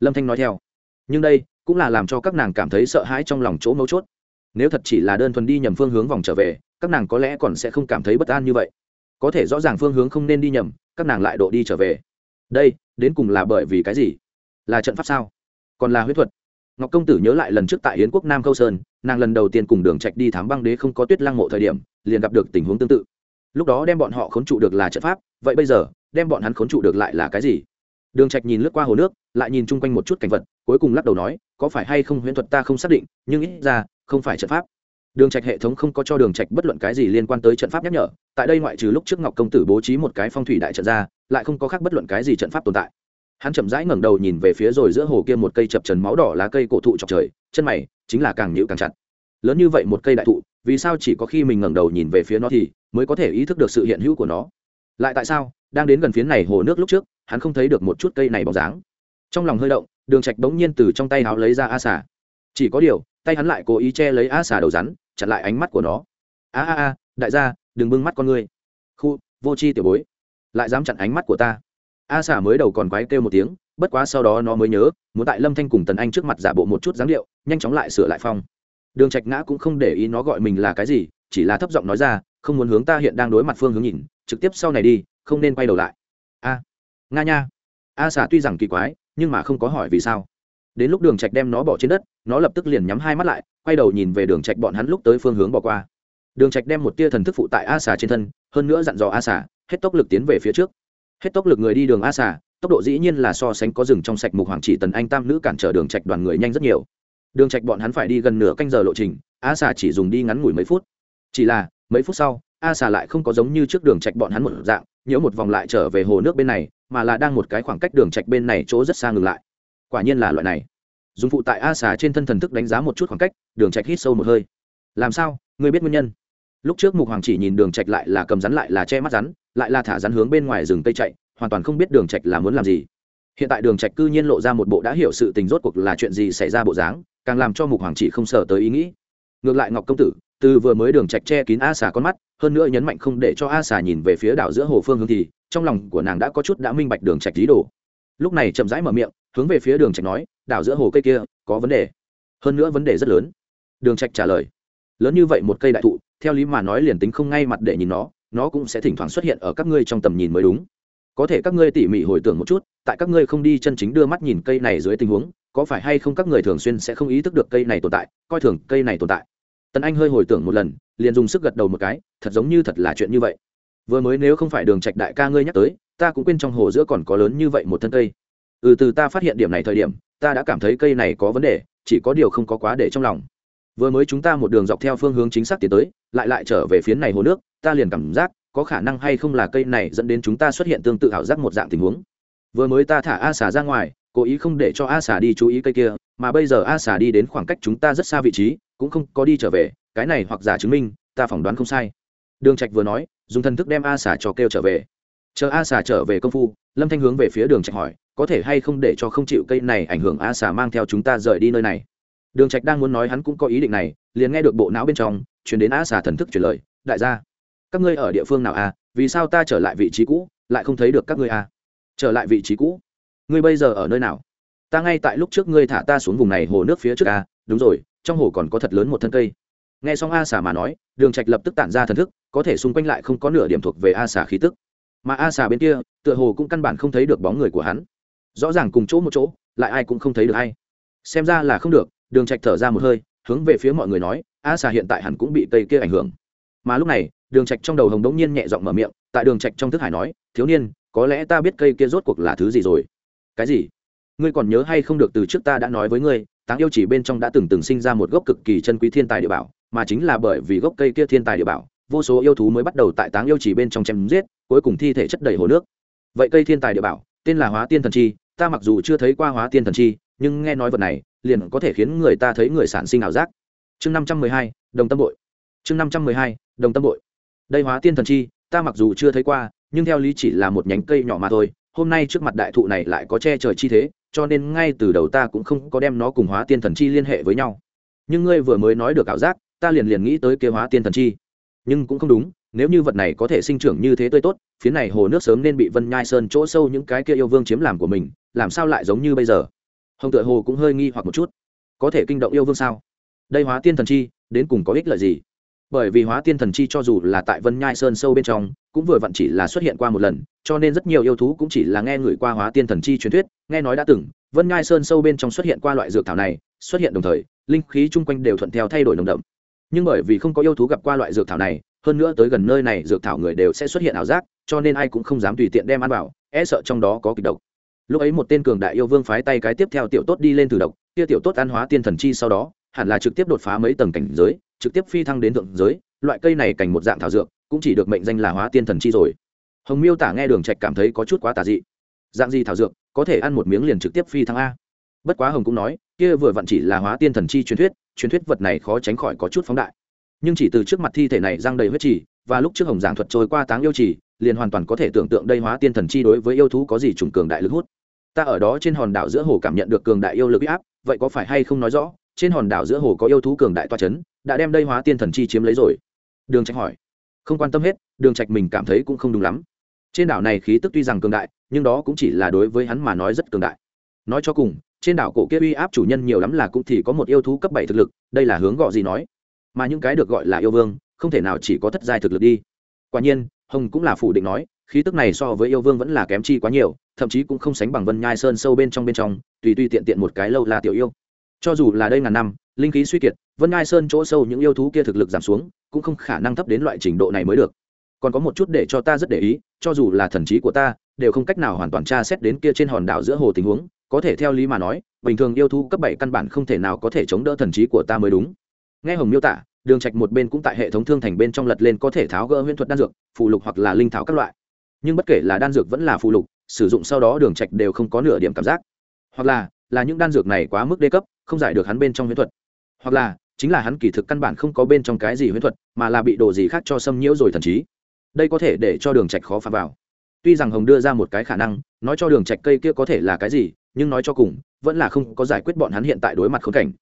lâm thanh nói theo. Nhưng đây cũng là làm cho các nàng cảm thấy sợ hãi trong lòng chỗ mấu chốt. Nếu thật chỉ là đơn thuần đi nhầm phương hướng vòng trở về, các nàng có lẽ còn sẽ không cảm thấy bất an như vậy. Có thể rõ ràng phương hướng không nên đi nhầm, các nàng lại độ đi trở về. Đây, đến cùng là bởi vì cái gì? Là trận pháp sao? Còn là huyết thuật? Ngọc công tử nhớ lại lần trước tại yến quốc nam câu sơn, nàng lần đầu tiên cùng đường trạch đi thám băng đế không có tuyết lăng mộ thời điểm, liền gặp được tình huống tương tự. Lúc đó đem bọn họ khốn trụ được là trận pháp, vậy bây giờ, đem bọn hắn khốn trụ được lại là cái gì? Đường trạch nhìn lướt qua hồ nước, lại nhìn chung quanh một chút cảnh vật, cuối cùng lắc đầu nói, có phải hay không huyễn thuật ta không xác định, nhưng ít ra, không phải trận pháp. Đường trạch hệ thống không có cho đường trạch bất luận cái gì liên quan tới trận pháp nhắc nhở, tại đây ngoại trừ lúc trước ngọc công tử bố trí một cái phong thủy đại trận ra, lại không có khác bất luận cái gì trận pháp tồn tại. Hắn chậm rãi ngẩng đầu nhìn về phía rồi giữa hồ kia một cây chập trần máu đỏ lá cây cổ thụ chọc trời, chân mày, chính là càng nhũ càng chặt. Lớn như vậy một cây đại thụ, vì sao chỉ có khi mình ngẩng đầu nhìn về phía nó thì mới có thể ý thức được sự hiện hữu của nó? Lại tại sao? Đang đến gần phía này hồ nước lúc trước, hắn không thấy được một chút cây này bóng dáng. Trong lòng hơi động, đường trạch bỗng nhiên từ trong tay háo lấy ra a xà. Chỉ có điều, tay hắn lại cố ý che lấy a xà đầu rắn, chặn lại ánh mắt của nó. A a a, đại gia, đừng bưng mắt con ngươi. Khu, vô chi tiểu bối. Lại dám chặn ánh mắt của ta. A xà mới đầu còn quái kêu một tiếng, bất quá sau đó nó mới nhớ, muốn tại lâm thanh cùng tần anh trước mặt giả bộ một chút dáng điệu, nhanh chóng lại sửa lại phong. Đường trạch ngã cũng không để ý nó gọi mình là cái gì, chỉ là thấp giọng nói ra, không muốn hướng ta hiện đang đối mặt phương hướng nhìn, trực tiếp sau này đi không nên quay đầu lại. A, nga nha. A xà tuy rằng kỳ quái, nhưng mà không có hỏi vì sao. Đến lúc đường trạch đem nó bỏ trên đất, nó lập tức liền nhắm hai mắt lại, quay đầu nhìn về đường trạch bọn hắn lúc tới phương hướng bỏ qua. Đường trạch đem một tia thần thức phụ tại a xà trên thân, hơn nữa dặn dò a xà, hết tốc lực tiến về phía trước. Hết tốc lực người đi đường a xà, tốc độ dĩ nhiên là so sánh có rừng trong sạch mục hoàng chỉ tần anh tam nữ cản trở đường trạch đoàn người nhanh rất nhiều. Đường trạch bọn hắn phải đi gần nửa canh giờ lộ trình, a xà chỉ dùng đi ngắn ngủi mấy phút. Chỉ là, mấy phút sau, a xà lại không có giống như trước đường trạch bọn hắn một dạng nhiễu một vòng lại trở về hồ nước bên này, mà là đang một cái khoảng cách đường trạch bên này chỗ rất xa ngừng lại. Quả nhiên là loại này. Dùng phụ tại a xà trên thân thần thức đánh giá một chút khoảng cách, đường trạch hít sâu một hơi. Làm sao? Ngươi biết nguyên nhân? Lúc trước mục hoàng chỉ nhìn đường trạch lại là cầm rắn lại là che mắt rắn, lại là thả rắn hướng bên ngoài rừng tây chạy, hoàn toàn không biết đường trạch là muốn làm gì. Hiện tại đường trạch cư nhiên lộ ra một bộ đã hiểu sự tình rốt cuộc là chuyện gì xảy ra bộ dáng, càng làm cho mục hoàng chỉ không sợ tới ý nghĩ. Ngược lại ngọc công tử từ vừa mới đường trạch che kín a xà con mắt, hơn nữa nhấn mạnh không để cho a xà nhìn về phía đảo giữa hồ phương hướng thì, trong lòng của nàng đã có chút đã minh bạch đường trạch lý đồ. Lúc này chậm rãi mở miệng, hướng về phía đường trạch nói, đảo giữa hồ cây kia, có vấn đề. Hơn nữa vấn đề rất lớn. Đường trạch trả lời, lớn như vậy một cây đại thụ, theo lý mà nói liền tính không ngay mặt để nhìn nó nó cũng sẽ thỉnh thoảng xuất hiện ở các ngươi trong tầm nhìn mới đúng. Có thể các ngươi tỉ mỉ hồi tưởng một chút, tại các ngươi không đi chân chính đưa mắt nhìn cây này dưới tình huống, có phải hay không các người thường xuyên sẽ không ý thức được cây này tồn tại, coi thường cây này tồn tại? Tần anh hơi hồi tưởng một lần, liền dùng sức gật đầu một cái, thật giống như thật là chuyện như vậy. Vừa mới nếu không phải đường trạch đại ca ngươi nhắc tới, ta cũng quên trong hồ giữa còn có lớn như vậy một thân cây. Ừ từ ta phát hiện điểm này thời điểm, ta đã cảm thấy cây này có vấn đề, chỉ có điều không có quá để trong lòng. Vừa mới chúng ta một đường dọc theo phương hướng chính xác tiến tới, lại lại trở về phía này hồ nước, ta liền cảm giác có khả năng hay không là cây này dẫn đến chúng ta xuất hiện tương tự ảo giác một dạng tình huống. Vừa mới ta thả a xà ra ngoài, cố ý không để cho a xà đi chú ý cây kia, mà bây giờ a xà đi đến khoảng cách chúng ta rất xa vị trí cũng không có đi trở về, cái này hoặc giả chứng minh, ta phỏng đoán không sai. Đường trạch vừa nói, dùng thần thức đem a xà cho kêu trở về. Chờ a xà trở về công phu, lâm thanh hướng về phía đường trạch hỏi, có thể hay không để cho không chịu cây này ảnh hưởng a xà mang theo chúng ta rời đi nơi này? Đường trạch đang muốn nói hắn cũng có ý định này, liền nghe được bộ não bên trong, truyền đến a xà thần thức truyền lời, đại gia, các ngươi ở địa phương nào a vì sao ta trở lại vị trí cũ, lại không thấy được các ngươi a trở lại vị trí cũ? Ngươi bây giờ ở nơi nào? Ta ngay tại lúc trước ngươi thả ta xuống vùng này hồ nước phía trước a đúng rồi trong hồ còn có thật lớn một thân cây. Nghe xong a xà mà nói, đường trạch lập tức tản ra thần thức, có thể xung quanh lại không có nửa điểm thuộc về a xà khí tức. Mà a xà bên kia, tựa hồ cũng căn bản không thấy được bóng người của hắn. Rõ ràng cùng chỗ một chỗ, lại ai cũng không thấy được ai. xem ra là không được, đường trạch thở ra một hơi, hướng về phía mọi người nói, a xà hiện tại hẳn cũng bị cây kia ảnh hưởng. Mà lúc này, đường trạch trong đầu hồng đống nhiên nhẹ giọng mở miệng, tại đường trạch trong thức hải nói, thiếu niên, có lẽ ta biết cây kia rốt cuộc là thứ gì rồi. Cái gì? Ngươi còn nhớ hay không được từ trước ta đã nói với ngươi táng yêu chỉ bên trong đã từng từng sinh ra một gốc cực kỳ chân quý thiên tài địa bảo, mà chính là bởi vì gốc cây kia thiên tài địa bảo, vô số yêu thú mới bắt đầu tại táng yêu chỉ bên trong chém giết, cuối cùng thi thể chất đầy hồ nước. Vậy cây thiên tài địa bảo, tên là hóa tiên thần chi, ta mặc dù chưa thấy qua hóa tiên thần chi, nhưng nghe nói vật này, liền có thể khiến người ta thấy người sản sinh ảo giác. Chương năm trăm mười hai, đồng tâm bội. Chương năm trăm mười hai, đồng tâm bội. Đây hóa tiên thần chi, ta mặc dù chưa thấy qua, nhưng theo lý chỉ là một nhánh cây nhỏ mà thôi hôm nay trước mặt đại thụ này lại có che trời chi thế, cho nên ngay từ đầu ta cũng không có đem nó cùng hóa tiên thần chi liên hệ với nhau. Nhưng ngươi vừa mới nói được ảo giác, ta liền liền nghĩ tới kế hóa tiên thần chi. Nhưng cũng không đúng, nếu như vật này có thể sinh trưởng như thế tươi tốt, phía này hồ nước sớm nên bị vân nhai sơn chỗ sâu những cái kia yêu vương chiếm làm của mình, làm sao lại giống như bây giờ? Hồng tựa hồ cũng hơi nghi hoặc một chút. Có thể kinh động yêu vương sao? Đây hóa tiên thần chi, đến cùng có ích lợi gì? Bởi vì hóa tiên thần chi cho dù là tại vân nhai sơn sâu bên trong cũng vừa vặn chỉ là xuất hiện qua một lần, cho nên rất nhiều yêu thú cũng chỉ là nghe người qua hóa tiên thần chi truyền thuyết, nghe nói đã từng, vân ngai sơn sâu bên trong xuất hiện qua loại dược thảo này, xuất hiện đồng thời, linh khí chung quanh đều thuận theo thay đổi nồng đậm. Nhưng bởi vì không có yêu thú gặp qua loại dược thảo này, hơn nữa tới gần nơi này dược thảo người đều sẽ xuất hiện ảo giác, cho nên ai cũng không dám tùy tiện đem ăn vào e sợ trong đó có kịch độc. Lúc ấy một tên cường đại yêu vương phái tay cái tiếp theo tiểu tốt đi lên từ độc, kia tiểu tốt ăn hóa tiên thần chi sau đó, hẳn là trực tiếp đột phá mấy tầng cảnh giới, trực tiếp phi thăng đến thượng giới, loại cây này cảnh một dạng thảo dược cũng chỉ được mệnh danh là hóa tiên thần chi rồi. Hồng miêu tả nghe đường trạch cảm thấy có chút quá tà dị. Dạng gì thảo dược có thể ăn một miếng liền trực tiếp phi thăng a. Bất quá hồng cũng nói kia vừa vặn chỉ là hóa tiên thần chi truyền thuyết truyền thuyết vật này khó tránh khỏi có chút phóng đại. Nhưng chỉ từ trước mặt thi thể này răng đầy huyết chỉ và lúc trước hồng giảng thuật trôi qua táng yêu chỉ liền hoàn toàn có thể tưởng tượng đây hóa tiên thần chi đối với yêu thú có gì trùng cường đại lực hút. Ta ở đó trên hòn đảo giữa hồ cảm nhận được cường đại yêu lực áp vậy có phải hay không nói rõ trên hòn đảo giữa hồ có yêu thú cường đại toa chấn, đã đem đây hóa tiên thần chi chiếm lấy rồi? Đường trạch hỏi không quan tâm hết, đường trạch mình cảm thấy cũng không đúng lắm. Trên đảo này khí tức tuy rằng cường đại, nhưng đó cũng chỉ là đối với hắn mà nói rất cường đại. Nói cho cùng, trên đảo cổ kia uy áp chủ nhân nhiều lắm là cũng thì có một yêu thú cấp bảy thực lực, đây là hướng gọi gì nói? Mà những cái được gọi là yêu vương, không thể nào chỉ có thất giai thực lực đi. Quả nhiên, hồng cũng là phủ định nói, khí tức này so với yêu vương vẫn là kém chi quá nhiều, thậm chí cũng không sánh bằng vân nhai sơn sâu bên trong bên trong, tùy tùy tiện tiện một cái lâu là tiểu yêu cho dù là đây ngàn năm, linh khí suy kiệt, vân ngai sơn chỗ sâu những yêu thú kia thực lực giảm xuống, cũng không khả năng thấp đến loại trình độ này mới được. Còn có một chút để cho ta rất để ý, cho dù là thần trí của ta, đều không cách nào hoàn toàn tra xét đến kia trên hòn đảo giữa hồ tình huống, có thể theo lý mà nói, bình thường yêu thú cấp bảy căn bản không thể nào có thể chống đỡ thần trí của ta mới đúng. Nghe hồng miêu tả, đường trạch một bên cũng tại hệ thống thương thành bên trong lật lên có thể tháo gỡ huyễn thuật đan dược phụ lục hoặc là linh thảo các loại. Nhưng bất kể là đan dược vẫn là phụ lục, sử dụng sau đó đường trạch đều không có nửa điểm cảm giác. Hoặc là là những đan dược này quá mức đê cấp không giải được hắn bên trong huyễn thuật. Hoặc là, chính là hắn kỳ thực căn bản không có bên trong cái gì huyễn thuật, mà là bị đồ gì khác cho xâm nhiễu rồi thần trí. Đây có thể để cho đường trạch khó phá vào. Tuy rằng hồng đưa ra một cái khả năng, nói cho đường trạch cây kia có thể là cái gì, nhưng nói cho cùng, vẫn là không có giải quyết bọn hắn hiện tại đối mặt khốn cảnh.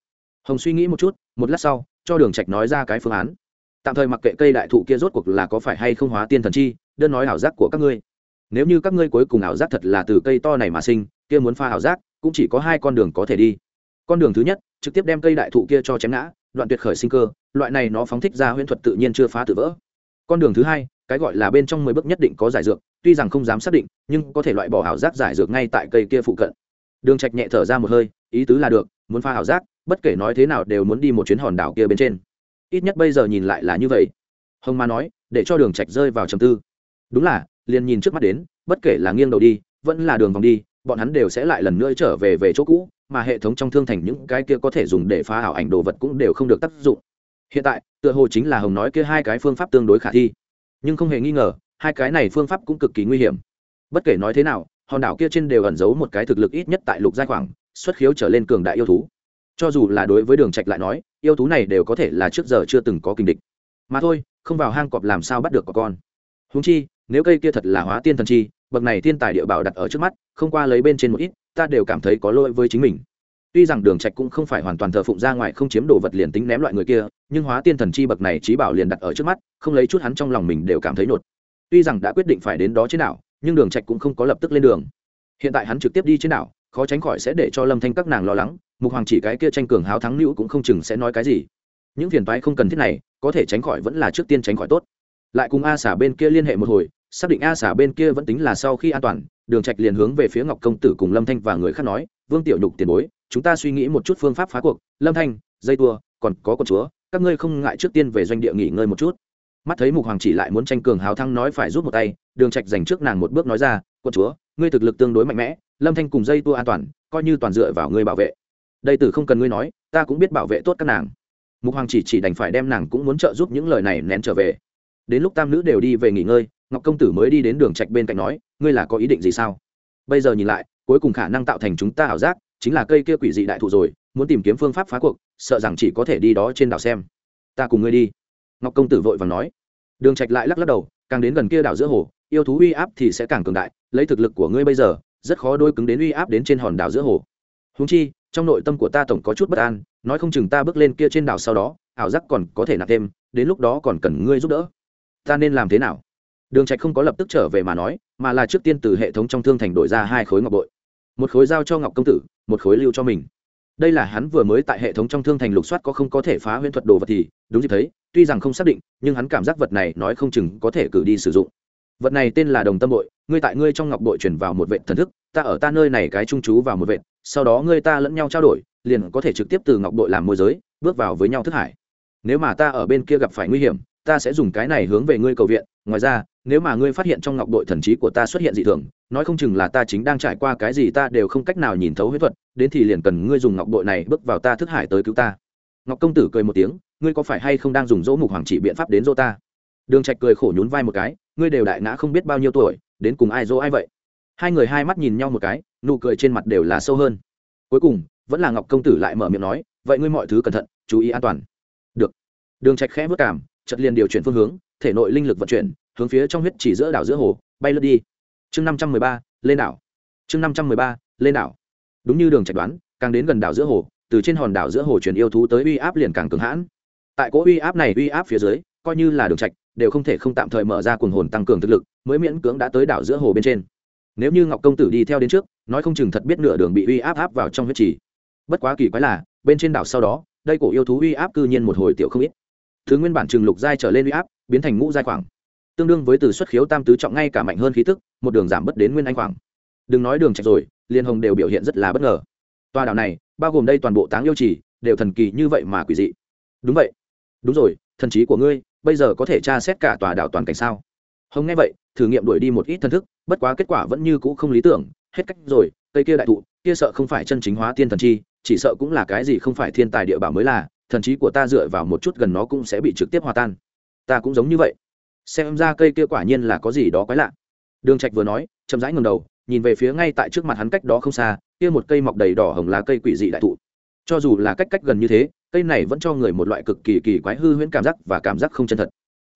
Hồng suy nghĩ một chút, một lát sau, cho đường trạch nói ra cái phương án. Tạm thời mặc kệ cây đại thụ kia rốt cuộc là có phải hay không hóa tiên thần chi, đơn nói ảo giác của các ngươi. Nếu như các ngươi cuối cùng ảo giác thật là từ cây to này mà sinh, kia muốn pha ảo giác, cũng chỉ có hai con đường có thể đi con đường thứ nhất, trực tiếp đem cây đại thụ kia cho chém ngã, đoạn tuyệt khởi sinh cơ, loại này nó phóng thích ra huyễn thuật tự nhiên chưa phá tự vỡ. Con đường thứ hai, cái gọi là bên trong mười bước nhất định có giải dược, tuy rằng không dám xác định, nhưng có thể loại bỏ ảo giác giải dược ngay tại cây kia phụ cận. Đường trạch nhẹ thở ra một hơi, ý tứ là được, muốn pha ảo giác, bất kể nói thế nào đều muốn đi một chuyến hòn đảo kia bên trên. Ít nhất bây giờ nhìn lại là như vậy. Hồng ma nói, để cho đường trạch rơi vào trầm tư. Đúng là, liền nhìn trước mắt đến, bất kể là nghiêng đầu đi, vẫn là đường vòng đi, bọn hắn đều sẽ lại lần nữa trở về về chỗ cũ mà hệ thống trong thương thành những cái kia có thể dùng để phá ảo ảnh đồ vật cũng đều không được tác dụng. Hiện tại, tựa hồ chính là hồng nói kia hai cái phương pháp tương đối khả thi. Nhưng không hề nghi ngờ, hai cái này phương pháp cũng cực kỳ nguy hiểm. Bất kể nói thế nào, hòn đảo kia trên đều ẩn giấu một cái thực lực ít nhất tại lục giai khoảng, xuất khiếu trở lên cường đại yêu thú. Cho dù là đối với đường trạch lại nói, yêu thú này đều có thể là trước giờ chưa từng có kinh địch. Mà thôi, không vào hang cọp làm sao bắt được có con. Huống chi, nếu cây kia thật là hóa tiên thần chi, bậc này thiên tài địa bảo đặt ở trước mắt, không qua lấy bên trên một ít ta đều cảm thấy có lỗi với chính mình. Tuy rằng đường trạch cũng không phải hoàn toàn thờ phụng ra ngoài không chiếm đồ vật liền tính ném loại người kia, nhưng hóa tiên thần chi bậc này trí bảo liền đặt ở trước mắt, không lấy chút hắn trong lòng mình đều cảm thấy nột. Tuy rằng đã quyết định phải đến đó trên đảo, nhưng đường trạch cũng không có lập tức lên đường. Hiện tại hắn trực tiếp đi trên đảo, khó tránh khỏi sẽ để cho lâm thanh các nàng lo lắng, mục hoàng chỉ cái kia tranh cường háo thắng nữ cũng không chừng sẽ nói cái gì. Những phiền toái không cần thiết này, có thể tránh khỏi vẫn là trước tiên tránh khỏi tốt. Lại cùng a xả bên kia liên hệ một hồi, xác định a xả bên kia vẫn tính là sau khi an toàn đường trạch liền hướng về phía ngọc công tử cùng lâm thanh và người khác nói, vương tiểu nhục tiền bối, chúng ta suy nghĩ một chút phương pháp phá cuộc. Lâm thanh, dây tua, còn có con chúa, các ngươi không ngại trước tiên về doanh địa nghỉ ngơi một chút. Mắt thấy mục hoàng chỉ lại muốn tranh cường hào Thăng nói phải rút một tay, đường trạch dành trước nàng một bước nói ra, con chúa, ngươi thực lực tương đối mạnh mẽ, lâm thanh cùng dây tua an toàn, coi như toàn dựa vào ngươi bảo vệ. Đây tử không cần ngươi nói, ta cũng biết bảo vệ tốt các nàng. Mục hoàng chỉ chỉ đành phải đem nàng cũng muốn trợ giúp những lời này nén trở về. Đến lúc tam nữ đều đi về nghỉ ngơi ngọc công tử mới đi đến đường trạch bên cạnh nói, ngươi là có ý định gì sao? Bây giờ nhìn lại, cuối cùng khả năng tạo thành chúng ta ảo giác, chính là cây kia quỷ dị đại thụ rồi, muốn tìm kiếm phương pháp phá cuộc, sợ rằng chỉ có thể đi đó trên đảo xem. Ta cùng ngươi đi. Ngọc công tử vội vàng nói. Đường trạch lại lắc lắc đầu, càng đến gần kia đảo giữa hồ, yêu thú uy áp thì sẽ càng cường đại, lấy thực lực của ngươi bây giờ, rất khó đôi cứng đến uy áp đến trên hòn đảo giữa hồ. Huống chi, trong nội tâm của ta tổng có chút bất an, nói không chừng ta bước lên kia trên đảo sau đó, ảo giác còn có thể nạp thêm, đến lúc đó còn cần ngươi giúp đỡ. Ta nên làm thế nào? Đường trạch không có lập tức trở về mà nói, mà là trước tiên từ hệ thống trong thương thành đổi ra hai khối ngọc bội. Một khối giao cho ngọc công tử, một khối lưu cho mình. Đây là hắn vừa mới tại hệ thống trong thương thành lục soát có không có thể phá huyễn thuật đồ vật thì, đúng như thấy tuy rằng không xác định, nhưng hắn cảm giác vật này nói không chừng có thể cử đi sử dụng. Vật này tên là đồng tâm bội, ngươi tại ngươi trong ngọc bội chuyển vào một vệ thần thức, ta ở ta nơi này cái trung chú vào một vệ, sau đó ngươi ta lẫn nhau trao đổi, liền có thể trực tiếp từ ngọc bội làm môi giới, bước vào với nhau thức hải. Nếu mà ta ở bên kia gặp phải nguy hiểm, ta sẽ dùng cái này hướng về ngươi cầu viện, ngoài ra nếu mà ngươi phát hiện trong ngọc đội thần trí của ta xuất hiện dị thường, nói không chừng là ta chính đang trải qua cái gì ta đều không cách nào nhìn thấu huyết thuật, đến thì liền cần ngươi dùng ngọc đội này bước vào ta thức hải tới cứu ta. Ngọc công tử cười một tiếng, ngươi có phải hay không đang dùng dỗ mục hoàng chỉ biện pháp đến dỗ ta? Đường trạch cười khổ nhún vai một cái, ngươi đều đại ngã không biết bao nhiêu tuổi, đến cùng ai dỗ ai vậy? Hai người hai mắt nhìn nhau một cái, nụ cười trên mặt đều là sâu hơn. Cuối cùng, vẫn là ngọc công tử lại mở miệng nói, vậy ngươi mọi thứ cẩn thận, chú ý an toàn. Được. Đường trạch khẽ bước cảm, chợt liền điều chuyển phương hướng, thể nội linh lực vận chuyển hướng phía trong huyết chỉ giữa đảo giữa hồ, bay lướt đi. Chương năm trăm mười ba, lên đảo. Chương năm trăm mười ba, lên đảo. Đúng như đường trạch đoán, càng đến gần đảo giữa hồ, từ trên hòn đảo giữa hồ truyền yêu thú tới uy áp liền càng cường hãn. Tại cỗ uy áp này uy áp phía dưới, coi như là đường trạch, đều không thể không tạm thời mở ra cuồng hồn tăng cường thực lực, mới miễn cưỡng đã tới đảo giữa hồ bên trên. Nếu như ngọc công tử đi theo đến trước, nói không chừng thật biết nửa đường bị uy áp áp vào trong huyết trì bất quá kỳ quái là, bên trên đảo sau đó, đây cổ yêu thú uy áp cư nhiên một hồi tiểu không ít. Thứ nguyên bản trường lục giai trở lên uy áp, biến thành ngũ giai khoảng tương đương với từ xuất khiếu tam tứ trọng ngay cả mạnh hơn khí tức, một đường giảm bất đến nguyên anh khoảng. Đừng nói đường chạy rồi, liên hồng đều biểu hiện rất là bất ngờ. Tòa đảo này, bao gồm đây toàn bộ táng yêu trì, đều thần kỳ như vậy mà quỷ dị. Đúng vậy. Đúng rồi, thần trí của ngươi, bây giờ có thể tra xét cả tòa đảo toàn cảnh sao? Hồng nghe vậy, thử nghiệm đuổi đi một ít thần thức, bất quá kết quả vẫn như cũ không lý tưởng, hết cách rồi, cây kia đại thụ, kia sợ không phải chân chính hóa tiên thần chi, chỉ sợ cũng là cái gì không phải thiên tài địa bảo mới là, thần trí của ta dựa vào một chút gần nó cũng sẽ bị trực tiếp hòa tan. Ta cũng giống như vậy xem ra cây kia quả nhiên là có gì đó quái lạ. Đường trạch vừa nói, chậm rãi ngẩng đầu, nhìn về phía ngay tại trước mặt hắn cách đó không xa, kia một cây mọc đầy đỏ hồng lá cây quỷ dị đại thụ. Cho dù là cách cách gần như thế, cây này vẫn cho người một loại cực kỳ kỳ quái hư huyễn cảm giác và cảm giác không chân thật.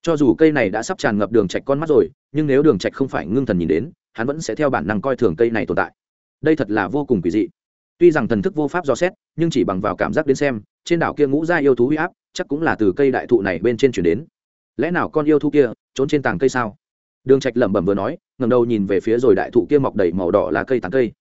Cho dù cây này đã sắp tràn ngập đường trạch con mắt rồi, nhưng nếu đường trạch không phải ngưng thần nhìn đến, hắn vẫn sẽ theo bản năng coi thường cây này tồn tại. Đây thật là vô cùng quỷ dị. Tuy rằng thần thức vô pháp do xét, nhưng chỉ bằng vào cảm giác đến xem, trên đảo kia ngũ gia yêu thú huy áp, chắc cũng là từ cây đại thụ này bên trên chuyển đến lẽ nào con yêu thú kia trốn trên tảng cây sao? Đường trạch lẩm bẩm vừa nói, ngẩng đầu nhìn về phía rồi đại thụ kia mọc đầy màu đỏ là cây tán cây.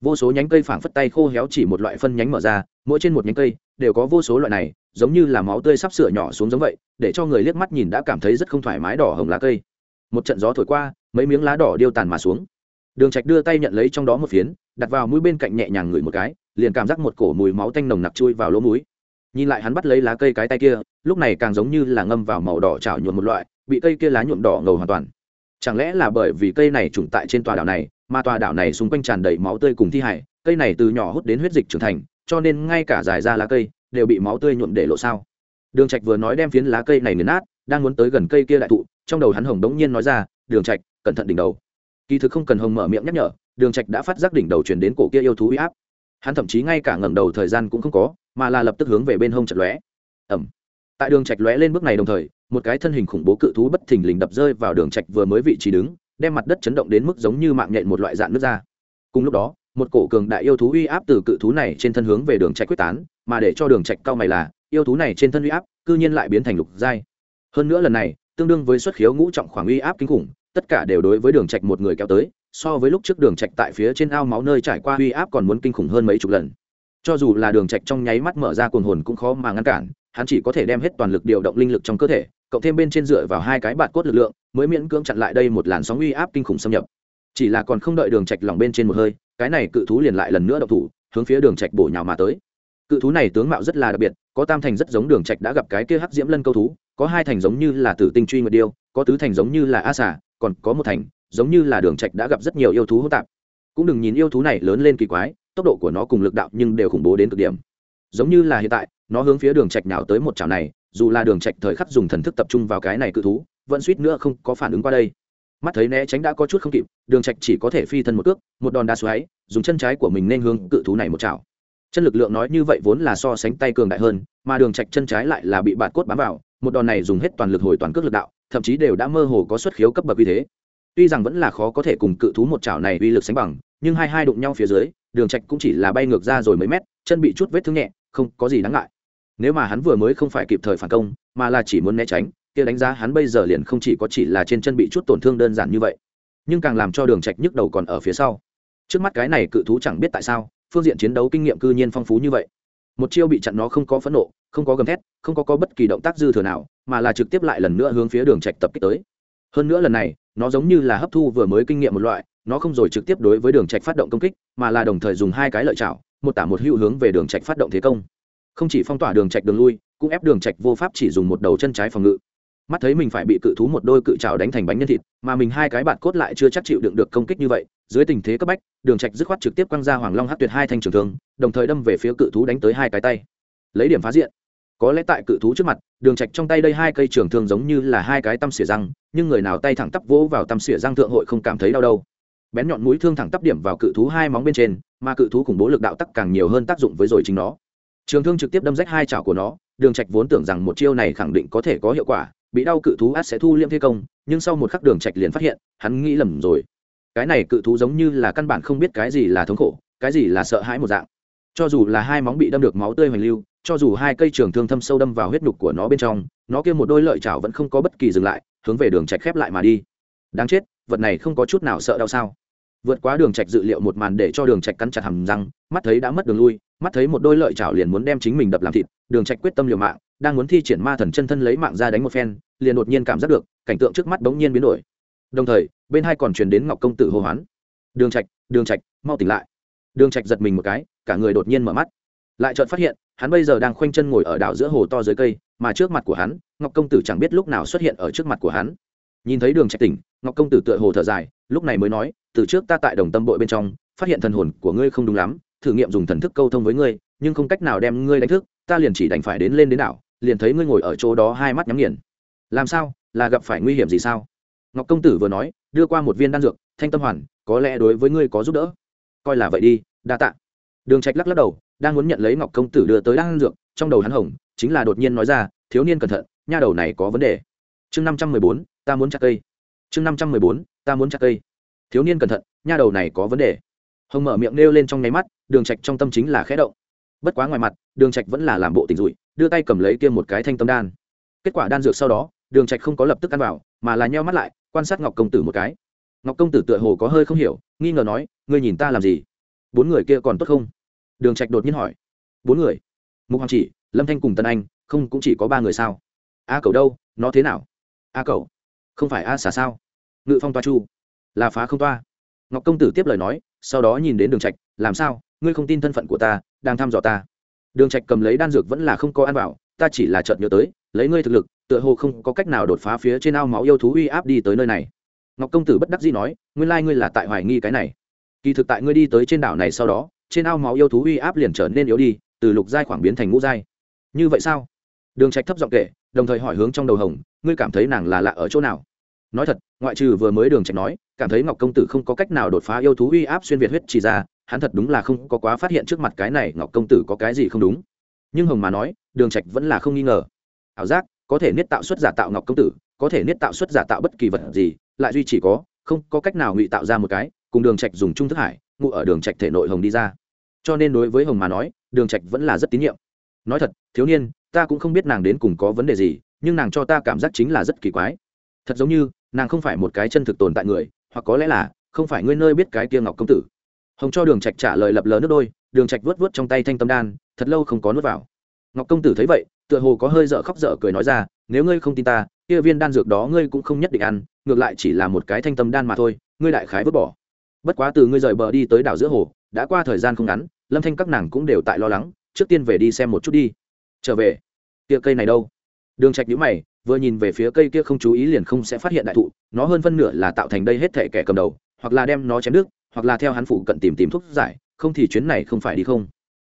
Vô số nhánh cây phảng phất tay khô héo chỉ một loại phân nhánh mở ra, mỗi trên một nhánh cây đều có vô số loại này, giống như là máu tươi sắp sửa nhỏ xuống giống vậy, để cho người liếc mắt nhìn đã cảm thấy rất không thoải mái đỏ hồng lá cây. Một trận gió thổi qua, mấy miếng lá đỏ điêu tàn mà xuống. Đường trạch đưa tay nhận lấy trong đó một phiến, đặt vào mũi bên cạnh nhẹ nhàng ngửi một cái, liền cảm giác một cổ mùi máu tanh nồng nặc chui vào lỗ mũi nhìn lại hắn bắt lấy lá cây cái tay kia, lúc này càng giống như là ngâm vào màu đỏ chảo nhuộm một loại, bị cây kia lá nhuộm đỏ ngầu hoàn toàn. Chẳng lẽ là bởi vì cây này trùng tại trên tòa đảo này, mà tòa đảo này xung quanh tràn đầy máu tươi cùng thi hải cây này từ nhỏ hút đến huyết dịch trưởng thành, cho nên ngay cả dài ra lá cây đều bị máu tươi nhuộm để lộ sao? Đường trạch vừa nói đem phiến lá cây này nghiền nát, đang muốn tới gần cây kia đại thụ, trong đầu hắn hồng đống nhiên nói ra, đường trạch, cẩn thận đỉnh đầu. Kỳ thực không cần hồng mở miệng nhắc nhở, đường trạch đã phát giác đỉnh đầu truyền đến cổ kia yêu thú uy áp hắn thậm chí ngay cả ngẩng đầu thời gian cũng không có, mà là lập tức hướng về bên hông chật lóe. Ẩm tại đường trạch lóe lên bước này đồng thời, một cái thân hình khủng bố cự thú bất thình lình đập rơi vào đường trạch vừa mới vị trí đứng, đem mặt đất chấn động đến mức giống như mạng nhện một loại dạng nước ra. Cùng lúc đó, một cổ cường đại yêu thú uy áp từ cự thú này trên thân hướng về đường trạch quyết tán, mà để cho đường trạch cao mày là, yêu thú này trên thân uy áp cư nhiên lại biến thành lục giai. Hơn nữa lần này, tương đương với xuất khiếu ngũ trọng khoảng uy áp kinh khủng, tất cả đều đối với đường trạch một người kéo tới so với lúc trước đường trạch tại phía trên ao máu nơi trải qua uy áp còn muốn kinh khủng hơn mấy chục lần. Cho dù là đường trạch trong nháy mắt mở ra cuồng hồn cũng khó mà ngăn cản, hắn chỉ có thể đem hết toàn lực điều động linh lực trong cơ thể, cộng thêm bên trên dựa vào hai cái bạt cốt lực lượng, mới miễn cưỡng chặn lại đây một làn sóng uy áp kinh khủng xâm nhập. Chỉ là còn không đợi đường trạch lòng bên trên một hơi, cái này cự thú liền lại lần nữa động thủ, hướng phía đường trạch bổ nhào mà tới. Cự thú này tướng mạo rất là đặc biệt, có tam thành rất giống đường trạch đã gặp cái kia hắc diễm lân câu thú, có hai thành giống như là tử tinh truy nguyệt điêu, có tứ thành giống như là a xà, còn có một thành giống như là đường trạch đã gặp rất nhiều yêu thú hỗn tạp. Cũng đừng nhìn yêu thú này lớn lên kỳ quái, tốc độ của nó cùng lực đạo nhưng đều khủng bố đến cực điểm. Giống như là hiện tại, nó hướng phía đường trạch nào tới một chảo này, dù là đường trạch thời khắc dùng thần thức tập trung vào cái này cự thú, vẫn suýt nữa không có phản ứng qua đây. Mắt thấy né tránh đã có chút không kịp, đường trạch chỉ có thể phi thân một cước, một đòn đá xoáy, dùng chân trái của mình nên hướng cự thú này một chảo. Chân lực lượng nói như vậy vốn là so sánh tay cường đại hơn, mà đường trạch chân trái lại là bị bạt cốt bám vào, một đòn này dùng hết toàn lực hồi toàn cước lực đạo, thậm chí đều đã mơ hồ có xuất khiếu cấp bậc như thế tuy rằng vẫn là khó có thể cùng cự thú một chảo này uy lực sánh bằng nhưng hai hai đụng nhau phía dưới đường trạch cũng chỉ là bay ngược ra rồi mấy mét chân bị chút vết thương nhẹ không có gì đáng ngại. Nếu mà hắn vừa mới không phải kịp thời phản công mà là chỉ muốn né tránh kia đánh giá hắn bây giờ liền không chỉ có chỉ là trên chân bị chút tổn thương đơn giản như vậy. Nhưng càng làm cho đường trạch nhức đầu còn ở phía sau. Trước mắt cái này cự thú chẳng biết tại sao phương diện chiến đấu kinh nghiệm cư nhiên phong phú như vậy. Một chiêu bị chặn nó không có phẫn nộ không có gầm thét không có, có bất kỳ động tác dư thừa nào mà là trực tiếp lại lần nữa hướng phía đường trạch tập kích tới hơn nữa lần này, nó giống như là hấp thu vừa mới kinh nghiệm một loại, nó không rồi trực tiếp đối với đường trạch phát động công kích, mà là đồng thời dùng hai cái lợi chảo, một tả một hữu hướng về đường trạch phát động thế công. Không chỉ phong tỏa đường trạch đường lui, cũng ép đường trạch vô pháp chỉ dùng một đầu chân trái phòng ngự. Mắt thấy mình phải bị cự thú một đôi cự chảo đánh thành bánh nhân thịt, mà mình hai cái bạt cốt lại chưa chắc chịu đựng được công kích như vậy, dưới tình thế cấp bách, đường trạch dứt khoát trực tiếp quăng ra hoàng long hất tuyệt hai thanh trường thương, đồng thời đâm về phía cự thú đánh tới hai cái tay. Lấy điểm phá diện có lẽ tại cự thú trước mặt, đường trạch trong tay đây hai cây trường thương giống như là hai cái tăm xỉa răng, nhưng người nào tay thẳng tắp vỗ vào tăm xỉa răng thượng hội không cảm thấy đau đâu. Bén nhọn mũi thương thẳng tắp điểm vào cự thú hai móng bên trên, mà cự thú khủng bố lực đạo tắc càng nhiều hơn tác dụng với rồi chính nó. Trường thương trực tiếp đâm rách hai chảo của nó, đường trạch vốn tưởng rằng một chiêu này khẳng định có thể có hiệu quả, bị đau cự thú át sẽ thu liễm thế công, nhưng sau một khắc đường trạch liền phát hiện, hắn nghĩ lầm rồi. Cái này cự thú giống như là căn bản không biết cái gì là thống khổ, cái gì là sợ hãi một dạng. Cho dù là hai móng bị đâm được máu tươi hoành lưu cho dù hai cây trường thương thâm sâu đâm vào huyết nhục của nó bên trong, nó kia một đôi lợi chảo vẫn không có bất kỳ dừng lại, hướng về đường trạch khép lại mà đi. Đáng chết, vật này không có chút nào sợ đau sao? Vượt quá đường trạch dự liệu một màn để cho đường trạch cắn chặt hàm răng, mắt thấy đã mất đường lui, mắt thấy một đôi lợi chảo liền muốn đem chính mình đập làm thịt, đường trạch quyết tâm liều mạng, đang muốn thi triển ma thần chân thân lấy mạng ra đánh một phen, liền đột nhiên cảm giác được, cảnh tượng trước mắt bỗng nhiên biến đổi. Đồng thời, bên hai còn truyền đến ngọc công tử hô hoán. Đường trạch đường trạch, mau tỉnh lại. Đường trạch giật mình một cái, cả người đột nhiên mở mắt lại chợt phát hiện, hắn bây giờ đang khoanh chân ngồi ở đảo giữa hồ to dưới cây, mà trước mặt của hắn, ngọc công tử chẳng biết lúc nào xuất hiện ở trước mặt của hắn. Nhìn thấy đường trạch tỉnh, ngọc công tử tựa hồ thở dài, lúc này mới nói, từ trước ta tại đồng tâm bội bên trong, phát hiện thần hồn của ngươi không đúng lắm, thử nghiệm dùng thần thức câu thông với ngươi, nhưng không cách nào đem ngươi đánh thức, ta liền chỉ đành phải đến lên đến đảo, liền thấy ngươi ngồi ở chỗ đó hai mắt nhắm nghiền. Làm sao? Là gặp phải nguy hiểm gì sao? Ngọc công tử vừa nói, đưa qua một viên đan dược, thanh tâm hoàn, có lẽ đối với ngươi có giúp đỡ. Coi là vậy đi, đa tạ. Đường trạch lắc lắc đầu đang muốn nhận lấy ngọc công tử đưa tới đan dược, trong đầu hắn hồng, chính là đột nhiên nói ra, thiếu niên cẩn thận, nha đầu này có vấn đề. Chương năm trăm mười bốn, ta muốn chặt cây. Chương năm trăm mười bốn, ta muốn chặt cây. Thiếu niên cẩn thận, nha đầu này có vấn đề. Hồng mở miệng nêu lên trong nháy mắt, đường trạch trong tâm chính là khẽ động. Bất quá ngoài mặt, đường trạch vẫn là làm bộ tỉnh rụi đưa tay cầm lấy kia một cái thanh tâm đan. Kết quả đan dược sau đó, đường trạch không có lập tức ăn vào, mà là nheo mắt lại, quan sát ngọc công tử một cái. Ngọc công tử tựa hồ có hơi không hiểu, nghi ngờ nói, ngươi nhìn ta làm gì? Bốn người kia còn tốt không? Đường trạch đột nhiên hỏi, bốn người? Mục hoàng chỉ, lâm thanh cùng tân anh, không cũng chỉ có ba người sao? A cầu đâu, nó thế nào? A cầu không phải a xà sao? Ngự phong toa chu, là phá không toa. Ngọc công tử tiếp lời nói, sau đó nhìn đến đường trạch, làm sao? Ngươi không tin thân phận của ta, đang thăm dò ta. Đường trạch cầm lấy đan dược vẫn là không có ăn vào, ta chỉ là chợt nhớ tới, lấy ngươi thực lực, tựa hồ không có cách nào đột phá phía trên ao máu yêu thú uy áp đi tới nơi này. Ngọc công tử bất đắc dĩ nói, nguyên lai ngươi là tại hoài nghi cái này. Kỳ thực tại ngươi đi tới trên đảo này sau đó trên ao máu yêu thú uy áp liền trở nên yếu đi, từ lục giai khoảng biến thành ngũ giai. Như vậy sao? Đường trạch thấp giọng kể, đồng thời hỏi hướng trong đầu hồng, ngươi cảm thấy nàng là lạ ở chỗ nào? Nói thật, ngoại trừ vừa mới đường trạch nói, cảm thấy ngọc công tử không có cách nào đột phá yêu thú uy áp xuyên việt huyết chỉ ra, hắn thật đúng là không có quá phát hiện trước mặt cái này ngọc công tử có cái gì không đúng. Nhưng hồng mà nói, đường trạch vẫn là không nghi ngờ. Ảo giác, có thể niết tạo xuất giả tạo ngọc công tử, có thể niết tạo xuất giả tạo bất kỳ vật gì, lại duy chỉ có, không có cách nào ngụy tạo ra một cái, cùng đường trạch dùng trung thức hải, ngụ ở đường trạch thể nội hồng đi ra cho nên đối với hồng mà nói, đường trạch vẫn là rất tín nhiệm. Nói thật, thiếu niên, ta cũng không biết nàng đến cùng có vấn đề gì, nhưng nàng cho ta cảm giác chính là rất kỳ quái. Thật giống như, nàng không phải một cái chân thực tồn tại người, hoặc có lẽ là, không phải ngươi nơi biết cái kia ngọc công tử. Hồng cho đường trạch trả lời lập lờ nước đôi, đường trạch vớt vớt trong tay thanh tâm đan, thật lâu không có nuốt vào. Ngọc công tử thấy vậy, tựa hồ có hơi dở khóc dở cười nói ra, nếu ngươi không tin ta, kia viên đan dược đó ngươi cũng không nhất định ăn, ngược lại chỉ là một cái thanh tâm đan mà thôi, ngươi đại khái vứt bỏ. Bất quá từ ngươi rời bờ đi tới đảo giữa hồ đã qua thời gian không ngắn, lâm thanh các nàng cũng đều tại lo lắng, trước tiên về đi xem một chút đi. Trở về. Kia cây này đâu? Đường trạch nhíu mày, vừa nhìn về phía cây kia không chú ý liền không sẽ phát hiện đại thụ, nó hơn phân nửa là tạo thành đây hết thể kẻ cầm đầu, hoặc là đem nó chém nước hoặc là theo hắn phụ cận tìm tìm thuốc giải, không thì chuyến này không phải đi không.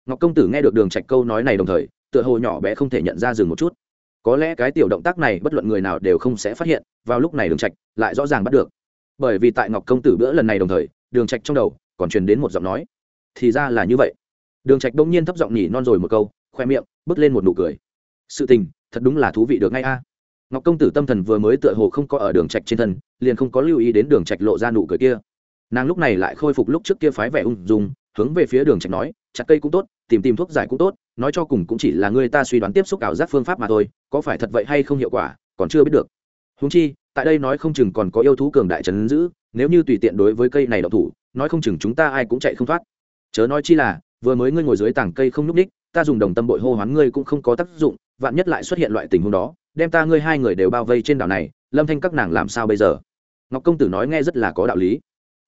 Ngọc công tử nghe được đường trạch câu nói này đồng thời, tựa hồ nhỏ bé không thể nhận ra dừng một chút. Có lẽ cái tiểu động tác này bất luận người nào đều không sẽ phát hiện, vào lúc này đường trạch lại rõ ràng bắt được. Bởi vì tại ngọc công tử bữa lần này đồng thời, đường trạch trong đầu còn truyền đến một giọng nói. Thì ra là như vậy. Đường trạch đông nhiên thấp giọng nhỉ non rồi một câu, khoe miệng bước lên một nụ cười. Sự tình, thật đúng là thú vị được ngay a. Ngọc công tử tâm thần vừa mới tựa hồ không có ở đường trạch trên thân, liền không có lưu ý đến đường trạch lộ ra nụ cười kia. Nàng lúc này lại khôi phục lúc trước kia phái vẻ ung dung, hướng về phía đường trạch nói, chặt cây cũng tốt, tìm tìm thuốc giải cũng tốt, nói cho cùng cũng chỉ là người ta suy đoán tiếp xúc ảo giác phương pháp mà thôi, có phải thật vậy hay không hiệu quả, còn chưa biết được. Huống chi, tại đây nói không chừng còn có yêu thú cường đại trấn giữ, nếu như tùy tiện đối với cây này độc thủ nói không chừng chúng ta ai cũng chạy không thoát. Chớ nói chi là, vừa mới ngươi ngồi dưới tảng cây không n ních ta dùng đồng tâm bội hô hoán ngươi cũng không có tác dụng, vạn nhất lại xuất hiện loại tình huống đó, đem ta ngươi hai người đều bao vây trên đảo này, lâm thanh các nàng làm sao bây giờ? Ngọc công tử nói nghe rất là có đạo lý.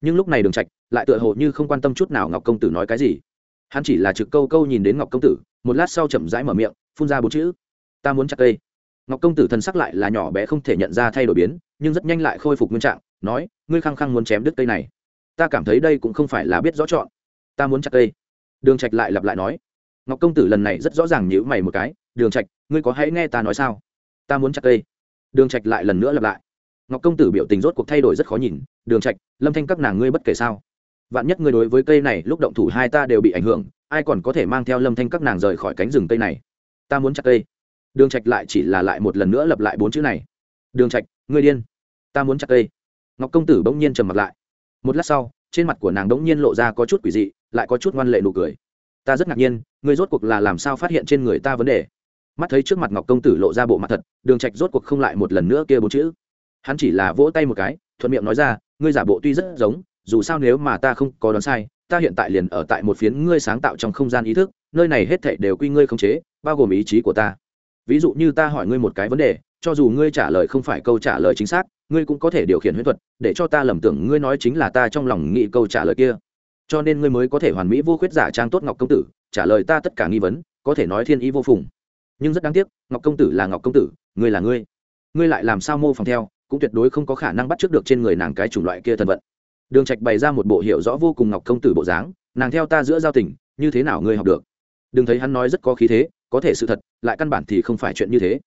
Nhưng lúc này đường trạch, lại tựa hồ như không quan tâm chút nào ngọc công tử nói cái gì. Hắn chỉ là trực câu câu nhìn đến ngọc công tử, một lát sau chậm rãi mở miệng, phun ra bốn chữ. Ta muốn chặt cây. Ngọc công tử thần sắc lại là nhỏ bé không thể nhận ra thay đổi biến, nhưng rất nhanh lại khôi phục nguyên trạng, nói, ngươi khăng khăng muốn chém đứt cây này ta cảm thấy đây cũng không phải là biết rõ chọn. Ta muốn chặt cây. Đường trạch lại lặp lại nói. Ngọc công tử lần này rất rõ ràng nhíu mày một cái. Đường trạch, ngươi có hãy nghe ta nói sao? Ta muốn chặt cây. Đường trạch lại lần nữa lặp lại. Ngọc công tử biểu tình rốt cuộc thay đổi rất khó nhìn. Đường trạch, lâm thanh các nàng ngươi bất kể sao? Vạn nhất ngươi đối với cây này lúc động thủ hai ta đều bị ảnh hưởng, ai còn có thể mang theo lâm thanh các nàng rời khỏi cánh rừng cây này? Ta muốn chặt cây. Đường trạch lại chỉ là lại một lần nữa lặp lại bốn chữ này. Đường trạch, ngươi điên. Ta muốn chặt cây. Ngọc công tử bỗng nhiên trầm mặt lại một lát sau, trên mặt của nàng bỗng nhiên lộ ra có chút quỷ dị, lại có chút ngoan lệ nụ cười. Ta rất ngạc nhiên, ngươi rốt cuộc là làm sao phát hiện trên người ta vấn đề? Mắt thấy trước mặt ngọc công tử lộ ra bộ mặt thật, đường trạch rốt cuộc không lại một lần nữa kia bốn chữ. Hắn chỉ là vỗ tay một cái, thuận miệng nói ra, ngươi giả bộ tuy rất giống, dù sao nếu mà ta không có đoán sai, ta hiện tại liền ở tại một phiến ngươi sáng tạo trong không gian ý thức, nơi này hết thảy đều quy ngươi không chế, bao gồm ý chí của ta. Ví dụ như ta hỏi ngươi một cái vấn đề, cho dù ngươi trả lời không phải câu trả lời chính xác ngươi cũng có thể điều khiển huyễn thuật, để cho ta lầm tưởng ngươi nói chính là ta trong lòng nghĩ câu trả lời kia. Cho nên ngươi mới có thể hoàn mỹ vô khuyết giả trang tốt ngọc công tử, trả lời ta tất cả nghi vấn, có thể nói thiên ý vô phùng. Nhưng rất đáng tiếc, ngọc công tử là ngọc công tử, ngươi là ngươi. Ngươi lại làm sao mô phỏng theo, cũng tuyệt đối không có khả năng bắt trước được trên người nàng cái chủng loại kia thần vận. Đường trạch bày ra một bộ hiệu rõ vô cùng ngọc công tử bộ dáng, nàng theo ta giữa giao tình, như thế nào ngươi học được? Đừng thấy hắn nói rất có khí thế, có thể sự thật, lại căn bản thì không phải chuyện như thế.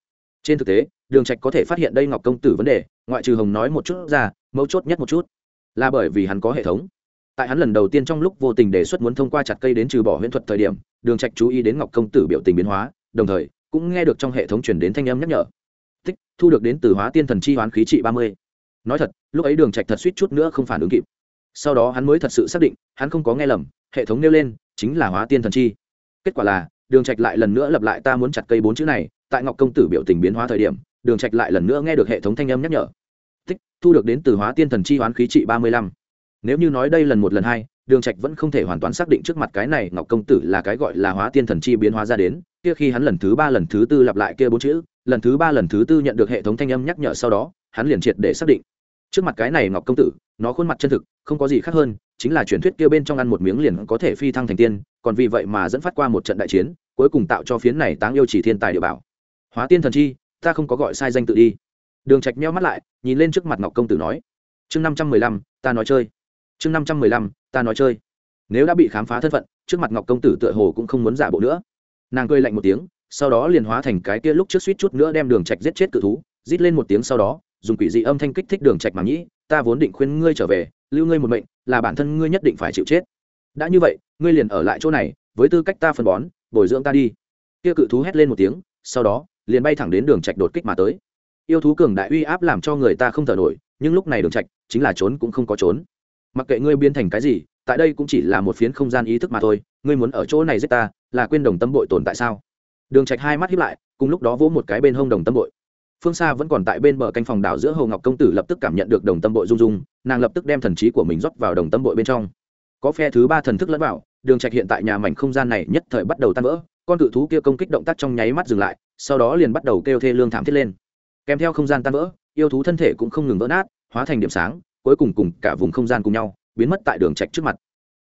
Trên thực tế đường trạch có thể phát hiện đây ngọc công tử vấn đề, ngoại trừ hồng nói một chút ra, mấu chốt nhất một chút. Là bởi vì hắn có hệ thống. Tại hắn lần đầu tiên trong lúc vô tình đề xuất muốn thông qua chặt cây đến trừ bỏ huyễn thuật thời điểm, đường trạch chú ý đến ngọc công tử biểu tình biến hóa, đồng thời, cũng nghe được trong hệ thống truyền đến thanh âm nhắc nhở. Tích, thu được đến từ hóa tiên thần chi hoán khí trị ba mươi. Nói thật, lúc ấy đường trạch thật suýt chút nữa không phản ứng kịp. Sau đó hắn mới thật sự xác định, hắn không có nghe lầm, hệ thống nêu lên, chính là hóa tiên thần chi. Kết quả là, đường trạch lại lần nữa lặp lại ta muốn chặt cây bốn chữ này, tại ngọc công tử biểu tình biến hóa thời điểm đường trạch lại lần nữa nghe được hệ thống thanh âm nhắc nhở. Tích, thu được đến từ hóa tiên thần chi hoán khí trị ba mươi lăm. Nếu như nói đây lần một lần hai, đường trạch vẫn không thể hoàn toàn xác định trước mặt cái này ngọc công tử là cái gọi là hóa tiên thần chi biến hóa ra đến, kia khi hắn lần thứ ba, lần thứ tư lặp lại kia bốn chữ, lần thứ ba, lần thứ tư nhận được hệ thống thanh âm nhắc nhở sau đó, hắn liền triệt để xác định. Trước mặt cái này ngọc công tử, nó khuôn mặt chân thực, không có gì khác hơn, chính là truyền thuyết kia bên trong ăn một miếng liền có thể phi thăng thành tiên, còn vì vậy mà dẫn phát qua một trận đại chiến, cuối cùng tạo cho phiến này táng yêu chỉ thiên tài địa bảo. Hóa tiên thần chi ta không có gọi sai danh tự đi. Đường trạch meo mắt lại, nhìn lên trước mặt ngọc công tử nói, chương năm trăm mười lăm, ta nói chơi. Chương năm trăm mười lăm, ta nói chơi. Nếu đã bị khám phá thân phận, trước mặt ngọc công tử tựa hồ cũng không muốn giả bộ nữa. Nàng cười lạnh một tiếng, sau đó liền hóa thành cái kia lúc trước suýt chút nữa đem đường trạch giết chết cự thú, rít lên một tiếng sau đó, dùng quỷ dị âm thanh kích thích đường trạch mà nhĩ ta vốn định khuyên ngươi trở về, lưu ngươi một mệnh, là bản thân ngươi nhất định phải chịu chết. Đã như vậy, ngươi liền ở lại chỗ này, với tư cách ta phân bón, bồi dưỡng ta đi. Kia cự thú hét lên một tiếng, sau đó liền bay thẳng đến đường trạch đột kích mà tới. Yêu thú cường đại uy áp làm cho người ta không thở nổi, nhưng lúc này đường trạch chính là trốn cũng không có trốn. Mặc kệ ngươi biến thành cái gì, tại đây cũng chỉ là một phiến không gian ý thức mà thôi, ngươi muốn ở chỗ này giết ta, là quên đồng tâm bội tồn tại sao? Đường trạch hai mắt híp lại, cùng lúc đó vỗ một cái bên hông đồng tâm bội. Phương xa vẫn còn tại bên bờ canh phòng đảo giữa hồ ngọc công tử lập tức cảm nhận được đồng tâm bội rung rung, nàng lập tức đem thần trí của mình rót vào đồng tâm bội bên trong. Có phe thứ ba thần thức lẫn vào, đường trạch hiện tại nhà mảnh không gian này nhất thời bắt đầu tan vỡ, con cự thú kia công kích động tác trong nháy mắt dừng lại sau đó liền bắt đầu kêu thê lương thảm thiết lên. Kèm theo không gian tan vỡ, yêu thú thân thể cũng không ngừng vỡ nát, hóa thành điểm sáng, cuối cùng cùng cả vùng không gian cùng nhau, biến mất tại đường trạch trước mặt.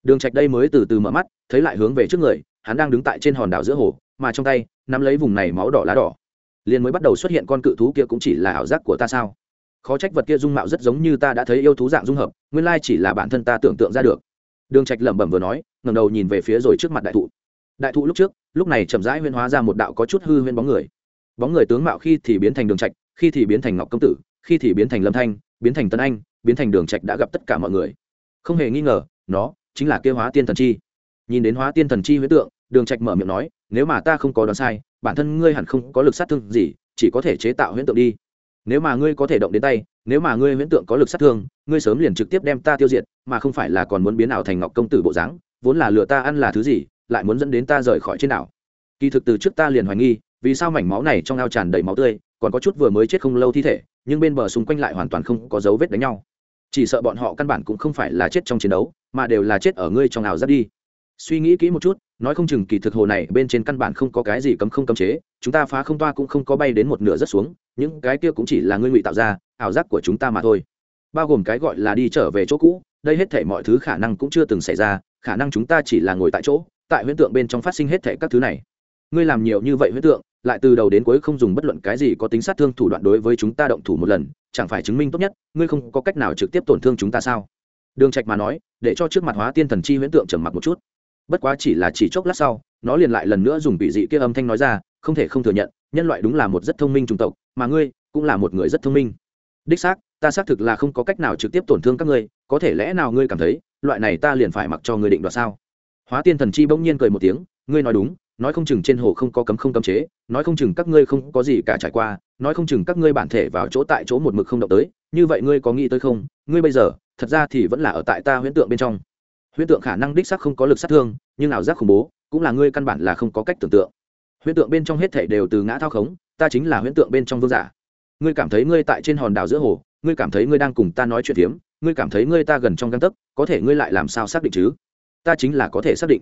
Đường trạch đây mới từ từ mở mắt, thấy lại hướng về trước người, hắn đang đứng tại trên hòn đảo giữa hồ, mà trong tay, nắm lấy vùng này máu đỏ lá đỏ. Liền mới bắt đầu xuất hiện con cự thú kia cũng chỉ là ảo giác của ta sao? Khó trách vật kia dung mạo rất giống như ta đã thấy yêu thú dạng dung hợp, nguyên lai chỉ là bản thân ta tưởng tượng ra được. Đường trạch lẩm bẩm vừa nói, ngẩng đầu nhìn về phía rồi trước mặt đại thụ đại thụ lúc trước, lúc này chậm rãi huyên hóa ra một đạo có chút hư huyên bóng người. Bóng người tướng mạo khi thì biến thành đường trạch, khi thì biến thành ngọc công tử, khi thì biến thành lâm thanh, biến thành tân anh, biến thành đường trạch đã gặp tất cả mọi người. Không hề nghi ngờ, nó chính là kia hóa tiên thần chi. Nhìn đến hóa tiên thần chi huyễn tượng, đường trạch mở miệng nói, nếu mà ta không có đoán sai, bản thân ngươi hẳn không có lực sát thương gì, chỉ có thể chế tạo huyễn tượng đi. Nếu mà ngươi có thể động đến tay, nếu mà ngươi huyễn tượng có lực sát thương, ngươi sớm liền trực tiếp đem ta tiêu diệt, mà không phải là còn muốn biến ảo thành ngọc công tử bộ dáng, vốn là lừa ta ăn là thứ gì lại muốn dẫn đến ta rời khỏi trên đảo. Kỳ thực từ trước ta liền hoài nghi, vì sao mảnh máu này trong ao tràn đầy máu tươi, còn có chút vừa mới chết không lâu thi thể, nhưng bên bờ xung quanh lại hoàn toàn không có dấu vết đánh nhau. Chỉ sợ bọn họ căn bản cũng không phải là chết trong chiến đấu, mà đều là chết ở ngươi trong ảo giác đi. Suy nghĩ kỹ một chút, nói không chừng kỳ thực hồ này bên trên căn bản không có cái gì cấm không cấm chế, chúng ta phá không toa cũng không có bay đến một nửa rất xuống, những cái kia cũng chỉ là ngươi ngụy tạo ra, ảo giác của chúng ta mà thôi. Bao gồm cái gọi là đi trở về chỗ cũ, đây hết thể mọi thứ khả năng cũng chưa từng xảy ra, khả năng chúng ta chỉ là ngồi tại chỗ tại huyễn tượng bên trong phát sinh hết thảy các thứ này. Ngươi làm nhiều như vậy huyễn tượng, lại từ đầu đến cuối không dùng bất luận cái gì có tính sát thương thủ đoạn đối với chúng ta động thủ một lần, chẳng phải chứng minh tốt nhất, ngươi không có cách nào trực tiếp tổn thương chúng ta sao? Đường trạch mà nói, để cho trước mặt hóa tiên thần chi huyễn tượng trầm mặc một chút. Bất quá chỉ là chỉ chốc lát sau, nó liền lại lần nữa dùng bị dị kia âm thanh nói ra, không thể không thừa nhận, nhân loại đúng là một rất thông minh chủng tộc, mà ngươi cũng là một người rất thông minh. Đích xác, ta xác thực là không có cách nào trực tiếp tổn thương các ngươi, có thể lẽ nào ngươi cảm thấy, loại này ta liền phải mặc cho ngươi định đoạt sao? Hóa tiên thần chi bỗng nhiên cười một tiếng, ngươi nói đúng, nói không chừng trên hồ không có cấm không cấm chế, nói không chừng các ngươi không có gì cả trải qua, nói không chừng các ngươi bản thể vào chỗ tại chỗ một mực không động tới, như vậy ngươi có nghĩ tới không? Ngươi bây giờ, thật ra thì vẫn là ở tại ta huyễn tượng bên trong. Huyễn tượng khả năng đích sắc không có lực sát thương, nhưng ảo giác khủng bố, cũng là ngươi căn bản là không có cách tưởng tượng. Huyễn tượng bên trong hết thể đều từ ngã thao khống, ta chính là huyễn tượng bên trong vương giả. Ngươi cảm thấy ngươi tại trên hòn đảo giữa hồ, ngươi cảm thấy ngươi đang cùng ta nói chuyện phiếm, ngươi cảm thấy ngươi ta gần trong găng tấc, có thể ngươi lại làm sao xác định chứ? Ta chính là có thể xác định.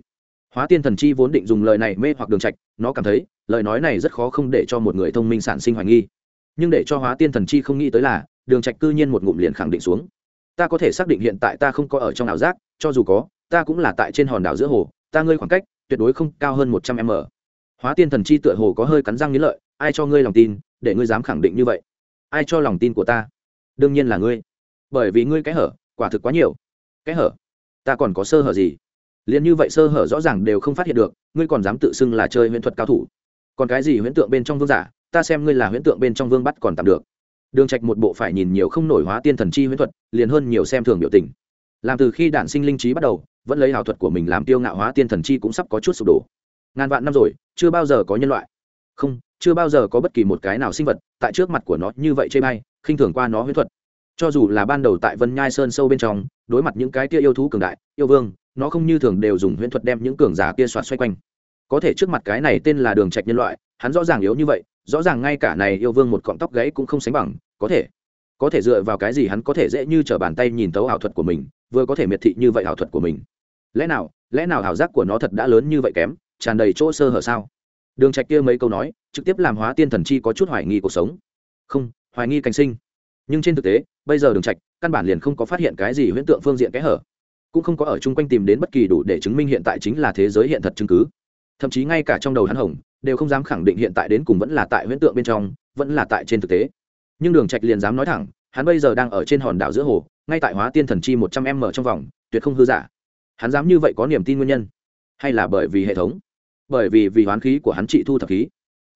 Hóa tiên thần chi vốn định dùng lời này mê hoặc đường trạch, nó cảm thấy, lời nói này rất khó không để cho một người thông minh sản sinh hoài nghi. Nhưng để cho hóa tiên thần chi không nghĩ tới là, đường trạch cư nhiên một ngụm liền khẳng định xuống. Ta có thể xác định hiện tại ta không có ở trong ảo giác, cho dù có, ta cũng là tại trên hòn đảo giữa hồ, ta ngươi khoảng cách, tuyệt đối không cao hơn một trăm m. Hóa tiên thần chi tựa hồ có hơi cắn răng nghiến lợi, ai cho ngươi lòng tin, để ngươi dám khẳng định như vậy? Ai cho lòng tin của ta? Đương nhiên là ngươi. Bởi vì ngươi cái hở, quả thực quá nhiều. Cái hở? Ta còn có sơ hở gì? Liền như vậy sơ hở rõ ràng đều không phát hiện được, ngươi còn dám tự xưng là chơi huyễn thuật cao thủ. Còn cái gì huyễn tượng bên trong vương giả, ta xem ngươi là huyễn tượng bên trong vương bắt còn tạm được. Đường trạch một bộ phải nhìn nhiều không nổi hóa tiên thần chi huyễn thuật, liền hơn nhiều xem thường biểu tình. Làm từ khi đản sinh linh trí bắt đầu, vẫn lấy hào thuật của mình làm tiêu ngạo hóa tiên thần chi cũng sắp có chút sụp đổ. Ngàn vạn năm rồi, chưa bao giờ có nhân loại. Không, chưa bao giờ có bất kỳ một cái nào sinh vật tại trước mặt của nó như vậy chê bay khinh thường qua nó huyễn thuật. Cho dù là ban đầu tại vân nhai sơn sâu bên trong, đối mặt những cái kia yêu thú cường đại, yêu vương nó không như thường đều dùng huyễn thuật đem những cường giả kia xoạt xoay quanh. Có thể trước mặt cái này tên là đường trạch nhân loại, hắn rõ ràng yếu như vậy, rõ ràng ngay cả này yêu vương một cọng tóc gãy cũng không sánh bằng, có thể. Có thể dựa vào cái gì hắn có thể dễ như trở bàn tay nhìn tấu ảo thuật của mình, vừa có thể miệt thị như vậy ảo thuật của mình? Lẽ nào lẽ nào ảo giác của nó thật đã lớn như vậy kém, tràn đầy chỗ sơ hở sao? Đường trạch kia mấy câu nói, trực tiếp làm hóa tiên thần chi có chút hoài nghi cuộc sống. Không, hoài nghi cảnh sinh. Nhưng trên thực tế, bây giờ đường trạch, căn bản liền không có phát hiện cái gì huyễn tượng phương diện kẽ hở cũng không có ở chung quanh tìm đến bất kỳ đủ để chứng minh hiện tại chính là thế giới hiện thật chứng cứ. Thậm chí ngay cả trong đầu hắn hồng, đều không dám khẳng định hiện tại đến cùng vẫn là tại huyễn tượng bên trong, vẫn là tại trên thực tế. Nhưng đường trạch liền dám nói thẳng, hắn bây giờ đang ở trên hòn đảo giữa hồ, ngay tại hóa tiên thần chi một trăm m trong vòng, tuyệt không hư giả. Hắn dám như vậy có niềm tin nguyên nhân? Hay là bởi vì hệ thống? Bởi vì vì hoán khí của hắn trị thu thập khí.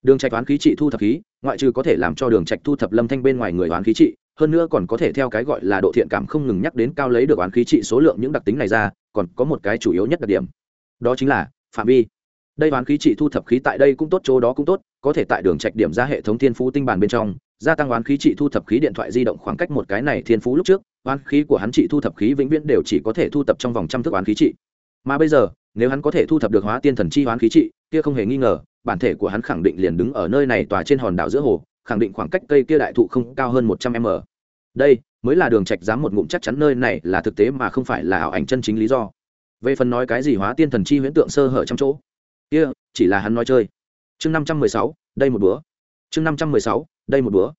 Đường trạch hoán khí trị thu thập khí, ngoại trừ có thể làm cho đường trạch thu thập lâm thanh bên ngoài người hoán khí trị hơn nữa còn có thể theo cái gọi là độ thiện cảm không ngừng nhắc đến cao lấy được oán khí trị số lượng những đặc tính này ra, còn có một cái chủ yếu nhất đặc điểm. Đó chính là phạm vi. Đây oán khí trị thu thập khí tại đây cũng tốt, chỗ đó cũng tốt, có thể tại đường trạch điểm ra hệ thống thiên phú tinh bản bên trong, gia tăng oán khí trị thu thập khí điện thoại di động khoảng cách một cái này thiên phú lúc trước, oán khí của hắn trị thu thập khí vĩnh viễn đều chỉ có thể thu thập trong vòng trăm thước oán khí trị. Mà bây giờ, nếu hắn có thể thu thập được hóa tiên thần chi oán khí trị, kia không hề nghi ngờ, bản thể của hắn khẳng định liền đứng ở nơi này tòa trên hòn đảo giữa hồ, khẳng định khoảng cách cây kia đại thụ không cao hơn một trăm m đây, mới là đường trạch dám một ngụm chắc chắn nơi này là thực tế mà không phải là ảo ảnh chân chính lý do. Về phần nói cái gì hóa tiên thần chi huyễn tượng sơ hở trong chỗ? Kia, chỉ là hắn nói chơi. Chương năm trăm mười sáu, đây một bữa. Chương năm trăm mười sáu, đây một bữa.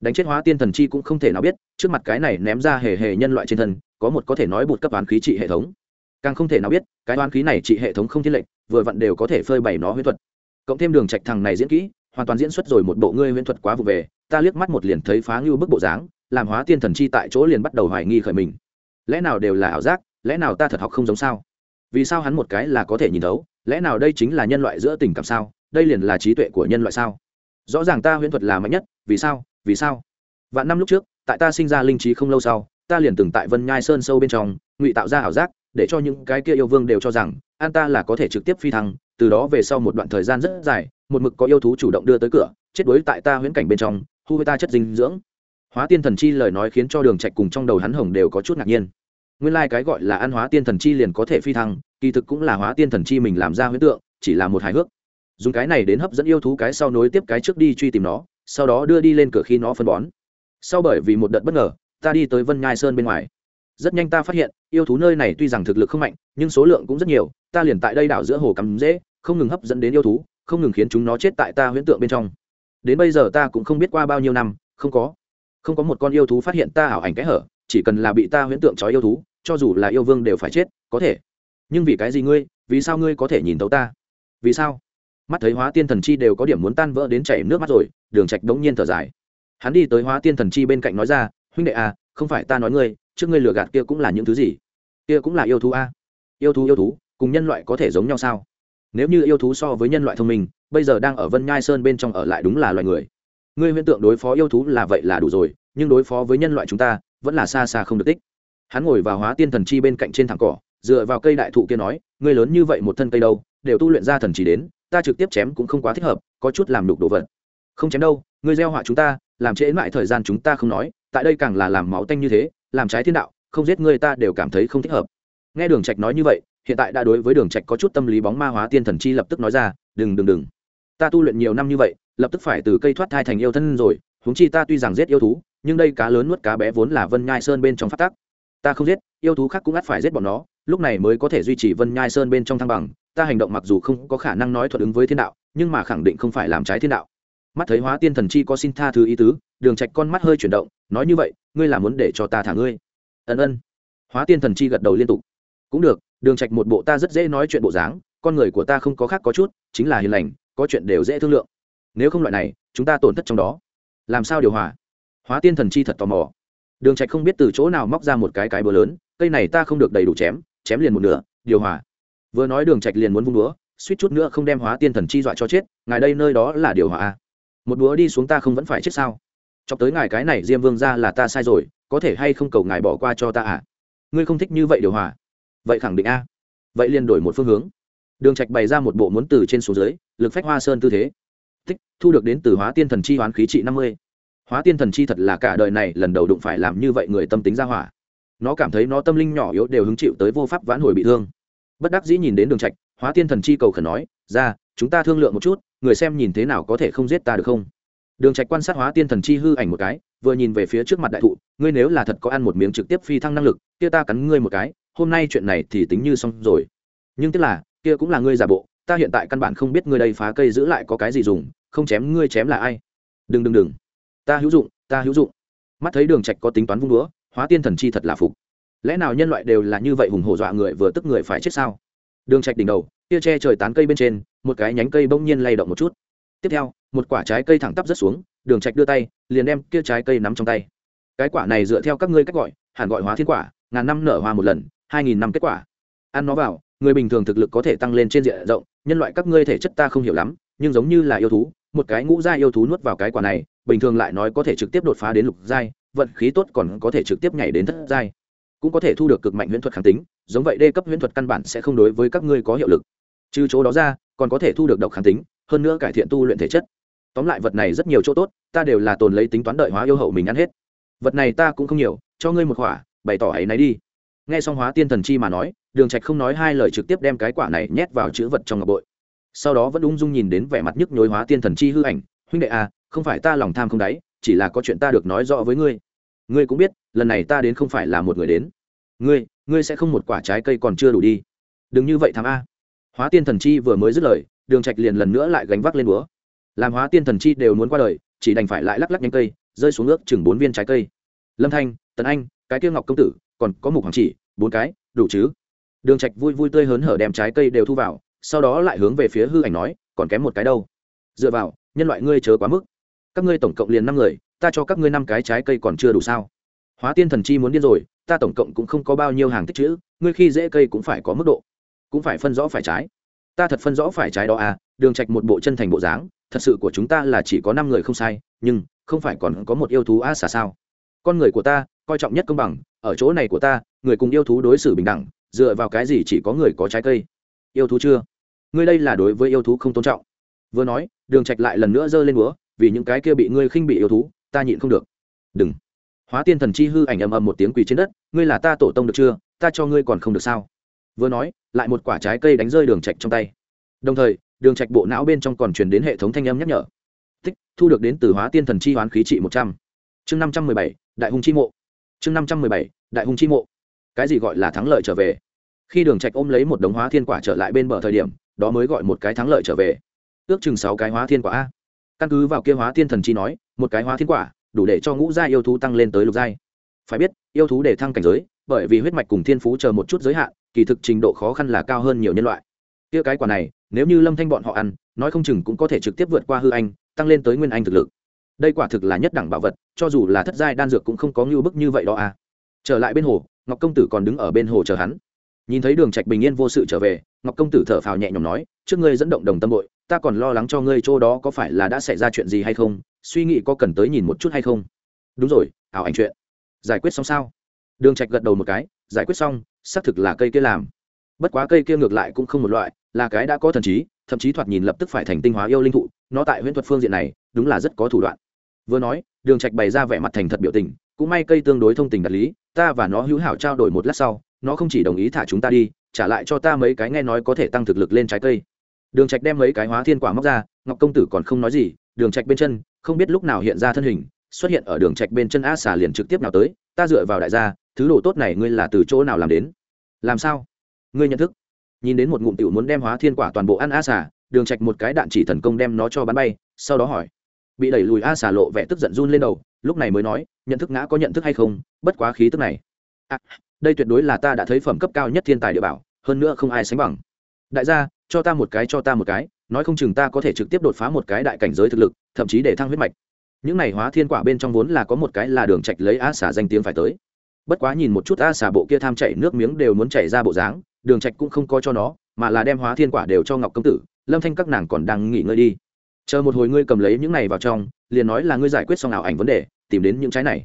Đánh chết hóa tiên thần chi cũng không thể nào biết, trước mặt cái này ném ra hề hề nhân loại trên thân, có một có thể nói bột cấp oán khí trị hệ thống. Càng không thể nào biết, cái oán khí này trị hệ thống không thiên lệnh vừa vặn đều có thể phơi bày nó huyễn thuật. Cộng thêm đường trạch thằng này diễn kỹ, hoàn toàn diễn xuất rồi một bộ ngươi huyễn thuật quá vụ về, ta liếc mắt một liền thấy phá ngưu bức bộ dáng làm hóa tiên thần chi tại chỗ liền bắt đầu hoài nghi khởi mình. Lẽ nào đều là ảo giác, lẽ nào ta thật học không giống sao? Vì sao hắn một cái là có thể nhìn thấu, lẽ nào đây chính là nhân loại giữa tình cảm sao? Đây liền là trí tuệ của nhân loại sao? Rõ ràng ta huyễn thuật là mạnh nhất, vì sao vì sao? Vạn năm lúc trước, tại ta sinh ra linh trí không lâu sau, ta liền từng tại vân nhai sơn sâu bên trong, ngụy tạo ra ảo giác, để cho những cái kia yêu vương đều cho rằng, an ta là có thể trực tiếp phi thăng, từ đó về sau một đoạn thời gian rất dài, một mực có yêu thú chủ động đưa tới cửa, chết đuối tại ta huyễn cảnh bên trong thu với ta chất dinh dưỡng hóa tiên thần chi lời nói khiến cho đường trạch cùng trong đầu hắn hồng đều có chút ngạc nhiên. Nguyên lai like cái gọi là ăn hóa tiên thần chi liền có thể phi thăng, kỳ thực cũng là hóa tiên thần chi mình làm ra huyễn tượng, chỉ là một hài hước. Dùng cái này đến hấp dẫn yêu thú cái sau nối tiếp cái trước đi truy tìm nó, sau đó đưa đi lên cửa khi nó phân bón. Sau bởi vì một đợt bất ngờ, ta đi tới vân nhai sơn bên ngoài. Rất nhanh ta phát hiện, yêu thú nơi này tuy rằng thực lực không mạnh, nhưng số lượng cũng rất nhiều, ta liền tại đây đảo giữa hồ cắm dễ, không ngừng hấp dẫn đến yêu thú, không ngừng khiến chúng nó chết tại ta huyễn tượng bên trong. Đến bây giờ ta cũng không biết qua bao nhiêu năm, không có không có một con yêu thú phát hiện ta ảo ảnh kẽ hở, chỉ cần là bị ta huyễn tượng trói yêu thú, cho dù là yêu vương đều phải chết, có thể. Nhưng vì cái gì ngươi, vì sao ngươi có thể nhìn thấu ta? Vì sao? Mắt thấy hóa tiên thần chi đều có điểm muốn tan vỡ đến chảy nước mắt rồi, đường trạch đống nhiên thở dài. Hắn đi tới hóa tiên thần chi bên cạnh nói ra, huynh đệ à không phải ta nói ngươi, trước ngươi lừa gạt kia cũng là những thứ gì? Kia cũng là yêu thú a. À? yêu thú yêu thú, cùng nhân loại có thể giống nhau sao? Nếu như yêu thú so với nhân loại thông minh, bây giờ đang ở vân nhai sơn bên trong ở lại đúng là loài người ngươi huyễn tượng đối phó yêu thú là vậy là đủ rồi, nhưng đối phó với nhân loại chúng ta, vẫn là xa xa không được tích. Hắn ngồi vào hóa tiên thần chi bên cạnh trên thẳng cỏ, dựa vào cây đại thụ kia nói, ngươi lớn như vậy một thân cây đâu, đều tu luyện ra thần chỉ đến, ta trực tiếp chém cũng không quá thích hợp, có chút làm đục đồ vật. Không chém đâu, ngươi gieo họa chúng ta, làm trễ mãi thời gian chúng ta không nói, tại đây càng là làm máu tanh như thế, làm trái thiên đạo, không giết ngươi ta đều cảm thấy không thích hợp. Nghe đường trạch nói như vậy, hiện tại đã đối với đường trạch có chút tâm lý bóng ma hóa tiên thần chi lập tức nói ra, đừng đừng đừng. Ta tu luyện nhiều năm như vậy lập tức phải từ cây thoát thai thành yêu thân rồi, huống chi ta tuy rằng giết yêu thú, nhưng đây cá lớn nuốt cá bé vốn là vân nhai sơn bên trong phát tác ta không giết, yêu thú khác cũng ắt phải giết bọn nó, lúc này mới có thể duy trì vân nhai sơn bên trong thăng bằng. Ta hành động mặc dù không có khả năng nói thuận ứng với thiên đạo, nhưng mà khẳng định không phải làm trái thiên đạo. Mắt thấy hóa tiên thần chi có xin tha thứ ý tứ, đường trạch con mắt hơi chuyển động, nói như vậy, ngươi là muốn để cho ta thả ngươi. Ân ân. Hóa tiên thần chi gật đầu liên tục. Cũng được, đường trạch một bộ ta rất dễ nói chuyện bộ dáng, con người của ta không có khác có chút, chính là hiền lành, có chuyện đều dễ thương lượng nếu không loại này, chúng ta tổn thất trong đó. Làm sao điều hòa? Hóa tiên thần chi thật tò mò. Đường trạch không biết từ chỗ nào móc ra một cái cái búa lớn, cây này ta không được đầy đủ chém chém liền một nửa, điều hòa. Vừa nói đường trạch liền muốn vung đũa suýt chút nữa không đem hóa tiên thần chi dọa cho chết, ngài đây nơi đó là điều hòa à? một đũa đi xuống ta không vẫn phải chết sao? Chọc tới ngài cái này diêm vương ra là ta sai rồi, có thể hay không cầu ngài bỏ qua cho ta à? Ngươi không thích như vậy điều hòa. Vậy khẳng định a. Vậy liền đổi một phương hướng. Đường trạch bày ra một bộ muốn từ trên xuống dưới, lực phách hoa sơn tư thế thích thu được đến từ hóa tiên thần chi hoán khí trị năm mươi. Hóa tiên thần chi thật là cả đời này lần đầu đụng phải làm như vậy người tâm tính ra hỏa. Nó cảm thấy nó tâm linh nhỏ yếu đều hứng chịu tới vô pháp vãn hồi bị thương. Bất đắc dĩ nhìn đến đường trạch, hóa tiên thần chi cầu khẩn nói, ra, chúng ta thương lượng một chút, người xem nhìn thế nào có thể không giết ta được không? Đường trạch quan sát hóa tiên thần chi hư ảnh một cái, vừa nhìn về phía trước mặt đại thụ, ngươi nếu là thật có ăn một miếng trực tiếp phi thăng năng lực, kia ta cắn ngươi một cái, hôm nay chuyện này thì tính như xong rồi. Nhưng tức là, kia cũng là ngươi giả bộ ta hiện tại căn bản không biết ngươi đây phá cây giữ lại có cái gì dùng, không chém ngươi chém là ai. Đừng đừng đừng. Ta hữu dụng, ta hữu dụng. Mắt thấy đường trạch có tính toán vung đũa, hóa tiên thần chi thật là phục. Lẽ nào nhân loại đều là như vậy hùng hổ dọa người vừa tức người phải chết sao? Đường trạch đỉnh đầu kia che trời tán cây bên trên, một cái nhánh cây bỗng nhiên lay động một chút. Tiếp theo, một quả trái cây thẳng tắp rớt xuống, đường trạch đưa tay, liền đem kia trái cây nắm trong tay. Cái quả này dựa theo các ngươi cách gọi, hẳn gọi hóa thiên quả, ngàn năm nở hoa một lần, hai nghìn năm kết quả. Ăn nó vào, người bình thường thực lực có thể tăng lên trên diện rộng nhân loại các ngươi thể chất ta không hiểu lắm, nhưng giống như là yêu thú, một cái ngũ giai yêu thú nuốt vào cái quả này, bình thường lại nói có thể trực tiếp đột phá đến lục giai, vận khí tốt còn có thể trực tiếp nhảy đến thất giai. Cũng có thể thu được cực mạnh huyễn thuật kháng tính, giống vậy đê cấp huyễn thuật căn bản sẽ không đối với các ngươi có hiệu lực. Trừ chỗ đó ra, còn có thể thu được độc kháng tính, hơn nữa cải thiện tu luyện thể chất. Tóm lại vật này rất nhiều chỗ tốt, ta đều là tồn lấy tính toán đợi hóa yêu hậu mình ăn hết. Vật này ta cũng không nhiều, cho ngươi một khỏa bày tỏ ấy nấy đi nghe xong hóa tiên thần chi mà nói, đường trạch không nói hai lời trực tiếp đem cái quả này nhét vào chữ vật trong ngọc bội. Sau đó vẫn ung dung nhìn đến vẻ mặt nhức nhối hóa tiên thần chi hư ảnh, huynh đệ à không phải ta lòng tham không đáy, chỉ là có chuyện ta được nói rõ với ngươi. Ngươi cũng biết, lần này ta đến không phải là một người đến. Ngươi ngươi sẽ không một quả trái cây còn chưa đủ đi. Đừng như vậy tham a. Hóa tiên thần chi vừa mới dứt lời, đường trạch liền lần nữa lại gánh vác lên búa. Làm hóa tiên thần chi đều muốn qua đời, chỉ đành phải lại lắc lắc nhánh cây, rơi xuống nước chừng bốn viên trái cây. Lâm thanh, tần anh, cái kia ngọc công tử còn có mục hoàng chỉ, bốn cái, đủ chứ? Đường trạch vui vui tươi hớn hở đem trái cây đều thu vào, sau đó lại hướng về phía hư ảnh nói, còn kém một cái đâu. Dựa vào, nhân loại ngươi chớ quá mức. Các ngươi tổng cộng liền năm người, ta cho các ngươi năm cái trái cây còn chưa đủ sao? Hóa tiên thần chi muốn điên rồi, ta tổng cộng cũng không có bao nhiêu hàng tích chữ, ngươi khi dễ cây cũng phải có mức độ. Cũng phải phân rõ phải trái. Ta thật phân rõ phải trái đó à đường trạch một bộ chân thành bộ dáng, thật sự của chúng ta là chỉ có năm người không sai, nhưng không phải còn có một yêu thú a xà sao? Con người của ta, coi trọng nhất công bằng, ở chỗ này của ta, người cùng yêu thú đối xử bình đẳng, dựa vào cái gì chỉ có người có trái cây? Yêu thú chưa? Ngươi đây là đối với yêu thú không tôn trọng. Vừa nói, đường trạch lại lần nữa giơ lên búa, vì những cái kia bị ngươi khinh bị yêu thú, ta nhịn không được. Đừng. Hóa tiên thần chi hư ảnh ầm ầm một tiếng quỳ trên đất, ngươi là ta tổ tông được chưa? Ta cho ngươi còn không được sao? Vừa nói, lại một quả trái cây đánh rơi đường trạch trong tay. Đồng thời, đường trạch bộ não bên trong còn truyền đến hệ thống thanh âm nhắc nhở. Tích, thu được đến từ hóa tiên thần chi hoán khí trị một trăm. Chương năm trăm mười bảy đại hùng chi mộ. Chương năm trăm mười bảy, đại hùng chi mộ. Cái gì gọi là thắng lợi trở về? Khi đường trạch ôm lấy một đống hóa thiên quả trở lại bên bờ thời điểm, đó mới gọi một cái thắng lợi trở về. Ước chừng sáu cái hóa thiên quả a. Căn cứ vào kia hóa thiên thần chi nói, một cái hóa thiên quả, đủ để cho ngũ giai yêu thú tăng lên tới lục giai. Phải biết, yêu thú để thăng cảnh giới, bởi vì huyết mạch cùng thiên phú chờ một chút giới hạn, kỳ thực trình độ khó khăn là cao hơn nhiều nhân loại. Kia cái quả này, nếu như lâm thanh bọn họ ăn, nói không chừng cũng có thể trực tiếp vượt qua hư anh, tăng lên tới nguyên anh thực lực đây quả thực là nhất đẳng bảo vật, cho dù là thất giai đan dược cũng không có ngưu bức như vậy đó à. Trở lại bên hồ, ngọc công tử còn đứng ở bên hồ chờ hắn. Nhìn thấy đường trạch bình yên vô sự trở về, ngọc công tử thở phào nhẹ nhõm nói, trước ngươi dẫn động đồng tâm bội, ta còn lo lắng cho ngươi chỗ đó có phải là đã xảy ra chuyện gì hay không, suy nghĩ có cần tới nhìn một chút hay không. Đúng rồi, ảo ảnh chuyện. Giải quyết xong sao? Đường trạch gật đầu một cái, giải quyết xong, xác thực là cây kia làm. Bất quá cây kia ngược lại cũng không một loại, là cái đã có thần trí, thậm chí thoạt nhìn lập tức phải thành tinh hóa yêu linh thụ, nó tại huyễn thuật phương diện này, đúng là rất có thủ đoạn vừa nói, đường trạch bày ra vẻ mặt thành thật biểu tình, cũng may cây tương đối thông tình đạt lý, ta và nó hữu hảo trao đổi một lát sau, nó không chỉ đồng ý thả chúng ta đi, trả lại cho ta mấy cái nghe nói có thể tăng thực lực lên trái cây. Đường trạch đem mấy cái hóa thiên quả móc ra, ngọc công tử còn không nói gì, đường trạch bên chân, không biết lúc nào hiện ra thân hình, xuất hiện ở đường trạch bên chân a xà liền trực tiếp nào tới, ta dựa vào đại gia, thứ đồ tốt này ngươi là từ chỗ nào làm đến? Làm sao? Ngươi nhận thức. Nhìn đến một ngụm tiểu muốn đem hóa thiên quả toàn bộ ăn a xà, đường trạch một cái đạn chỉ thần công đem nó cho bắn bay, sau đó hỏi bị đẩy lùi a xà lộ vẻ tức giận run lên đầu lúc này mới nói nhận thức ngã có nhận thức hay không? Bất quá khí tức này. À, đây tuyệt đối là ta đã thấy phẩm cấp cao nhất thiên tài địa bảo hơn nữa không ai sánh bằng. Đại gia cho ta một cái cho ta một cái nói không chừng ta có thể trực tiếp đột phá một cái đại cảnh giới thực lực thậm chí để thăng huyết mạch. Những này hóa thiên quả bên trong vốn là có một cái là đường trạch lấy a xà danh tiếng phải tới. Bất quá nhìn một chút a xà bộ kia tham chảy nước miếng đều muốn chảy ra bộ dáng đường trạch cũng không coi cho nó mà là đem hóa thiên quả đều cho ngọc công tử lâm thanh các nàng còn đang nghỉ ngơi đi chờ một hồi ngươi cầm lấy những này vào trong, liền nói là ngươi giải quyết xong ảo ảnh vấn đề, tìm đến những trái này.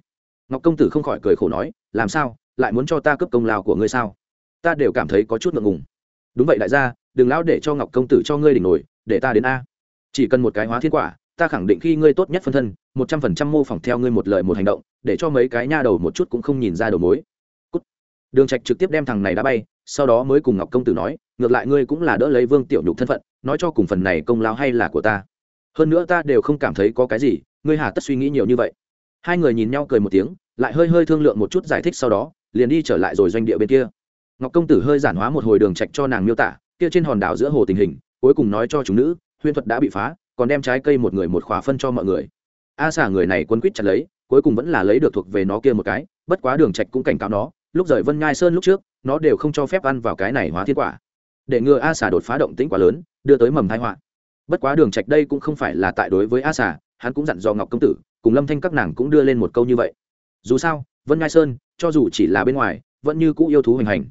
Ngọc công tử không khỏi cười khổ nói, làm sao, lại muốn cho ta cấp công lao của ngươi sao? Ta đều cảm thấy có chút ngượng ngùng. Đúng vậy đại gia, đừng lão để cho ngọc công tử cho ngươi đỉnh nổi, để ta đến a. Chỉ cần một cái hóa thiên quả, ta khẳng định khi ngươi tốt nhất phân thân, một trăm phần trăm mô phỏng theo ngươi một lời một hành động, để cho mấy cái nha đầu một chút cũng không nhìn ra đầu mối. Cút. đường trạch trực tiếp đem thằng này đã bay, sau đó mới cùng ngọc công tử nói, ngược lại ngươi cũng là đỡ lấy vương tiểu nhục thân phận, nói cho cùng phần này công lao hay là của ta hơn nữa ta đều không cảm thấy có cái gì, ngươi hà tất suy nghĩ nhiều như vậy. Hai người nhìn nhau cười một tiếng, lại hơi hơi thương lượng một chút giải thích sau đó, liền đi trở lại rồi doanh địa bên kia. Ngọc công tử hơi giản hóa một hồi đường trạch cho nàng miêu tả, kia trên hòn đảo giữa hồ tình hình, cuối cùng nói cho chúng nữ, huyễn thuật đã bị phá, còn đem trái cây một người một khóa phân cho mọi người. A xả người này quấn quýt chặt lấy, cuối cùng vẫn là lấy được thuộc về nó kia một cái, bất quá đường trạch cũng cảnh cáo nó, lúc rời vân nhai sơn lúc trước, nó đều không cho phép ăn vào cái này hóa thiên quả. Để ngừa a xả đột phá động tĩnh quá lớn, đưa tới mầm tai họa bất quá đường trạch đây cũng không phải là tại đối với a xà, hắn cũng dặn dò ngọc công tử, cùng lâm thanh các nàng cũng đưa lên một câu như vậy. Dù sao, vân ngai sơn, cho dù chỉ là bên ngoài, vẫn như cũ yêu thú hình hành.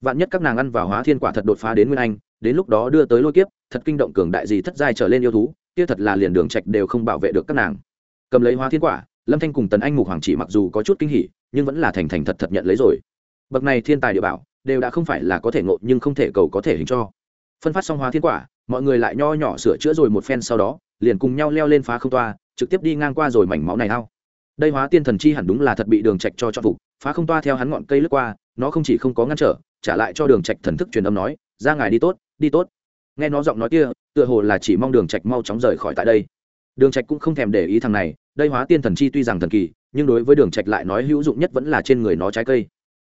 Vạn nhất các nàng ăn vào hóa thiên quả thật đột phá đến nguyên anh, đến lúc đó đưa tới lôi kiếp, thật kinh động cường đại gì thất giai trở lên yêu thú, kia thật là liền đường trạch đều không bảo vệ được các nàng. Cầm lấy hóa thiên quả, lâm thanh cùng tần anh mục hoàng chỉ mặc dù có chút kinh hỉ, nhưng vẫn là thành thành thật thật nhận lấy rồi. Bậc này thiên tài địa bảo, đều đã không phải là có thể ngộ nhưng không thể cầu có thể hình cho phân phát xong hóa thiên quả, mọi người lại nho nhỏ sửa chữa rồi một phen sau đó, liền cùng nhau leo lên phá không toa, trực tiếp đi ngang qua rồi mảnh máu này ao. Đây hóa tiên thần chi hẳn đúng là thật bị đường trạch cho cho phục, phá không toa theo hắn ngọn cây lướt qua, nó không chỉ không có ngăn trở, trả lại cho đường trạch thần thức truyền âm nói, ra ngài đi tốt đi tốt. Nghe nó giọng nói kia, tựa hồ là chỉ mong đường trạch mau chóng rời khỏi tại đây. Đường trạch cũng không thèm để ý thằng này, đây hóa tiên thần chi tuy rằng thần kỳ, nhưng đối với đường trạch lại nói hữu dụng nhất vẫn là trên người nó trái cây.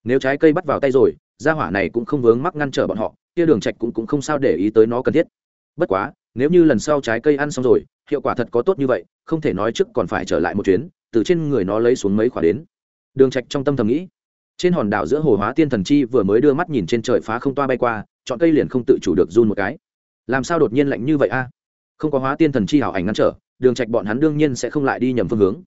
Nếu trái cây bắt vào tay rồi, gia hỏa này cũng không vướng mắc ngăn trở bọn họ kia đường trạch cũng cũng không sao để ý tới nó cần thiết. Bất quá, nếu như lần sau trái cây ăn xong rồi, hiệu quả thật có tốt như vậy, không thể nói trước còn phải trở lại một chuyến, từ trên người nó lấy xuống mấy quả đến. Đường trạch trong tâm thầm nghĩ. Trên hòn đảo giữa hồ hóa tiên thần chi vừa mới đưa mắt nhìn trên trời phá không toa bay qua, chọn cây liền không tự chủ được run một cái. Làm sao đột nhiên lạnh như vậy a? Không có hóa tiên thần chi hảo ảnh ngăn trở, đường trạch bọn hắn đương nhiên sẽ không lại đi nhầm phương hướng.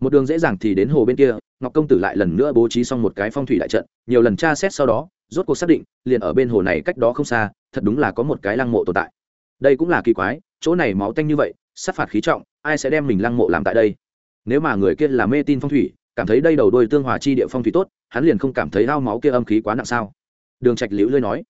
Một đường dễ dàng thì đến hồ bên kia, ngọc công tử lại lần nữa bố trí xong một cái phong thủy đại trận, nhiều lần tra xét sau đó rốt cuộc xác định, liền ở bên hồ này cách đó không xa, thật đúng là có một cái lăng mộ tồn tại. Đây cũng là kỳ quái, chỗ này máu tanh như vậy, sát phạt khí trọng, ai sẽ đem mình lăng mộ làm tại đây? Nếu mà người kia là mê tin phong thủy, cảm thấy đây đầu đôi tương hòa chi địa phong thủy tốt, hắn liền không cảm thấy ao máu kia âm khí quá nặng sao? Đường trạch liễu lơi nói.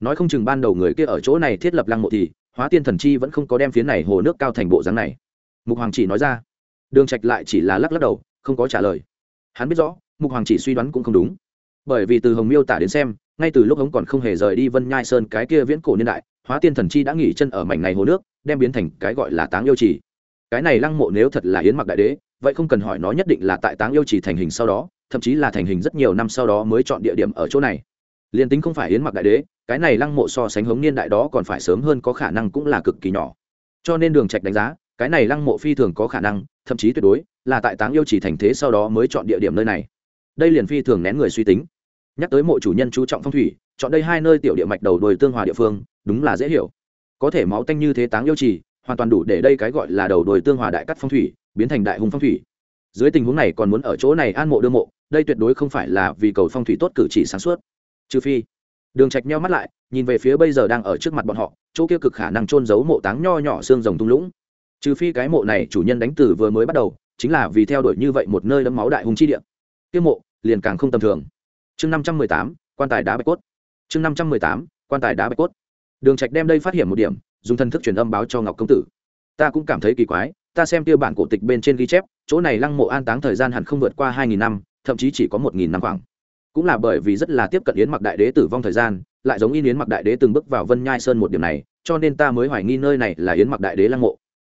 Nói không chừng ban đầu người kia ở chỗ này thiết lập lăng mộ thì, hóa tiên thần chi vẫn không có đem phía này hồ nước cao thành bộ dáng này. Mục hoàng chỉ nói ra. Đường trạch lại chỉ là lắc lắc đầu, không có trả lời. Hắn biết rõ, mục hoàng chỉ suy đoán cũng không đúng bởi vì từ hồng miêu tả đến xem, ngay từ lúc hống còn không hề rời đi vân nhai sơn cái kia viễn cổ niên đại, hóa tiên thần chi đã nghỉ chân ở mảnh này hồ nước, đem biến thành cái gọi là táng yêu trì. Cái này lăng mộ nếu thật là yến mặc đại đế, vậy không cần hỏi nó nhất định là tại táng yêu trì thành hình sau đó, thậm chí là thành hình rất nhiều năm sau đó mới chọn địa điểm ở chỗ này. Liền tính không phải yến mặc đại đế, cái này lăng mộ so sánh hống niên đại đó còn phải sớm hơn có khả năng cũng là cực kỳ nhỏ. Cho nên đường trạch đánh giá, cái này lăng mộ phi thường có khả năng, thậm chí tuyệt đối là tại táng yêu chỉ thành thế sau đó mới chọn địa điểm nơi này. Đây liền phi thường nén người suy tính nhắc tới mộ chủ nhân chú trọng phong thủy, chọn đây hai nơi tiểu địa mạch đầu đồi tương hòa địa phương, đúng là dễ hiểu. Có thể máu tanh như thế táng yêu trì, hoàn toàn đủ để đây cái gọi là đầu đồi tương hòa đại cắt phong thủy, biến thành đại hùng phong thủy. Dưới tình huống này còn muốn ở chỗ này an mộ đưa mộ, đây tuyệt đối không phải là vì cầu phong thủy tốt cử chỉ sáng suốt. Trừ phi, đường trạch nheo mắt lại, nhìn về phía bây giờ đang ở trước mặt bọn họ, chỗ kia cực khả năng trôn giấu mộ táng nho nhỏ xương rồng tung lũng. Trừ phi cái mộ này chủ nhân đánh tử vừa mới bắt đầu, chính là vì theo đuổi như vậy một nơi đấm máu đại hùng chi địa. Kia mộ, liền càng không tầm thường chương năm trăm mười tám, quan tài đá bạch cốt. Chương năm trăm mười tám, quan tài đá bạch cốt. Đường trạch đem đây phát hiện một điểm, dùng thân thức truyền âm báo cho ngọc công tử. Ta cũng cảm thấy kỳ quái, ta xem tiêu bản cổ tịch bên trên ghi chép, chỗ này lăng mộ an táng thời gian hẳn không vượt qua hai nghìn năm, thậm chí chỉ có một nghìn năm khoảng. Cũng là bởi vì rất là tiếp cận yến mặc đại đế tử vong thời gian, lại giống y yến mặc đại đế từng bước vào vân nhai sơn một điểm này, cho nên ta mới hoài nghi nơi này là yến mặc đại đế lăng mộ.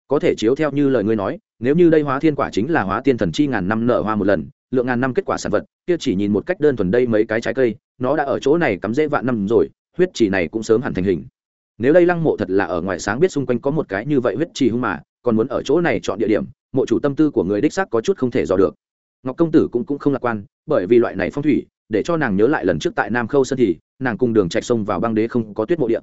Có thể chiếu theo như lời ngươi nói, nếu như đây hóa thiên quả chính là hóa tiên thần chi ngàn năm nở hoa một lần lượng ngàn năm kết quả sản vật kia chỉ nhìn một cách đơn thuần đây mấy cái trái cây nó đã ở chỗ này cắm rễ vạn năm rồi huyết chỉ này cũng sớm hẳn thành hình. Nếu đây lăng mộ thật là ở ngoài sáng biết xung quanh có một cái như vậy huyết trì hung mà còn muốn ở chỗ này chọn địa điểm mộ chủ tâm tư của người đích xác có chút không thể dò được. Ngọc công tử cũng, cũng không lạc quan bởi vì loại này phong thủy để cho nàng nhớ lại lần trước tại nam khâu sơn thì nàng cùng đường chạy sông vào băng đế không có tuyết mộ địa.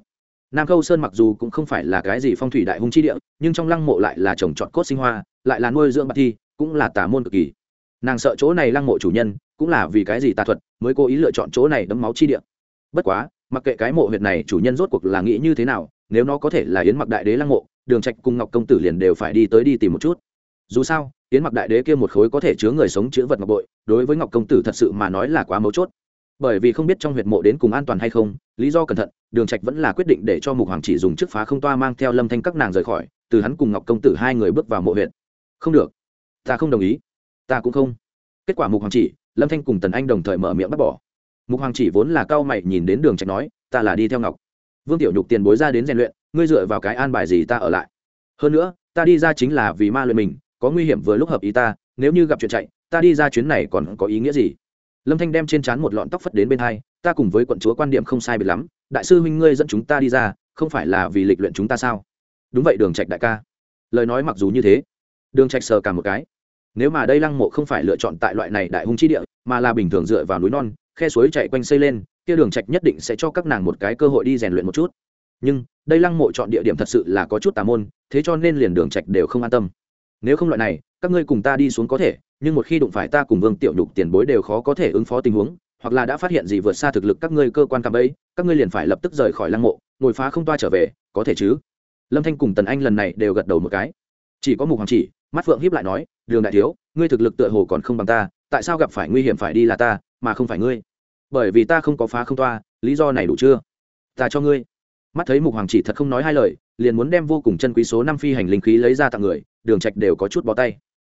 Nam khâu sơn mặc dù cũng không phải là cái gì phong thủy đại hung chi địa nhưng trong lăng mộ lại là trồng trọt cốt sinh hoa lại là nuôi dưỡng bạc thi cũng là tà môn cực kỳ nàng sợ chỗ này lăng mộ chủ nhân, cũng là vì cái gì tà thuật mới cố ý lựa chọn chỗ này đấm máu chi địa. Bất quá, mặc kệ cái mộ huyệt này chủ nhân rốt cuộc là nghĩ như thế nào, nếu nó có thể là yến mặc đại đế lăng mộ, đường trạch cùng ngọc công tử liền đều phải đi tới đi tìm một chút. Dù sao, yến mặc đại đế kia một khối có thể chứa người sống chứa vật ngọc bội, đối với ngọc công tử thật sự mà nói là quá mấu chốt. Bởi vì không biết trong huyệt mộ đến cùng an toàn hay không, lý do cẩn thận, đường trạch vẫn là quyết định để cho mục hoàng chỉ dùng chiếc phá không toa mang theo lâm thanh các nàng rời khỏi, từ hắn cùng ngọc công tử hai người bước vào mộ huyệt. Không được, ta không đồng ý ta cũng không. Kết quả mục hoàng chỉ, lâm thanh cùng tần anh đồng thời mở miệng bắt bỏ. Mục hoàng chỉ vốn là cao mày nhìn đến đường trạch nói, ta là đi theo ngọc. Vương tiểu nhục tiền bối ra đến rèn luyện, ngươi dựa vào cái an bài gì ta ở lại? Hơn nữa, ta đi ra chính là vì ma luyện mình, có nguy hiểm vừa lúc hợp ý ta, nếu như gặp chuyện chạy, ta đi ra chuyến này còn có ý nghĩa gì? Lâm thanh đem trên trán một lọn tóc phất đến bên hai, ta cùng với quận chúa quan điểm không sai biệt lắm, đại sư huynh ngươi dẫn chúng ta đi ra, không phải là vì lịch luyện chúng ta sao? Đúng vậy, đường trạch đại ca. Lời nói mặc dù như thế, đường trạch sờ cả một cái nếu mà đây lăng mộ không phải lựa chọn tại loại này đại hung chi địa, mà là bình thường dựa vào núi non, khe suối chạy quanh xây lên, kia đường trạch nhất định sẽ cho các nàng một cái cơ hội đi rèn luyện một chút. Nhưng, đây lăng mộ chọn địa điểm thật sự là có chút tà môn, thế cho nên liền đường trạch đều không an tâm. Nếu không loại này, các ngươi cùng ta đi xuống có thể, nhưng một khi đụng phải ta cùng vương tiểu nhục tiền bối đều khó có thể ứng phó tình huống, hoặc là đã phát hiện gì vượt xa thực lực các ngươi cơ quan cạm ấy, các ngươi liền phải lập tức rời khỏi lăng mộ, ngồi phá không toa trở về, có thể chứ? Lâm thanh cùng tần anh lần này đều gật đầu một cái. Chỉ có mục hoàng chỉ mắt phượng hiếp lại nói, đường đại thiếu, ngươi thực lực tựa hồ còn không bằng ta, tại sao gặp phải nguy hiểm phải đi là ta, mà không phải ngươi? Bởi vì ta không có phá không toa, lý do này đủ chưa? Ta cho ngươi. Mắt thấy mục hoàng chỉ thật không nói hai lời, liền muốn đem vô cùng chân quý số năm phi hành linh khí lấy ra tặng người, đường trạch đều có chút bó tay.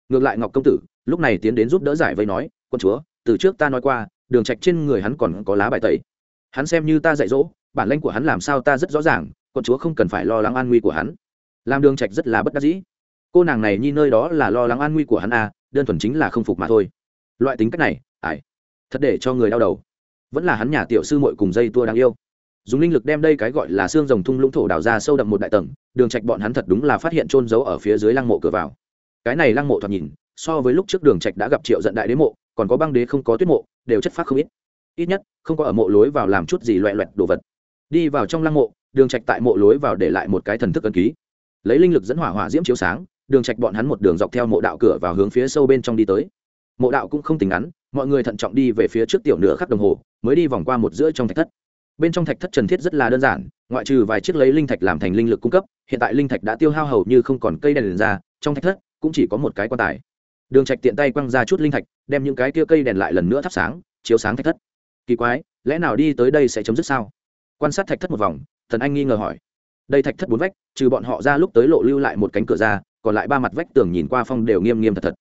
Ngược lại ngọc công tử, lúc này tiến đến giúp đỡ giải vây nói, quân chúa, từ trước ta nói qua, đường trạch trên người hắn còn có lá bài tẩy. Hắn xem như ta dạy dỗ, bản lĩnh của hắn làm sao ta rất rõ ràng, quân chúa không cần phải lo lắng an nguy của hắn. Làm đường trạch rất là bất đắc dĩ cô nàng này nhi nơi đó là lo lắng an nguy của hắn à đơn thuần chính là không phục mà thôi. Loại tính cách này ải thật để cho người đau đầu. Vẫn là hắn nhà tiểu sư muội cùng dây tua đáng yêu. Dùng linh lực đem đây cái gọi là xương rồng thung lũng thổ đào ra sâu đậm một đại tầng, đường trạch bọn hắn thật đúng là phát hiện trôn giấu ở phía dưới lăng mộ cửa vào. Cái này lăng mộ thoạt nhìn, so với lúc trước đường trạch đã gặp triệu giận đại đế mộ, còn có băng đế không có tuyết mộ, đều chất phát không ít. Ít nhất, không có ở mộ lối vào làm chút gì loẹt loẹt đồ vật. Đi vào trong lăng mộ, đường trạch tại mộ lối vào để lại một cái thần thức ấn ký. Lấy linh lực dẫn hỏa hỏa diễm chiếu sáng đường trạch bọn hắn một đường dọc theo mộ đạo cửa vào hướng phía sâu bên trong đi tới. Mộ đạo cũng không tính ngắn mọi người thận trọng đi về phía trước tiểu nửa khắc đồng hồ mới đi vòng qua một giữa trong thạch thất. Bên trong thạch thất trần thiết rất là đơn giản ngoại trừ vài chiếc lấy linh thạch làm thành linh lực cung cấp hiện tại linh thạch đã tiêu hao hầu như không còn cây đèn, đèn ra trong thạch thất cũng chỉ có một cái quan tài. Đường trạch tiện tay quăng ra chút linh thạch đem những cái kia cây đèn lại lần nữa thắp sáng chiếu sáng thạch thất. Kỳ quái lẽ nào đi tới đây sẽ chấm dứt sao? Quan sát thạch thất một vòng thần anh nghi ngờ hỏi. Đây thạch thất bốn vách trừ bọn họ ra lúc tới lộ lưu lại một cánh cửa ra còn lại ba mặt vách tường nhìn qua phong đều nghiêm nghiêm thật thật.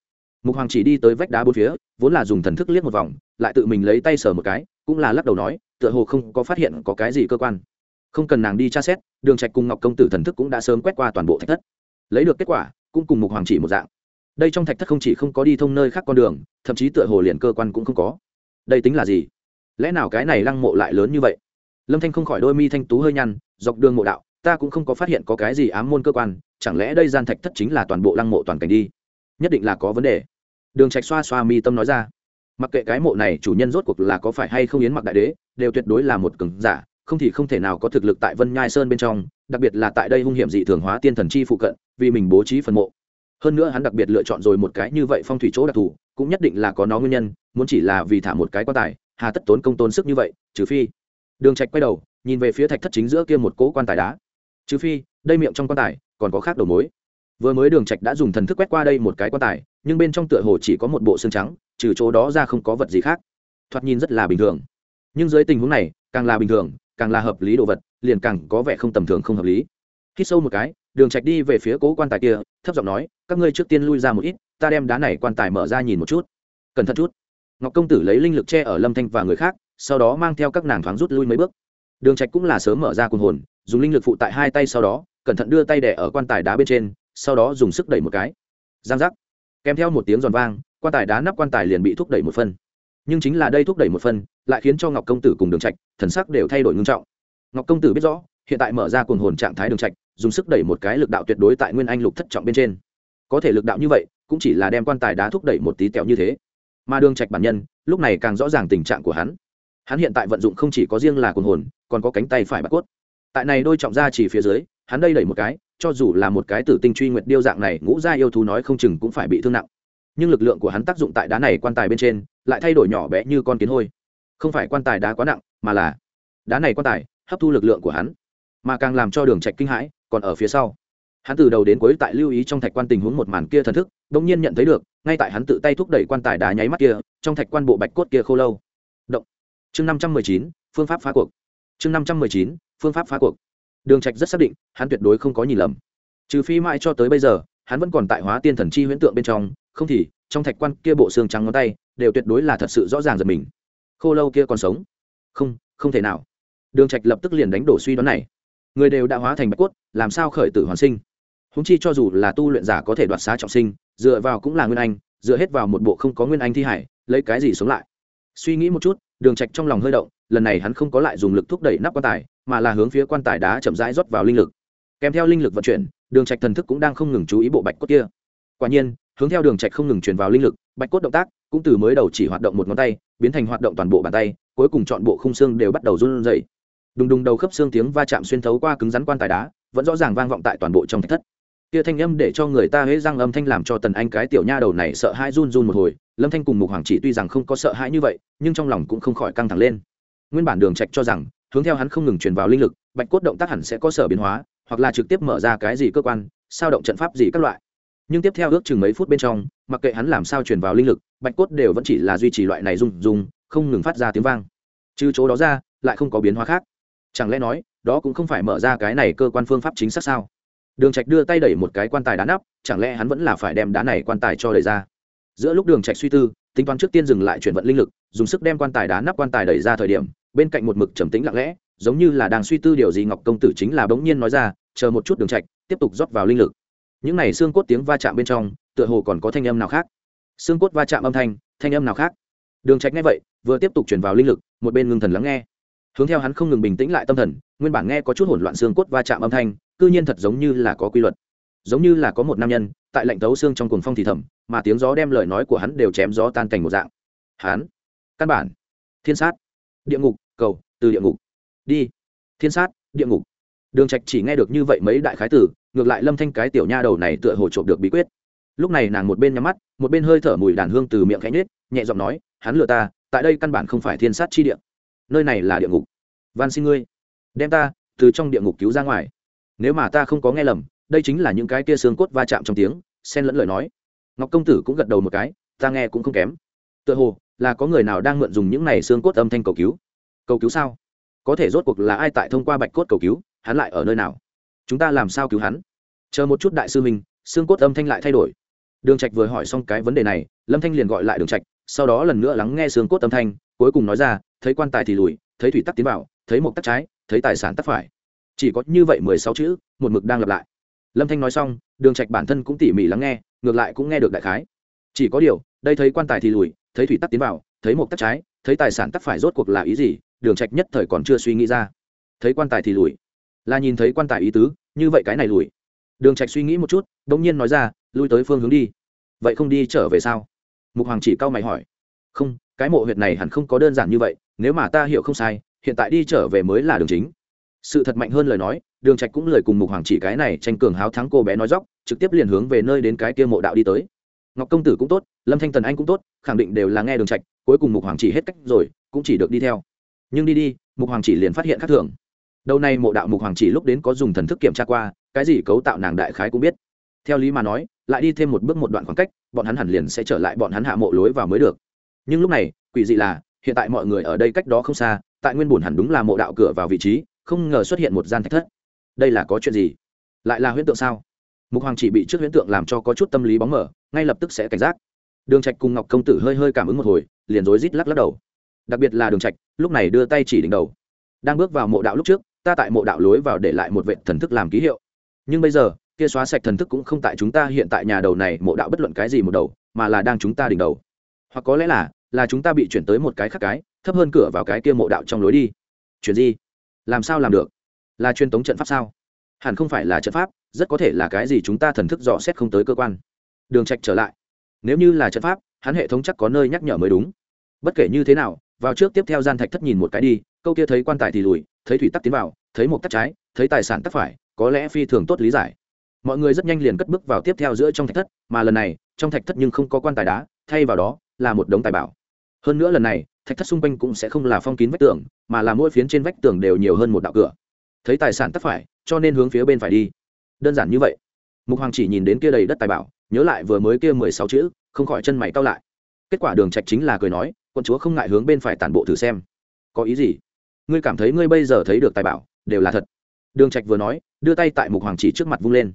Mục hoàng chỉ đi tới vách đá bốn phía, vốn là dùng thần thức liếc một vòng, lại tự mình lấy tay sờ một cái, cũng là lắc đầu nói, tựa hồ không có phát hiện có cái gì cơ quan. Không cần nàng đi tra xét, đường trạch cùng ngọc công tử thần thức cũng đã sớm quét qua toàn bộ thạch thất. Lấy được kết quả, cũng cùng mục hoàng chỉ một dạng. Đây trong thạch thất không chỉ không có đi thông nơi khác con đường, thậm chí tựa hồ liền cơ quan cũng không có. Đây tính là gì? Lẽ nào cái này lăng mộ lại lớn như vậy? Lâm thanh không khỏi đôi mi thanh tú hơi nhăn, dọc đường mộ đạo ta cũng không có phát hiện có cái gì ám môn cơ quan, chẳng lẽ đây gian thạch thất chính là toàn bộ lăng mộ toàn cảnh đi? Nhất định là có vấn đề. Đường trạch xoa xoa mi tâm nói ra. Mặc kệ cái mộ này chủ nhân rốt cuộc là có phải hay không yến mặc đại đế, đều tuyệt đối là một cường giả, không thì không thể nào có thực lực tại vân nhai sơn bên trong, đặc biệt là tại đây hung hiểm dị thường hóa tiên thần chi phụ cận, vì mình bố trí phần mộ. Hơn nữa hắn đặc biệt lựa chọn rồi một cái như vậy phong thủy chỗ đặc thù, cũng nhất định là có nó nguyên nhân, muốn chỉ là vì thả một cái quan tài, hà tất tốn công tốn sức như vậy, trừ phi. Đường trạch quay đầu, nhìn về phía thạch thất chính giữa kia một cỗ quan tài đá trừ phi, đây miệng trong quan tài còn có khác đầu mối. Vừa mới đường trạch đã dùng thần thức quét qua đây một cái quan tài, nhưng bên trong tựa hồ chỉ có một bộ xương trắng, trừ chỗ đó ra không có vật gì khác. Thoạt nhìn rất là bình thường. Nhưng dưới tình huống này, càng là bình thường, càng là hợp lý đồ vật, liền càng có vẻ không tầm thường không hợp lý. Hít sâu một cái, đường trạch đi về phía cố quan tài kia, thấp giọng nói, các ngươi trước tiên lui ra một ít, ta đem đá này quan tài mở ra nhìn một chút. Cẩn thận chút. Ngọc công tử lấy linh lực che ở lâm thanh và người khác, sau đó mang theo các nàng thoáng rút lui mấy bước. Đường trạch cũng là sớm mở ra cuồng hồn dùng linh lực phụ tại hai tay sau đó, cẩn thận đưa tay đẻ ở quan tài đá bên trên, sau đó dùng sức đẩy một cái. Giang giác. Kèm theo một tiếng giòn vang, quan tài đá nắp quan tài liền bị thúc đẩy một phân nhưng chính là đây thúc đẩy một phân lại khiến cho ngọc công tử cùng đường trạch, thần sắc đều thay đổi ngưng trọng. Ngọc công tử biết rõ, hiện tại mở ra cuồng hồn trạng thái đường trạch, dùng sức đẩy một cái lực đạo tuyệt đối tại nguyên anh lục thất trọng bên trên. Có thể lực đạo như vậy, cũng chỉ là đem quan tài đá thúc đẩy một tí tẹo như thế. Mà đường trạch bản nhân, lúc này càng rõ ràng tình trạng của hắn. Hắn hiện tại vận dụng không chỉ có riêng là cuồng hồn, còn có cánh tay phải bắt cốt tại này đôi trọng ra chỉ phía dưới, hắn đây đẩy một cái, cho dù là một cái tử tinh truy nguyệt điêu dạng này, ngũ gia yêu thú nói không chừng cũng phải bị thương nặng. Nhưng lực lượng của hắn tác dụng tại đá này quan tài bên trên, lại thay đổi nhỏ bé như con kiến hôi. Không phải quan tài đá quá nặng, mà là đá này quan tài, hấp thu lực lượng của hắn. Mà càng làm cho đường trạch kinh hãi, còn ở phía sau. Hắn từ đầu đến cuối tại lưu ý trong thạch quan tình huống một màn kia thần thức đột nhiên nhận thấy được, ngay tại hắn tự tay thúc đẩy quan tài đá nháy mắt kia, trong thạch quan bộ bạch cốt kia khô lâu. Động. Chương năm trăm mười chín, phương pháp phá cuộc chương năm trăm mười chín, phương pháp phá cuộc. Đường trạch rất xác định, hắn tuyệt đối không có nhìn lầm. Trừ phi mãi cho tới bây giờ, hắn vẫn còn tại hóa tiên thần chi huyễn tượng bên trong, không thì, trong thạch quan kia bộ xương trắng ngón tay, đều tuyệt đối là thật sự rõ ràng giật mình. Khô lâu kia còn sống? Không không thể nào. Đường trạch lập tức liền đánh đổ suy đoán này. Người đều đã hóa thành bạch cốt, làm sao khởi tử hoàn sinh? Húng chi cho dù là tu luyện giả có thể đoạt xá trọng sinh, dựa vào cũng là nguyên anh, dựa hết vào một bộ không có nguyên anh thi hải, lấy cái gì sống lại? Suy nghĩ một chút đường trạch trong lòng hơi động, lần này hắn không có lại dùng lực thúc đẩy nắp quan tài, mà là hướng phía quan tài đá chậm rãi rót vào linh lực. Kèm theo linh lực vận chuyển, đường trạch thần thức cũng đang không ngừng chú ý bộ bạch cốt kia. Quả nhiên, hướng theo đường trạch không ngừng truyền vào linh lực, bạch cốt động tác cũng từ mới đầu chỉ hoạt động một ngón tay, biến thành hoạt động toàn bộ bàn tay, cuối cùng chọn bộ khung xương đều bắt đầu run rẩy. Đùng đùng đầu khớp xương tiếng va chạm xuyên thấu qua cứng rắn quan tài đá, vẫn rõ ràng vang vọng tại toàn bộ trong thạch thất kia thanh âm để cho người ta hễ răng âm thanh làm cho tần anh cái tiểu nha đầu này sợ hãi run run một hồi, lâm thanh cùng mục hoàng chỉ tuy rằng không có sợ hãi như vậy, nhưng trong lòng cũng không khỏi căng thẳng lên. Nguyên bản đường trạch cho rằng, hướng theo hắn không ngừng truyền vào linh lực, bạch cốt động tác hẳn sẽ có sở biến hóa, hoặc là trực tiếp mở ra cái gì cơ quan, sao động trận pháp gì các loại. Nhưng tiếp theo ước chừng mấy phút bên trong, mặc kệ hắn làm sao truyền vào linh lực, bạch cốt đều vẫn chỉ là duy trì loại này rung rung, không ngừng phát ra tiếng vang. Trừ chỗ đó ra, lại không có biến hóa khác. Chẳng lẽ nói, đó cũng không phải mở ra cái này cơ quan phương pháp chính xác sao? Đường trạch đưa tay đẩy một cái quan tài đá nắp, chẳng lẽ hắn vẫn là phải đem đá này quan tài cho đẩy ra? Giữa lúc đường trạch suy tư, tính toán trước tiên dừng lại chuyển vận linh lực, dùng sức đem quan tài đá nắp quan tài đẩy ra thời điểm, bên cạnh một mực trầm tĩnh lặng lẽ, giống như là đang suy tư điều gì ngọc công tử chính là bỗng nhiên nói ra, chờ một chút đường trạch, tiếp tục rót vào linh lực. Những này xương cốt tiếng va chạm bên trong, tựa hồ còn có thanh âm nào khác? Xương cốt va chạm âm thanh thanh âm nào khác? Đường trạch nghe vậy, vừa tiếp tục chuyển vào linh lực, một bên ngưng thần lắng nghe. Hướng theo hắn không ngừng bình tĩnh lại tâm thần, nguyên bản nghe có chút hỗn loạn xương cốt va chạm âm thanh cư nhiên thật giống như là có quy luật. Giống như là có một nam nhân, tại lệnh tấu xương trong cuồng phong thì thầm, mà tiếng gió đem lời nói của hắn đều chém gió tan cảnh một dạng. Hắn, căn bản, thiên sát, địa ngục, cầu, từ địa ngục, đi, thiên sát, địa ngục. Đường trạch chỉ nghe được như vậy mấy đại khái tử, ngược lại lâm thanh cái tiểu nha đầu này tựa hồ trộm được bí quyết. Lúc này nàng một bên nhắm mắt, một bên hơi thở mùi đàn hương từ miệng khẽ nhếch, nhẹ giọng nói, hắn lừa ta, tại đây căn bản không phải thiên sát chi địa. Nơi này là địa ngục. Van xin ngươi, đem ta từ trong địa ngục cứu ra ngoài nếu mà ta không có nghe lầm đây chính là những cái kia xương cốt va chạm trong tiếng xen lẫn lời nói. Ngọc công tử cũng gật đầu một cái ta nghe cũng không kém. Tựa hồ là có người nào đang mượn dùng những này xương cốt âm thanh cầu cứu. Cầu cứu sao? Có thể rốt cuộc là ai tại thông qua bạch cốt cầu cứu hắn lại ở nơi nào? Chúng ta làm sao cứu hắn? Chờ một chút đại sư mình, xương cốt âm thanh lại thay đổi. Đường trạch vừa hỏi xong cái vấn đề này lâm thanh liền gọi lại đường trạch sau đó lần nữa lắng nghe xương cốt âm thanh cuối cùng nói ra thấy quan tài thì lùi thấy thủy tắc tiến vào thấy một tắc trái thấy tài sản tắc phải chỉ có như vậy mười sáu chữ, một mực đang lặp lại. Lâm thanh nói xong, đường trạch bản thân cũng tỉ mỉ lắng nghe, ngược lại cũng nghe được đại khái. Chỉ có điều, đây thấy quan tài thì lùi, thấy thủy tắc tiến vào, thấy một tắc trái, thấy tài sản tắc phải rốt cuộc là ý gì, đường trạch nhất thời còn chưa suy nghĩ ra. Thấy quan tài thì lùi. Là nhìn thấy quan tài ý tứ, như vậy cái này lùi. Đường trạch suy nghĩ một chút đống nhiên nói ra, lui tới phương hướng đi. Vậy không đi trở về sao? Mục hoàng chỉ cau mày hỏi. Không, cái mộ huyệt này hẳn không có đơn giản như vậy, nếu mà ta hiểu không sai, hiện tại đi trở về mới là đường chính sự thật mạnh hơn lời nói, đường trạch cũng lời cùng mục hoàng chỉ cái này tranh cường háo thắng cô bé nói dóc, trực tiếp liền hướng về nơi đến cái kia mộ đạo đi tới. Ngọc công tử cũng tốt, lâm thanh tần anh cũng tốt, khẳng định đều là nghe đường trạch, cuối cùng mục hoàng chỉ hết cách rồi, cũng chỉ được đi theo. Nhưng đi đi, mục hoàng chỉ liền phát hiện khác thường. Đầu này mộ đạo mục hoàng chỉ lúc đến có dùng thần thức kiểm tra qua, cái gì cấu tạo nàng đại khái cũng biết. Theo lý mà nói, lại đi thêm một bước một đoạn khoảng cách, bọn hắn hẳn liền sẽ trở lại bọn hắn hạ mộ lối vào mới được. Nhưng lúc này, quỷ dị là, hiện tại mọi người ở đây cách đó không xa, tại nguyên bùn hẳn đúng là mộ đạo cửa vào vị trí không ngờ xuất hiện một gian thạch thất. Đây là có chuyện gì? Lại là huyễn tượng sao? Mục hoàng chỉ bị trước huyễn tượng làm cho có chút tâm lý bóng mở ngay lập tức sẽ cảnh giác. Đường trạch cùng ngọc công tử hơi hơi cảm ứng một hồi, liền rối rít lắc lắc đầu. Đặc biệt là đường trạch, lúc này đưa tay chỉ đỉnh đầu. Đang bước vào mộ đạo lúc trước, ta tại mộ đạo lối vào để lại một vệ thần thức làm ký hiệu. Nhưng bây giờ, kia xóa sạch thần thức cũng không tại chúng ta hiện tại nhà đầu này, mộ đạo bất luận cái gì một đầu, mà là đang chúng ta đỉnh đầu. Hoặc có lẽ là là chúng ta bị chuyển tới một cái khác cái, thấp hơn cửa vào cái kia mộ đạo trong lối đi. Chuyện gì? Làm sao làm được? Là truyền tống trận pháp sao? Hẳn không phải là trận pháp, rất có thể là cái gì chúng ta thần thức dò xét không tới cơ quan. Đường trạch trở lại. Nếu như là trận pháp, hắn hệ thống chắc có nơi nhắc nhở mới đúng. Bất kể như thế nào, vào trước tiếp theo gian thạch thất nhìn một cái đi, câu kia thấy quan tài thì lùi, thấy thủy tắc tiến vào, thấy một tắc trái, thấy tài sản tắc phải, có lẽ phi thường tốt lý giải. Mọi người rất nhanh liền cất bước vào tiếp theo giữa trong thạch thất, mà lần này, trong thạch thất nhưng không có quan tài đá, thay vào đó là một đống tài bảo. Hơn nữa lần này thạch thất xung quanh cũng sẽ không là phong kín vách tường, mà là mỗi phiến trên vách tường đều nhiều hơn một đạo cửa. Thấy tài sản tắc phải, cho nên hướng phía bên phải đi. Đơn giản như vậy. Mục hoàng chỉ nhìn đến kia đầy đất tài bảo, nhớ lại vừa mới kia mười sáu chữ, không khỏi chân mày cao lại. Kết quả đường trạch chính là cười nói, quân chúa không ngại hướng bên phải tản bộ thử xem. Có ý gì? Ngươi cảm thấy ngươi bây giờ thấy được tài bảo, đều là thật. Đường trạch vừa nói, đưa tay tại mục hoàng chỉ trước mặt vung lên.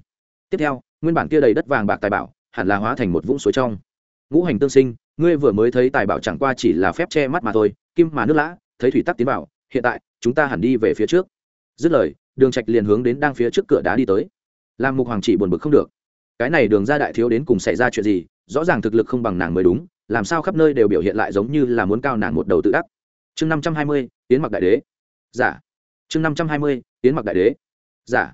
Tiếp theo, nguyên bản kia đầy đất vàng bạc tài bảo, hẳn là hóa thành một vũng suối trong. Ngũ hành tương sinh ngươi vừa mới thấy tài bảo chẳng qua chỉ là phép che mắt mà thôi, kim mà nước lã, thấy thủy tắc tiến vào, hiện tại, chúng ta hẳn đi về phía trước. Dứt lời, đường trạch liền hướng đến đang phía trước cửa đá đi tới. Làm mục hoàng chỉ buồn bực không được. Cái này đường ra đại thiếu đến cùng xảy ra chuyện gì, rõ ràng thực lực không bằng nàng mới đúng, làm sao khắp nơi đều biểu hiện lại giống như là muốn cao nàng một đầu tự đắc. Chương năm trăm hai mươi tiến mặc đại đế. Giả. Chương năm trăm hai mươi tiến mặc đại đế. Giả.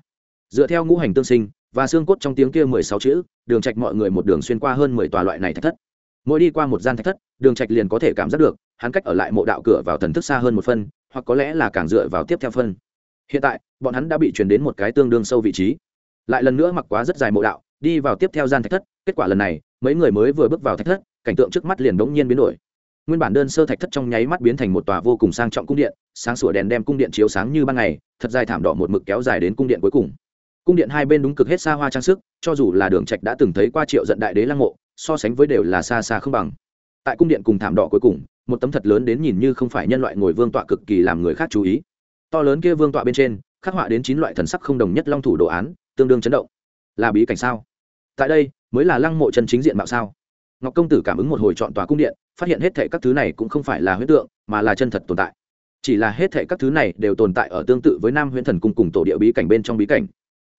Dựa theo ngũ hành tương sinh, và xương cốt trong tiếng kia mười sáu chữ, đường trạch mọi người một đường xuyên qua hơn mười tòa loại này thạch thất mỗi đi qua một gian thạch thất, đường trạch liền có thể cảm giác được, hắn cách ở lại mộ đạo cửa vào thần thức xa hơn một phân, hoặc có lẽ là càng dựa vào tiếp theo phân. Hiện tại, bọn hắn đã bị truyền đến một cái tương đương sâu vị trí. Lại lần nữa mặc quá rất dài mộ đạo, đi vào tiếp theo gian thạch thất, kết quả lần này, mấy người mới vừa bước vào thạch thất, cảnh tượng trước mắt liền đống nhiên biến đổi. Nguyên bản đơn sơ thạch thất trong nháy mắt biến thành một tòa vô cùng sang trọng cung điện, sáng sủa đèn đem cung điện chiếu sáng như ban ngày, thật dài thảm đỏ một mực kéo dài đến cung điện cuối cùng. Cung điện hai bên đúng cực hết xa hoa trang sức, cho dù là đường trạch đã từng thấy qua triệu giận đại đế lăng mộ so sánh với đều là xa xa không bằng. Tại cung điện cùng thảm đỏ cuối cùng, một tấm thật lớn đến nhìn như không phải nhân loại ngồi vương tọa cực kỳ làm người khác chú ý. To lớn kia vương tọa bên trên, khắc họa đến chín loại thần sắc không đồng nhất long thủ đồ án, tương đương chấn động. Là bí cảnh sao? Tại đây, mới là lăng mộ chân chính diện mạo sao? Ngọc công tử cảm ứng một hồi chọn tòa cung điện, phát hiện hết thệ các thứ này cũng không phải là huyễn tượng, mà là chân thật tồn tại. Chỉ là hết thệ các thứ này đều tồn tại ở tương tự với nam huyễn thần cung cùng tổ địa bí cảnh bên trong bí cảnh.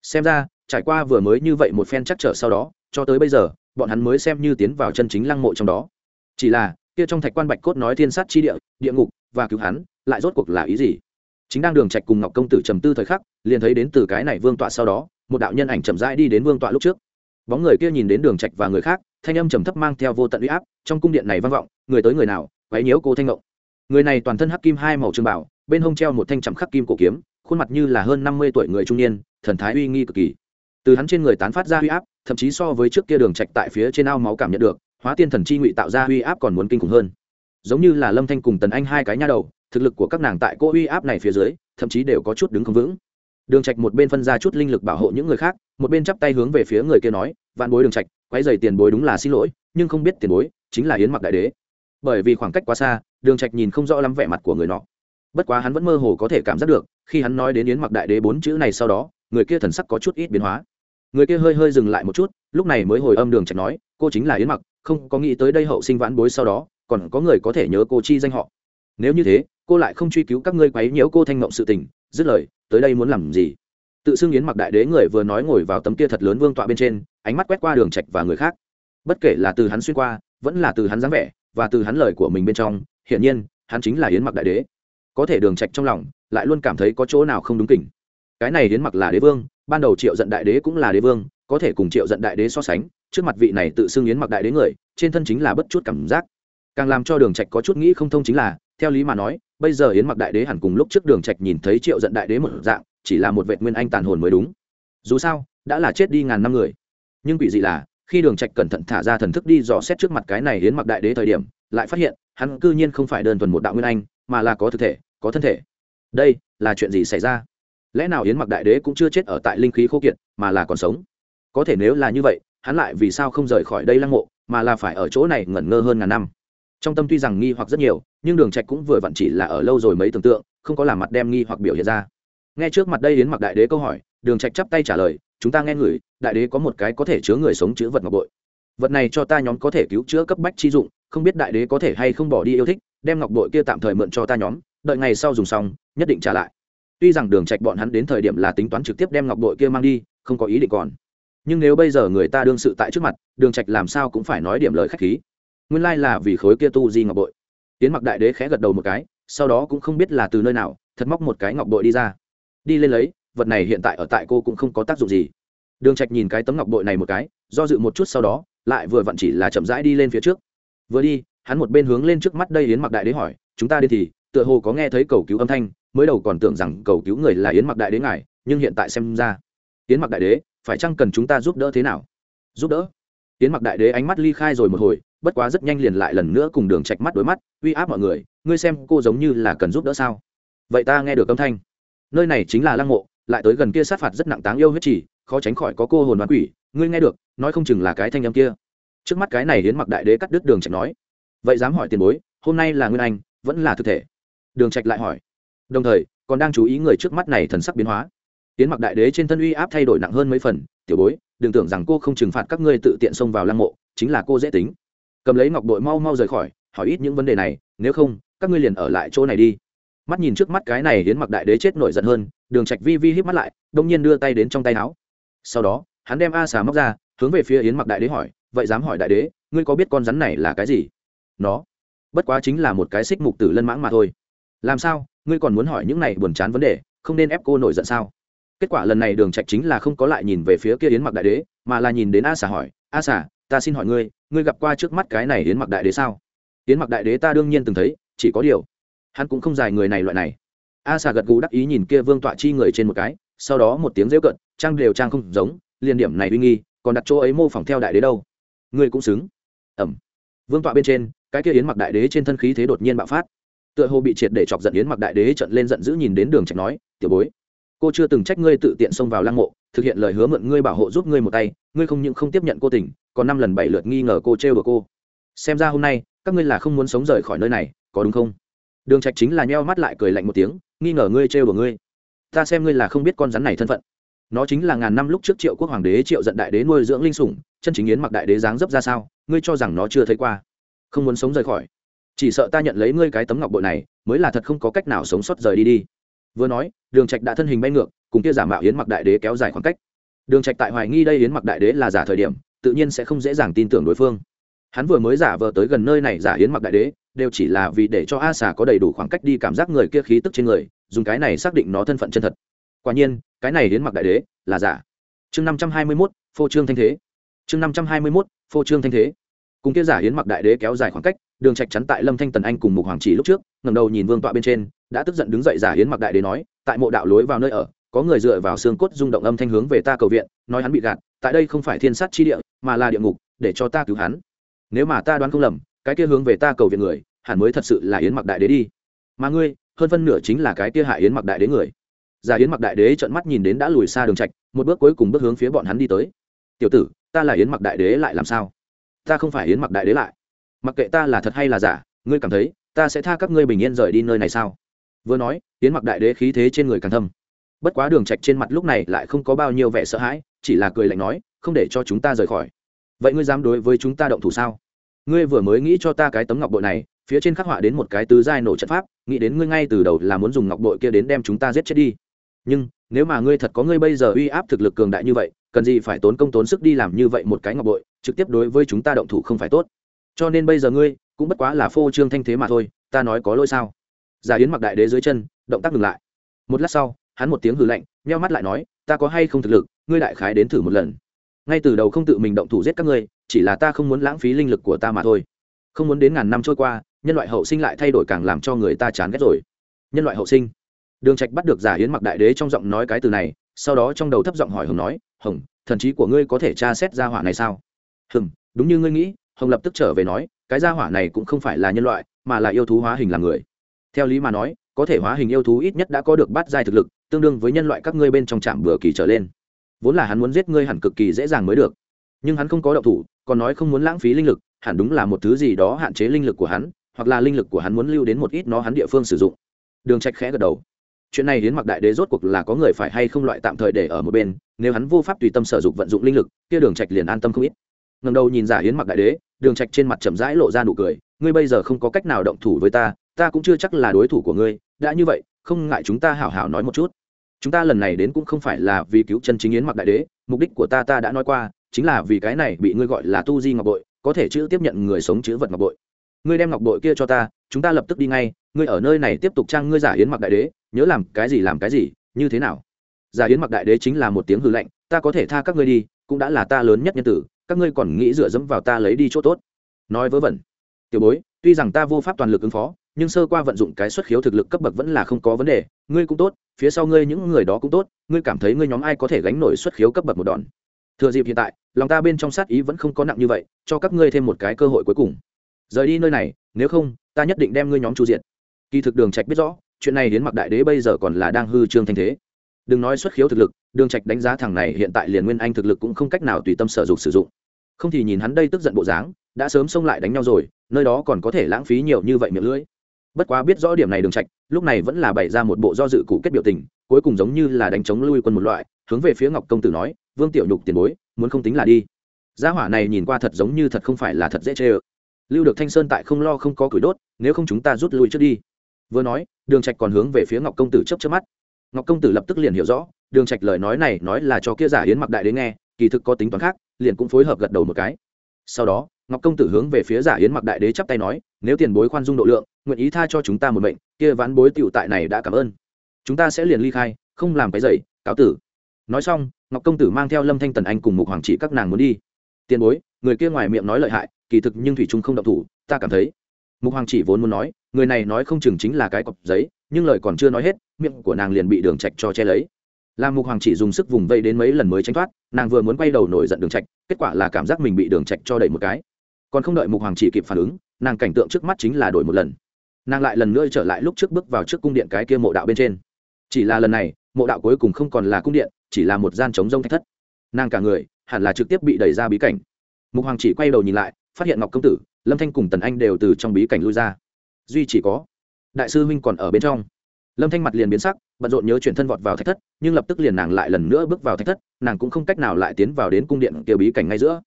Xem ra, trải qua vừa mới như vậy một phen chắc trở sau đó, cho tới bây giờ bọn hắn mới xem như tiến vào chân chính lăng mộ trong đó. Chỉ là, kia trong thạch quan bạch cốt nói thiên sát chi địa địa ngục và cứu hắn, lại rốt cuộc là ý gì? Chính đang đường trạch cùng ngọc công tử trầm tư thời khắc, liền thấy đến từ cái này vương tọa sau đó, một đạo nhân ảnh chậm rãi đi đến vương tọa lúc trước. Bóng người kia nhìn đến đường trạch và người khác, thanh âm trầm thấp mang theo vô tận uy áp, trong cung điện này vang vọng, người tới người nào, quấy nhiễu cô thanh ngộng. Người này toàn thân hắc kim hai màu trường bảo, bên hông treo một thanh chạm khắc kim cổ kiếm, khuôn mặt như là hơn năm mươi tuổi người trung niên, thần thái uy nghi cực kỳ. Từ hắn trên người tán phát ra uy áp thậm chí so với trước kia đường trạch tại phía trên ao máu cảm nhận được, hóa tiên thần chi ngụy tạo ra uy áp còn muốn kinh khủng hơn. Giống như là lâm thanh cùng tần anh hai cái nha đầu, thực lực của các nàng tại cô uy áp này phía dưới, thậm chí đều có chút đứng không vững. Đường trạch một bên phân ra chút linh lực bảo hộ những người khác, một bên chắp tay hướng về phía người kia nói, vạn bối đường trạch, quấy giày tiền bối đúng là xin lỗi, nhưng không biết tiền bối chính là yến mặc đại đế. Bởi vì khoảng cách quá xa, đường trạch nhìn không rõ lắm vẻ mặt của người nọ. Bất quá hắn vẫn mơ hồ có thể cảm giác được, khi hắn nói đến yến mặc đại đế bốn chữ này sau đó, người kia thần sắc có chút ít biến hóa người kia hơi hơi dừng lại một chút, lúc này mới hồi âm đường trạch nói, cô chính là yến mặc, không có nghĩ tới đây hậu sinh vãn bối sau đó, còn có người có thể nhớ cô chi danh họ. Nếu như thế, cô lại không truy cứu các ngươi quấy nhiễu cô thanh ngọng sự tình, dứt lời, tới đây muốn làm gì? Tự xưng yến mặc đại đế người vừa nói ngồi vào tấm kia thật lớn vương tọa bên trên, ánh mắt quét qua đường trạch và người khác. Bất kể là từ hắn xuyên qua, vẫn là từ hắn dáng vẻ, và từ hắn lời của mình bên trong, hiển nhiên, hắn chính là yến mặc đại đế. Có thể đường trạch trong lòng, lại luôn cảm thấy có chỗ nào không đúng kỉnh. Cái này yến mặc là đế vương ban đầu triệu giận đại đế cũng là đế vương, có thể cùng triệu giận đại đế so sánh, trước mặt vị này tự xưng yến mặc đại đế người, trên thân chính là bất chút cảm giác. Càng làm cho đường trạch có chút nghĩ không thông chính là, theo lý mà nói, bây giờ yến mặc đại đế hẳn cùng lúc trước đường trạch nhìn thấy triệu giận đại đế một dạng, chỉ là một vệ nguyên anh tàn hồn mới đúng. Dù sao, đã là chết đi ngàn năm người. Nhưng quỷ dị là, khi đường trạch cẩn thận thả ra thần thức đi dò xét trước mặt cái này yến mặc đại đế thời điểm, lại phát hiện, hắn cư nhiên không phải đơn thuần một đạo nguyên anh, mà là có thực thể, có thân thể. Đây là chuyện gì xảy ra? Lẽ nào yến mặc đại đế cũng chưa chết ở tại linh khí khô kiệt, mà là còn sống? Có thể nếu là như vậy, hắn lại vì sao không rời khỏi đây lăng mộ, mà là phải ở chỗ này ngẩn ngơ hơn ngàn năm? Trong tâm tuy rằng nghi hoặc rất nhiều, nhưng đường trạch cũng vừa vặn chỉ là ở lâu rồi mấy tưởng tượng, không có làm mặt đem nghi hoặc biểu hiện ra. Nghe trước mặt đây yến mặc đại đế câu hỏi, đường trạch chắp tay trả lời, chúng ta nghe người, đại đế có một cái có thể chứa người sống chứa vật ngọc bội. Vật này cho ta nhóm có thể cứu chữa cấp bách chi dụng, không biết đại đế có thể hay không bỏ đi yêu thích, đem ngọc bội kia tạm thời mượn cho ta nhóm, đợi ngày sau dùng xong, nhất định trả lại tuy rằng đường trạch bọn hắn đến thời điểm là tính toán trực tiếp đem ngọc bội kia mang đi, không có ý định còn. Nhưng nếu bây giờ người ta đương sự tại trước mặt, đường trạch làm sao cũng phải nói điểm lời khách khí. Nguyên lai là vì khối kia tu di ngọc bội. Tiến mặc đại đế khẽ gật đầu một cái, sau đó cũng không biết là từ nơi nào, thật móc một cái ngọc bội đi ra. Đi lên lấy, vật này hiện tại ở tại cô cũng không có tác dụng gì. Đường trạch nhìn cái tấm ngọc bội này một cái, do dự một chút sau đó, lại vừa vặn chỉ là chậm rãi đi lên phía trước. Vừa đi, hắn một bên hướng lên trước mắt đây yến mặc đại đế hỏi, chúng ta đi thì, tựa hồ có nghe thấy cầu cứu âm thanh mới đầu còn tưởng rằng cầu cứu người là yến mặc đại đế ngài, nhưng hiện tại xem ra, yến mặc đại đế, phải chăng cần chúng ta giúp đỡ thế nào? Giúp đỡ? Yến mặc đại đế ánh mắt ly khai rồi một hồi, bất quá rất nhanh liền lại lần nữa cùng đường trạch mắt đối mắt, uy áp mọi người, ngươi xem cô giống như là cần giúp đỡ sao? Vậy ta nghe được âm thanh. Nơi này chính là lăng mộ, lại tới gần kia sát phạt rất nặng táng yêu huyết chỉ khó tránh khỏi có cô hồn đoán quỷ, ngươi nghe được, nói không chừng là cái thanh âm kia. Trước mắt cái này hiến mặc đại đế cắt đứt đường trạch nói. Vậy dám hỏi tiền bối, hôm nay là nguyên anh, vẫn là thực thể? Đường trạch lại hỏi đồng thời, còn đang chú ý người trước mắt này thần sắc biến hóa. Tiến mặc đại đế trên thân uy áp thay đổi nặng hơn mấy phần, tiểu bối, đừng tưởng rằng cô không trừng phạt các ngươi tự tiện xông vào lăng mộ, chính là cô dễ tính. Cầm lấy ngọc đội mau mau rời khỏi, hỏi ít những vấn đề này, nếu không, các ngươi liền ở lại chỗ này đi. Mắt nhìn trước mắt cái này hiến mặc đại đế chết nổi giận hơn, đường trạch vi vi híp mắt lại, đông nhiên đưa tay đến trong tay áo. Sau đó, hắn đem a xà móc ra, hướng về phía yến mặc đại đế hỏi, vậy dám hỏi đại đế, ngươi có biết con rắn này là cái gì? Nó, bất quá chính là một cái xích mục tử lân mãng mà thôi. Làm sao? Ngươi còn muốn hỏi những này buồn chán vấn đề, không nên ép cô nổi giận sao? Kết quả lần này đường trạch chính là không có lại nhìn về phía kia yến mặc đại đế, mà là nhìn đến a xà hỏi, a xà, ta xin hỏi ngươi ngươi gặp qua trước mắt cái này yến mặc đại đế sao? Yến mặc đại đế ta đương nhiên từng thấy, chỉ có điều, hắn cũng không dài người này loại này. A xà gật gù đắc ý nhìn kia vương tọa chi người trên một cái, sau đó một tiếng rêu cận trang đều trang không giống, liền điểm này uy nghi, còn đặt chỗ ấy mô phỏng theo đại đế đâu. Ngươi cũng xứng. Ẩm. Vương tọa bên trên, cái kia yến mặc đại đế trên thân khí thế đột nhiên bạo phát tựa hồ bị triệt để chọc giận yến mặc đại đế trận lên giận dữ nhìn đến đường trạch nói, tiểu bối, cô chưa từng trách ngươi tự tiện xông vào lăng mộ, thực hiện lời hứa mượn ngươi bảo hộ giúp ngươi một tay, ngươi không những không tiếp nhận cô tình, còn năm lần bảy lượt nghi ngờ cô trêu của cô. Xem ra hôm nay, các ngươi là không muốn sống rời khỏi nơi này, có đúng không? Đường trạch chính là nheo mắt lại cười lạnh một tiếng, nghi ngờ ngươi trêu của ngươi. Ta xem ngươi là không biết con rắn này thân phận. Nó chính là ngàn năm lúc trước triệu quốc hoàng đế triệu giận đại đế nuôi dưỡng linh sủng, chân chính yến mặc đại đế dáng dấp ra sao, ngươi cho rằng nó chưa thấy qua. Không muốn sống rời khỏi chỉ sợ ta nhận lấy ngươi cái tấm ngọc bội này, mới là thật không có cách nào sống sót rời đi đi. Vừa nói, đường trạch đã thân hình bay ngược, cùng kia giả mạo yến mặc đại đế kéo dài khoảng cách. Đường trạch tại hoài nghi đây yến mặc đại đế là giả thời điểm, tự nhiên sẽ không dễ dàng tin tưởng đối phương. Hắn vừa mới giả vờ tới gần nơi này giả yến mặc đại đế, đều chỉ là vì để cho a xà có đầy đủ khoảng cách đi cảm giác người kia khí tức trên người, dùng cái này xác định nó thân phận chân thật. Quả nhiên, cái này yến mặc đại đế là giả. Chương năm trăm hai mươi mốt, phô trương thanh thế. Chương năm trăm hai mươi mốt, phô trương thanh thế. Cùng kia giả yến mặc đại đế kéo dài khoảng cách đường trạch chắn tại lâm thanh tần anh cùng mục hoàng chỉ lúc trước, ngẩng đầu nhìn vương tọa bên trên, đã tức giận đứng dậy giả hiến mặc đại đế nói, tại mộ đạo lối vào nơi ở, có người dựa vào xương cốt rung động âm thanh hướng về ta cầu viện, nói hắn bị gạt, tại đây không phải thiên sát chi địa, mà là địa ngục, để cho ta cứu hắn. Nếu mà ta đoán không lầm, cái kia hướng về ta cầu viện người, hẳn mới thật sự là yến mặc đại đế đi. Mà ngươi, hơn phân nửa chính là cái kia hại yến mặc đại đế người. Giả yến mặc đại đế trợn mắt nhìn đến đã lùi xa đường trạch, một bước cuối cùng bước hướng phía bọn hắn đi tới. Tiểu tử, ta là yến mặc đại đế lại làm sao? Ta không phải yến mặc đại đế lại mặc kệ ta là thật hay là giả, ngươi cảm thấy, ta sẽ tha các ngươi bình yên rời đi nơi này sao? Vừa nói tiến mặc đại đế khí thế trên người càng thâm. Bất quá đường trạch trên mặt lúc này lại không có bao nhiêu vẻ sợ hãi, chỉ là cười lạnh nói, không để cho chúng ta rời khỏi. Vậy ngươi dám đối với chúng ta động thủ sao? Ngươi vừa mới nghĩ cho ta cái tấm ngọc bội này, phía trên khắc họa đến một cái tứ giai nổ trận pháp, nghĩ đến ngươi ngay từ đầu là muốn dùng ngọc bội kia đến đem chúng ta giết chết đi. Nhưng, nếu mà ngươi thật có ngươi bây giờ uy áp thực lực cường đại như vậy, cần gì phải tốn công tốn sức đi làm như vậy một cái ngọc bội, trực tiếp đối với chúng ta động thủ không phải tốt cho nên bây giờ ngươi cũng bất quá là phô trương thanh thế mà thôi, ta nói có lỗi sao? Giả yến mặc đại đế dưới chân, động tác ngừng lại. Một lát sau, hắn một tiếng hừ lạnh meo mắt lại nói, ta có hay không thực lực, ngươi đại khái đến thử một lần. Ngay từ đầu không tự mình động thủ giết các ngươi, chỉ là ta không muốn lãng phí linh lực của ta mà thôi. Không muốn đến ngàn năm trôi qua, nhân loại hậu sinh lại thay đổi càng làm cho người ta chán ghét rồi. Nhân loại hậu sinh. Đường trạch bắt được giả hiến mặc đại đế trong giọng nói cái từ này, sau đó trong đầu thấp giọng hỏi hồng nói, hồng, thần trí của ngươi có thể tra xét ra hỏa này sao? Hừm, đúng như ngươi nghĩ hồng lập tức trở về nói, cái gia hỏa này cũng không phải là nhân loại, mà là yêu thú hóa hình làm người. Theo lý mà nói, có thể hóa hình yêu thú ít nhất đã có được bát giai thực lực, tương đương với nhân loại các ngươi bên trong trạm bừa kỳ trở lên. Vốn là hắn muốn giết ngươi hẳn cực kỳ dễ dàng mới được. Nhưng hắn không có động thủ, còn nói không muốn lãng phí linh lực, hẳn đúng là một thứ gì đó hạn chế linh lực của hắn, hoặc là linh lực của hắn muốn lưu đến một ít nó hắn địa phương sử dụng. Đường trạch khẽ gật đầu. Chuyện này đến mặc đại đế rốt cuộc là có người phải hay không loại tạm thời để ở một bên, nếu hắn vô pháp tùy tâm sử dụng vận dụng linh lực, kia đường trạch liền an tâm không ít ngẩng đầu nhìn giả hiến mặc đại đế, đường trạch trên mặt chậm rãi lộ ra nụ cười, ngươi bây giờ không có cách nào động thủ với ta ta cũng chưa chắc là đối thủ của ngươi, đã như vậy, không ngại chúng ta hảo hảo nói một chút. Chúng ta lần này đến cũng không phải là vì cứu chân chính yến mặc đại đế, mục đích của ta ta đã nói qua, chính là vì cái này bị ngươi gọi là tu di ngọc bội, có thể chữ tiếp nhận người sống chữ vật ngọc bội. Ngươi đem ngọc bội kia cho ta, chúng ta lập tức đi ngay, ngươi ở nơi này tiếp tục trang ngươi giả yến mặc đại đế, nhớ làm cái gì làm cái gì, như thế nào? Giả yến mặc đại đế chính là một tiếng hư lệnh, ta có thể tha các ngươi đi, cũng đã là ta lớn nhất nhân tử các ngươi còn nghĩ dựa dẫm vào ta lấy đi chỗ tốt. Nói vớ vẩn. Tiểu bối, tuy rằng ta vô pháp toàn lực ứng phó, nhưng sơ qua vận dụng cái xuất khiếu thực lực cấp bậc vẫn là không có vấn đề, ngươi cũng tốt, phía sau ngươi những người đó cũng tốt, ngươi cảm thấy ngươi nhóm ai có thể gánh nổi xuất khiếu cấp bậc một đòn. Thừa dịp hiện tại, lòng ta bên trong sát ý vẫn không có nặng như vậy, cho các ngươi thêm một cái cơ hội cuối cùng. Rời đi nơi này, nếu không, ta nhất định đem ngươi nhóm chu diện kỳ thực đường trạch biết rõ, chuyện này đến mặc đại đế bây giờ còn là đang hư trương thanh thế đừng nói xuất khiếu thực lực, đường trạch đánh giá thằng này hiện tại liền nguyên anh thực lực cũng không cách nào tùy tâm sở dụng sử dụng. Không thì nhìn hắn đây tức giận bộ dáng, đã sớm xông lại đánh nhau rồi, nơi đó còn có thể lãng phí nhiều như vậy miệng lưỡi. Bất quá biết rõ điểm này đường trạch, lúc này vẫn là bày ra một bộ do dự cụ kết biểu tình, cuối cùng giống như là đánh chống lui quân một loại, hướng về phía ngọc công tử nói, vương tiểu nhục tiền bối, muốn không tính là đi. Gia hỏa này nhìn qua thật giống như thật không phải là thật dễ chê ơ. Lưu được thanh sơn tại không lo không có củi đốt, nếu không chúng ta rút lui trước đi. Vừa nói, đường trạch còn hướng về phía ngọc công tử chớp chớp mắt ngọc công tử lập tức liền hiểu rõ, đường trạch lời nói này nói là cho kia giả yến mặc đại đến nghe, kỳ thực có tính toán khác, liền cũng phối hợp gật đầu một cái. Sau đó, ngọc công tử hướng về phía giả yến mặc đại đế chắp tay nói, nếu tiền bối khoan dung độ lượng, nguyện ý tha cho chúng ta một mệnh, kia ván bối tiểu tại này đã cảm ơn. Chúng ta sẽ liền ly khai, không làm cái dậy cáo tử. Nói xong, ngọc công tử mang theo lâm thanh tần anh cùng mục hoàng chỉ các nàng muốn đi. Tiền bối, người kia ngoài miệng nói lợi hại, kỳ thực nhưng thủy trung không động thủ, ta cảm thấy. Mục hoàng chỉ vốn muốn nói, người này nói không chừng chính là cái cọc giấy, nhưng lời còn chưa nói hết miệng của nàng liền bị đường trạch cho che lấy. Làm mục hoàng chỉ dùng sức vùng vây đến mấy lần mới tránh thoát, nàng vừa muốn quay đầu nổi giận đường trạch, kết quả là cảm giác mình bị đường trạch cho đẩy một cái. Còn không đợi mục hoàng chỉ kịp phản ứng, nàng cảnh tượng trước mắt chính là đổi một lần. Nàng lại lần nữa trở lại lúc trước bước vào trước cung điện cái kia mộ đạo bên trên. Chỉ là lần này, mộ đạo cuối cùng không còn là cung điện, chỉ là một gian trống rông thạch thất. Nàng cả người, hẳn là trực tiếp bị đẩy ra bí cảnh. Mục hoàng chỉ quay đầu nhìn lại, phát hiện ngọc công tử, lâm thanh cùng tần anh đều từ trong bí cảnh lui ra. Duy chỉ có, đại sư huynh còn ở bên trong lâm thanh mặt liền biến sắc, bận rộn nhớ chuyển thân vọt vào thạch thất, nhưng lập tức liền nàng lại lần nữa bước vào thạch thất, nàng cũng không cách nào lại tiến vào đến cung điện kiểu bí cảnh ngay giữa.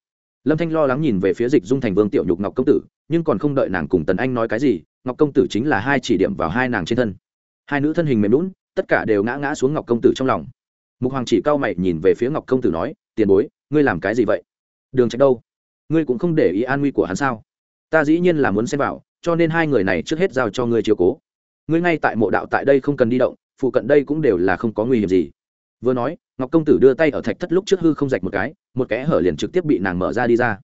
Lâm thanh lo lắng nhìn về phía dịch dung thành vương tiểu nhục ngọc công tử, nhưng còn không đợi nàng cùng tần anh nói cái gì, ngọc công tử chính là hai chỉ điểm vào hai nàng trên thân. Hai nữ thân hình mềm lún tất cả đều ngã ngã xuống ngọc công tử trong lòng. Mục hoàng chỉ cao mày nhìn về phía ngọc công tử nói, tiền bối, ngươi làm cái gì vậy? Đường trạch đâu? Ngươi cũng không để ý an nguy của hắn sao? Ta dĩ nhiên là muốn xem vào, cho nên hai người này trước hết giao cho ngươi chiếu cố ngươi ngay tại mộ đạo tại đây không cần đi động, phụ cận đây cũng đều là không có nguy hiểm gì. Vừa nói, ngọc công tử đưa tay ở thạch thất lúc trước hư không rạch một cái, một kẽ hở liền trực tiếp bị nàng mở ra đi ra.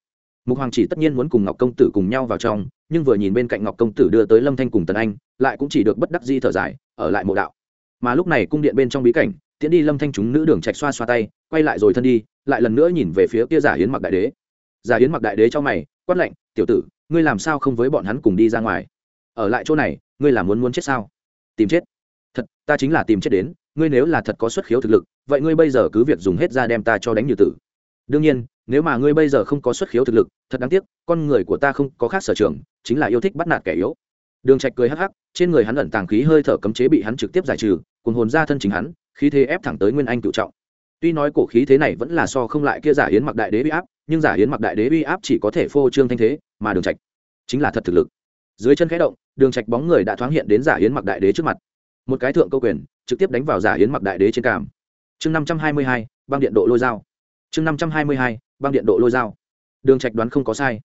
Mục hoàng chỉ tất nhiên muốn cùng ngọc công tử cùng nhau vào trong, nhưng vừa nhìn bên cạnh ngọc công tử đưa tới lâm thanh cùng tần anh, lại cũng chỉ được bất đắc di thở dài, ở lại mộ đạo. Mà lúc này cung điện bên trong bí cảnh tiễn đi lâm thanh chúng nữ đường trạch xoa xoa tay, quay lại rồi thân đi, lại lần nữa nhìn về phía kia giả hiến mặc đại đế. Giả hiến mặc đại đế cho mày, quát lệnh tiểu tử, ngươi làm sao không với bọn hắn cùng đi ra ngoài? Ở lại chỗ này, ngươi là muốn muốn chết sao? Tìm chết? Thật, ta chính là tìm chết đến, ngươi nếu là thật có xuất khiếu thực lực, vậy ngươi bây giờ cứ việc dùng hết ra đem ta cho đánh như tử. Đương nhiên, nếu mà ngươi bây giờ không có xuất khiếu thực lực, thật đáng tiếc, con người của ta không có khác sở trường, chính là yêu thích bắt nạt kẻ yếu. Đường trạch cười hắc hắc, trên người hắn ẩn tàng khí hơi thở cấm chế bị hắn trực tiếp giải trừ cùng hồn ra thân chính hắn, khí thế ép thẳng tới nguyên anh cựu trọng. Tuy nói cổ khí thế này vẫn là so không lại kia giả hiến mặc đại đế uy áp, nhưng giả hiến mặc đại đế uy áp chỉ có thể phô trương thanh thế, mà đường trạch chính là thật thực lực dưới chân khẽ động, đường trạch bóng người đã thoáng hiện đến giả hiến mặc đại đế trước mặt. Một cái thượng câu quyền, trực tiếp đánh vào giả hiến mặc đại đế trên cảm chương năm trăm hai mươi hai, băng điện độ lôi dao. Chương năm trăm hai mươi hai, băng điện độ lôi dao. Đường trạch đoán không có sai.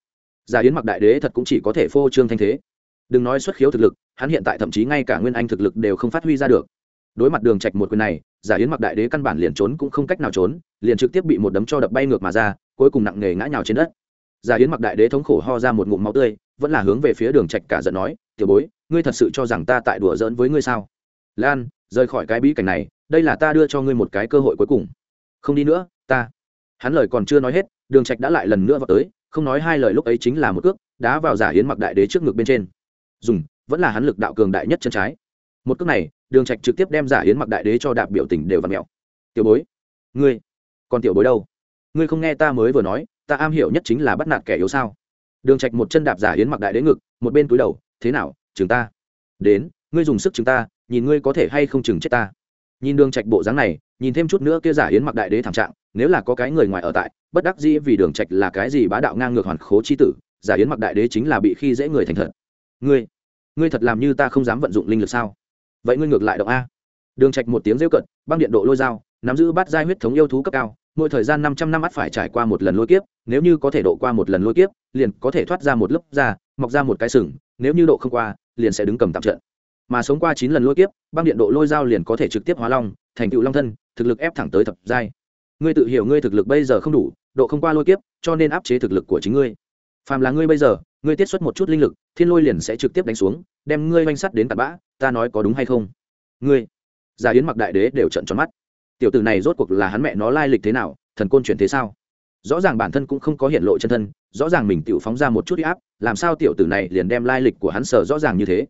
Giả yến mặc đại đế thật cũng chỉ có thể phô trương thanh thế. Đừng nói xuất khiếu thực lực, hắn hiện tại thậm chí ngay cả nguyên anh thực lực đều không phát huy ra được. Đối mặt đường trạch một quyền này, giả yến mặc đại đế căn bản liền trốn cũng không cách nào trốn, liền trực tiếp bị một đấm cho đập bay ngược mà ra, cuối cùng nặng nề ngã nhào trên đất. Giả yến mặc đại đế thống khổ ho ra một ngụm máu tươi vẫn là hướng về phía đường trạch cả giận nói, tiểu bối, ngươi thật sự cho rằng ta tại đùa giỡn với ngươi sao? Lan, rời khỏi cái bí cảnh này, đây là ta đưa cho ngươi một cái cơ hội cuối cùng. Không đi nữa, ta. Hắn lời còn chưa nói hết, đường trạch đã lại lần nữa vào tới, không nói hai lời lúc ấy chính là một cước, đá vào giả hiến mặc đại đế trước ngực bên trên. Dùng, vẫn là hắn lực đạo cường đại nhất chân trái. Một cước này, đường trạch trực tiếp đem giả hiến mặc đại đế cho đạp biểu tình đều vặn mèo tiểu bối, ngươi, còn tiểu bối đâu? Ngươi không nghe ta mới vừa nói, ta am hiểu nhất chính là bắt nạt kẻ yếu sao? Đường trạch một chân đạp giả yến mặc đại đế ngực, một bên túi đầu, thế nào, chừng ta? Đến, ngươi dùng sức chừng ta, nhìn ngươi có thể hay không chừng chết ta. Nhìn đường trạch bộ dáng này, nhìn thêm chút nữa kia giả yến mặc đại đế thảm trạng, nếu là có cái người ngoài ở tại, bất đắc dĩ vì đường trạch là cái gì bá đạo ngang ngược hoàn khố chi tử, giả yến mặc đại đế chính là bị khi dễ người thành thật. Ngươi ngươi thật làm như ta không dám vận dụng linh lực sao? Vậy ngươi ngược lại động a. Đường trạch một tiếng rêu cận, băng điện độ lôi dao, nắm giữ bát giai huyết thống yêu thú cấp cao mỗi thời gian 500 năm ắt phải trải qua một lần lôi kiếp, nếu như có thể độ qua một lần lôi kiếp, liền có thể thoát ra một lớp da, mọc ra một cái sừng, nếu như độ không qua, liền sẽ đứng cầm tạm trận. Mà sống qua chín lần lôi kiếp, băng điện độ lôi dao liền có thể trực tiếp hóa long, thành tựu long thân, thực lực ép thẳng tới thập giai. Ngươi tự hiểu ngươi thực lực bây giờ không đủ, độ không qua lôi kiếp, cho nên áp chế thực lực của chính ngươi. Phàm là ngươi bây giờ, ngươi tiết xuất một chút linh lực, thiên lôi liền sẽ trực tiếp đánh xuống, đem ngươi vành sắt đến tận bã, ta nói có đúng hay không? Ngươi, giả yến mặc đại đế đều trận tròn mắt tiểu tử này rốt cuộc là hắn mẹ nó lai lịch thế nào, thần côn chuyển thế sao? Rõ ràng bản thân cũng không có hiện lộ chân thân, rõ ràng mình tự phóng ra một chút áp, làm sao tiểu tử này liền đem lai lịch của hắn sở rõ ràng như thế?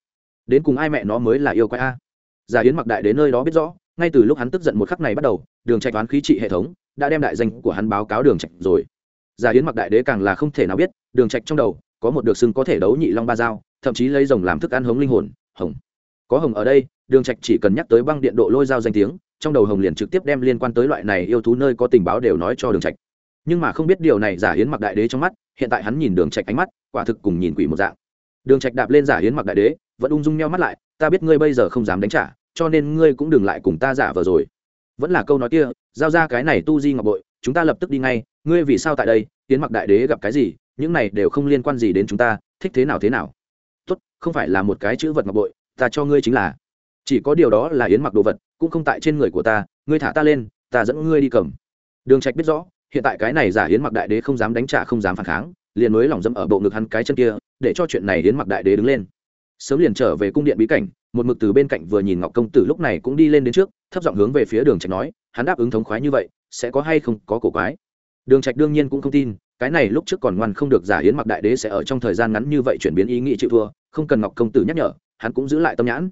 Đến cùng ai mẹ nó mới là yêu quái a? Giả yến mặc đại đến nơi đó biết rõ, ngay từ lúc hắn tức giận một khắc này bắt đầu, đường trạch toán khí trị hệ thống, đã đem đại danh của hắn báo cáo đường trạch rồi. Giả yến mặc đại đế càng là không thể nào biết, đường trạch trong đầu, có một được xưng có thể đấu nhị long ba dao, thậm chí lấy rồng làm thức ăn hống linh hồn, hồng. Có hồng ở đây, đường trạch chỉ cần nhắc tới băng điện độ lôi dao danh tiếng trong đầu hồng liền trực tiếp đem liên quan tới loại này yêu thú nơi có tình báo đều nói cho đường trạch. Nhưng mà không biết điều này giả yến mặc đại đế trong mắt, hiện tại hắn nhìn đường trạch ánh mắt, quả thực cùng nhìn quỷ một dạng. Đường trạch đạp lên giả yến mặc đại đế, vẫn ung dung nheo mắt lại, ta biết ngươi bây giờ không dám đánh trả, cho nên ngươi cũng đừng lại cùng ta giả vờ rồi. Vẫn là câu nói kia, giao ra cái này tu di ngọc bội, chúng ta lập tức đi ngay, ngươi vì sao tại đây, hiến mặc đại đế gặp cái gì, những này đều không liên quan gì đến chúng ta, thích thế nào thế nào. Tốt, không phải là một cái chữ vật ngọc bội, ta cho ngươi chính là. Chỉ có điều đó là yến mặc đồ vật cũng không tại trên người của ta, ngươi thả ta lên, ta dẫn ngươi đi cầm. Đường trạch biết rõ, hiện tại cái này giả yến mặc đại đế không dám đánh trả, không dám phản kháng, liền mới lỏng dẫm ở bộ ngực hắn cái chân kia, để cho chuyện này hiến mặc đại đế đứng lên. Sớm liền trở về cung điện bí cảnh, một mực từ bên cạnh vừa nhìn ngọc công tử lúc này cũng đi lên đến trước, thấp giọng hướng về phía đường trạch nói, hắn đáp ứng thống khoái như vậy, sẽ có hay không có cổ quái. Đường trạch đương nhiên cũng không tin, cái này lúc trước còn ngoan không được giả hiến mặc đại đế sẽ ở trong thời gian ngắn như vậy chuyển biến ý nghĩ chịu thua, không cần ngọc công tử nhắc nhở, hắn cũng giữ lại tâm nhãn.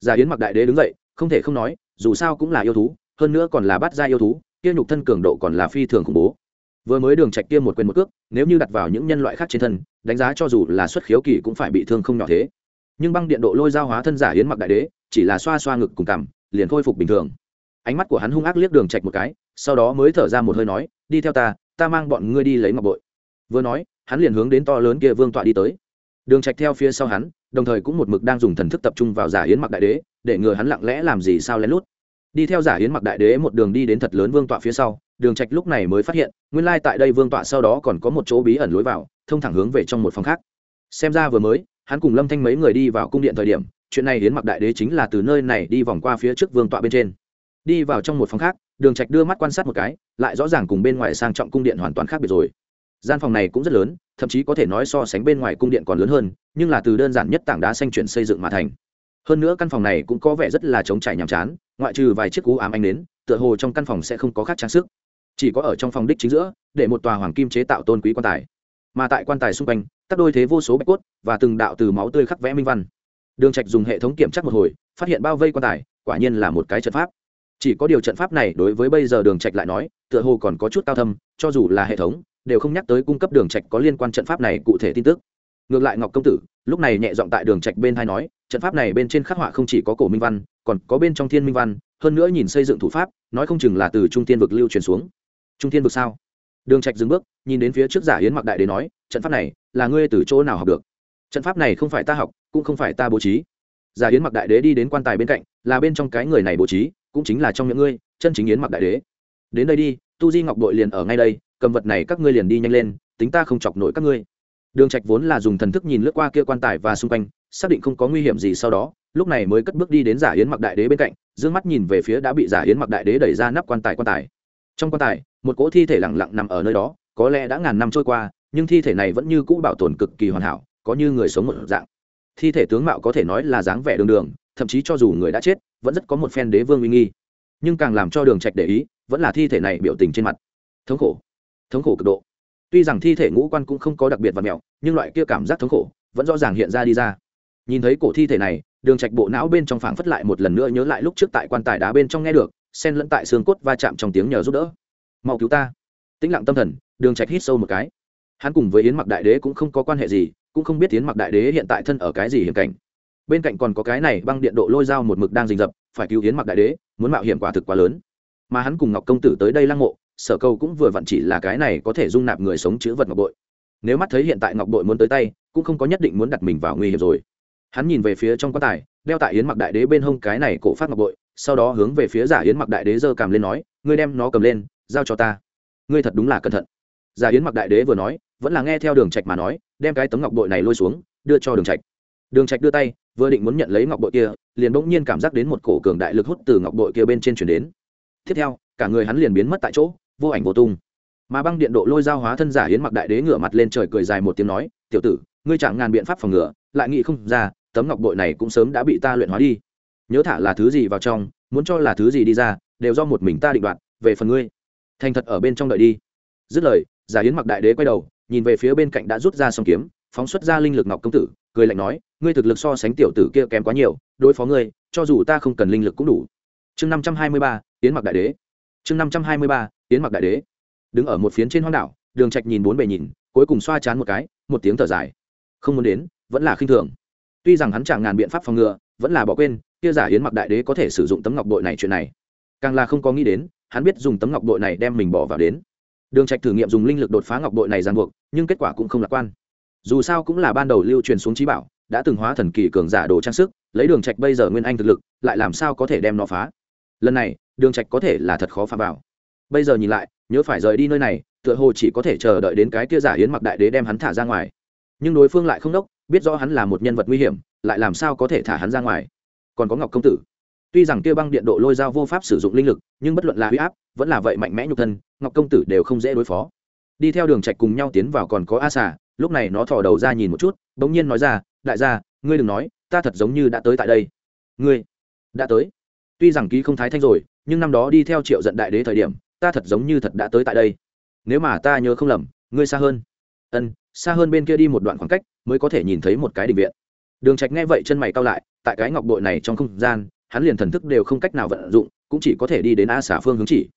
Giả hiến mặc đại đế đứng dậy, không thể không nói dù sao cũng là yêu thú, hơn nữa còn là bắt gia yêu thú, kia nhục thân cường độ còn là phi thường khủng bố. Vừa mới đường trạch kia một quyền một cước, nếu như đặt vào những nhân loại khác trên thân, đánh giá cho dù là xuất khiếu kỳ cũng phải bị thương không nhỏ thế. Nhưng băng điện độ lôi giao hóa thân giả hiến mặc đại đế, chỉ là xoa xoa ngực cùng cằm, liền khôi phục bình thường. Ánh mắt của hắn hung ác liếc đường trạch một cái, sau đó mới thở ra một hơi nói, đi theo ta ta mang bọn ngươi đi lấy ngọc bội. Vừa nói, hắn liền hướng đến to lớn kia vương tọa đi tới. Đường trạch theo phía sau hắn, đồng thời cũng một mực đang dùng thần thức tập trung vào giả hiến mặc đại đế để ngừa hắn lặng lẽ làm gì sao lén lút. Đi theo giả hiến mặc đại đế một đường đi đến thật lớn vương tọa phía sau, đường trạch lúc này mới phát hiện, nguyên lai tại đây vương tọa sau đó còn có một chỗ bí ẩn lối vào, thông thẳng hướng về trong một phòng khác. Xem ra vừa mới, hắn cùng lâm thanh mấy người đi vào cung điện thời điểm, chuyện này hiến mặc đại đế chính là từ nơi này đi vòng qua phía trước vương tọa bên trên. Đi vào trong một phòng khác, đường trạch đưa mắt quan sát một cái, lại rõ ràng cùng bên ngoài sang trọng cung điện hoàn toàn khác biệt rồi. Gian phòng này cũng rất lớn, thậm chí có thể nói so sánh bên ngoài cung điện còn lớn hơn, nhưng là từ đơn giản nhất tảng đá xanh chuyển xây dựng mà thành hơn nữa căn phòng này cũng có vẻ rất là trống trải nhàm chán, ngoại trừ vài chiếc cú ám ánh đến tựa hồ trong căn phòng sẽ không có khác trang sức. Chỉ có ở trong phòng đích chính giữa, để một tòa hoàng kim chế tạo tôn quý quan tài. Mà tại quan tài xung quanh, tắt đôi thế vô số bạch cốt và từng đạo từ máu tươi khắc vẽ minh văn. Đường trạch dùng hệ thống kiểm tra một hồi, phát hiện bao vây quan tài, quả nhiên là một cái trận pháp. Chỉ có điều trận pháp này đối với bây giờ đường trạch lại nói, tựa hồ còn có chút cao thâm, cho dù là hệ thống, đều không nhắc tới cung cấp đường trạch có liên quan trận pháp này cụ thể tin tức. Ngược lại ngọc công tử, lúc này nhẹ giọng tại đường trạch bên hai nói trận pháp này bên trên khắc họa không chỉ có cổ minh văn, còn có bên trong thiên minh văn, hơn nữa nhìn xây dựng thủ pháp, nói không chừng là từ trung thiên vực lưu truyền xuống. Trung thiên vực sao? Đường trạch dừng bước, nhìn đến phía trước giả hiến mặc đại đế nói, trận pháp này là ngươi từ chỗ nào học được? Trận pháp này không phải ta học, cũng không phải ta bố trí. Giả hiến mặc đại đế đi đến quan tài bên cạnh, là bên trong cái người này bố trí, cũng chính là trong những ngươi, chân chính yến mặc đại đế. Đến đây đi, tu di ngọc Đội liền ở ngay đây, cầm vật này các ngươi liền đi nhanh lên, tính ta không chọc nổi các ngươi đường trạch vốn là dùng thần thức nhìn lướt qua kia quan tài và xung quanh, xác định không có nguy hiểm gì sau đó, lúc này mới cất bước đi đến giả yến mặc đại đế bên cạnh, dương mắt nhìn về phía đã bị giả yến mặc đại đế đẩy ra nắp quan tài quan tài. Trong quan tài, một cỗ thi thể lặng lặng nằm ở nơi đó, có lẽ đã ngàn năm trôi qua, nhưng thi thể này vẫn như cũ bảo tồn cực kỳ hoàn hảo, có như người sống một dạng. Thi thể tướng mạo có thể nói là dáng vẻ đường đường, thậm chí cho dù người đã chết, vẫn rất có một phen đế vương uy nghi. Nhưng càng làm cho đường trạch để ý, vẫn là thi thể này biểu tình trên mặt. Thống khổ. Thống khổ cực độ tuy rằng thi thể ngũ quan cũng không có đặc biệt và mẹo, nhưng loại kia cảm giác thống khổ vẫn rõ ràng hiện ra đi ra. Nhìn thấy cổ thi thể này, đường trạch bộ não bên trong phảng phất lại một lần nữa nhớ lại lúc trước tại quan tài đá bên trong nghe được, xen lẫn tại xương cốt va chạm trong tiếng nhờ giúp đỡ. Mau cứu ta. Tĩnh lặng tâm thần, đường trạch hít sâu một cái. Hắn cùng với yến mặc đại đế cũng không có quan hệ gì, cũng không biết yến mặc đại đế hiện tại thân ở cái gì hiểm cảnh. Bên cạnh còn có cái này băng điện độ lôi dao một mực đang rình rập, phải cứu yến mặc đại đế, muốn mạo hiểm quả thực quá lớn. Mà hắn cùng ngọc công tử tới đây lăng mộ sở cầu cũng vừa vặn chỉ là cái này có thể dung nạp người sống chữ vật ngọc bội. Nếu mắt thấy hiện tại ngọc bội muốn tới tay, cũng không có nhất định muốn đặt mình vào nguy hiểm rồi. Hắn nhìn về phía trong quan tài, đeo tại yến mặc đại đế bên hông cái này cổ phát ngọc bội, sau đó hướng về phía giả yến mặc đại đế giơ cầm lên nói, ngươi đem nó cầm lên, giao cho ta. Ngươi thật đúng là cẩn thận. Giả yến mặc đại đế vừa nói, vẫn là nghe theo đường trạch mà nói, đem cái tấm ngọc bội này lôi xuống, đưa cho đường trạch. Đường trạch đưa tay, vừa định muốn nhận lấy ngọc bội kia, liền bỗng nhiên cảm giác đến một cổ cường đại lực hút từ ngọc bội kia bên trên truyền đến. Tiếp theo, cả người hắn liền biến mất tại chỗ vô ảnh vô tung. Mà băng điện độ lôi dao hóa thân giả yến mặc đại đế ngửa mặt lên trời cười dài một tiếng nói, tiểu tử, ngươi chẳng ngàn biện pháp phòng ngừa, lại nghĩ không ra, tấm ngọc bội này cũng sớm đã bị ta luyện hóa đi. Nhớ thả là thứ gì vào trong, muốn cho là thứ gì đi ra, đều do một mình ta định đoạt, về phần ngươi. Thành thật ở bên trong đợi đi. Dứt lời, giả yến mặc đại đế quay đầu, nhìn về phía bên cạnh đã rút ra song kiếm, phóng xuất ra linh lực ngọc công tử, cười lạnh nói, ngươi thực lực so sánh tiểu tử kia kém quá nhiều, đối phó ngươi, cho dù ta không cần linh lực cũng đủ. Chương năm trăm hai mươi ba, yến mặc đại đế chương năm trăm hai mươi ba, yến mặc đại đế. Đứng ở một phiến trên hoang đảo, đường trạch nhìn bốn bề nhìn, cuối cùng xoa chán một cái, một tiếng thở dài. Không muốn đến, vẫn là khinh thường. Tuy rằng hắn chẳng ngàn biện pháp phòng ngừa, vẫn là bỏ quên, kia giả yến mặc đại đế có thể sử dụng tấm ngọc bội này chuyện này. Càng là không có nghĩ đến, hắn biết dùng tấm ngọc bội này đem mình bỏ vào đến. Đường trạch thử nghiệm dùng linh lực đột phá ngọc bội này ràng buộc, nhưng kết quả cũng không lạc quan. Dù sao cũng là ban đầu lưu truyền xuống trí bảo, đã từng hóa thần kỳ cường giả đồ trang sức, lấy đường trạch bây giờ nguyên anh thực lực, lại làm sao có thể đem nó phá? Lần này đường trạch có thể là thật khó phạm vào. Bây giờ nhìn lại, nhớ phải rời đi nơi này, tựa hồ chỉ có thể chờ đợi đến cái kia giả yến mặc đại đế đem hắn thả ra ngoài. Nhưng đối phương lại không đốc, biết rõ hắn là một nhân vật nguy hiểm, lại làm sao có thể thả hắn ra ngoài. Còn có ngọc công tử. Tuy rằng kia băng điện độ lôi dao vô pháp sử dụng linh lực, nhưng bất luận là huy áp, vẫn là vậy mạnh mẽ nhục thân, ngọc công tử đều không dễ đối phó. Đi theo đường trạch cùng nhau tiến vào còn có a xà, lúc này nó thò đầu ra nhìn một chút, bỗng nhiên nói ra, đại gia, ngươi đừng nói, ta thật giống như đã tới tại đây. Ngươi, đã tới. Tuy rằng ký không thái thanh rồi nhưng năm đó đi theo triệu dận đại đế thời điểm, ta thật giống như thật đã tới tại đây. Nếu mà ta nhớ không lầm, ngươi xa hơn. Ân, xa hơn bên kia đi một đoạn khoảng cách, mới có thể nhìn thấy một cái định viện. Đường trạch nghe vậy chân mày cao lại, tại cái ngọc bội này trong không gian, hắn liền thần thức đều không cách nào vận dụng, cũng chỉ có thể đi đến a xả phương hướng chỉ.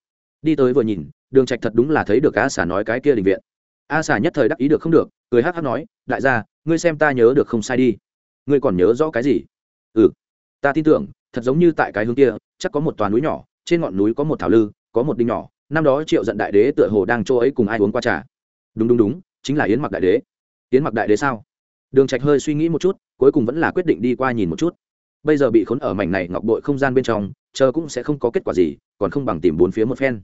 Đi tới vừa nhìn, đường trạch thật đúng là thấy được a xả nói cái kia định viện. A xả nhất thời đắc ý được không được, cười hắc hắc nói, đại gia, ngươi xem ta nhớ được không sai đi. Ngươi còn nhớ rõ cái gì? Ừ ta tin tưởng, thật giống như tại cái hướng kia, chắc có một toàn núi nhỏ trên ngọn núi có một thảo lư, có một đinh nhỏ, năm đó triệu giận đại đế tựa hồ đang chỗ ấy cùng ai uống qua trà. Đúng đúng đúng, chính là yến mặc đại đế. Yến mặc đại đế sao? Đường trạch hơi suy nghĩ một chút, cuối cùng vẫn là quyết định đi qua nhìn một chút. Bây giờ bị khốn ở mảnh này ngọc bội không gian bên trong, chờ cũng sẽ không có kết quả gì, còn không bằng tìm bốn phía một phen.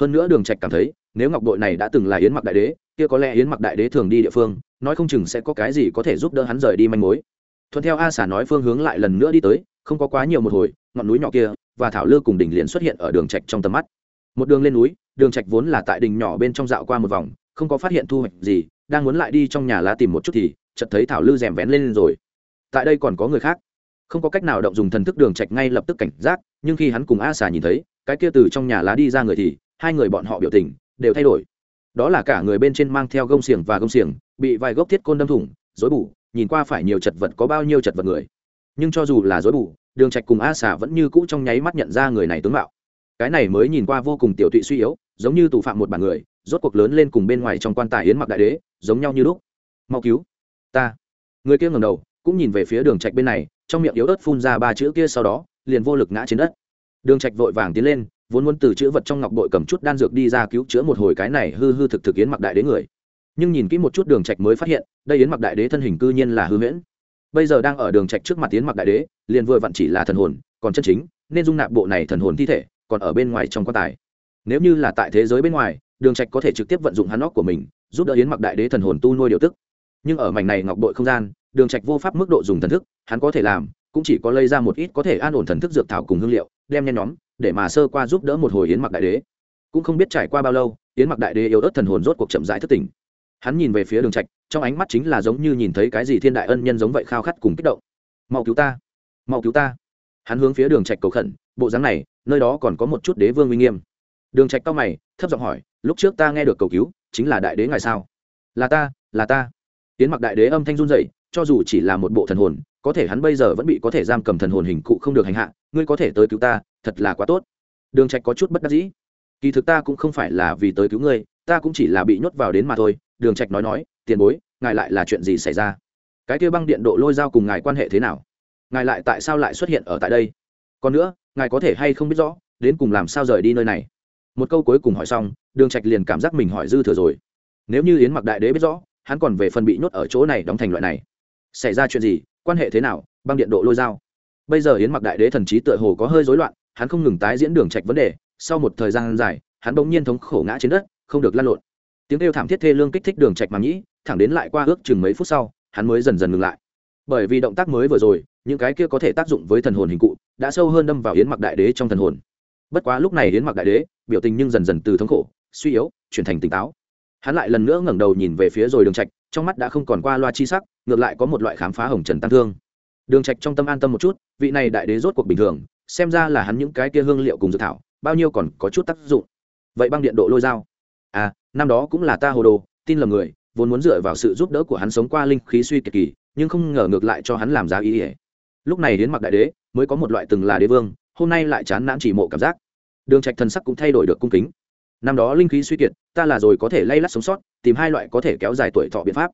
Hơn nữa đường trạch cảm thấy, nếu ngọc bội này đã từng là yến mặc đại đế, kia có lẽ yến mặc đại đế thường đi địa phương, nói không chừng sẽ có cái gì có thể giúp đỡ hắn rời đi manh mối. Thuận theo a xả nói phương hướng lại lần nữa đi tới, không có quá nhiều một hồi, ngọn núi nhỏ kia và thảo lư cùng đỉnh liền xuất hiện ở đường trạch trong tầm mắt. Một đường lên núi, đường trạch vốn là tại đỉnh nhỏ bên trong dạo qua một vòng, không có phát hiện thu hoạch gì, đang muốn lại đi trong nhà lá tìm một chút thì, chợt thấy thảo lư rèm vén lên rồi. Tại đây còn có người khác. Không có cách nào động dùng thần thức đường trạch ngay lập tức cảnh giác, nhưng khi hắn cùng a xà nhìn thấy, cái kia từ trong nhà lá đi ra người thì, hai người bọn họ biểu tình, đều thay đổi. Đó là cả người bên trên mang theo gông xiềng và gông xiềng, bị vài gốc thiết côn đâm thủng dối bù, nhìn qua phải nhiều chật vật có bao nhiêu chật vật người. Nhưng cho dù là dối bù đường trạch cùng a xà vẫn như cũ trong nháy mắt nhận ra người này tướng mạo. Cái này mới nhìn qua vô cùng tiểu tụy suy yếu, giống như tù phạm một bản người, rốt cuộc lớn lên cùng bên ngoài trong quan tài yến mặc đại đế, giống nhau như lúc. Mau cứu ta. Người kia ngẩng đầu, cũng nhìn về phía đường trạch bên này, trong miệng yếu ớt phun ra ba chữ kia sau đó, liền vô lực ngã trên đất. Đường trạch vội vàng tiến lên, vốn muốn từ chữ vật trong ngọc bội cầm chút đan dược đi ra cứu chữa một hồi cái này hư hư thực thực yến mặc đại đế người. Nhưng nhìn kỹ một chút đường trạch mới phát hiện, đây yến mặc đại đế thân hình cư nhiên là hư huyễn bây giờ đang ở đường trạch trước mặt yến mặc đại đế, liền vừa vặn chỉ là thần hồn, còn chân chính, nên dung nạp bộ này thần hồn thi thể, còn ở bên ngoài trong quan tài. Nếu như là tại thế giới bên ngoài, đường trạch có thể trực tiếp vận dụng hắn óc của mình, giúp đỡ yến mặc đại đế thần hồn tu nuôi điều tức. Nhưng ở mảnh này ngọc bội không gian, đường trạch vô pháp mức độ dùng thần thức, hắn có thể làm, cũng chỉ có lấy ra một ít có thể an ổn thần thức dược thảo cùng hương liệu, đem nhen nhóm, để mà sơ qua giúp đỡ một hồi yến mặc đại đế. Cũng không biết trải qua bao lâu, yến mặc đại đế yếu ớt thần hồn rốt cuộc chậm rãi thức tỉnh. Hắn nhìn về phía đường trạch trong ánh mắt chính là giống như nhìn thấy cái gì thiên đại ân nhân giống vậy khao khát cùng kích động. Mau cứu ta! Mau cứu ta! Hắn hướng phía đường trạch cầu khẩn, bộ dáng này, nơi đó còn có một chút đế vương uy nghiêm. Đường trạch cao mày, thấp giọng hỏi, lúc trước ta nghe được cầu cứu, chính là đại đế ngài sao? Là ta là ta. Tiến mặc đại đế âm thanh run rẩy, cho dù chỉ là một bộ thần hồn, có thể hắn bây giờ vẫn bị có thể giam cầm thần hồn hình cụ không được hành hạ, ngươi có thể tới cứu ta, thật là quá tốt. Đường trạch có chút bất đắc dĩ. Kỳ thực ta cũng không phải là vì tới cứu ngươi ta cũng chỉ là bị nhốt vào đến mà thôi, đường trạch nói nói, tiền bối, ngài lại là chuyện gì xảy ra? Cái kia băng điện độ lôi dao cùng ngài quan hệ thế nào? Ngài lại tại sao lại xuất hiện ở tại đây? Còn nữa, ngài có thể hay không biết rõ, đến cùng làm sao rời đi nơi này? Một câu cuối cùng hỏi xong, đường trạch liền cảm giác mình hỏi dư thừa rồi. Nếu như yến mặc đại đế biết rõ, hắn còn về phần bị nhốt ở chỗ này đóng thành loại này. Xảy ra chuyện gì? Quan hệ thế nào? Băng điện độ lôi dao bây giờ yến mặc đại đế thần trí tựa hồ có hơi rối loạn, hắn không ngừng tái diễn đường trạch vấn đề. Sau một thời gian dài, hắn bỗng nhiên thống khổ ngã trên đất không được lăn lộn. Tiếng kêu thảm thiết thê lương kích thích đường trạch màng nhĩ thẳng đến lại qua ước chừng mấy phút sau, hắn mới dần dần ngừng lại. Bởi vì động tác mới vừa rồi, những cái kia có thể tác dụng với thần hồn hình cụ, đã sâu hơn đâm vào yến mặc đại đế trong thần hồn. Bất quá lúc này yến mặc đại đế, biểu tình nhưng dần dần từ thống khổ, suy yếu, chuyển thành tỉnh táo. Hắn lại lần nữa ngẩng đầu nhìn về phía rồi đường trạch, trong mắt đã không còn qua loa chi sắc, ngược lại có một loại khám phá hồng trần tăng thương. Đường trạch trong tâm an tâm một chút, vị này đại đế rốt cuộc bình thường, xem ra là hắn những cái kia hương liệu cùng dược thảo, bao nhiêu còn có chút tác dụng. Vậy băng điện độ lôi dao à năm đó cũng là ta hồ đồ, tin lầm người, vốn muốn dựa vào sự giúp đỡ của hắn sống qua linh khí suy kiệt kỳ, nhưng không ngờ ngược lại cho hắn làm giá ý ỉa lúc này đến mặc đại đế mới có một loại từng là đế vương, hôm nay lại chán nản chỉ mộ cảm giác. Đường trạch thần sắc cũng thay đổi được cung kính. Năm đó linh khí suy kiệt, ta là rồi có thể lay lắt sống sót, tìm hai loại có thể kéo dài tuổi thọ biện pháp.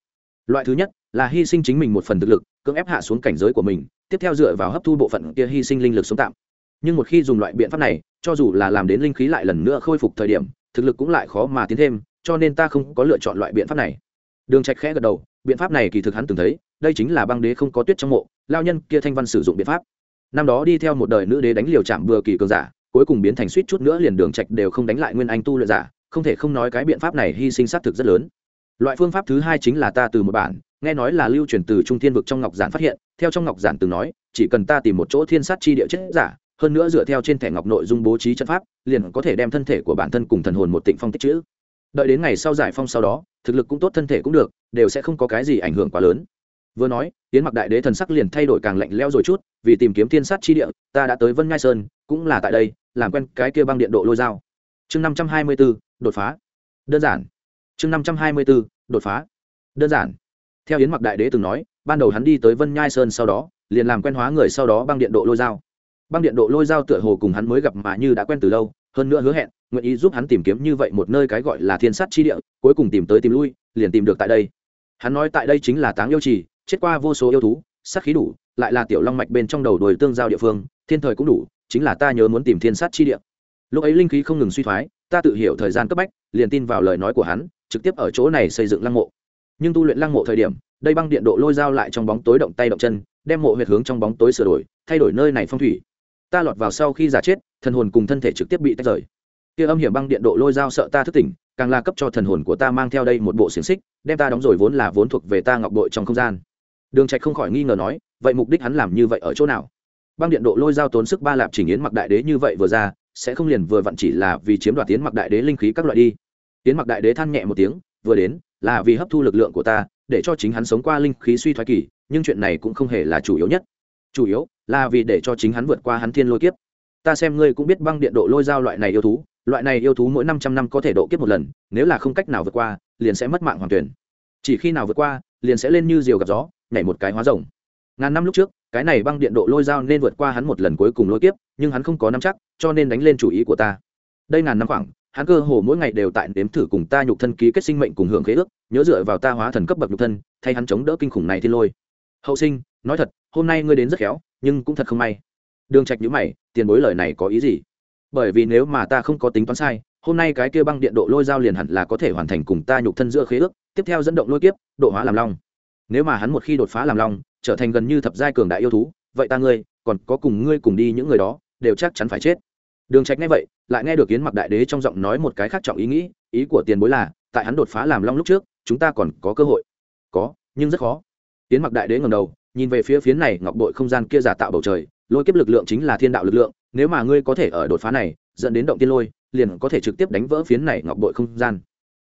Loại thứ nhất là hy sinh chính mình một phần thực lực, cưỡng ép hạ xuống cảnh giới của mình, tiếp theo dựa vào hấp thu bộ phận kia hy sinh linh lực sống tạm. Nhưng một khi dùng loại biện pháp này, cho dù là làm đến linh khí lại lần nữa khôi phục thời điểm thực lực cũng lại khó mà tiến thêm, cho nên ta không có lựa chọn loại biện pháp này. Đường trạch khẽ gật đầu, biện pháp này kỳ thực hắn từng thấy, đây chính là băng đế không có tuyết trong mộ, lao nhân kia thanh văn sử dụng biện pháp. Năm đó đi theo một đời nữ đế đánh liều chạm bừa kỳ cường giả, cuối cùng biến thành suýt chút nữa liền đường trạch đều không đánh lại nguyên anh tu luyện giả, không thể không nói cái biện pháp này hy sinh sát thực rất lớn. Loại phương pháp thứ hai chính là ta từ một bản, nghe nói là lưu truyền từ trung thiên vực trong ngọc giản phát hiện, theo trong ngọc giản từng nói, chỉ cần ta tìm một chỗ thiên sát chi địa chết giả hơn nữa dựa theo trên thẻ ngọc nội dung bố trí trận pháp, liền có thể đem thân thể của bản thân cùng thần hồn một tịnh phong tích chữ. Đợi đến ngày sau giải phong sau đó, thực lực cũng tốt, thân thể cũng được, đều sẽ không có cái gì ảnh hưởng quá lớn. Vừa nói tiến mặc đại đế thần sắc liền thay đổi càng lạnh leo rồi chút, vì tìm kiếm thiên sát chi địa, ta đã tới vân ngai sơn, cũng là tại đây, làm quen cái kia băng điện độ lôi dao. Chương năm trăm hai mươi b ố đột phá. Đơn giản. Chương năm trăm hai mươi b ố đột phá. Đơn giản. Theo yến mặc đại đế từng nói, ban đầu hắn đi tới vân nhai sơn sau đó, liền làm quen hóa người sau đó băng điện độ lôi dao băng điện độ lôi dao tựa hồ cùng hắn mới gặp mà như đã quen từ lâu, hơn nữa hứa hẹn, nguyện ý giúp hắn tìm kiếm như vậy một nơi cái gọi là thiên sát chi địa, cuối cùng tìm tới tìm lui, liền tìm được tại đây. Hắn nói tại đây chính là táng yêu trì, chết qua vô số yêu thú, sát khí đủ, lại là tiểu long mạch bên trong đầu đồi tương giao địa phương, thiên thời cũng đủ, chính là ta nhớ muốn tìm thiên sát chi địa. Lúc ấy linh khí không ngừng suy thoái, ta tự hiểu thời gian cấp bách, liền tin vào lời nói của hắn, trực tiếp ở chỗ này xây dựng lăng mộ. Nhưng tu luyện lăng mộ thời điểm, đây băng điện độ lôi dao lại trong bóng tối động tay động chân, đem mộ huyệt hướng trong bóng tối sửa đổi, thay đổi nơi này phong thủy ta lọt vào sau khi giả chết, thần hồn cùng thân thể trực tiếp bị tách rời. Kia âm hiểm băng điện độ lôi dao sợ ta thức tỉnh, càng là cấp cho thần hồn của ta mang theo đây một bộ xiềng xích, đem ta đóng rồi vốn là vốn thuộc về ta ngọc bội trong không gian. Đường trạch không khỏi nghi ngờ nói, vậy mục đích hắn làm như vậy ở chỗ nào? Băng điện độ lôi dao tốn sức ba lạp chỉnh yến mặc đại đế như vậy vừa ra, sẽ không liền vừa vặn chỉ là vì chiếm đoạt tiến mặc đại đế linh khí các loại đi. Tiến mặc đại đế than nhẹ một tiếng, vừa đến, là vì hấp thu lực lượng của ta, để cho chính hắn sống qua linh khí suy thoái kỳ, nhưng chuyện này cũng không hề là chủ yếu nhất. Chủ yếu là vì để cho chính hắn vượt qua hắn thiên lôi kiếp. Ta xem ngươi cũng biết băng điện độ lôi dao loại này yêu thú, loại này yêu thú mỗi năm trăm năm có thể độ kiếp một lần, nếu là không cách nào vượt qua, liền sẽ mất mạng hoàn tuyển. Chỉ khi nào vượt qua, liền sẽ lên như diều gặp gió, nhảy một cái hóa rồng. Ngàn năm lúc trước, cái này băng điện độ lôi dao nên vượt qua hắn một lần cuối cùng lôi kiếp, nhưng hắn không có nắm chắc, cho nên đánh lên chủ ý của ta. Đây ngàn năm khoảng, hắn cơ hồ mỗi ngày đều tại nếm thử cùng ta nhục thân ký kết sinh mệnh cùng hưởng khế ước, nhớ dựa vào ta hóa thần cấp bậc nhục thân, thay hắn chống đỡ kinh khủng này thiên lôi. Hậu sinh, nói thật, hôm nay ngươi đến rất khéo nhưng cũng thật không may. Đường trạch nhíu mày, tiền bối lời này có ý gì? Bởi vì nếu mà ta không có tính toán sai, hôm nay cái kia băng điện độ lôi dao liền hẳn là có thể hoàn thành cùng ta nhục thân giữa khế ước, tiếp theo dẫn động lôi kiếp, độ hóa làm long. Nếu mà hắn một khi đột phá làm long, trở thành gần như thập giai cường đại yêu thú, vậy ta ngươi, còn có cùng ngươi cùng đi những người đó, đều chắc chắn phải chết. Đường trạch nghe vậy, lại nghe được yến mặc đại đế trong giọng nói một cái khác trọng ý nghĩ, ý của tiền bối là, tại hắn đột phá làm long lúc trước, chúng ta còn có cơ hội. Có, nhưng rất khó. Yến mặc đại đế ngẩng đầu nhìn về phía phía này ngọc bội không gian kia giả tạo bầu trời, lôi kiếp lực lượng chính là thiên đạo lực lượng, nếu mà ngươi có thể ở đột phá này, dẫn đến động tiên lôi, liền có thể trực tiếp đánh vỡ phiến này ngọc bội không gian.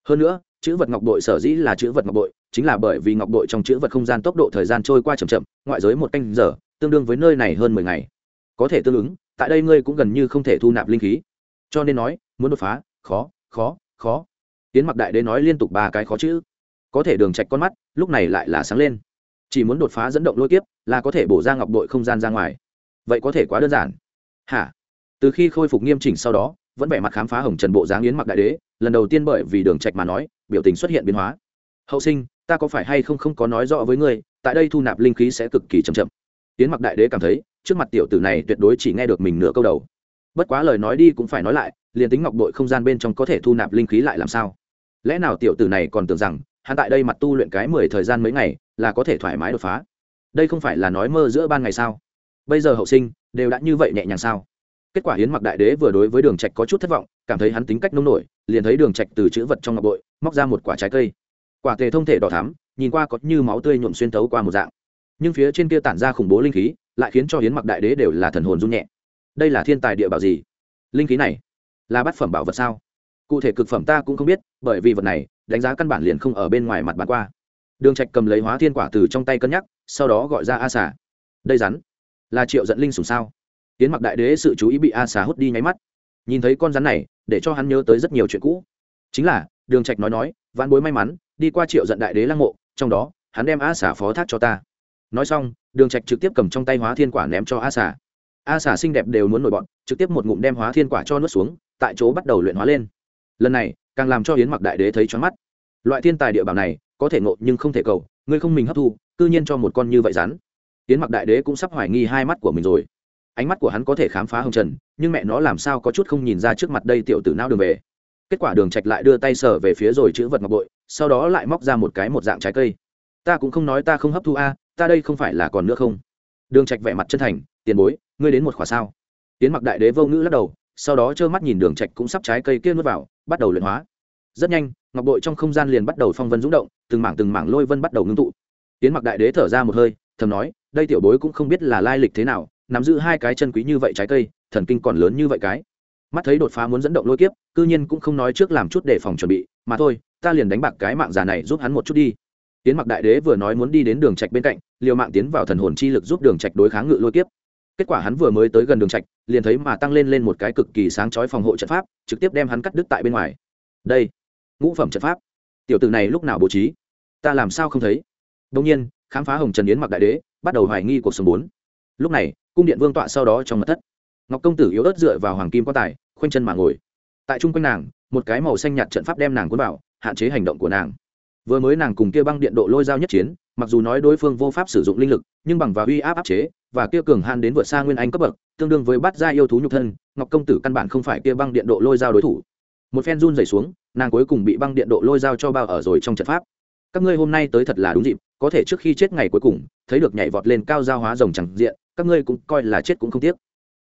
Hơn nữa, chữ vật ngọc bội sở dĩ là chữ vật ngọc bội, chính là bởi vì ngọc bội trong chữ vật không gian tốc độ thời gian trôi qua chậm chậm, ngoại giới một canh giờ, tương đương với nơi này hơn mười ngày. Có thể tương ứng, tại đây ngươi cũng gần như không thể thu nạp linh khí. Cho nên nói, muốn đột phá, khó khó khó. Tiến mặc đại đế nói liên tục ba cái khó chữ. Có thể đường chạch con mắt, lúc này lại là sáng lên chỉ muốn đột phá dẫn động lôi kiếp, là có thể bổ ra ngọc đội không gian ra ngoài. Vậy có thể quá đơn giản. Hả? Từ khi khôi phục nghiêm chỉnh sau đó, vẫn vẻ mặt khám phá hồng trần bộ dáng yến mặc đại đế, lần đầu tiên bởi vì đường trạch mà nói, biểu tình xuất hiện biến hóa. Hậu sinh, ta có phải hay không không có nói rõ với ngươi, tại đây thu nạp linh khí sẽ cực kỳ chậm chậm. Yến mặc đại đế cảm thấy, trước mặt tiểu tử này tuyệt đối chỉ nghe được mình nửa câu đầu. Bất quá lời nói đi cũng phải nói lại, liền tính ngọc đội không gian bên trong có thể thu nạp linh khí lại làm sao? Lẽ nào tiểu tử này còn tưởng rằng, hắn tại đây mặt tu luyện cái mười thời gian mấy ngày là có thể thoải mái đột phá. Đây không phải là nói mơ giữa ban ngày sao? Bây giờ hậu sinh, đều đã như vậy nhẹ nhàng sao? Kết quả hiến mặc đại đế vừa đối với đường trạch có chút thất vọng, cảm thấy hắn tính cách nông nổi, liền thấy đường trạch từ chữ vật trong ngọc bội, móc ra một quả trái cây. Quả tề thông thể đỏ thắm, nhìn qua có như máu tươi nhuộm xuyên tấu qua một dạng. Nhưng phía trên kia tản ra khủng bố linh khí, lại khiến cho hiến mặc đại đế đều là thần hồn run nhẹ. Đây là thiên tài địa bảo gì? Linh khí này là bát phẩm bảo vật sao? Cụ thể cực phẩm ta cũng không biết, bởi vì vật này, đánh giá căn bản liền không ở bên ngoài mặt bán qua đường trạch cầm lấy hóa thiên quả từ trong tay cân nhắc, sau đó gọi ra a xà. Đây rắn là triệu dẫn linh sủng sao? Tiến mặc đại đế sự chú ý bị a xà hút đi nháy mắt. Nhìn thấy con rắn này, để cho hắn nhớ tới rất nhiều chuyện cũ. Chính là, đường trạch nói nói, vãn bối may mắn, đi qua triệu dẫn đại đế lăng mộ, trong đó, hắn đem a xà phó thác cho ta. Nói xong, đường trạch trực tiếp cầm trong tay hóa thiên quả ném cho a xà. A xà xinh đẹp đều muốn nổi bọn trực tiếp một ngụm đem hóa thiên quả cho nuốt xuống, tại chỗ bắt đầu luyện hóa lên. Lần này, càng làm cho yến mặc đại đế thấy choáng mắt. Loại thiên tài địa bảo này có thể ngộ nhưng không thể cầu, ngươi không mình hấp thu, cư nhiên cho một con như vậy rắn. Tiến mặc đại đế cũng sắp hoài nghi hai mắt của mình rồi. Ánh mắt của hắn có thể khám phá hồng trần, nhưng mẹ nó làm sao có chút không nhìn ra trước mặt đây tiểu tử nao đường về. Kết quả đường trạch lại đưa tay sờ về phía rồi chữ vật ngọc bội, sau đó lại móc ra một cái một dạng trái cây. Ta cũng không nói ta không hấp thu a, ta đây không phải là còn nữa không? Đường trạch vẻ mặt chân thành, tiền bối, ngươi đến một khỏa sao? Tiến mặc đại đế vô ngữ lắc đầu, sau đó trơ mắt nhìn đường trạch cũng sắp trái cây kia nuốt vào, bắt đầu luyện hóa rất nhanh, ngọc bội trong không gian liền bắt đầu phong vân dũng động, từng mảng từng mảng lôi vân bắt đầu ngưng tụ. Tiến mặc đại đế thở ra một hơi, thầm nói, đây tiểu bối cũng không biết là lai lịch thế nào, nắm giữ hai cái chân quý như vậy trái cây, thần kinh còn lớn như vậy cái. Mắt thấy đột phá muốn dẫn động lôi kiếp, cư nhiên cũng không nói trước làm chút để phòng chuẩn bị, mà thôi, ta liền đánh bạc cái mạng già này giúp hắn một chút đi. Tiến mặc đại đế vừa nói muốn đi đến đường trạch bên cạnh, liều mạng tiến vào thần hồn chi lực giúp đường trạch đối kháng ngự lôi kiếp. Kết quả hắn vừa mới tới gần đường trạch, liền thấy mà tăng lên lên một cái cực kỳ sáng chói phòng hộ trận pháp, trực tiếp đem hắn cắt đứt tại bên ngoài. Đây ngũ phẩm trận pháp. Tiểu tử này lúc nào bố trí? Ta làm sao không thấy? Đông nhiên, khám phá hồng trần yến mặc đại đế, bắt đầu hoài nghi cuộc sống bốn. Lúc này, cung điện vương tọa sau đó trong mật thất. Ngọc công tử yếu ớt dựa vào hoàng kim quan tài, khoanh chân mà ngồi. Tại trung quanh nàng, một cái màu xanh nhạt trận pháp đem nàng cuốn vào, hạn chế hành động của nàng. Vừa mới nàng cùng kia băng điện độ lôi dao nhất chiến, mặc dù nói đối phương vô pháp sử dụng linh lực, nhưng bằng và uy áp áp chế, và kia cường han đến vượt xa nguyên anh cấp bậc, tương đương với bắt gia yêu thú nhục thân, ngọc công tử căn bản không phải kia băng điện độ lôi dao đối thủ một phen run rẩy xuống, nàng cuối cùng bị băng điện độ lôi dao cho bao ở rồi trong trận pháp. Các ngươi hôm nay tới thật là đúng dịp, có thể trước khi chết ngày cuối cùng, thấy được nhảy vọt lên cao giao hóa rồng chẳng diện, các ngươi cũng coi là chết cũng không tiếc.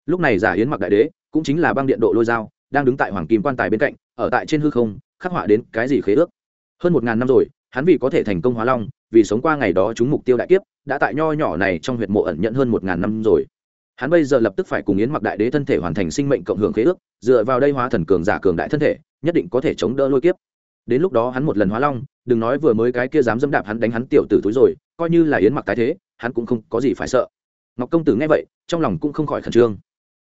Lúc này giả hiến mặc đại đế, cũng chính là băng điện độ lôi dao, đang đứng tại hoàng kim quan tài bên cạnh, ở tại trên hư không, khắc họa đến cái gì khế ước. Hơn một ngàn năm rồi, hắn vì có thể thành công hóa long, vì sống qua ngày đó chúng mục tiêu đại kiếp, đã tại nho nhỏ này trong huyệt mộ ẩn nhận hơn một ngàn năm rồi hắn bây giờ lập tức phải cùng yến mặc đại đế thân thể hoàn thành sinh mệnh cộng hưởng khế ước, dựa vào đây hóa thần cường giả cường đại thân thể, nhất định có thể chống đỡ lôi kiếp. Đến lúc đó hắn một lần hóa long, đừng nói vừa mới cái kia dám dẫm đạp hắn đánh hắn tiểu tử túi rồi, coi như là yến mặc tái thế, hắn cũng không có gì phải sợ. Ngọc công tử nghe vậy, trong lòng cũng không khỏi khẩn trương.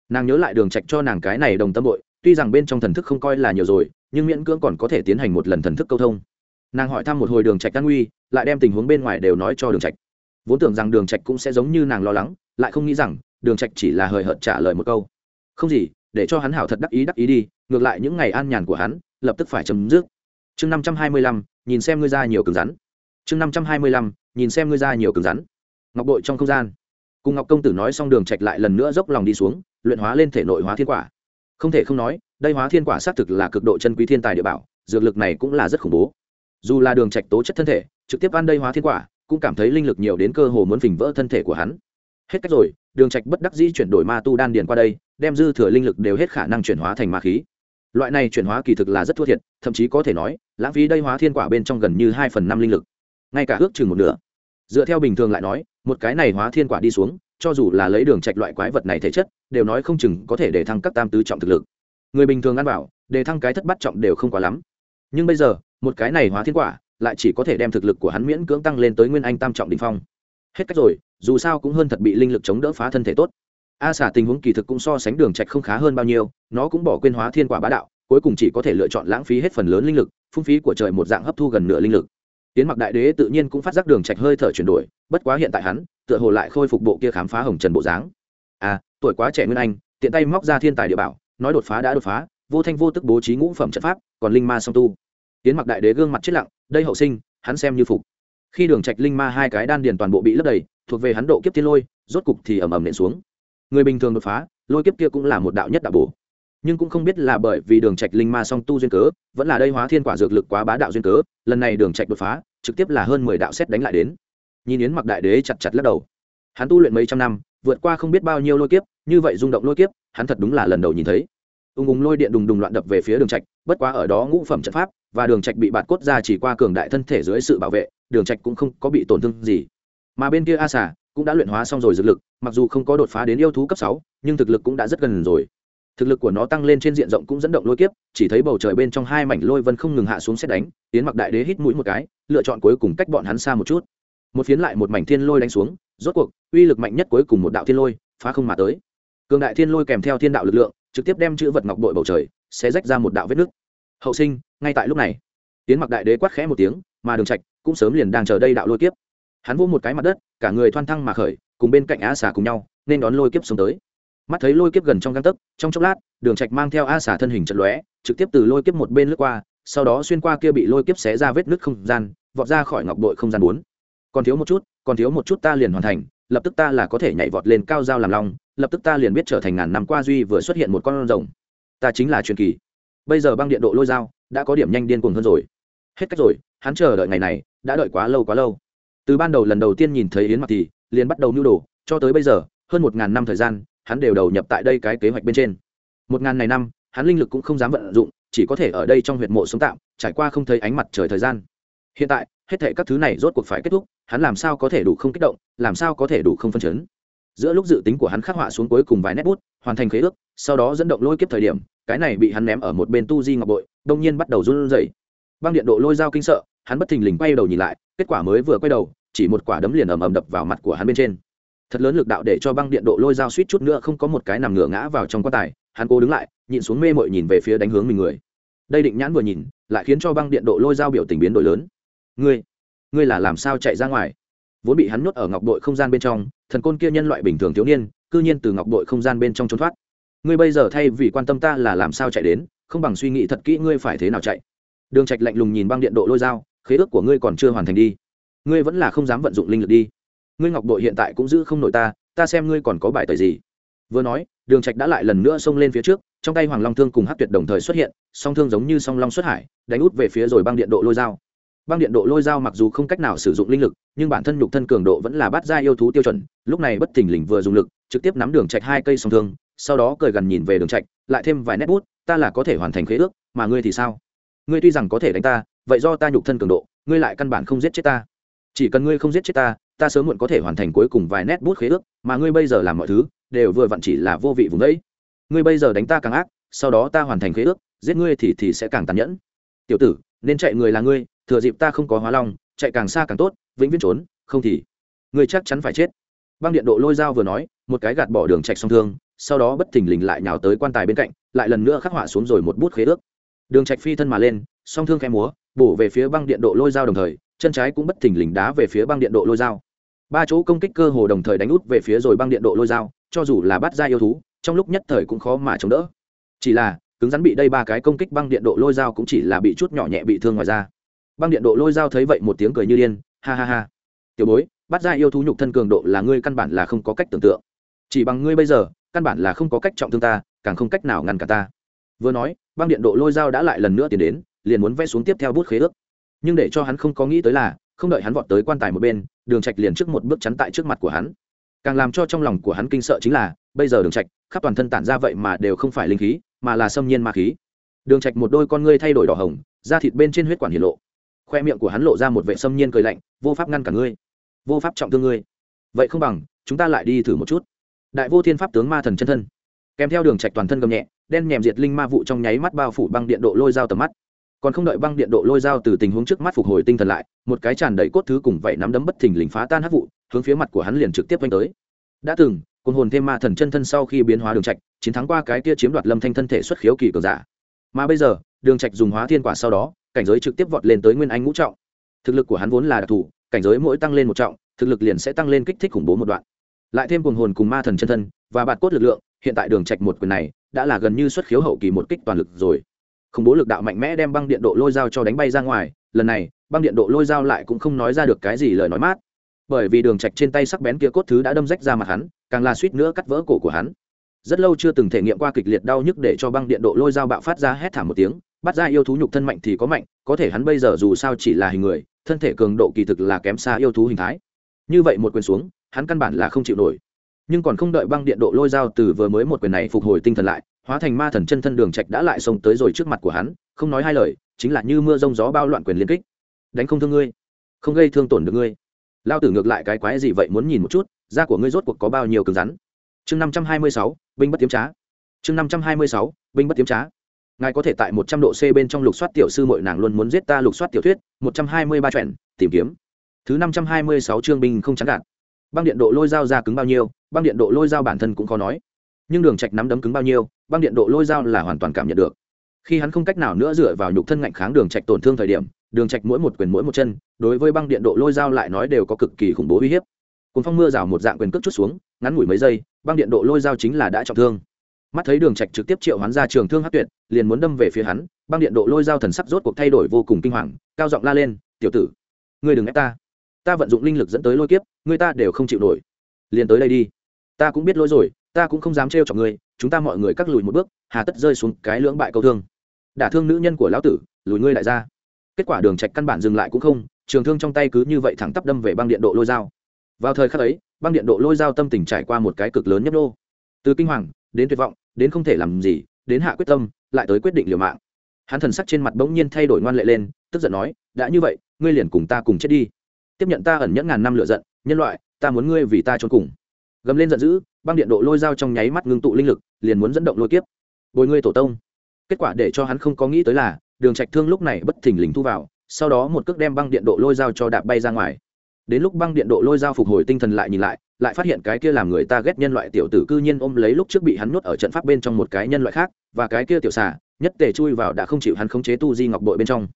Nàng nhớ lại đường trạch cho nàng cái này đồng tâm bội, tuy rằng bên trong thần thức không coi là nhiều rồi, nhưng miễn cưỡng còn có thể tiến hành một lần thần thức câu thông. Nàng hỏi thăm một hồi đường trạch an nguy lại đem tình huống bên ngoài đều nói cho đường trạch. Vốn tưởng rằng đường trạch cũng sẽ giống như nàng lo lắng, lại không nghĩ rằng đường trạch chỉ là hời hợt trả lời một câu. Không gì, để cho hắn hảo thật đắc ý đắc ý đi, ngược lại những ngày an nhàn của hắn, lập tức phải chấm dứt. Chương năm trăm hai mươi lăm, nhìn xem ngươi ra nhiều cứng rắn. Chương năm trăm hai mươi lăm, nhìn xem ngươi ra nhiều cứng rắn. Ngọc bội trong không gian. Cùng ngọc công tử nói xong đường trạch lại lần nữa dốc lòng đi xuống, luyện hóa lên thể nội hóa thiên quả. Không thể không nói, đây hóa thiên quả xác thực là cực độ chân quý thiên tài địa bảo, dược lực này cũng là rất khủng bố. Dù là đường trạch tố chất thân thể, trực tiếp ăn đây hóa thiên quả, cũng cảm thấy linh lực nhiều đến cơ hồ muốn phình vỡ thân thể của hắn hết cách rồi, đường trạch bất đắc dĩ chuyển đổi ma tu đan điền qua đây, đem dư thừa linh lực đều hết khả năng chuyển hóa thành ma khí. Loại này chuyển hóa kỳ thực là rất thua thiệt, thậm chí có thể nói, lãng phí đây hóa thiên quả bên trong gần như hai phần năm linh lực. Ngay cả ước chừng một nửa. Dựa theo bình thường lại nói, một cái này hóa thiên quả đi xuống, cho dù là lấy đường trạch loại quái vật này thể chất, đều nói không chừng có thể để thăng các tam tứ trọng thực lực. Người bình thường ăn bảo, để thăng cái thất bát trọng đều không quá lắm. Nhưng bây giờ, một cái này hóa thiên quả, lại chỉ có thể đem thực lực của hắn miễn cưỡng tăng lên tới nguyên anh tam trọng đỉnh phong hết cách rồi, dù sao cũng hơn thật bị linh lực chống đỡ phá thân thể tốt. A xả tình huống kỳ thực cũng so sánh đường trạch không khá hơn bao nhiêu, nó cũng bỏ quên hóa thiên quả bá đạo, cuối cùng chỉ có thể lựa chọn lãng phí hết phần lớn linh lực, phung phí của trời một dạng hấp thu gần nửa linh lực. Tiến mặc đại đế tự nhiên cũng phát giác đường trạch hơi thở chuyển đổi, bất quá hiện tại hắn, tựa hồ lại khôi phục bộ kia khám phá hồng trần bộ dáng. À tuổi quá trẻ nguyên anh, tiện tay móc ra thiên tài địa bảo, nói đột phá đã đột phá, vô thanh vô tức bố trí ngũ phẩm trận pháp, còn linh ma song tu. Tiến mặc đại đế gương mặt chết lặng, đây hậu sinh, hắn xem như phục khi đường trạch linh ma hai cái đan điền toàn bộ bị lấp đầy, thuộc về hắn độ kiếp thiên lôi, rốt cục thì ầm ầm nện xuống. Người bình thường đột phá, lôi kiếp kia cũng là một đạo nhất đạo bổ. Nhưng cũng không biết là bởi vì đường trạch linh ma song tu duyên cớ, vẫn là đây hóa thiên quả dược lực quá bá đạo duyên cớ, lần này đường trạch đột phá, trực tiếp là hơn mười đạo xét đánh lại đến. Nhìn yến mặc đại đế chặt chặt lắc đầu. Hắn tu luyện mấy trăm năm, vượt qua không biết bao nhiêu lôi kiếp, như vậy rung động lôi kiếp, hắn thật đúng là lần đầu nhìn thấy. Ung ung lôi điện đùng đùng loạn đập về phía đường trạch, bất quá ở đó ngũ phẩm trận pháp, và đường trạch bị bạt cốt ra chỉ qua cường đại thân thể dưới sự bảo vệ đường trạch cũng không có bị tổn thương gì. Mà bên kia a xà cũng đã luyện hóa xong rồi dược lực, mặc dù không có đột phá đến yêu thú cấp sáu, nhưng thực lực cũng đã rất gần rồi. Thực lực của nó tăng lên trên diện rộng cũng dẫn động lôi kiếp, chỉ thấy bầu trời bên trong hai mảnh lôi vân không ngừng hạ xuống xét đánh tiến mặc đại đế hít mũi một cái, lựa chọn cuối cùng cách bọn hắn xa một chút. Một phiến lại một mảnh thiên lôi đánh xuống, rốt cuộc, uy lực mạnh nhất cuối cùng một đạo thiên lôi, phá không mà tới. Cường đại thiên lôi kèm theo thiên đạo lực lượng, trực tiếp đem chữ vật ngọc bội bầu trời sẽ rách ra một đạo vết nứt. Hậu sinh, ngay tại lúc này. Tiến mặc đại đế quát khẽ một tiếng, mà đường trạch cũng sớm liền đang chờ đây đạo lôi kiếp. Hắn vỗ một cái mặt đất, cả người thoăn thăng mà khởi, cùng bên cạnh á xà cùng nhau, nên đón lôi kiếp xuống tới. Mắt thấy lôi kiếp gần trong găng tấc, trong chốc lát, đường trạch mang theo a xà thân hình trận lóe, trực tiếp từ lôi kiếp một bên lướt qua, sau đó xuyên qua kia bị lôi kiếp xé ra vết nứt không gian, vọt ra khỏi ngọc bội không gian bốn. Còn thiếu một chút, còn thiếu một chút ta liền hoàn thành, lập tức ta là có thể nhảy vọt lên cao dao làm long, lập tức ta liền biết trở thành ngàn năm qua duy vừa xuất hiện một con rồng. Ta chính là truyền kỳ. Bây giờ băng điện độ lôi dao, đã có điểm nhanh điên cuồng hơn rồi. Hết cách rồi, hắn chờ đợi ngày này đã đợi quá lâu quá lâu. Từ ban đầu lần đầu tiên nhìn thấy yến mặc thì liền bắt đầu nưu đồ, cho tới bây giờ, hơn một ngàn năm thời gian, hắn đều đầu nhập tại đây cái kế hoạch bên trên. Một ngàn này năm, hắn linh lực cũng không dám vận dụng, chỉ có thể ở đây trong huyệt mộ sống tạm, trải qua không thấy ánh mặt trời thời gian. Hiện tại, hết thể các thứ này rốt cuộc phải kết thúc, hắn làm sao có thể đủ không kích động, làm sao có thể đủ không phân chấn. Giữa lúc dự tính của hắn khắc họa xuống cuối cùng vài nét bút, hoàn thành khế ước, sau đó dẫn động lôi kiếp thời điểm, cái này bị hắn ném ở một bên tu di ngọc bội, đông nhiên bắt đầu run rẩy. Băng điện độ lôi dao kinh sợ hắn bất thình lình quay đầu nhìn lại, kết quả mới vừa quay đầu, chỉ một quả đấm liền ầm ầm đập vào mặt của hắn bên trên. Thật lớn lực đạo để cho băng điện độ lôi dao suýt chút nữa không có một cái nằm ngửa ngã vào trong quan tài, hắn cố đứng lại, nhịn xuống mê mội nhìn về phía đánh hướng mình người. Đây định nhãn vừa nhìn, lại khiến cho băng điện độ lôi dao biểu tình biến đổi lớn. Ngươi ngươi là làm sao chạy ra ngoài? Vốn bị hắn nhốt ở ngọc đội không gian bên trong, thần côn kia nhân loại bình thường thiếu niên, cư nhiên từ ngọc đội không gian bên trong trốn thoát. Ngươi bây giờ thay vì quan tâm ta là làm sao chạy đến, không bằng suy nghĩ thật kỹ ngươi phải thế nào chạy. Đường trạch lạnh lùng nhìn băng điện độ lôi dao khế ước của ngươi còn chưa hoàn thành đi. Ngươi vẫn là không dám vận dụng linh lực đi. Ngươi ngọc đội hiện tại cũng giữ không nổi ta ta xem ngươi còn có bài tời gì. Vừa nói, đường trạch đã lại lần nữa xông lên phía trước, trong tay hoàng long thương cùng Hắc tuyệt đồng thời xuất hiện, song thương giống như song long xuất hải, đánh út về phía rồi băng điện độ lôi dao. Băng điện độ lôi dao mặc dù không cách nào sử dụng linh lực, nhưng bản thân nhục thân cường độ vẫn là bắt ra yêu thú tiêu chuẩn, lúc này bất thình lình vừa dùng lực, trực tiếp nắm đường trạch hai cây song thương, sau đó cười gần nhìn về đường trạch, lại thêm vài nét bút, ta là có thể hoàn thành khế ước, mà ngươi thì sao? Ngươi tuy rằng có thể đánh ta vậy do ta nhục thân cường độ, ngươi lại căn bản không giết chết ta. Chỉ cần ngươi không giết chết ta ta sớm muộn có thể hoàn thành cuối cùng vài nét bút khế ước, mà ngươi bây giờ làm mọi thứ, đều vừa vặn chỉ là vô vị vùng đấy. Ngươi bây giờ đánh ta càng ác, sau đó ta hoàn thành khế ước, giết ngươi thì thì sẽ càng tàn nhẫn. Tiểu tử, nên chạy người là ngươi, thừa dịp ta không có hóa long, chạy càng xa càng tốt, vĩnh viễn trốn, không thì ngươi chắc chắn phải chết. Băng điện độ lôi dao vừa nói, một cái gạt bỏ đường trạch song thương, sau đó bất thình lình lại nhào tới quan tài bên cạnh, lại lần nữa khắc họa xuống rồi một bút khế ước. Đường trạch phi thân mà lên, song thương khẽ múa bổ về phía băng điện độ lôi dao đồng thời, chân trái cũng bất thình lình đá về phía băng điện độ lôi dao. Ba chỗ công kích cơ hồ đồng thời đánh út về phía rồi băng điện độ lôi dao, cho dù là bắt ra yêu thú, trong lúc nhất thời cũng khó mà chống đỡ. Chỉ là, cứng rắn bị đây ba cái công kích băng điện độ lôi dao cũng chỉ là bị chút nhỏ nhẹ bị thương ngoài ra băng điện độ lôi dao thấy vậy một tiếng cười như điên, ha ha ha. Tiểu bối, bắt ra yêu thú nhục thân cường độ là ngươi căn bản là không có cách tưởng tượng. Chỉ bằng ngươi bây giờ, căn bản là không có cách trọng thương ta, càng không cách nào ngăn cả ta. Vừa nói, băng điện độ lôi dao đã lại lần nữa tiến đến liền muốn vẽ xuống tiếp theo bút khế ước. Nhưng để cho hắn không có nghĩ tới là, không đợi hắn vọt tới quan tài một bên, đường trạch liền trước một bước chắn tại trước mặt của hắn. Càng làm cho trong lòng của hắn kinh sợ chính là, bây giờ đường trạch, khắp toàn thân tản ra vậy mà đều không phải linh khí, mà là xâm nhiên ma khí. Đường trạch một đôi con ngươi thay đổi đỏ hồng, da thịt bên trên huyết quản hiển lộ. Khoe miệng của hắn lộ ra một vệ xâm nhiên cười lạnh, vô pháp ngăn cả ngươi. Vô pháp trọng thương ngươi. Vậy không bằng, chúng ta lại đi thử một chút. Đại vô thiên pháp tướng ma thần chân thân. Kèm theo đường trạch toàn thân gầm nhẹ, đen nhèm diệt linh ma vụ trong nháy mắt bao phủ băng điện độ lôi dao tầm mắt còn không đợi băng điện độ lôi dao từ tình huống trước mắt phục hồi tinh thần lại, một cái tràn đầy cốt thứ cùng vậy nắm đấm bất thình lình phá tan hắc vụ, hướng phía mặt của hắn liền trực tiếp quanh tới. Đã từng côn hồn thêm ma thần chân thân sau khi biến hóa đường trạch, chiến thắng qua cái kia chiếm đoạt lâm thanh thân thể xuất khiếu kỳ cường giả. Mà bây giờ, đường trạch dùng hóa thiên quả sau đó, cảnh giới trực tiếp vọt lên tới nguyên anh ngũ trọng. Thực lực của hắn vốn là đặc thù, cảnh giới mỗi tăng lên một trọng, thực lực liền sẽ tăng lên kích thích khủng bố một đoạn. Lại thêm côn hồn cùng ma thần chân thân, và bạt cốt lực lượng, hiện tại đường trạch một quyền này, đã là gần như xuất khiếu hậu kỳ một kích toàn lực rồi khủng bố lực đạo mạnh mẽ đem băng điện độ lôi dao cho đánh bay ra ngoài, lần này, băng điện độ lôi dao lại cũng không nói ra được cái gì lời nói mát. Bởi vì đường trạch trên tay sắc bén kia cốt thứ đã đâm rách ra mặt hắn, càng là suýt nữa cắt vỡ cổ của hắn. Rất lâu chưa từng thể nghiệm qua kịch liệt đau nhức để cho băng điện độ lôi dao bạo phát ra hét thảm một tiếng, bắt ra yêu thú nhục thân mạnh thì có mạnh, có thể hắn bây giờ dù sao chỉ là hình người, thân thể cường độ kỳ thực là kém xa yêu thú hình thái. Như vậy một quyền xuống, hắn căn bản là không chịu nổi. Nhưng còn không đợi băng điện độ lôi dao từ vừa mới một quyền này phục hồi tinh thần lại hóa thành ma thần chân thân đường trạch đã lại xông tới rồi trước mặt của hắn, không nói hai lời, chính là như mưa rông gió bao loạn quyền liên kích. Đánh không thương ngươi, không gây thương tổn được ngươi. Lao tử ngược lại cái quái gì vậy muốn nhìn một chút, da của ngươi rốt cuộc có bao nhiêu cứng rắn. Chương năm trăm hai mươi sáu, binh bất tiếm trá. Chương năm trăm hai mươi sáu, binh bất tiếm trá. Ngài có thể tại một trăm độ c bên trong lục soát tiểu sư mội nàng luôn muốn giết ta lục soát tiểu thuyết, một trăm hai mươi ba truyện tìm kiếm. Thứ năm trăm hai mươi sáu chương binh không chán gạt. Băng điện độ lôi dao ra cứng bao nhiêu, băng điện độ lôi dao bản thân cũng khó nói nhưng đường trạch nắm đấm cứng bao nhiêu, băng điện độ lôi dao là hoàn toàn cảm nhận được. Khi hắn không cách nào nữa dựa vào nhục thân ngạnh kháng đường trạch tổn thương thời điểm, đường trạch mỗi một quyền mỗi một chân, đối với băng điện độ lôi dao lại nói đều có cực kỳ khủng bố uy hiếp. Cùng phong mưa rào một dạng quyền cước chút xuống, ngắn ngủi mấy giây, băng điện độ lôi dao chính là đã trọng thương. Mắt thấy đường trạch trực tiếp triệu hoán ra trường thương hắc tuyệt, liền muốn đâm về phía hắn, băng điện độ lôi dao thần sắc rốt cuộc thay đổi vô cùng kinh hoàng, cao giọng la lên, tiểu tử, ngươi đừng ép ta. Ta vận dụng linh lực dẫn tới lôi kiếp, ngươi ta đều không chịu nổi. Liền tới đây đi. Ta cũng biết lỗi rồi ta cũng không dám trêu chọc ngươi, chúng ta mọi người cắt lùi một bước, hà tất rơi xuống cái lưỡng bại câu thương. Đả thương nữ nhân của lão tử, lùi ngươi lại ra. Kết quả đường trạch căn bản dừng lại cũng không, trường thương trong tay cứ như vậy thẳng tắp đâm về băng điện độ lôi dao. Vào thời khắc ấy, băng điện độ lôi dao tâm tình trải qua một cái cực lớn nhất đô từ kinh hoàng, đến tuyệt vọng, đến không thể làm gì, đến hạ quyết tâm, lại tới quyết định liều mạng. Hắn thần sắc trên mặt bỗng nhiên thay đổi ngoan lệ lên, tức giận nói, đã như vậy, ngươi liền cùng ta cùng chết đi. Tiếp nhận ta ẩn nhẫn ngàn năm lựa giận, nhân loại, ta muốn ngươi vì ta trốn cùng. Gầm lên giận dữ băng điện độ lôi dao trong nháy mắt ngưng tụ linh lực, liền muốn dẫn động lôi kiếp. Bồi ngươi tổ tông. Kết quả để cho hắn không có nghĩ tới là, đường trạch thương lúc này bất thình lình thu vào, sau đó một cước đem băng điện độ lôi dao cho đạp bay ra ngoài. Đến lúc băng điện độ lôi dao phục hồi tinh thần lại nhìn lại lại phát hiện cái kia làm người ta ghét nhân loại tiểu tử cư nhiên ôm lấy lúc trước bị hắn nuốt ở trận pháp bên trong một cái nhân loại khác, và cái kia tiểu xà, nhất tề chui vào đã không chịu hắn khống chế tu di ngọc bội bên trong.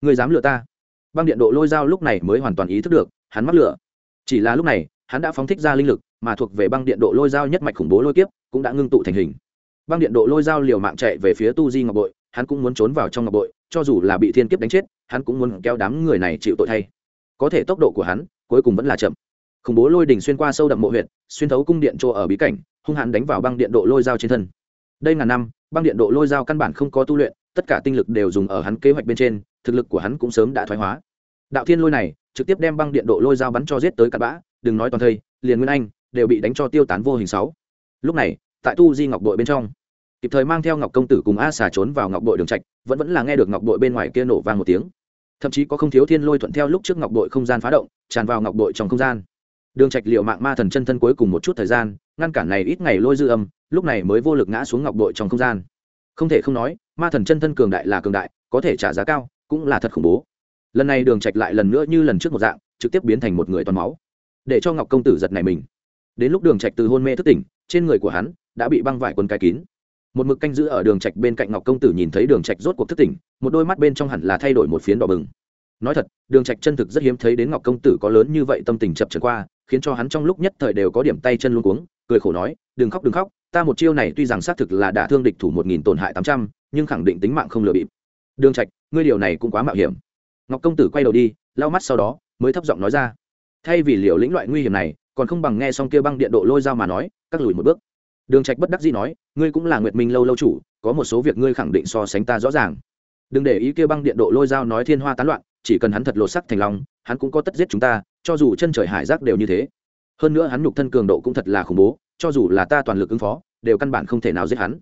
Người dám lừa ta? Băng điện độ lôi dao lúc này mới hoàn toàn ý thức được, hắn mắc lửa chỉ là lúc này, hắn đã phóng thích ra linh lực mà thuộc về băng điện độ lôi dao nhất mạch khủng bố lôi kiếp, cũng đã ngưng tụ thành hình. Băng điện độ lôi dao liều mạng chạy về phía tu di ngọc bội, hắn cũng muốn trốn vào trong ngọc bội, cho dù là bị thiên kiếp đánh chết, hắn cũng muốn kéo đám người này chịu tội thay. Có thể tốc độ của hắn, cuối cùng vẫn là chậm. Khủng bố lôi đỉnh xuyên qua sâu đậm mộ huyệt, xuyên thấu cung điện chỗ ở bí cảnh, hung hãn đánh vào băng điện độ lôi dao trên thân. Đây ngàn năm, băng điện độ lôi dao căn bản không có tu luyện, tất cả tinh lực đều dùng ở hắn kế hoạch bên trên, thực lực của hắn cũng sớm đã thoái hóa. Đạo thiên lôi này, trực tiếp đem băng điện độ lôi dao bắn cho giết tới cặn bã, đừng nói toàn thây, liền nguyên anh đều bị đánh cho tiêu tán vô hình sáu. Lúc này, tại tu di ngọc đội bên trong, kịp thời mang theo ngọc công tử cùng a xà trốn vào ngọc đội đường trạch, vẫn vẫn là nghe được ngọc đội bên ngoài kia nổ vang một tiếng. Thậm chí có không thiếu thiên lôi thuận theo lúc trước ngọc đội không gian phá động, tràn vào ngọc đội trong không gian. Đường trạch liệu mạng ma thần chân thân cuối cùng một chút thời gian, ngăn cản này ít ngày lôi dư âm, lúc này mới vô lực ngã xuống ngọc đội trong không gian. Không thể không nói, ma thần chân thân cường đại là cường đại, có thể trả giá cao, cũng là thật khủng bố. Lần này đường trạch lại lần nữa như lần trước một dạng, trực tiếp biến thành một người toàn máu. Để cho ngọc công tử giật này mình đến lúc đường trạch từ hôn mê thức tỉnh, trên người của hắn đã bị băng vải quần cái kín. Một mực canh giữ ở đường trạch bên cạnh ngọc công tử nhìn thấy đường trạch rốt cuộc thức tỉnh, một đôi mắt bên trong hẳn là thay đổi một phiến đỏ bừng. Nói thật, đường trạch chân thực rất hiếm thấy đến ngọc công tử có lớn như vậy tâm tình chập chờn qua, khiến cho hắn trong lúc nhất thời đều có điểm tay chân luống cuống, cười khổ nói, đừng khóc đừng khóc, ta một chiêu này tuy rằng xác thực là đả thương địch thủ một nghìn tổn hại tám trăm, nhưng khẳng định tính mạng không lừa bịp. Đường trạch, ngươi điều này cũng quá mạo hiểm. Ngọc công tử quay đầu đi, lau mắt sau đó, mới thấp giọng nói ra, thay vì liều lĩnh loại nguy hiểm này còn không bằng nghe xong kia băng điện độ lôi dao mà nói, các lùi một bước. Đường trạch bất đắc dĩ nói, ngươi cũng là nguyệt minh lâu lâu chủ, có một số việc ngươi khẳng định so sánh ta rõ ràng. Đừng để ý kia băng điện độ lôi dao nói thiên hoa tán loạn, chỉ cần hắn thật lột sắc thành lòng hắn cũng có tất giết chúng ta, cho dù chân trời hải giác đều như thế. Hơn nữa hắn nhục thân cường độ cũng thật là khủng bố, cho dù là ta toàn lực ứng phó, đều căn bản không thể nào giết hắn.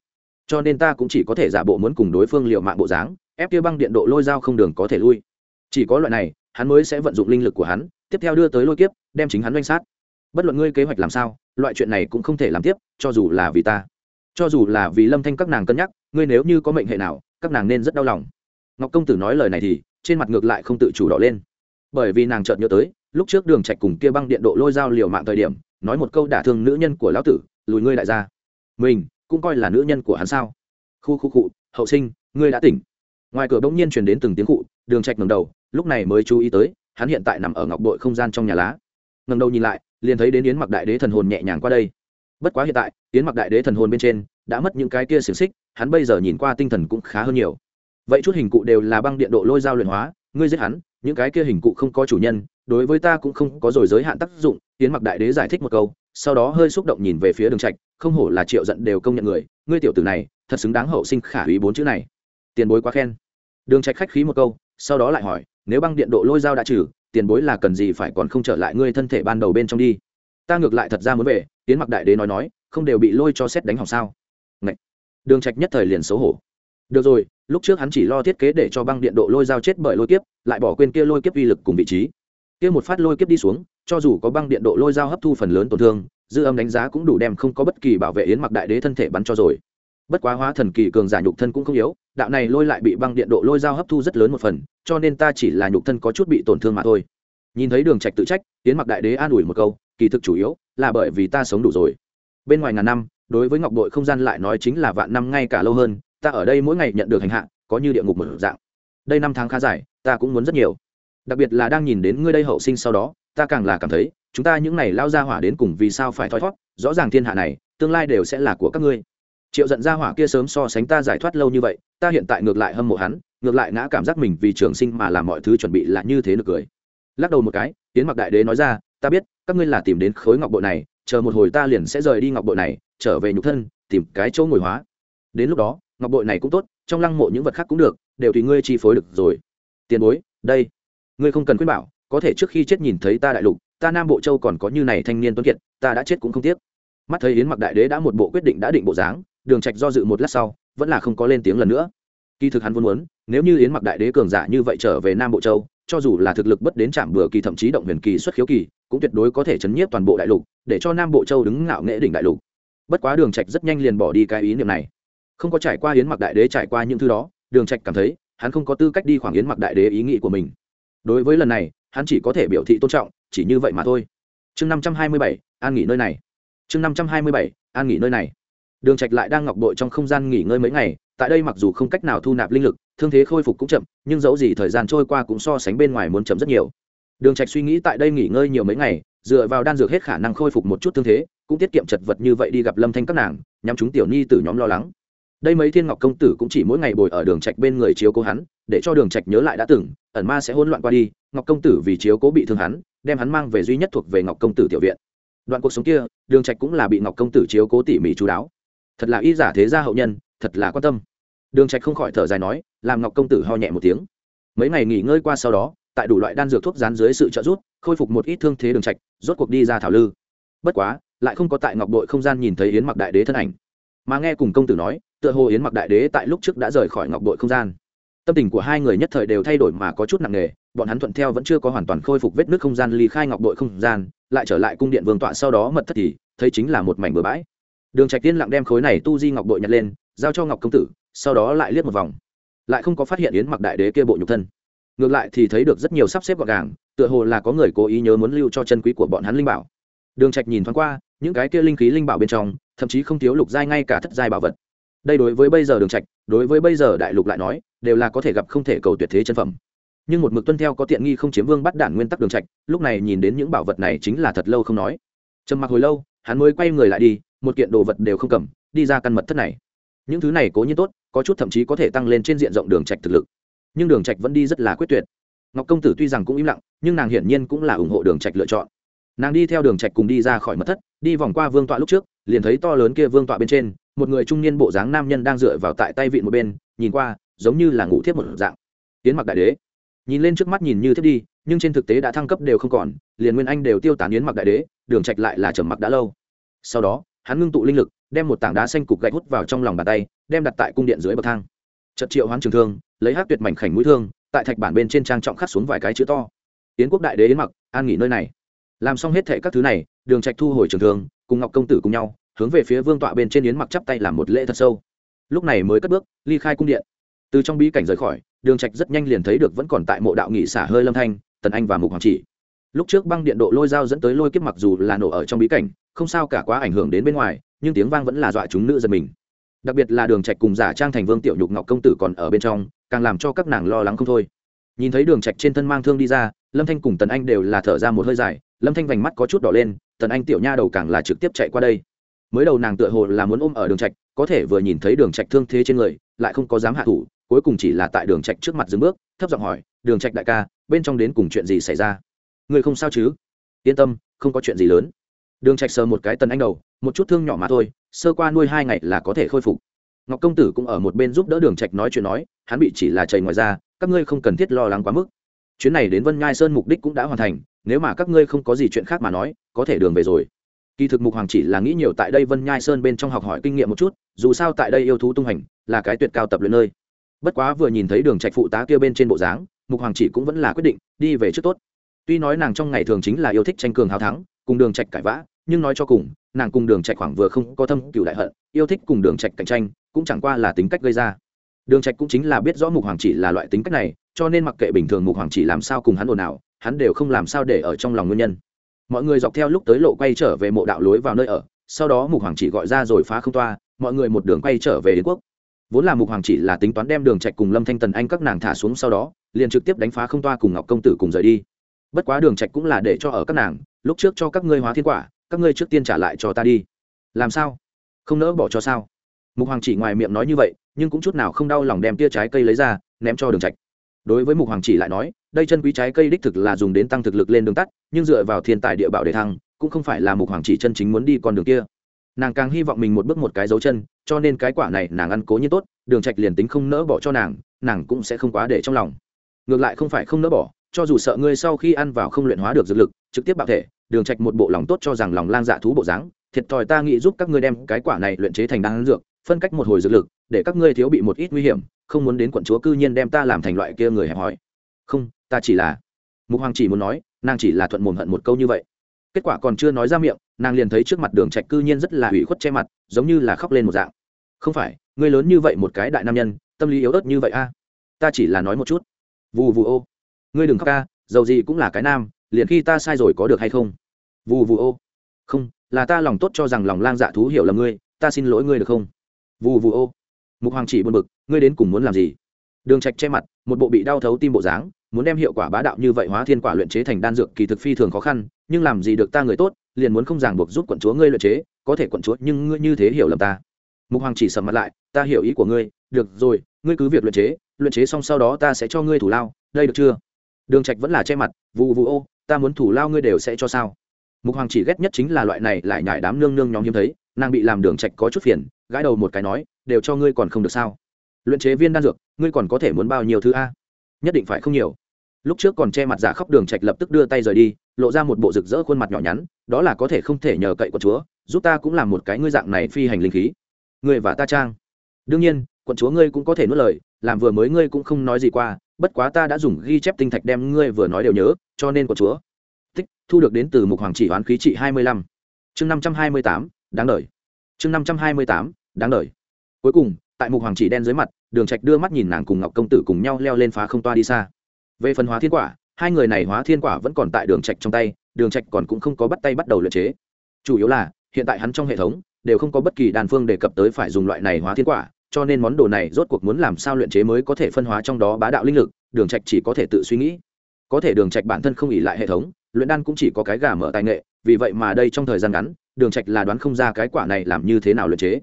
Cho nên ta cũng chỉ có thể giả bộ muốn cùng đối phương liệu mạng bộ dáng, ép kia băng điện độ lôi dao không đường có thể lui. Chỉ có loại này, hắn mới sẽ vận dụng linh lực của hắn, tiếp theo đưa tới lôi kiếp, đem chính hắn doanh sát bất luận ngươi kế hoạch làm sao, loại chuyện này cũng không thể làm tiếp, cho dù là vì ta. Cho dù là vì lâm thanh các nàng cân nhắc, ngươi nếu như có mệnh hệ nào, các nàng nên rất đau lòng. Ngọc công tử nói lời này thì, trên mặt ngược lại không tự chủ đỏ lên. Bởi vì nàng chợt nhớ tới, lúc trước đường trạch cùng kia băng điện độ lôi dao liều mạng thời điểm, nói một câu đả thương nữ nhân của lão tử, lùi ngươi đại gia mình, cũng coi là nữ nhân của hắn sao? Khu khu cụ hậu sinh, ngươi đã tỉnh. Ngoài cửa bỗng nhiên truyền đến từng tiếng cụ đường trạch ngẩng đầu, lúc này mới chú ý tới, hắn hiện tại nằm ở ngọc bội không gian trong nhà lá. Ngẩng đầu nhìn lại liền thấy đến yến mặc đại đế thần hồn nhẹ nhàng qua đây. Bất quá hiện tại, yến mặc đại đế thần hồn bên trên đã mất những cái kia xiềng xích, hắn bây giờ nhìn qua tinh thần cũng khá hơn nhiều. Vậy chút hình cụ đều là băng điện độ lôi dao luyện hóa, ngươi giết hắn, những cái kia hình cụ không có chủ nhân, đối với ta cũng không có rồi giới hạn tác dụng, yến mặc đại đế giải thích một câu, sau đó hơi xúc động nhìn về phía đường trạch, không hổ là triệu giận đều công nhận người, ngươi tiểu tử này, thật xứng đáng hậu sinh khả úy bốn chữ này. Tiền bối quá khen. Đường trạch khách khí một câu, sau đó lại hỏi, nếu băng điện độ lôi dao đã trừ tiền bối là cần gì phải còn không trở lại ngươi thân thể ban đầu bên trong đi. Ta ngược lại thật ra muốn về, tiến mặc đại đế nói nói, không đều bị lôi cho xét đánh hỏng sao? Ngậy. đường trạch nhất thời liền xấu hổ. Được rồi, lúc trước hắn chỉ lo thiết kế để cho băng điện độ lôi dao chết bởi lôi kiếp, lại bỏ quên kia lôi kiếp uy lực cùng vị trí. Kia một phát lôi kiếp đi xuống, cho dù có băng điện độ lôi dao hấp thu phần lớn tổn thương, dư âm đánh giá cũng đủ đem không có bất kỳ bảo vệ yến mặc đại đế thân thể bắn cho rồi bất quá hóa thần kỳ cường giả nhục thân cũng không yếu, đạo này lôi lại bị băng điện độ lôi dao hấp thu rất lớn một phần, cho nên ta chỉ là nhục thân có chút bị tổn thương mà thôi. Nhìn thấy đường trạch tự trách tiến mặc đại đế an ủi một câu, kỳ thực chủ yếu là bởi vì ta sống đủ rồi. Bên ngoài ngàn năm, đối với ngọc đội không gian lại nói chính là vạn năm ngay cả lâu hơn, ta ở đây mỗi ngày nhận được hành hạ, có như địa ngục một dạng. Đây năm tháng khá dài, ta cũng muốn rất nhiều. Đặc biệt là đang nhìn đến ngươi đây hậu sinh sau đó, ta càng là cảm thấy, chúng ta những này lao ra hỏa đến cùng vì sao phải thoi thoát rõ ràng thiên hạ này, tương lai đều sẽ là của các ngươi triệu giận ra hỏa kia sớm so sánh ta giải thoát lâu như vậy, ta hiện tại ngược lại hâm mộ hắn, ngược lại ngã cảm giác mình vì trường sinh mà làm mọi thứ chuẩn bị là như thế được cười. Lắc đầu một cái tiến mặc đại đế nói ra, ta biết, các ngươi là tìm đến khối ngọc bội này, chờ một hồi ta liền sẽ rời đi ngọc bội này, trở về nhục thân, tìm cái chỗ ngồi hóa. Đến lúc đó, ngọc bội này cũng tốt, trong lăng mộ những vật khác cũng được, đều tùy ngươi chi phối được rồi. Tiền bối, đây, ngươi không cần khuyên bảo, có thể trước khi chết nhìn thấy ta đại lục, ta nam bộ châu còn có như này thanh niên tuấn kiệt, ta đã chết cũng không tiếc. Mắt thấy yến mặc đại đế đã một bộ quyết định đã định bộ dáng đường trạch do dự một lát sau, vẫn là không có lên tiếng lần nữa. Kỳ thực hắn vốn muốn, nếu như yến mặc đại đế cường giả như vậy trở về nam bộ châu, cho dù là thực lực bất đến trạm bừa kỳ thậm chí động huyền kỳ xuất khiếu kỳ, cũng tuyệt đối có thể chấn nhiếp toàn bộ đại lục, để cho nam bộ châu đứng ngạo nghệ đỉnh đại lục. Bất quá đường trạch rất nhanh liền bỏ đi cái ý niệm này. Không có trải qua yến mặc đại đế trải qua những thứ đó, đường trạch cảm thấy, hắn không có tư cách đi khoảng yến mặc đại đế ý nghĩ của mình. Đối với lần này, hắn chỉ có thể biểu thị tôn trọng, chỉ như vậy mà thôi. Chương năm trăm hai mươi bảy, an nghỉ nơi này. Chương năm trăm hai mươi bảy, an nghỉ nơi này đường trạch lại đang ngọc bội trong không gian nghỉ ngơi mấy ngày, tại đây mặc dù không cách nào thu nạp linh lực, thương thế khôi phục cũng chậm, nhưng dẫu gì thời gian trôi qua cũng so sánh bên ngoài muốn chậm rất nhiều. Đường trạch suy nghĩ tại đây nghỉ ngơi nhiều mấy ngày, dựa vào đan dược hết khả năng khôi phục một chút thương thế, cũng tiết kiệm chật vật như vậy đi gặp lâm thanh các nàng nhằm chúng tiểu nhi tử nhóm lo lắng. Đây mấy thiên ngọc công tử cũng chỉ mỗi ngày bồi ở đường trạch bên người chiếu cố hắn, để cho đường trạch nhớ lại đã từng, ẩn ma sẽ hỗn loạn qua đi, ngọc công tử vì chiếu cố bị thương hắn, đem hắn mang về duy nhất thuộc về ngọc công tử tiểu viện. Đoạn cuộc sống kia, đường trạch cũng là bị ngọc công tử chiếu cố tỉ mỉ chú đáo thật là y giả thế gia hậu nhân, thật là quan tâm. Đường trạch không khỏi thở dài nói, làm ngọc công tử ho nhẹ một tiếng. Mấy ngày nghỉ ngơi qua sau đó, tại đủ loại đan dược thuốc dán dưới sự trợ giúp, khôi phục một ít thương thế đường trạch, rốt cuộc đi ra thảo lư. Bất quá, lại không có tại ngọc đội không gian nhìn thấy yến mặc đại đế thân ảnh. Mà nghe cùng công tử nói, tựa hồ yến mặc đại đế tại lúc trước đã rời khỏi ngọc đội không gian. Tâm tình của hai người nhất thời đều thay đổi mà có chút nặng nề, bọn hắn thuận theo vẫn chưa có hoàn toàn khôi phục vết nước không gian ly khai ngọc đội không gian, lại trở lại cung điện vương tọa sau đó mật thất thì, thấy chính là một mảnh bừa bãi đường trạch tiên lặng đem khối này tu di ngọc bội nhặt lên, giao cho ngọc công tử, sau đó lại liếc một vòng. Lại không có phát hiện yến mặc đại đế kia bộ nhục thân. Ngược lại thì thấy được rất nhiều sắp xếp gọn gàng, tựa hồ là có người cố ý nhớ muốn lưu cho chân quý của bọn hắn linh bảo. Đường trạch nhìn thoáng qua, những cái kia linh khí linh bảo bên trong, thậm chí không thiếu lục giai ngay cả thất giai bảo vật. Đây đối với bây giờ đường trạch, đối với bây giờ đại lục lại nói, đều là có thể gặp không thể cầu tuyệt thế chân phẩm. Nhưng một mực tuân theo có tiện nghi không chiếm vương bắt đản nguyên tắc đường trạch, lúc này nhìn đến những bảo vật này chính là thật lâu không nói. Trầm mặc hồi lâu, hắn mới quay người lại đi một kiện đồ vật đều không cầm, đi ra căn mật thất này. Những thứ này cố nhiên tốt, có chút thậm chí có thể tăng lên trên diện rộng đường trạch thực lực. Nhưng đường trạch vẫn đi rất là quyết tuyệt. Ngọc công tử tuy rằng cũng im lặng, nhưng nàng hiển nhiên cũng là ủng hộ đường trạch lựa chọn. Nàng đi theo đường trạch cùng đi ra khỏi mật thất, đi vòng qua vương tọa lúc trước, liền thấy to lớn kia vương tọa bên trên, một người trung niên bộ dáng nam nhân đang dựa vào tại tay vị một bên, nhìn qua, giống như là ngủ thiếp một dạng. Tiến mặc đại đế. Nhìn lên trước mắt nhìn như thiếp đi, nhưng trên thực tế đã thăng cấp đều không còn, liền nguyên anh đều tiêu tán yến mặc đại đế, đường trạch lại là trầm mặc đã lâu. Sau đó hắn ngưng tụ linh lực, đem một tảng đá xanh cục gạch hút vào trong lòng bàn tay, đem đặt tại cung điện dưới bậc thang. Chật triệu hoán trường thương, lấy hát tuyệt mảnh khảnh mũi thương, tại thạch bản bên trên trang trọng khắc xuống vài cái chữ to. Yến quốc đại đế yến mặc, an nghỉ nơi này. Làm xong hết thệ các thứ này, đường trạch thu hồi trường thương, cùng ngọc công tử cùng nhau, hướng về phía vương tọa bên trên yến mặc chắp tay làm một lễ thật sâu. Lúc này mới cất bước, ly khai cung điện. Từ trong bí cảnh rời khỏi, đường trạch rất nhanh liền thấy được vẫn còn tại mộ đạo nghỉ xả hơi lâm thanh, tần anh và mục hoàng chỉ. Lúc trước băng điện độ lôi dao dẫn tới lôi kiếp mặc dù là nổ ở trong bí cảnh không sao cả quá ảnh hưởng đến bên ngoài, nhưng tiếng vang vẫn là dọa chúng nữ giật mình. Đặc biệt là đường trạch cùng giả trang thành vương tiểu nhục ngọc công tử còn ở bên trong, càng làm cho các nàng lo lắng không thôi. Nhìn thấy đường trạch trên thân mang thương đi ra, lâm thanh cùng tần anh đều là thở ra một hơi dài, lâm thanh vành mắt có chút đỏ lên, tần anh tiểu nha đầu càng là trực tiếp chạy qua đây. Mới đầu nàng tựa hồ là muốn ôm ở đường trạch, có thể vừa nhìn thấy đường trạch thương thế trên người, lại không có dám hạ thủ, cuối cùng chỉ là tại đường trạch trước mặt dừng bước, thấp giọng hỏi, đường trạch đại ca, bên trong đến cùng chuyện gì xảy ra? Người không sao chứ? Yên tâm, không có chuyện gì lớn đường trạch sờ một cái tần anh đầu, một chút thương nhỏ mà thôi, sơ qua nuôi hai ngày là có thể khôi phục. Ngọc công tử cũng ở một bên giúp đỡ đường trạch nói chuyện nói, hắn bị chỉ là chảy ngoài ra các ngươi không cần thiết lo lắng quá mức. Chuyến này đến vân nhai sơn mục đích cũng đã hoàn thành, nếu mà các ngươi không có gì chuyện khác mà nói, có thể đường về rồi. Kỳ thực mục hoàng chỉ là nghĩ nhiều tại đây vân nhai sơn bên trong học hỏi kinh nghiệm một chút, dù sao tại đây yêu thú tung hành, là cái tuyệt cao tập luyện nơi. Bất quá vừa nhìn thấy đường trạch phụ tá kia bên trên bộ dáng, mục hoàng chỉ cũng vẫn là quyết định, đi về trước tốt tuy nói nàng trong ngày thường chính là yêu thích tranh cường hào thắng, cùng đường trạch cãi vã, nhưng nói cho cùng, nàng cùng đường trạch khoảng vừa không có thâm cửu đại hận, yêu thích cùng đường trạch cạnh tranh, cũng chẳng qua là tính cách gây ra. Đường trạch cũng chính là biết rõ mục hoàng chỉ là loại tính cách này, cho nên mặc kệ bình thường mục hoàng chỉ làm sao cùng hắn ồn ào, hắn đều không làm sao để ở trong lòng nguyên nhân. Mọi người dọc theo lúc tới lộ quay trở về mộ đạo lối vào nơi ở, sau đó mục hoàng chỉ gọi ra rồi phá không toa, mọi người một đường quay trở về đế quốc. Vốn là mục hoàng chỉ là tính toán đem đường trạch cùng lâm thanh tần anh các nàng thả xuống sau đó, liền trực tiếp đánh phá không toa cùng ngọc công tử cùng rời đi bất quá đường trạch cũng là để cho ở các nàng, lúc trước cho các ngươi hóa thiên quả, các ngươi trước tiên trả lại cho ta đi. Làm sao? Không nỡ bỏ cho sao? Mục hoàng chỉ ngoài miệng nói như vậy, nhưng cũng chút nào không đau lòng đem tia trái cây lấy ra, ném cho đường trạch. Đối với mục hoàng chỉ lại nói, đây chân quý trái cây đích thực là dùng đến tăng thực lực lên đường tắt, nhưng dựa vào thiên tài địa bảo để thăng, cũng không phải là mục hoàng chỉ chân chính muốn đi con đường kia. Nàng càng hy vọng mình một bước một cái dấu chân, cho nên cái quả này nàng ăn cố nhiên tốt, đường trạch liền tính không nỡ bỏ cho nàng nàng cũng sẽ không quá để trong lòng. Ngược lại không phải không nỡ bỏ cho dù sợ ngươi sau khi ăn vào không luyện hóa được dược lực, trực tiếp bạo thể, đường trạch một bộ lòng tốt cho rằng lòng lang dạ thú bộ dáng, thiệt thòi ta nghĩ giúp các ngươi đem cái quả này luyện chế thành đan dược, phân cách một hồi dược lực, để các ngươi thiếu bị một ít nguy hiểm, không muốn đến quận chúa cư nhiên đem ta làm thành loại kia người hẹp hòi. Không, ta chỉ là mục hoàng chỉ muốn nói, nàng chỉ là thuận mồm hận một câu như vậy. Kết quả còn chưa nói ra miệng, nàng liền thấy trước mặt đường trạch cư nhiên rất là ủy khuất che mặt, giống như là khóc lên một dạng. Không phải, ngươi lớn như vậy một cái đại nam nhân, tâm lý yếu ớt như vậy a? Ta chỉ là nói một chút. Vù vù ô ngươi đừng khóc ca dầu gì cũng là cái nam, liền khi ta sai rồi có được hay không? Vù vù ô. Không, là ta lòng tốt cho rằng lòng lang dạ thú hiểu là ngươi, ta xin lỗi ngươi được không? Vù vù ô. Mục hoàng chỉ buồn bực, ngươi đến cùng muốn làm gì? Đường trạch che mặt, một bộ bị đau thấu tim bộ dáng, muốn đem hiệu quả bá đạo như vậy hóa thiên quả luyện chế thành đan dược kỳ thực phi thường khó khăn, nhưng làm gì được ta người tốt, liền muốn không ràng buộc giúp quận chúa ngươi luyện chế, có thể quận chúa nhưng ngươi như thế hiểu lầm ta. Mục hoàng chỉ sầm mặt lại, ta hiểu ý của ngươi, được rồi, ngươi cứ việc luyện chế luyện chế xong sau đó ta sẽ cho ngươi thủ lao, đây được chưa? Đường trạch vẫn là che mặt vụ vụ ô, ta muốn thủ lao ngươi đều sẽ cho sao? Mục hoàng chỉ ghét nhất chính là loại này lại nhải đám nương nương nhóm hiếm thấy, nàng bị làm đường trạch có chút phiền, gãi đầu một cái nói, đều cho ngươi còn không được sao? Luyện chế viên đan dược, ngươi còn có thể muốn bao nhiêu thứ a? Nhất định phải không nhiều. Lúc trước còn che mặt giả khóc, đường trạch lập tức đưa tay rời đi, lộ ra một bộ rực rỡ khuôn mặt nhỏ nhắn, đó là có thể không thể nhờ cậy của chúa, giúp ta cũng làm một cái ngươi dạng này phi hành linh khí. Ngươi và ta trang. Đương nhiên, quận chúa ngươi cũng có thể nuốt lời, làm vừa mới ngươi cũng không nói gì qua bất quá ta đã dùng ghi chép tinh thạch đem ngươi vừa nói đều nhớ, cho nên của chúa. Tích, thu được đến từ mục hoàng chỉ hoán khí trị hai mươi lăm. Chương năm trăm hai mươi tám, đáng đời. Chương năm trăm hai mươi tám, đáng đời. Cuối cùng, tại mục hoàng chỉ đen dưới mặt, đường trạch đưa mắt nhìn nàng cùng ngọc công tử cùng nhau leo lên phá không toa đi xa. Về phần hóa thiên quả, hai người này hóa thiên quả vẫn còn tại đường trạch trong tay, đường trạch còn cũng không có bắt tay bắt đầu luyện chế. Chủ yếu là, hiện tại hắn trong hệ thống, đều không có bất kỳ đàn phương đề cập tới phải dùng loại này hóa thiên quả cho nên món đồ này rốt cuộc muốn làm sao luyện chế mới có thể phân hóa trong đó bá đạo linh lực, đường trạch chỉ có thể tự suy nghĩ. Có thể đường trạch bản thân không ỉ lại hệ thống, luyện đan cũng chỉ có cái gà mở tài nghệ, vì vậy mà đây trong thời gian ngắn, đường trạch là đoán không ra cái quả này làm như thế nào luyện chế.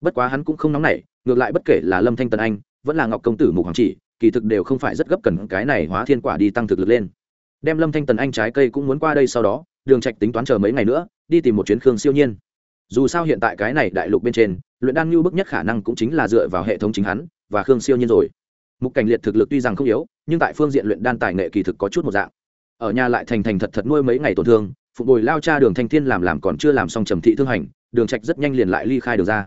Bất quá hắn cũng không nóng nảy, ngược lại bất kể là lâm thanh tần anh, vẫn là ngọc công tử mục hoàng chỉ, kỳ thực đều không phải rất gấp cần cái này hóa thiên quả đi tăng thực lực lên. Đem lâm thanh tần anh trái cây cũng muốn qua đây sau đó, đường trạch tính toán chờ mấy ngày nữa, đi tìm một chuyến khương siêu nhiên dù sao hiện tại cái này đại lục bên trên, luyện đan nhu bức nhất khả năng cũng chính là dựa vào hệ thống chính hắn và khương siêu nhiên rồi. Mục cảnh liệt thực lực tuy rằng không yếu, nhưng tại phương diện luyện đan tài nghệ kỳ thực có chút một dạng. Ở nhà lại thành thành thật thật nuôi mấy ngày tổn thương phụ bồi lao cha đường thanh thiên làm làm còn chưa làm xong trầm thị thương hành, đường trạch rất nhanh liền lại ly khai được ra.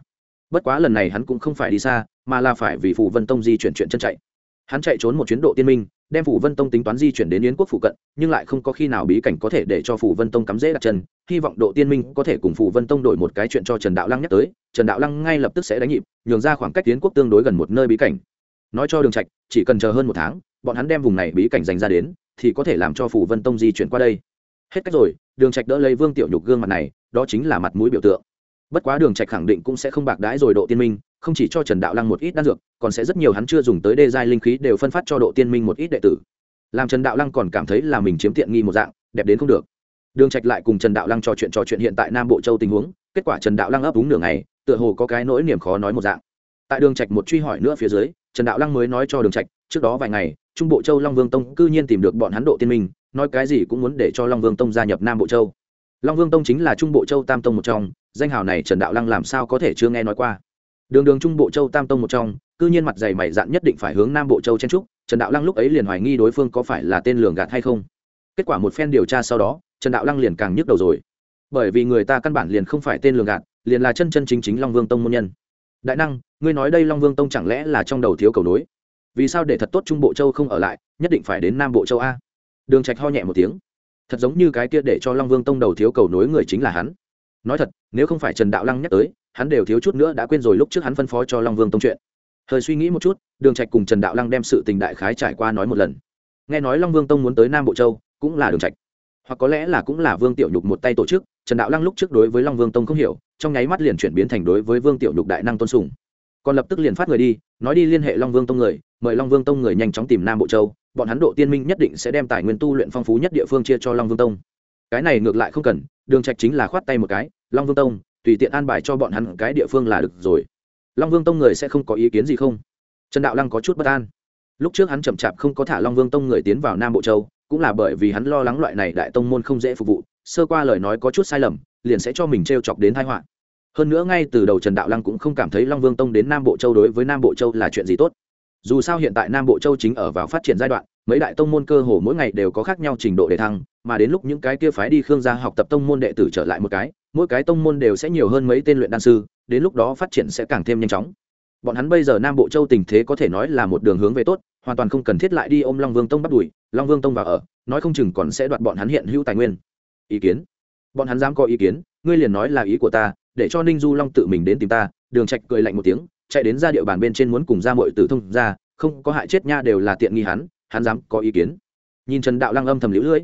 Bất quá lần này hắn cũng không phải đi xa, mà là phải vì phủ vân tông di chuyển chuyện chân chạy. Hắn chạy trốn một chuyến độ tiên minh đem phủ vân tông tính toán di chuyển đến yến quốc phụ cận, nhưng lại không có khi nào bí cảnh có thể để cho phủ vân tông cắm dễ đặt chân. Hy vọng độ tiên minh có thể cùng phủ vân tông đổi một cái chuyện cho trần đạo lăng nhắc tới. Trần đạo lăng ngay lập tức sẽ đánh nhịp, nhường ra khoảng cách yến quốc tương đối gần một nơi bí cảnh. Nói cho đường trạch, chỉ cần chờ hơn một tháng, bọn hắn đem vùng này bí cảnh dành ra đến, thì có thể làm cho phủ vân tông di chuyển qua đây. Hết cách rồi, đường trạch đỡ lấy vương tiểu nhục gương mặt này, đó chính là mặt mũi biểu tượng. Bất quá đường trạch khẳng định cũng sẽ không bạc đãi rồi độ tiên minh không chỉ cho trần đạo lăng một ít đan dược, còn sẽ rất nhiều hắn chưa dùng tới đê giai linh khí đều phân phát cho độ tiên minh một ít đệ tử. Làm trần đạo lăng còn cảm thấy là mình chiếm tiện nghi một dạng, đẹp đến không được. Đường trạch lại cùng trần đạo lăng trò chuyện trò chuyện hiện tại nam bộ châu tình huống, kết quả trần đạo lăng ấp úng nửa ngày, tựa hồ có cái nỗi niềm khó nói một dạng. Tại đường trạch một truy hỏi nữa phía dưới, trần đạo lăng mới nói cho đường trạch, trước đó vài ngày, trung bộ châu long vương tông cư nhiên tìm được bọn hắn độ tiên minh, nói cái gì cũng muốn để cho long vương tông gia nhập nam bộ châu. Long vương tông chính là trung bộ châu tam tông một trong, danh hào này trần đạo lăng làm sao có thể chưa nghe nói qua đường đường trung bộ châu tam tông một trong, cư nhiên mặt dày mày dạn nhất định phải hướng nam bộ châu chen trúc trần đạo lăng lúc ấy liền hoài nghi đối phương có phải là tên lường gạt hay không. Kết quả một phen điều tra sau đó, trần đạo lăng liền càng nhức đầu rồi. Bởi vì người ta căn bản liền không phải tên lường gạt, liền là chân chân chính chính long vương tông môn nhân. Đại năng, ngươi nói đây long vương tông chẳng lẽ là trong đầu thiếu cầu nối? Vì sao để thật tốt trung bộ châu không ở lại, nhất định phải đến nam bộ châu a? Đường trạch ho nhẹ một tiếng. Thật giống như cái kia để cho long vương tông đầu thiếu cầu nối người chính là hắn nói thật, nếu không phải trần đạo lăng nhắc tới, hắn đều thiếu chút nữa đã quên rồi lúc trước hắn phân phó cho long vương tông chuyện. Hơi suy nghĩ một chút, đường trạch cùng trần đạo lăng đem sự tình đại khái trải qua nói một lần. Nghe nói long vương tông muốn tới nam bộ châu, cũng là đường trạch. Hoặc có lẽ là cũng là vương tiểu nhục một tay tổ chức, trần đạo lăng lúc trước đối với long vương tông không hiểu, trong nháy mắt liền chuyển biến thành đối với vương tiểu nhục đại năng tôn sùng. Còn lập tức liền phát người đi, nói đi liên hệ long vương tông người, mời long vương tông người nhanh chóng tìm nam bộ châu, bọn hắn độ tiên minh nhất định sẽ đem tài nguyên tu luyện phong phú nhất địa phương chia cho long vương tông. Cái này ngược lại không cần đường trạch chính là khoát tay một cái, long vương tông, tùy tiện an bài cho bọn hắn cái địa phương là được rồi. Long vương tông người sẽ không có ý kiến gì không? Trần đạo lăng có chút bất an. Lúc trước hắn chậm chạp không có thả long vương tông người tiến vào nam bộ châu, cũng là bởi vì hắn lo lắng loại này đại tông môn không dễ phục vụ, sơ qua lời nói có chút sai lầm, liền sẽ cho mình t chọc đến tai họa. Hơn nữa ngay từ đầu trần đạo lăng cũng không cảm thấy long vương tông đến nam bộ châu đối với nam bộ châu là chuyện gì tốt. Dù sao hiện tại nam bộ châu chính ở vào phát triển giai đoạn, mấy đại tông môn cơ hồ mỗi ngày đều có khác nhau trình độ để thăng mà đến lúc những cái kia phái đi khương gia học tập tông môn đệ tử trở lại một cái, mỗi cái tông môn đều sẽ nhiều hơn mấy tên luyện đan sư, đến lúc đó phát triển sẽ càng thêm nhanh chóng. Bọn hắn bây giờ nam bộ châu tình thế có thể nói là một đường hướng về tốt, hoàn toàn không cần thiết lại đi ôm long vương tông bắt đuổi, long vương tông vào ở, nói không chừng còn sẽ đoạt bọn hắn hiện hữu tài nguyên. Ý kiến? Bọn hắn dám có ý kiến, ngươi liền nói là ý của ta, để cho ninh du long tự mình đến tìm ta, đường trạch cười lạnh một tiếng, chạy đến ra địa bàn bên trên muốn cùng ra mọi tử thông ra không có hại chết nha đều là tiện nghi hắn hắn dám có ý kiến. Nhìn trần đạo lăng âm thầm liễu lưỡi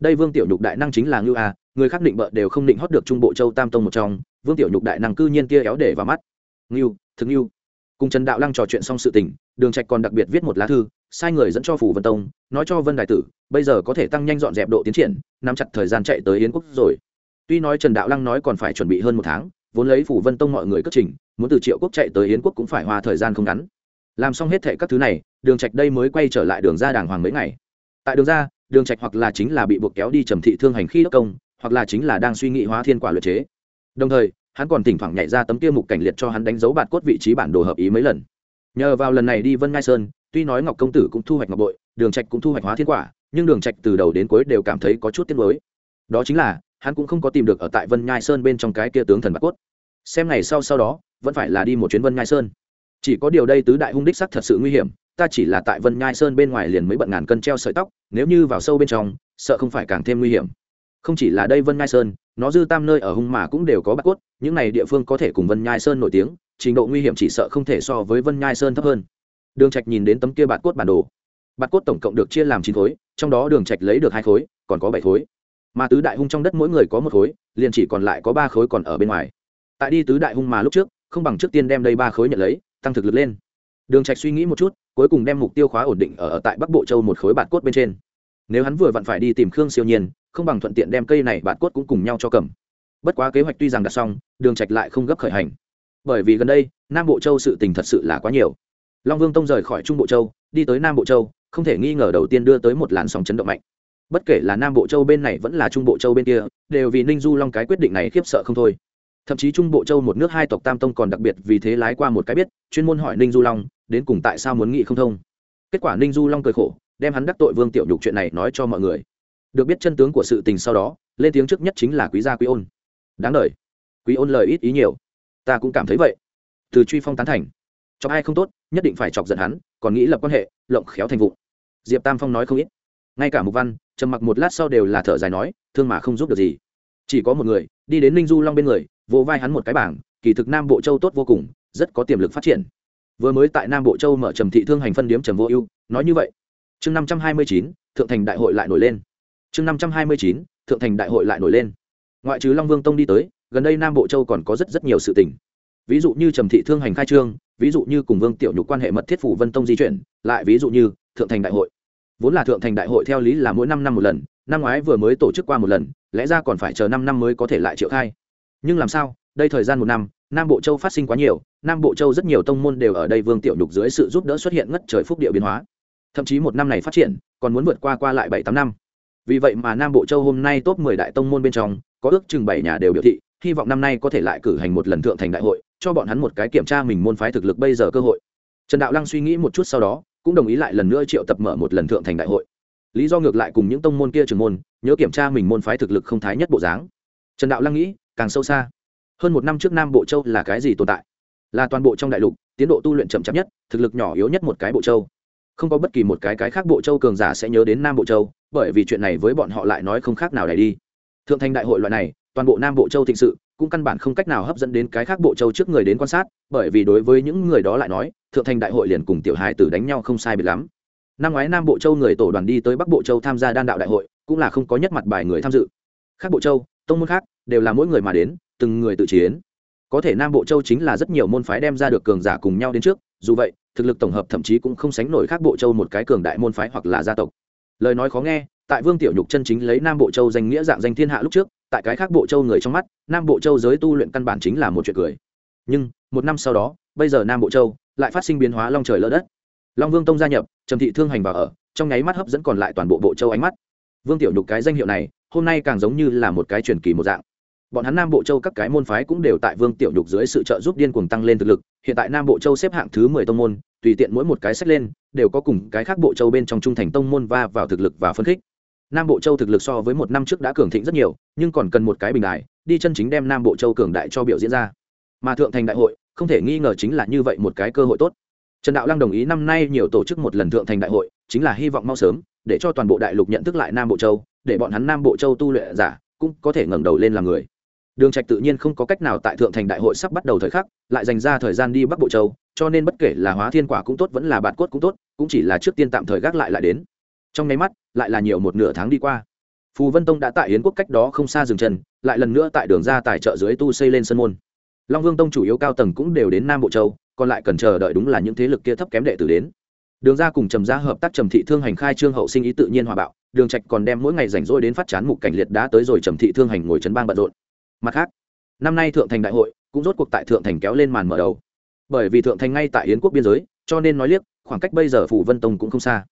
đây vương tiểu nhục đại năng chính là ngưu a, người khác định bợ đều không định hót được trung bộ châu tam tông một trong, vương tiểu nhục đại năng cư nhiên kia éo để vào mắt. Ngưu, thực ngưu. Cùng trần đạo lăng trò chuyện xong sự tình, đường trạch còn đặc biệt viết một lá thư, sai người dẫn cho phủ vân tông, nói cho vân đại tử, bây giờ có thể tăng nhanh dọn dẹp độ tiến triển, nắm chặt thời gian chạy tới yến quốc rồi. Tuy nói trần đạo lăng nói còn phải chuẩn bị hơn một tháng, vốn lấy phủ vân tông mọi người cất trình, muốn từ triệu quốc chạy tới yến quốc cũng phải hoa thời gian không ngắn. Làm xong hết thệ các thứ này, đường trạch đây mới quay trở lại đường ra đàng hoàng mấy ngày. Tại đường ra đường trạch hoặc là chính là bị buộc kéo đi trầm thị thương hành khi đốc công, hoặc là chính là đang suy nghĩ hóa thiên quả luyện chế. Đồng thời, hắn còn thỉnh thoảng nhảy ra tấm kia mục cảnh liệt cho hắn đánh dấu bạt cốt vị trí bản đồ hợp ý mấy lần. Nhờ vào lần này đi vân ngai sơn, tuy nói ngọc công tử cũng thu hoạch ngọc bội, đường trạch cũng thu hoạch hóa thiên quả, nhưng đường trạch từ đầu đến cuối đều cảm thấy có chút tiếc nuối. Đó chính là, hắn cũng không có tìm được ở tại vân nhai sơn bên trong cái kia tướng thần bạc cốt. Xem ngày sau sau đó, vẫn phải là đi một chuyến vân nhai sơn. Chỉ có điều đây tứ đại hung đích sắc thật sự nguy hiểm ta chỉ là tại vân nhai sơn bên ngoài liền mới bận ngàn cân treo sợi tóc, nếu như vào sâu bên trong, sợ không phải càng thêm nguy hiểm. Không chỉ là đây vân nhai sơn, nó dư tam nơi ở hung mà cũng đều có bạc cốt, những này địa phương có thể cùng vân nhai sơn nổi tiếng, trình độ nguy hiểm chỉ sợ không thể so với vân nhai sơn thấp hơn. Đường trạch nhìn đến tấm kia bạc cốt bản đồ. Bạc cốt tổng cộng được chia làm chín khối, trong đó đường trạch lấy được hai khối, còn có bảy khối. Mà tứ đại hung trong đất mỗi người có một khối, liền chỉ còn lại có ba khối còn ở bên ngoài. Tại đi tứ đại hung mà lúc trước, không bằng trước tiên đem đây ba khối nhận lấy, tăng thực lực lên đường trạch suy nghĩ một chút cuối cùng đem mục tiêu khóa ổn định ở, ở tại bắc bộ châu một khối bạt cốt bên trên. Nếu hắn vừa vặn phải đi tìm khương siêu nhiên không bằng thuận tiện đem cây này bạt cốt cũng cùng nhau cho cầm. Bất quá kế hoạch tuy rằng đặt xong đường trạch lại không gấp khởi hành. Bởi vì gần đây nam bộ châu sự tình thật sự là quá nhiều. Long vương tông rời khỏi trung bộ châu đi tới nam bộ châu không thể nghi ngờ đầu tiên đưa tới một làn sóng chấn động mạnh. Bất kể là nam bộ châu bên này vẫn là trung bộ châu bên kia đều vì ninh du long cái quyết định này khiếp sợ không thôi. Thậm chí trung bộ châu một nước hai tộc tam tông còn đặc biệt vì thế lái qua một cái biết chuyên môn hỏi ninh du long đến cùng tại sao muốn nghị không thông. Kết quả ninh du long cười khổ, đem hắn đắc tội vương tiểu nhục chuyện này nói cho mọi người. Được biết chân tướng của sự tình sau đó, lên tiếng trước nhất chính là quý gia quý ôn. Đáng đ quý ôn lời ít ý nhiều. Ta cũng cảm thấy vậy. Từ truy phong tán thành. Chọc ai không tốt, nhất định phải chọc giận hắn, còn nghĩ lập quan hệ, lộng khéo thành vụ. Diệp tam phong nói không ít. Ngay cả mục văn, trầm mặc một lát sau đều là thở dài nói, thương mà không giúp được gì. Chỉ có một người, đi đến ninh du long bên người, vỗ vai hắn một cái bảng, kỳ thực nam bộ châu tốt vô cùng, rất có tiềm lực phát triển vừa mới tại nam bộ châu mở trầm thị thương hành phân điếm trầm vô ưu, nói như vậy. Chương năm trăm hai mươi chín, thượng thành đại hội lại nổi lên. Chương năm trăm hai mươi chín, thượng thành đại hội lại nổi lên. Ngoại trừ long vương tông đi tới, gần đây nam bộ châu còn có rất rất nhiều sự tình. Ví dụ như trầm thị thương hành khai trương, ví dụ như cùng vương tiểu nhục quan hệ mật thiết phủ vân tông di chuyển, lại ví dụ như thượng thành đại hội. Vốn là thượng thành đại hội theo lý là mỗi năm năm một lần, năm ngoái vừa mới tổ chức qua một lần, lẽ ra còn phải chờ năm năm mới có thể lại triệu khai. Nhưng làm sao? Đây thời gian một năm, nam bộ châu phát sinh quá nhiều, nam bộ châu rất nhiều tông môn đều ở đây vương tiểu nhục dưới sự giúp đỡ xuất hiện ngất trời phúc địa biến hóa. Thậm chí một năm này phát triển, còn muốn vượt qua qua lại bảy tám năm. Vì vậy mà nam bộ châu hôm nay top mười đại tông môn bên trong, có ước chừng bảy nhà đều biểu thị, hy vọng năm nay có thể lại cử hành một lần thượng thành đại hội, cho bọn hắn một cái kiểm tra mình môn phái thực lực bây giờ cơ hội. Trần đạo lăng suy nghĩ một chút sau đó, cũng đồng ý lại lần nữa triệu tập mở một lần thượng thành đại hội. Lý do ngược lại cùng những tông môn kia trường môn, nhớ kiểm tra mình môn phái thực lực không thái nhất bộ dáng. Trần đạo lăng nghĩ, càng sâu xa hơn một năm trước nam bộ châu là cái gì tồn tại? Là toàn bộ trong đại lục, tiến độ tu luyện chậm chạp nhất, thực lực nhỏ yếu nhất một cái bộ châu. Không có bất kỳ một cái cái khác bộ châu cường giả sẽ nhớ đến nam bộ châu, bởi vì chuyện này với bọn họ lại nói không khác nào để đi. Thượng thành đại hội loại này, toàn bộ nam bộ châu thịnh sự, cũng căn bản không cách nào hấp dẫn đến cái khác bộ châu trước người đến quan sát, bởi vì đối với những người đó lại nói, thượng thành đại hội liền cùng tiểu hài tử đánh nhau không sai biệt lắm. Năm ngoái nam bộ châu người tổ đoàn đi tới bắc bộ châu tham gia đan đạo đại hội, cũng là không có nhất mặt bài người tham dự. Khác bộ châu, tông môn khác, đều là mỗi người mà đến từng người tự chiến. Có thể nam bộ châu chính là rất nhiều môn phái đem ra được cường giả cùng nhau đến trước, dù vậy, thực lực tổng hợp thậm chí cũng không sánh nổi khác bộ châu một cái cường đại môn phái hoặc là gia tộc. Lời nói khó nghe, tại vương tiểu nhục chân chính lấy nam bộ châu danh nghĩa dạng danh thiên hạ lúc trước, tại cái khác bộ châu người trong mắt, nam bộ châu giới tu luyện căn bản chính là một chuyện cười. Nhưng, một năm sau đó, bây giờ nam bộ châu lại phát sinh biến hóa long trời lỡ đất. Long vương tông gia nhập, trầm thị thương hành vào ở, trong nháy mắt hấp dẫn còn lại toàn bộ bộ châu ánh mắt. Vương tiểu nhục cái danh hiệu này, hôm nay càng giống như là một cái truyền kỳ một dạng bọn hắn nam bộ châu các cái môn phái cũng đều tại vương tiểu nhục dưới sự trợ giúp điên cuồng tăng lên thực lực, hiện tại nam bộ châu xếp hạng thứ mười tông môn, tùy tiện mỗi một cái sách lên, đều có cùng cái khác bộ châu bên trong trung thành tông môn va vào thực lực và phân khích. Nam bộ châu thực lực so với một năm trước đã cường thịnh rất nhiều, nhưng còn cần một cái bình đại, đi chân chính đem nam bộ châu cường đại cho biểu diễn ra. Mà thượng thành đại hội, không thể nghi ngờ chính là như vậy một cái cơ hội tốt. Trần đạo lăng đồng ý năm nay nhiều tổ chức một lần thượng thành đại hội, chính là hy vọng mau sớm, để cho toàn bộ đại lục nhận thức lại nam bộ châu, để bọn hắn nam bộ châu tu luyện giả cũng có thể ngẩng đầu lên làm người đường trạch tự nhiên không có cách nào tại thượng thành đại hội sắp bắt đầu thời khắc, lại dành ra thời gian đi bắc bộ châu, cho nên bất kể là hóa thiên quả cũng tốt, vẫn là bạt cốt cũng tốt, cũng chỉ là trước tiên tạm thời gác lại lại đến. Trong nháy mắt, lại là nhiều một nửa tháng đi qua. Phù vân tông đã tại yến quốc cách đó không xa dừng chân lại lần nữa tại đường ra tài trợ dưới tu xây lên sân môn. Long vương tông chủ yếu cao tầng cũng đều đến nam bộ châu, còn lại cần chờ đợi đúng là những thế lực kia thấp kém đệ tử đến. Đường ra cùng trầm ra hợp tác trầm thị thương hành khai trương hậu sinh ý tự nhiên hòa bạo, đường trạch còn đem mỗi ngày rảnh rỗi đến phát chán mục cảnh liệt đã tới rồi trầm thị thương hành ngồi trấn bang bận rộn mặt khác, năm nay thượng thành đại hội cũng rốt cuộc tại thượng thành kéo lên màn mở đầu. Bởi vì thượng thành ngay tại yến quốc biên giới, cho nên nói liếc, khoảng cách bây giờ phủ vân tông cũng không xa.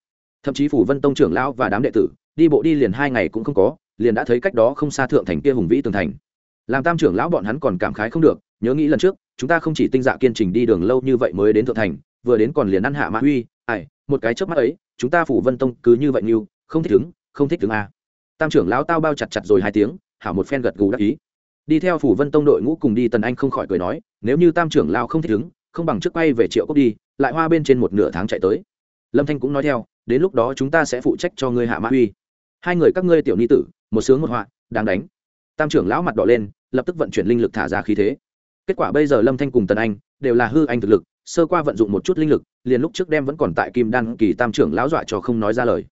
Thậm chí phủ vân tông trưởng lão và đám đệ tử, đi bộ đi liền hai ngày cũng không có, liền đã thấy cách đó không xa thượng thành kia hùng vĩ tường thành. Làm tam trưởng lão bọn hắn còn cảm khái không được, nhớ nghĩ lần trước, chúng ta không chỉ tinh dạ kiên trình đi đường lâu như vậy mới đến thượng thành, vừa đến còn liền ăn hạ mã huy ai, một cái trước mắt ấy, chúng ta phủ vân tông cứ như vậy như, không thích ứng không thích ứng a. Tam trưởng lão tao bao chặt chặt rồi hai tiếng, hảo một phen gật gù đắc ý đi theo phủ vân tông đội ngũ cùng đi, tần anh không khỏi cười nói, nếu như tam trưởng lao không thích ứng, không bằng trước quay về triệu cốc đi, lại hoa bên trên một nửa tháng chạy tới. Lâm thanh cũng nói theo, đến lúc đó chúng ta sẽ phụ trách cho ngươi hạ mã huy. Hai người các ngươi tiểu ni tử, một sướng một họa, đáng đánh. Tam trưởng lão mặt đỏ lên, lập tức vận chuyển linh lực thả ra khí thế. Kết quả bây giờ lâm thanh cùng tần anh đều là hư anh thực lực, sơ qua vận dụng một chút linh lực, liền lúc trước đem vẫn còn tại kim đan kỳ tam trưởng lão dọa cho không nói ra lời.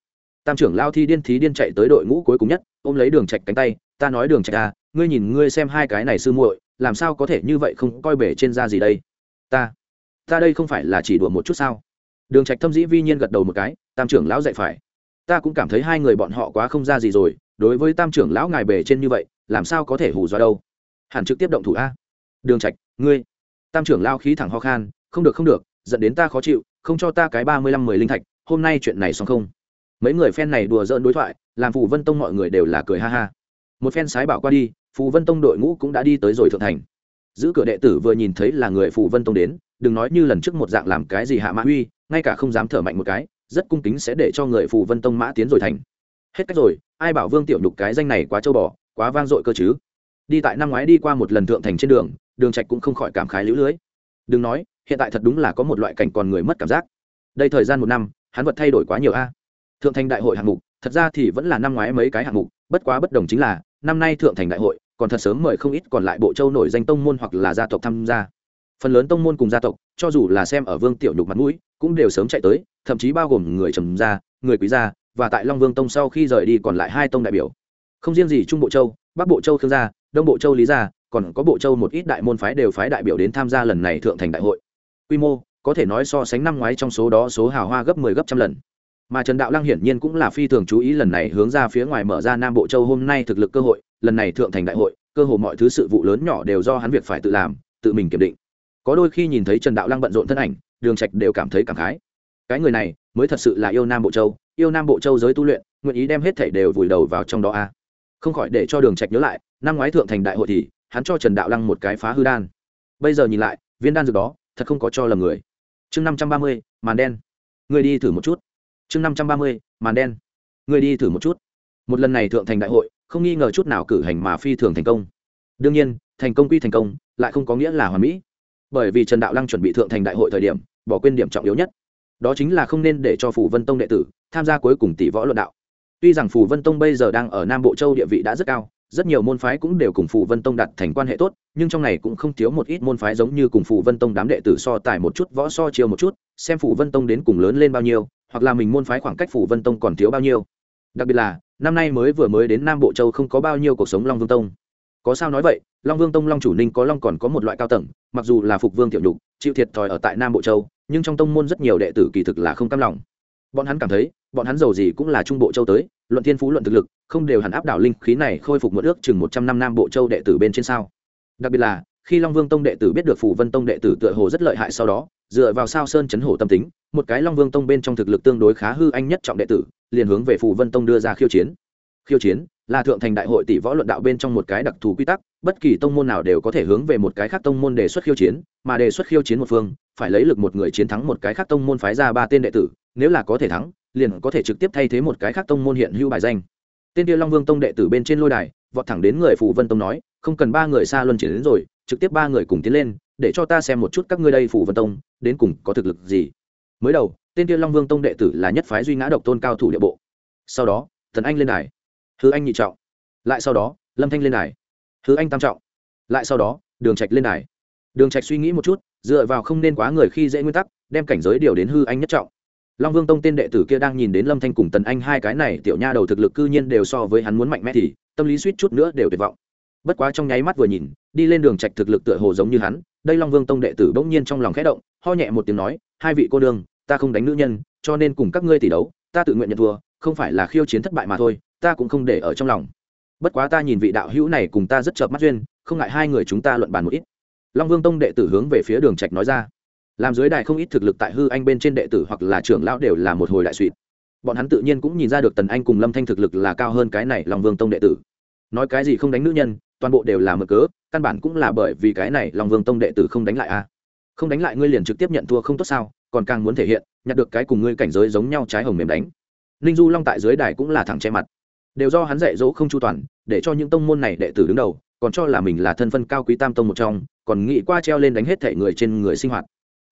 Tam trưởng lao thi điên thí điên chạy tới đội ngũ cuối cùng nhất, ôm lấy đường trạch cánh tay, ta nói đường trạch à ngươi nhìn ngươi xem hai cái này sư muội, làm sao có thể như vậy không coi bể trên da gì đây? Ta ta đây không phải là chỉ đùa một chút sao? Đường trạch thâm dĩ vi nhiên gật đầu một cái, tam trưởng lão dạy phải. Ta cũng cảm thấy hai người bọn họ quá không ra gì rồi, đối với tam trưởng lão ngài bể trên như vậy, làm sao có thể hù dọa đâu? Hẳn trực tiếp động thủ a. Đường trạch, ngươi. Tam trưởng lao khí thẳng ho khan, không được không được dẫn đến ta khó chịu, không cho ta cái ba mươi lăm mười linh thạch, hôm nay chuyện này xong không? Mấy người phen này đùa giỡn đối thoại, làm phù vân tông mọi người đều là cười ha ha. Một phen sái bảo qua đi phù vân tông đội ngũ cũng đã đi tới rồi thượng thành. Giữ cửa đệ tử vừa nhìn thấy là người phù vân tông đến, đừng nói như lần trước một dạng làm cái gì hạ mã huy, ngay cả không dám thở mạnh một cái, rất cung kính sẽ để cho người phù vân tông mã tiến rồi thành. Hết cách rồi, ai bảo vương tiểu nhục cái danh này quá trâu bò, quá vang dội cơ chứ? Đi tại năm ngoái đi qua một lần thượng thành trên đường đường trạch cũng không khỏi cảm khái lũ lưới. Đừng nói, hiện tại thật đúng là có một loại cảnh còn người mất cảm giác. Đây thời gian một năm, hắn vật thay đổi quá nhiều a. Thượng thành đại hội hạng mục, thật ra thì vẫn là năm ngoái mấy cái hạng mục, bất quá bất đồng chính là, năm nay thượng thành đại hội còn thật sớm mời không ít còn lại bộ châu nổi danh tông môn hoặc là gia tộc tham gia. Phần lớn tông môn cùng gia tộc, cho dù là xem ở vương tiểu nhục mặt mũi, cũng đều sớm chạy tới, thậm chí bao gồm người trầm gia, người quý gia, và tại long vương tông sau khi rời đi còn lại hai tông đại biểu. Không riêng gì trung bộ châu, bắc bộ châu khương gia, đông bộ châu lý gia, còn có bộ châu một ít đại môn phái đều phái đại biểu đến tham gia lần này thượng thành đại hội. Quy mô, có thể nói so sánh năm ngoái trong số đó số hào hoa gấp 10 gấp trăm lần mà trần đạo lăng hiển nhiên cũng là phi thường chú ý lần này hướng ra phía ngoài mở ra nam bộ châu hôm nay thực lực cơ hội, lần này thượng thành đại hội, cơ hồ mọi thứ sự vụ lớn nhỏ đều do hắn việc phải tự làm, tự mình kiểm định. Có đôi khi nhìn thấy trần đạo lăng bận rộn thân ảnh, đường trạch đều cảm thấy cảm khái. Cái người này, mới thật sự là yêu nam bộ châu, yêu nam bộ châu giới tu luyện, nguyện ý đem hết thảy đều vùi đầu vào trong đó a. Không khỏi để cho đường trạch nhớ lại, năm ngoái thượng thành đại hội thì, hắn cho trần đạo lăng một cái phá hư đan. Bây giờ nhìn lại, viên đan dược đó, thật không có cho lầm người. Chương năm trăm ba mươi, màn đen. Người đi thử một chút chương năm trăm ba mươi, màn đen. Người đi thử một chút. Một lần này thượng thành đại hội, không nghi ngờ chút nào cử hành mà phi thường thành công. Đương nhiên, thành công quy thành công, lại không có nghĩa là hoàn mỹ. Bởi vì trần đạo lăng chuẩn bị thượng thành đại hội thời điểm, bỏ quên điểm trọng yếu nhất. Đó chính là không nên để cho phủ vân tông đệ tử tham gia cuối cùng tỷ võ luận đạo. Tuy rằng phủ vân tông bây giờ đang ở nam bộ châu địa vị đã rất cao, rất nhiều môn phái cũng đều cùng phủ vân tông đặt thành quan hệ tốt, nhưng trong này cũng không thiếu một ít môn phái giống như cùng phủ vân tông đám đệ tử so tài một chút, võ so chiều một chút, xem phủ vân tông đến cùng lớn lên bao nhiêu hoặc là mình môn phái khoảng cách phủ vân tông còn thiếu bao nhiêu. Đặc biệt là, năm nay mới vừa mới đến nam bộ châu không có bao nhiêu cuộc sống long vương tông. Có sao nói vậy, long vương tông long chủ ninh có long còn có một loại cao tầng, mặc dù là phục vương tiểu nhục, chịu thiệt thòi ở tại nam bộ châu, nhưng trong tông môn rất nhiều đệ tử kỳ thực là không cam lòng. Bọn hắn cảm thấy, bọn hắn giàu gì cũng là trung bộ châu tới, luận thiên phú luận thực lực, không đều hẳn áp đảo linh khí này khôi phục một ước chừng một trăm năm nam bộ châu đệ tử bên trên sao. Đặc biệt là, khi long vương tông đệ tử biết được phủ vân tông đệ tử tựa hồ rất lợi hại sau đó, dựa vào sao sơn chấn hổ tâm tính một cái long vương tông bên trong thực lực tương đối khá hư anh nhất trọng đệ tử, liền hướng về Phù vân tông đưa ra khiêu chiến. Khiêu chiến là thượng thành đại hội tỷ võ luận đạo bên trong một cái đặc thù quy tắc, bất kỳ tông môn nào đều có thể hướng về một cái khác tông môn đề xuất khiêu chiến, mà đề xuất khiêu chiến một phương, phải lấy lực một người chiến thắng một cái khác tông môn phái ra ba tên đệ tử, nếu là có thể thắng, liền có thể trực tiếp thay thế một cái khác tông môn hiện hữu bài danh. Tên tiêu long vương tông đệ tử bên trên lôi đài, vọt thẳng đến người phù vân tông nói, không cần ba người xa luân chuyển đến rồi, trực tiếp ba người cùng tiến lên, để cho ta xem một chút các ngươi đây phù vân tông, đến cùng có thực lực gì mới đầu, tên kia long vương tông đệ tử là nhất phái duy ngã độc tôn cao thủ địa bộ. Sau đó, thần anh lên đài hứa anh nhị trọng. Lại sau đó, lâm thanh lên đài hứa anh tam trọng. Lại sau đó, đường trạch lên đài. Đường trạch suy nghĩ một chút, dựa vào không nên quá người khi dễ nguyên tắc, đem cảnh giới điều đến hư anh nhất trọng. Long vương tông tên đệ tử kia đang nhìn đến lâm thanh cùng tần anh hai cái này tiểu nha đầu thực lực cư nhiên đều so với hắn muốn mạnh mẽ thì, tâm lý suýt chút nữa đều tuyệt vọng. Bất quá trong nháy mắt vừa nhìn, đi lên đường trạch thực lực tựa hồ giống như hắn, đây long vương tông đệ tử bỗng nhiên trong lòng khẽ động, ho nhẹ một tiếng nói, hai vị cô đương ta không đánh nữ nhân, cho nên cùng các ngươi tỷ đấu, ta tự nguyện nhận thua, không phải là khiêu chiến thất bại mà thôi, ta cũng không để ở trong lòng. Bất quá ta nhìn vị đạo hữu này cùng ta rất chợp mắt duyên, không ngại hai người chúng ta luận bàn một ít. Long vương tông đệ tử hướng về phía đường trạch nói ra. Làm dưới đài không ít thực lực tại hư anh bên trên đệ tử hoặc là trưởng lão đều là một hồi đại suỵt bọn hắn tự nhiên cũng nhìn ra được tần anh cùng lâm thanh thực lực là cao hơn cái này long vương tông đệ tử. Nói cái gì không đánh nữ nhân, toàn bộ đều là mở cớ, căn bản cũng là bởi vì cái này long vương tông đệ tử không đánh lại a không đánh lại ngươi liền trực tiếp nhận thua không tốt sao? Còn càng muốn thể hiện, nhặt được cái cùng ngươi cảnh giới giống nhau trái hồng mềm đánh. Ninh du long tại dưới đài cũng là thẳng che mặt. Đều do hắn dạy dỗ không chu toàn, để cho những tông môn này đệ tử đứng đầu, còn cho là mình là thân phân cao quý tam tông một trong, còn nghĩ qua treo lên đánh hết thể người trên người sinh hoạt.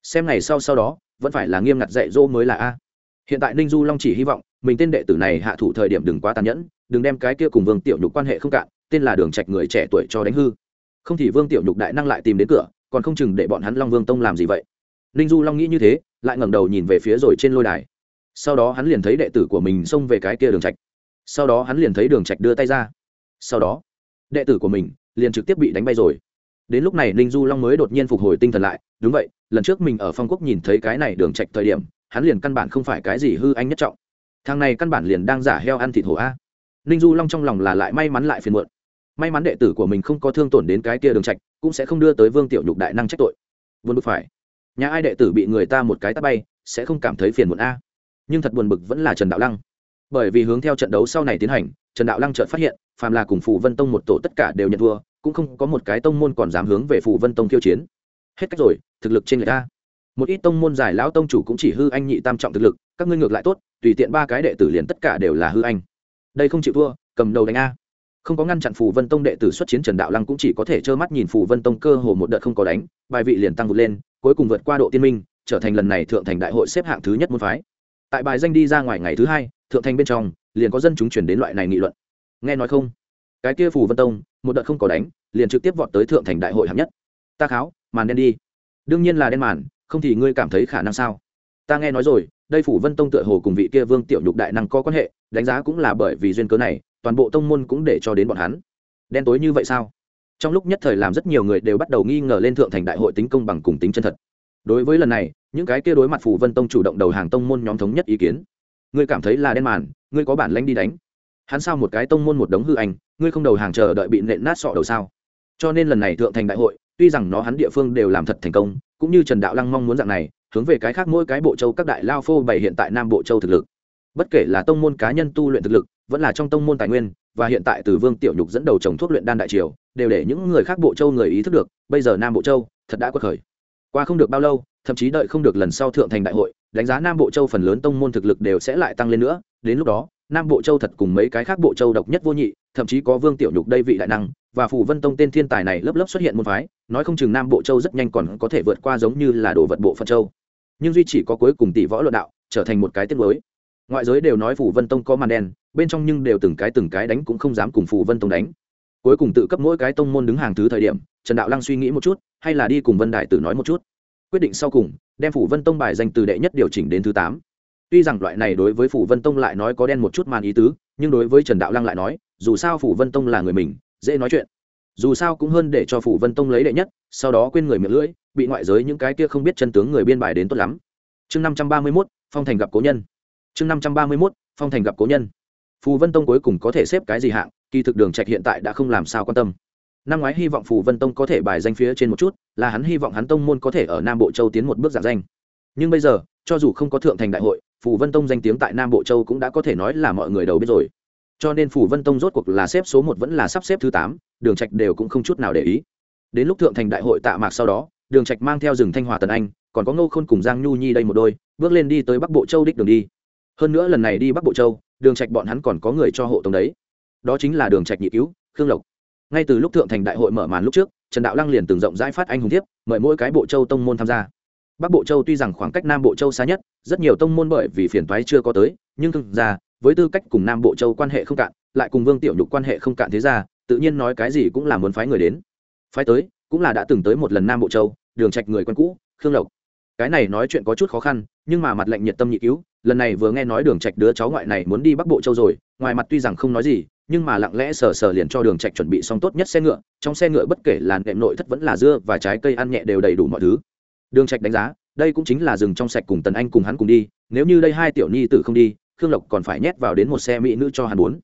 Xem ngày sau sau đó, vẫn phải là nghiêm ngặt dạy dỗ mới là a. Hiện tại ninh du long chỉ hy vọng, mình tên đệ tử này hạ thủ thời điểm đừng quá tàn nhẫn, đừng đem cái kia cùng vương tiểu nhục quan hệ không cạn, tên là đường trạch người trẻ tuổi cho đánh hư. Không thì vương tiểu nhục đại năng lại tìm đến cửa, còn không chừng để bọn hắn long vương tông làm gì vậy? Ninh du long nghĩ như thế lại ngẩng đầu nhìn về phía rồi trên lôi đài. Sau đó hắn liền thấy đệ tử của mình xông về cái kia đường trạch. Sau đó hắn liền thấy đường trạch đưa tay ra. Sau đó, đệ tử của mình liền trực tiếp bị đánh bay rồi. Đến lúc này ninh du long mới đột nhiên phục hồi tinh thần lại. Đúng vậy, lần trước mình ở phong quốc nhìn thấy cái này đường trạch thời điểm, hắn liền căn bản không phải cái gì hư anh nhất trọng. Thằng này căn bản liền đang giả heo ăn thịt hổ a. Ninh du long trong lòng là lại may mắn lại phiền muộn. May mắn đệ tử của mình không có thương tổn đến cái kia đường trạch, cũng sẽ không đưa tới vương tiểu nhục đại năng trách tội. Vốn bực phải nhà ai đệ tử bị người ta một cái tát bay, sẽ không cảm thấy phiền muộn a. Nhưng thật buồn bực vẫn là trần đạo lăng. Bởi vì hướng theo trận đấu sau này tiến hành, trần đạo lăng chợt phát hiện, phàm là cùng phù vân tông một tổ tất cả đều nhận thua, cũng không có một cái tông môn còn dám hướng về phù vân tông khiêu chiến. Hết cách rồi, thực lực trên người ta. Một ít tông môn giải lão tông chủ cũng chỉ hư anh nhị tam trọng thực lực, các ngươi ngược lại tốt, tùy tiện ba cái đệ tử liền tất cả đều là hư anh. Đây không chịu thua, cầm đầu đánh a không có ngăn chặn phù vân tông đệ tử xuất chiến trần đạo lăng cũng chỉ có thể trơ mắt nhìn phù vân tông cơ hồ một đợt không có đánh, bài vị liền tăng vượt lên, cuối cùng vượt qua độ tiên minh, trở thành lần này thượng thành đại hội xếp hạng thứ nhất môn phái. Tại bài danh đi ra ngoài ngày thứ hai, thượng thành bên trong, liền có dân chúng chuyển đến loại này nghị luận. Nghe nói không? Cái kia phù vân tông, một đợt không có đánh, liền trực tiếp vọt tới thượng thành đại hội hạng nhất. Ta kháo, màn đen đi. Đương nhiên là đen màn, không thì ngươi cảm thấy khả năng sao? Ta nghe nói rồi, đây phủ vân tông tựa hồ cùng vị kia vương tiểu nhục đại năng có quan hệ, đánh giá cũng là bởi vì duyên cớ này toàn bộ tông môn cũng để cho đến bọn hắn. Đen tối như vậy sao? Trong lúc nhất thời làm rất nhiều người đều bắt đầu nghi ngờ lên thượng thành đại hội tính công bằng cùng tính chân thật. Đối với lần này những cái kia đối mặt phủ vân tông chủ động đầu hàng tông môn nhóm thống nhất ý kiến. Ngươi cảm thấy là đen màn ngươi có bản lanh đi đánh. Hắn sao một cái tông môn một đống hư ảnh, ngươi không đầu hàng chờ đợi bị nện nát sọ đầu sao? Cho nên lần này thượng thành đại hội tuy rằng nó hắn địa phương đều làm thật thành công cũng như trần đạo lăng mong muốn dạng này hướng về cái khác mỗi cái bộ châu các đại lao phô bày hiện tại nam bộ châu thực lực. Bất kể là tông môn cá nhân tu luyện thực lực vẫn là trong tông môn tài nguyên, và hiện tại từ vương tiểu nhục dẫn đầu trồng thuốc luyện đan đại triều, đều để những người khác bộ châu người ý thức được, bây giờ nam bộ châu thật đã quật khởi. Qua không được bao lâu, thậm chí đợi không được lần sau thượng thành đại hội, đánh giá nam bộ châu phần lớn tông môn thực lực đều sẽ lại tăng lên nữa, đến lúc đó, nam bộ châu thật cùng mấy cái khác bộ châu độc nhất vô nhị, thậm chí có vương tiểu nhục đây vị đại năng, và phủ vân tông tên thiên tài này lớp lớp xuất hiện môn phái, nói không chừng nam bộ châu rất nhanh còn có thể vượt qua giống như là đồ vật bộ phận châu. Nhưng duy chỉ có cuối cùng tỷ võ luận đạo, trở thành một cái tiết mới. Ngoại giới đều nói phủ vân tông có màn đen bên trong nhưng đều từng cái từng cái đánh cũng không dám cùng phủ vân tông đánh. Cuối cùng tự cấp mỗi cái tông môn đứng hàng thứ thời điểm, trần đạo lăng suy nghĩ một chút, hay là đi cùng vân đại tử nói một chút. Quyết định sau cùng, đem phủ vân tông bài danh từ đệ nhất điều chỉnh đến thứ tám. Tuy rằng loại này đối với phủ vân tông lại nói có đen một chút màn ý tứ, nhưng đối với trần đạo lăng lại nói, dù sao phủ vân tông là người mình, dễ nói chuyện. Dù sao cũng hơn để cho phủ vân tông lấy đệ nhất, sau đó quên người miệng lưỡi, bị ngoại giới những cái kia không biết chân tướng người biên bài đến tốt lắm. Chương năm trăm ba mươi mốt, phong thành gặp cố nhân. Chương năm trăm ba mươi mốt, phong thành gặp cố nhân phù vân tông cuối cùng có thể xếp cái gì hạng, kỳ thực đường trạch hiện tại đã không làm sao quan tâm. Năm ngoái hy vọng phù vân tông có thể bài danh phía trên một chút, là hắn hy vọng hắn tông môn có thể ở nam bộ châu tiến một bước dạng danh. Nhưng bây giờ, cho dù không có thượng thành đại hội, phù vân tông danh tiếng tại nam bộ châu cũng đã có thể nói là mọi người đầu biết rồi. Cho nên phù vân tông rốt cuộc là xếp số một vẫn là sắp xếp thứ tám, đường trạch đều cũng không chút nào để ý. Đến lúc thượng thành đại hội tạ mạc sau đó, đường trạch mang theo rừng thanh hòa tần anh, còn có ngô khôn cùng giang nhu nhi đây một đôi, bước lên đi tới bắc bộ châu đích đường đi. Hơn nữa lần này đi bắc bộ châu đường trạch bọn hắn còn có người cho hộ tống đấy. Đó chính là đường trạch nhị cứu, khương lộc. Ngay từ lúc thượng thành đại hội mở màn lúc trước, trần đạo lăng liền từng rộng rãi phát anh hùng thiếp, mời mỗi cái bộ châu tông môn tham gia. Bắc bộ châu tuy rằng khoảng cách nam bộ châu xa nhất, rất nhiều tông môn bởi vì phiền toái chưa có tới, nhưng thực ra, với tư cách cùng nam bộ châu quan hệ không cạn, lại cùng vương tiểu nhục quan hệ không cạn thế ra, tự nhiên nói cái gì cũng là muốn phái người đến. Phái tới, cũng là đã từng tới một lần nam bộ châu, đường trạch người quen cũ, khương lộc. Cái này nói chuyện có chút khó khăn nhưng mà mặt lệnh nhiệt tâm nhị cứu, lần này vừa nghe nói đường trạch đứa cháu ngoại này muốn đi bắc bộ châu rồi, ngoài mặt tuy rằng không nói gì, nhưng mà lặng lẽ sờ sờ liền cho đường trạch chuẩn bị xong tốt nhất xe ngựa, trong xe ngựa bất kể là nệm nội thất vẫn là dưa và trái cây ăn nhẹ đều đầy đủ mọi thứ. Đường trạch đánh giá, đây cũng chính là rừng trong sạch cùng tần anh cùng hắn cùng đi, nếu như đây hai tiểu nhi tử không đi, khương lộc còn phải nhét vào đến một xe mỹ nữ cho hắn bốn.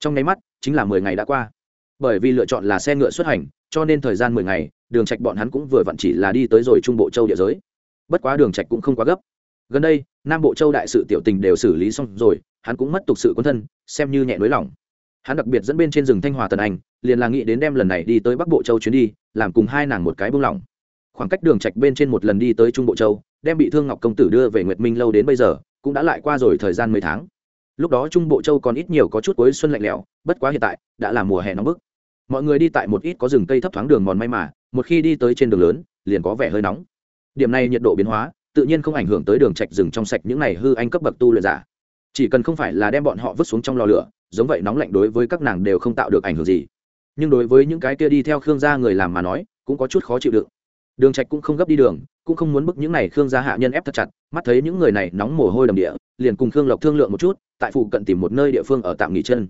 Trong nháy mắt, chính là mười ngày đã qua. Bởi vì lựa chọn là xe ngựa xuất hành, cho nên thời gian mười ngày, đường trạch bọn hắn cũng vừa vặn chỉ là đi tới rồi trung bộ châu địa giới. Bất quá đường trạch cũng không quá gấp gần đây, nam bộ châu đại sự tiểu tình đều xử lý xong rồi, hắn cũng mất tục sự quân thân, xem như nhẹ nới lỏng hắn đặc biệt dẫn bên trên rừng thanh hòa tần anh, liền là nghĩ đến đem lần này đi tới bắc bộ châu chuyến đi, làm cùng hai nàng một cái buông lỏng. Khoảng cách đường trạch bên trên một lần đi tới trung bộ châu, đem bị thương ngọc công tử đưa về nguyệt minh lâu đến bây giờ, cũng đã lại qua rồi thời gian mấy tháng. Lúc đó trung bộ châu còn ít nhiều có chút cuối xuân lạnh lẽo, bất quá hiện tại, đã là mùa hè nóng bức. Mọi người đi tại một ít có rừng cây thấp thoáng đường mòn may mà, một khi đi tới trên đường lớn, liền có vẻ hơi nóng. Điểm này nhiệt độ biến hóa tự nhiên không ảnh hưởng tới đường trạch rừng trong sạch những này hư anh cấp bậc tu luyện giả. Chỉ cần không phải là đem bọn họ vứt xuống trong lò lửa, giống vậy nóng lạnh đối với các nàng đều không tạo được ảnh hưởng gì. Nhưng đối với những cái kia đi theo khương gia người làm mà nói, cũng có chút khó chịu đựng. Đường trạch cũng không gấp đi đường, cũng không muốn bức những này khương gia hạ nhân ép thật chặt, mắt thấy những người này nóng mồ hôi đầm địa, liền cùng khương lộc thương lượng một chút, tại phụ cận tìm một nơi địa phương ở tạm nghỉ chân.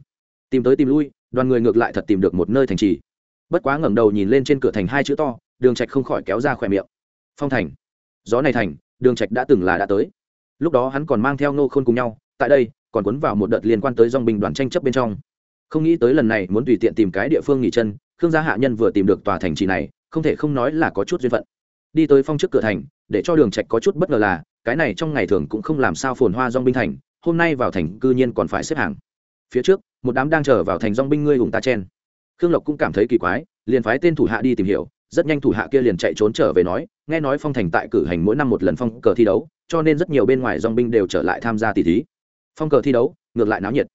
Tìm tới tìm lui, đoàn người ngược lại thật tìm được một nơi thành trì. Bất quá ngẩng đầu nhìn lên trên cửa thành hai chữ to, đường trạch không khỏi kéo ra khỏe miệng. Phong thành. Gió này thành đường trạch đã từng là đã tới. Lúc đó hắn còn mang theo nô khôn cùng nhau, tại đây, còn cuốn vào một đợt liên quan tới dòng binh đoàn tranh chấp bên trong. Không nghĩ tới lần này muốn tùy tiện tìm cái địa phương nghỉ chân, khương gia hạ nhân vừa tìm được tòa thành trì này, không thể không nói là có chút duyên phận. Đi tới phong trước cửa thành, để cho đường trạch có chút bất ngờ là, cái này trong ngày thường cũng không làm sao phồn hoa dòng binh thành, hôm nay vào thành cư nhiên còn phải xếp hàng. Phía trước, một đám đang chờ vào thành dòng binh ngươi hùng ta chen. Khương lộc cũng cảm thấy kỳ quái, liền phái tên thủ hạ đi tìm hiểu rất nhanh thủ hạ kia liền chạy trốn trở về nói, nghe nói phong thành tại cử hành mỗi năm một lần phong cờ thi đấu, cho nên rất nhiều bên ngoài dòng binh đều trở lại tham gia tỷ thí. Phong cờ thi đấu, ngược lại náo nhiệt.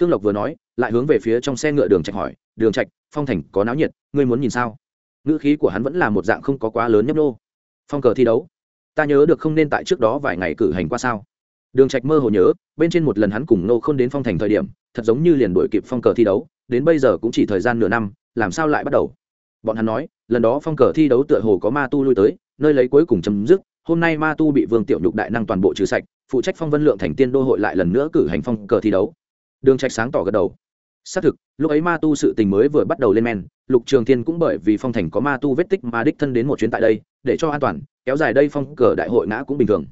Khương lộc vừa nói, lại hướng về phía trong xe ngựa đường trạch hỏi, đường trạch, phong thành có náo nhiệt, ngươi muốn nhìn sao? Ngữ khí của hắn vẫn là một dạng không có quá lớn nhấp nô phong cờ thi đấu? Ta nhớ được không nên tại trước đó vài ngày cử hành qua sao? Đường trạch mơ hồ nhớ, bên trên một lần hắn cùng nô không đến phong thành thời điểm, thật giống như liền đuổi kịp phong cờ thi đấu, đến bây giờ cũng chỉ thời gian nửa năm, làm sao lại bắt đầu? Bọn hắn nói, lần đó phong cờ thi đấu tựa hồ có ma tu lui tới, nơi lấy cuối cùng chấm dứt, hôm nay ma tu bị vương tiểu nhục đại năng toàn bộ trừ sạch, phụ trách phong vân lượng thành tiên đô hội lại lần nữa cử hành phong cờ thi đấu. Đường trạch sáng tỏ gật đầu. Xác thực, lúc ấy ma tu sự tình mới vừa bắt đầu lên men, lục trường thiên cũng bởi vì phong thành có ma tu vết tích mà đích thân đến một chuyến tại đây, để cho an toàn, kéo dài đây phong cờ đại hội ngã cũng bình thường.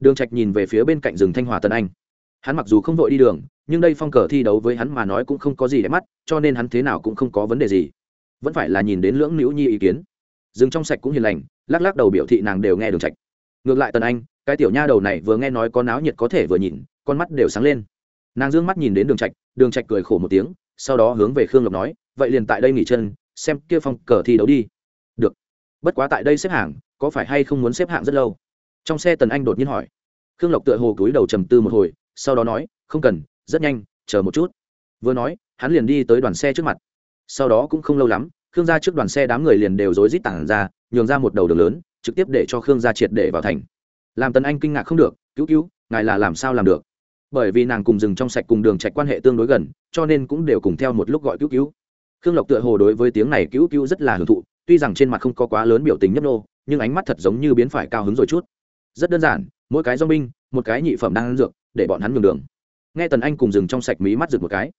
Đường trạch nhìn về phía bên cạnh rừng thanh hòa tân anh. Hắn mặc dù không vội đi đường, nhưng đây phong cờ thi đấu với hắn mà nói cũng không có gì để mắt, cho nên hắn thế nào cũng không có vấn đề gì vẫn phải là nhìn đến lưỡng nữ nhi ý kiến. Dừng trong sạch cũng hiền lành, lắc lắc đầu biểu thị nàng đều nghe đường trạch. Ngược lại tần anh, cái tiểu nha đầu này vừa nghe nói có náo nhiệt có thể vừa nhìn, con mắt đều sáng lên. Nàng dương mắt nhìn đến đường trạch đường trạch cười khổ một tiếng, sau đó hướng về khương lộc nói, vậy liền tại đây nghỉ chân, xem kia phong cờ thi đấu đi. Được. Bất quá tại đây xếp hàng, có phải hay không muốn xếp hạng rất lâu? Trong xe tần anh đột nhiên hỏi. Khương lộc tựa hồ cúi đầu trầm tư một hồi, sau đó nói, không cần, rất nhanh, chờ một chút. Vừa nói, hắn liền đi tới đoàn xe trước mặt sau đó cũng không lâu lắm, khương gia trước đoàn xe đám người liền đều rối rít tản ra, nhường ra một đầu đường lớn, trực tiếp để cho khương gia triệt để vào thành. Làm tần anh kinh ngạc không được, cứu cứu, ngài là làm sao làm được? Bởi vì nàng cùng rừng trong sạch cùng đường trạch quan hệ tương đối gần, cho nên cũng đều cùng theo một lúc gọi cứu cứu. Khương lộc tựa hồ đối với tiếng này cứu cứu rất là hưởng thụ, tuy rằng trên mặt không có quá lớn biểu tình nhấp nô, nhưng ánh mắt thật giống như biến phải cao hứng rồi chút. Rất đơn giản, mỗi cái do binh, một cái nhị phẩm đang ăn dược, để bọn hắn nhường đường. Nghe tần anh cùng rừng trong sạch mí mắt rực một cái,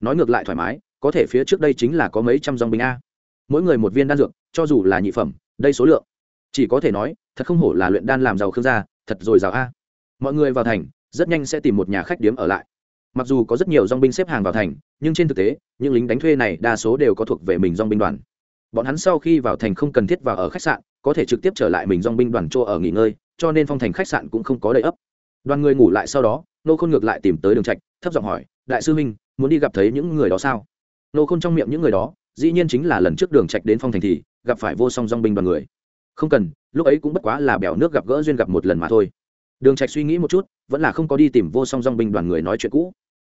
nói ngược lại thoải mái có thể phía trước đây chính là có mấy trăm dòng binh a. Mỗi người một viên đan dược, cho dù là nhị phẩm, đây số lượng. Chỉ có thể nói, thật không hổ là luyện đan làm giàu khương gia, thật rồi giàu a. Mọi người vào thành, rất nhanh sẽ tìm một nhà khách điếm ở lại. Mặc dù có rất nhiều dong binh xếp hàng vào thành, nhưng trên thực tế, những lính đánh thuê này đa số đều có thuộc về mình dong binh đoàn. Bọn hắn sau khi vào thành không cần thiết vào ở khách sạn, có thể trực tiếp trở lại mình dong binh đoàn chỗ ở nghỉ ngơi, cho nên phong thành khách sạn cũng không có đầy ấp. Đoàn người ngủ lại sau đó, nô khôn ngược lại tìm tới đường trạch, thấp giọng hỏi, đại sư minh muốn đi gặp thấy những người đó sao? Nô khôn trong miệng những người đó, dĩ nhiên chính là lần trước đường trạch đến phong thành thì, gặp phải vô song dòng binh đoàn người. Không cần, lúc ấy cũng bất quá là bèo nước gặp gỡ duyên gặp một lần mà thôi. Đường trạch suy nghĩ một chút, vẫn là không có đi tìm vô song dòng binh đoàn người nói chuyện cũ.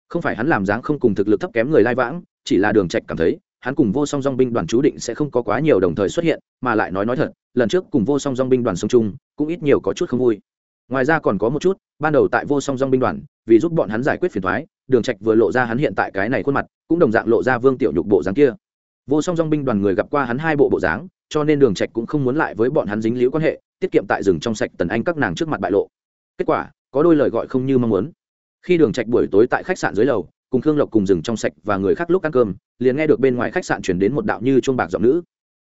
Không phải hắn làm dáng không cùng thực lực thấp kém người lai vãng, chỉ là đường trạch cảm thấy, hắn cùng vô song dòng binh đoàn chú định sẽ không có quá nhiều đồng thời xuất hiện, mà lại nói nói thật, lần trước cùng vô song dòng binh đoàn sống chung, cũng ít nhiều có chút không vui. Ngoài ra còn có một chút, ban đầu tại vô song dòng binh đoàn vì giúp bọn hắn giải quyết phiền toái đường trạch vừa lộ ra hắn hiện tại cái này khuôn mặt, cũng đồng dạng lộ ra vương tiểu nhục bộ dáng kia. Vô song dong binh đoàn người gặp qua hắn hai bộ bộ dáng, cho nên đường trạch cũng không muốn lại với bọn hắn dính liễu quan hệ, tiết kiệm tại rừng trong sạch tần anh các nàng trước mặt bại lộ. Kết quả, có đôi lời gọi không như mong muốn. Khi đường trạch buổi tối tại khách sạn dưới lầu, cùng khương lộc cùng rừng trong sạch và người khác lúc ăn cơm, liền nghe được bên ngoài khách sạn chuyển đến một đạo như chuông bạc giọng nữ.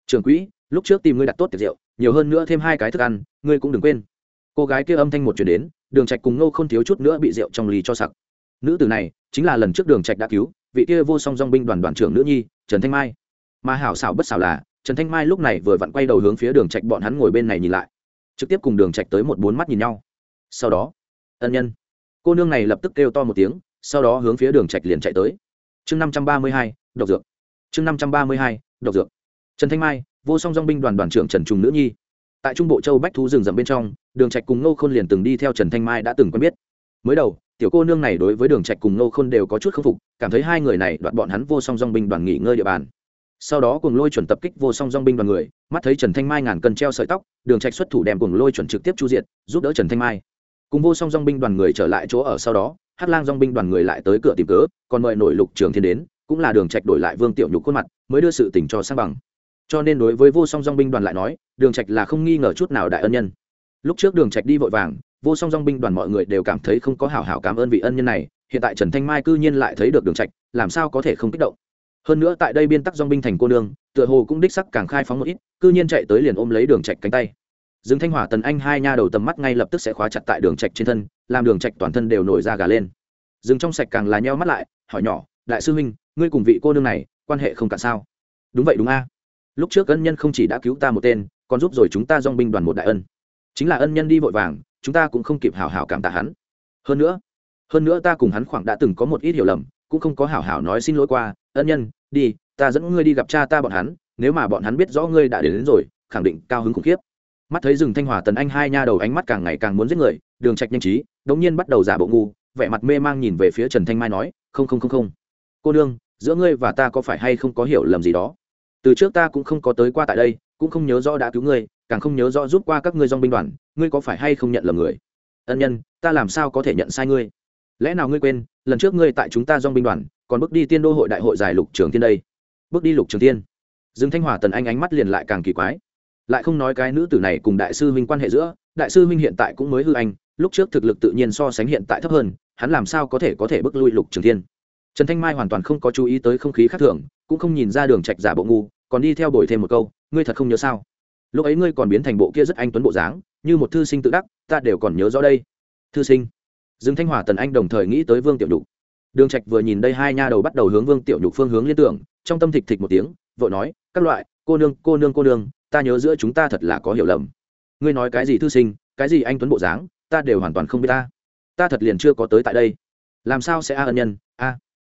Trường quỹ, lúc trước tìm ngươi đặt tốt tiệc rượu, nhiều hơn nữa thêm hai cái thức ăn, ngươi cũng đừng quên. Cô gái kia âm thanh một chuyển đến đường trạch cùng nô không thiếu chút nữa bị rượu trong ly cho sặc. Nữ tử này chính là lần trước đường trạch đã cứu, vị kia vô song dòng binh đoàn đoàn trưởng nữ nhi, trần thanh mai. Mà hảo xảo bất xảo là, trần thanh mai lúc này vừa vặn quay đầu hướng phía đường trạch bọn hắn ngồi bên này nhìn lại. Trực tiếp cùng đường trạch tới một bốn mắt nhìn nhau. Sau đó, ân nhân. Cô nương này lập tức kêu to một tiếng, sau đó hướng phía đường trạch liền chạy tới. Chương năm trăm ba mươi hai, độc dược. Chương năm trăm ba mươi hai, độc dược. Trần thanh mai, vô song dòng binh đoàn đoàn trưởng trần trùng nữ nhi tại trung bộ châu bách thú rừng rậm bên trong, đường trạch cùng nô khôn liền từng đi theo trần thanh mai đã từng quen biết. Mới đầu, tiểu cô nương này đối với đường trạch cùng nô khôn đều có chút khâm phục, cảm thấy hai người này đoạt bọn hắn vô song dòng binh đoàn nghỉ ngơi địa bàn. Sau đó cùng lôi chuẩn tập kích vô song dòng binh đoàn người, mắt thấy trần thanh mai ngàn cân treo sợi tóc, đường trạch xuất thủ đem cùng lôi chuẩn trực tiếp chu diệt, giúp đỡ trần thanh mai. Cùng vô song dòng binh đoàn người trở lại chỗ ở sau đó, hắc lang dòng binh đoàn người lại tới cửa tìm cớ, còn mời nổi lục trường thiên đến, cũng là đường trạch đổi lại vương tiểu nhục khuôn mặt, mới đưa sự tình cho sang bằng cho nên đối với vô song dong binh đoàn lại nói, đường trạch là không nghi ngờ chút nào đại ân nhân. Lúc trước đường trạch đi vội vàng, vô song dong binh đoàn mọi người đều cảm thấy không có hảo hảo cảm ơn vị ân nhân này, hiện tại trần thanh mai cư nhiên lại thấy được đường trạch, làm sao có thể không kích động. Hơn nữa tại đây biên tắc dong binh thành cô nương, tựa hồ cũng đích sắc càng khai phóng một ít, cư nhiên chạy tới liền ôm lấy đường trạch cánh tay. Dương thanh hỏa tần anh hai nha đầu tầm mắt ngay lập tức sẽ khóa chặt tại đường trạch trên thân, làm đường trạch toàn thân đều nổi ra gà lên. Dương trong sạch càng là nheo mắt lại, hỏi nhỏ, đại sư huynh, ngươi cùng vị cô nương này, quan hệ không cả sao? Đúng vậy, đúng a lúc trước ân nhân không chỉ đã cứu ta một tên còn giúp rồi chúng ta dong binh đoàn một đại ân. Chính là ân nhân đi vội vàng chúng ta cũng không kịp hảo hảo cảm tạ hắn. Hơn nữa hơn nữa ta cùng hắn khoảng đã từng có một ít hiểu lầm cũng không có hảo hảo nói xin lỗi qua ân nhân đi ta dẫn ngươi đi gặp cha ta bọn hắn nếu mà bọn hắn biết rõ ngươi đã đến, đến rồi khẳng định cao hứng khủng khiếp. Mắt thấy rừng thanh hòa tần anh hai nha đầu ánh mắt càng ngày càng muốn giết người đường trạch nhanh trí đống nhiên bắt đầu giả bộ ngu vẻ mặt mê mang nhìn về phía trần thanh mai nói không không không không. Cô nương giữa ngươi và ta có phải hay không có hiểu lầm gì đó? Từ trước ta cũng không có tới qua tại đây, cũng không nhớ rõ đã cứu ngươi, càng không nhớ rõ giúp qua các ngươi dong binh đoàn, ngươi có phải hay không nhận lầm người? Ân nhân, ta làm sao có thể nhận sai ngươi? Lẽ nào ngươi quên, lần trước ngươi tại chúng ta dong binh đoàn, còn bước đi tiên đô hội đại hội giải lục trường tiên đây? Bước đi lục trường tiên dương thanh hòa tần anh ánh mắt liền lại càng kỳ quái. Lại không nói cái nữ tử này cùng đại sư huynh quan hệ giữa, đại sư huynh hiện tại cũng mới hư anh, lúc trước thực lực tự nhiên so sánh hiện tại thấp hơn, hắn làm sao có thể có thể bước lui lục trường thiên? Trần thanh mai hoàn toàn không có chú ý tới không khí khác thường, cũng không nhìn ra đường trạch giả bộ ngu, còn đi theo bồi thêm một câu, ngươi thật không nhớ sao? Lúc ấy ngươi còn biến thành bộ kia rất anh tuấn bộ dáng, như một thư sinh tự đắc, ta đều còn nhớ rõ đây. Thư sinh? Dương thanh hòa, tần anh đồng thời nghĩ tới vương tiểu nhục. Đường trạch vừa nhìn đây hai nha đầu bắt đầu hướng vương tiểu nhục phương hướng liên tưởng, trong tâm thịch thịch một tiếng, vội nói, các loại, cô nương cô nương cô nương, ta nhớ giữa chúng ta thật là có hiểu lầm. Ngươi nói cái gì thư sinh, cái gì anh tuấn bộ dáng, ta đều hoàn toàn không biết ta. Ta thật liền chưa có tới tại đây. Làm sao sẽ a ân nhân? A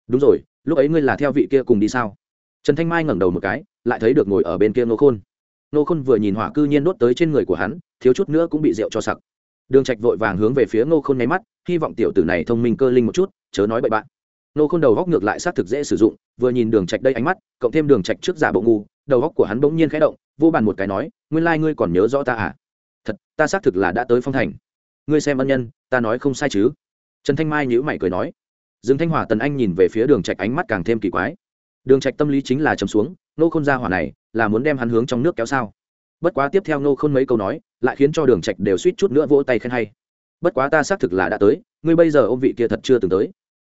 đúng rồi, lúc ấy ngươi là theo vị kia cùng đi sao? Trần thanh mai ngẩng đầu một cái, lại thấy được ngồi ở bên kia nô khôn. Nô khôn vừa nhìn hỏa cư nhiên đốt tới trên người của hắn, thiếu chút nữa cũng bị rượu cho sặc. Đường trạch vội vàng hướng về phía nô khôn nháy mắt, hy vọng tiểu tử này thông minh cơ linh một chút, chớ nói bậy bạn. Nô khôn đầu góc ngược lại sát thực dễ sử dụng, vừa nhìn đường trạch đây ánh mắt, cộng thêm đường trạch trước giả bộ ngu, đầu góc của hắn bỗng nhiên khẽ động, vô bàn một cái nói, nguyên lai like ngươi còn nhớ rõ ta à? Thật, ta xác thực là đã tới phong thành. Ngươi xem ân nhân, ta nói không sai chứ? Trần thanh mai nhíu mày cười nói dương thanh hòa, tần anh nhìn về phía đường trạch ánh mắt càng thêm kỳ quái. Đường trạch tâm lý chính là trầm xuống nô khôn ra hỏa này là muốn đem hắn hướng trong nước kéo sao? Bất quá tiếp theo nô khôn mấy câu nói, lại khiến cho đường trạch đều suýt chút nữa vỗ tay khen hay. Bất quá ta xác thực là đã tới, ngươi bây giờ ôm vị kia thật chưa từng tới.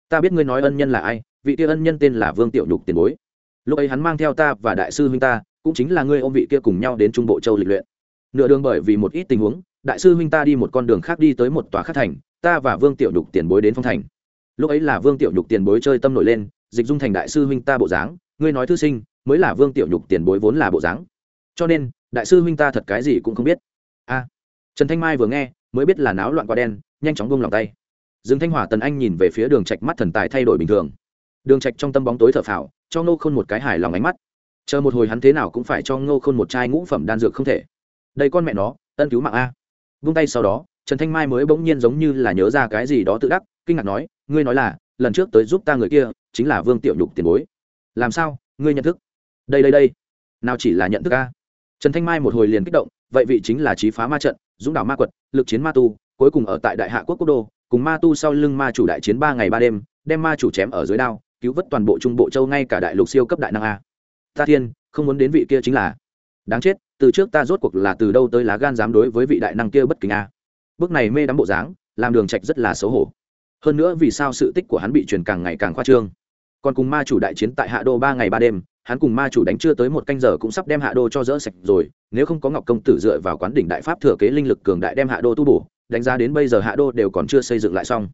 Ta biết ngươi nói ân nhân là ai, vị kia ân nhân tên là vương tiểu nhục tiền bối. Lúc ấy hắn mang theo ta và đại sư huynh ta, cũng chính là ngươi ôm vị kia cùng nhau đến trung bộ châu lịch luyện. Nửa đường bởi vì một ít tình huống, đại sư huynh ta đi một con đường khác đi tới một tòa khác thành, ta và vương tiểu nhục tiền bối đến phong thành lúc ấy là vương tiểu nhục tiền bối chơi tâm nổi lên, dịch dung thành đại sư huynh ta bộ dáng, ngươi nói thư sinh, mới là vương tiểu nhục tiền bối vốn là bộ dáng. Cho nên, đại sư huynh ta thật cái gì cũng không biết. A, trần thanh mai vừa nghe, mới biết là náo loạn quá đen, nhanh chóng buông lòng tay. Dương thanh hòa, tần anh nhìn về phía đường trạch mắt thần tài thay đổi bình thường. Đường trạch trong tâm bóng tối thở phào, cho ngô khôn một cái hài lòng ánh mắt. Chờ một hồi hắn thế nào cũng phải cho ngô khôn một chai ngũ phẩm đan dược không thể. Đây con mẹ nó, ân cứu mạng a. Vung tay sau đó, trần thanh mai mới bỗng nhiên giống như là nhớ ra cái gì đó tự đắc, kinh ngạc nói ngươi nói là, lần trước tới giúp ta người kia, chính là vương tiểu nhục tiền bối. Làm sao, ngươi nhận thức? Đây đây đây. Nào chỉ là nhận thức a? Trần thanh mai một hồi liền kích động, vậy vị chính là trí phá ma trận, dũng đảo ma quật, lực chiến ma tu, cuối cùng ở tại đại hạ quốc quốc đô, cùng ma tu sau lưng ma chủ đại chiến ba ngày ba đêm, đem ma chủ chém ở dưới đao, cứu vớt toàn bộ trung bộ châu ngay cả đại lục siêu cấp đại năng a. Ta thiên, không muốn đến vị kia chính là. Đáng chết, từ trước ta rốt cuộc là từ đâu tới lá gan dám đối với vị đại năng kia bất kính a? Bước này mê đắm bộ dáng, làm đường trạch rất là xấu hổ hơn nữa vì sao sự tích của hắn bị truyền càng ngày càng khoa trương. Còn cùng ma chủ đại chiến tại hạ đô ba ngày ba đêm, hắn cùng ma chủ đánh chưa tới một canh giờ cũng sắp đem hạ đô cho dỡ sạch rồi, nếu không có ngọc công tử dựa vào quán đỉnh đại pháp thừa kế linh lực cường đại đem hạ đô tu bổ, đánh giá đến bây giờ hạ đô đều còn chưa xây dựng lại xong.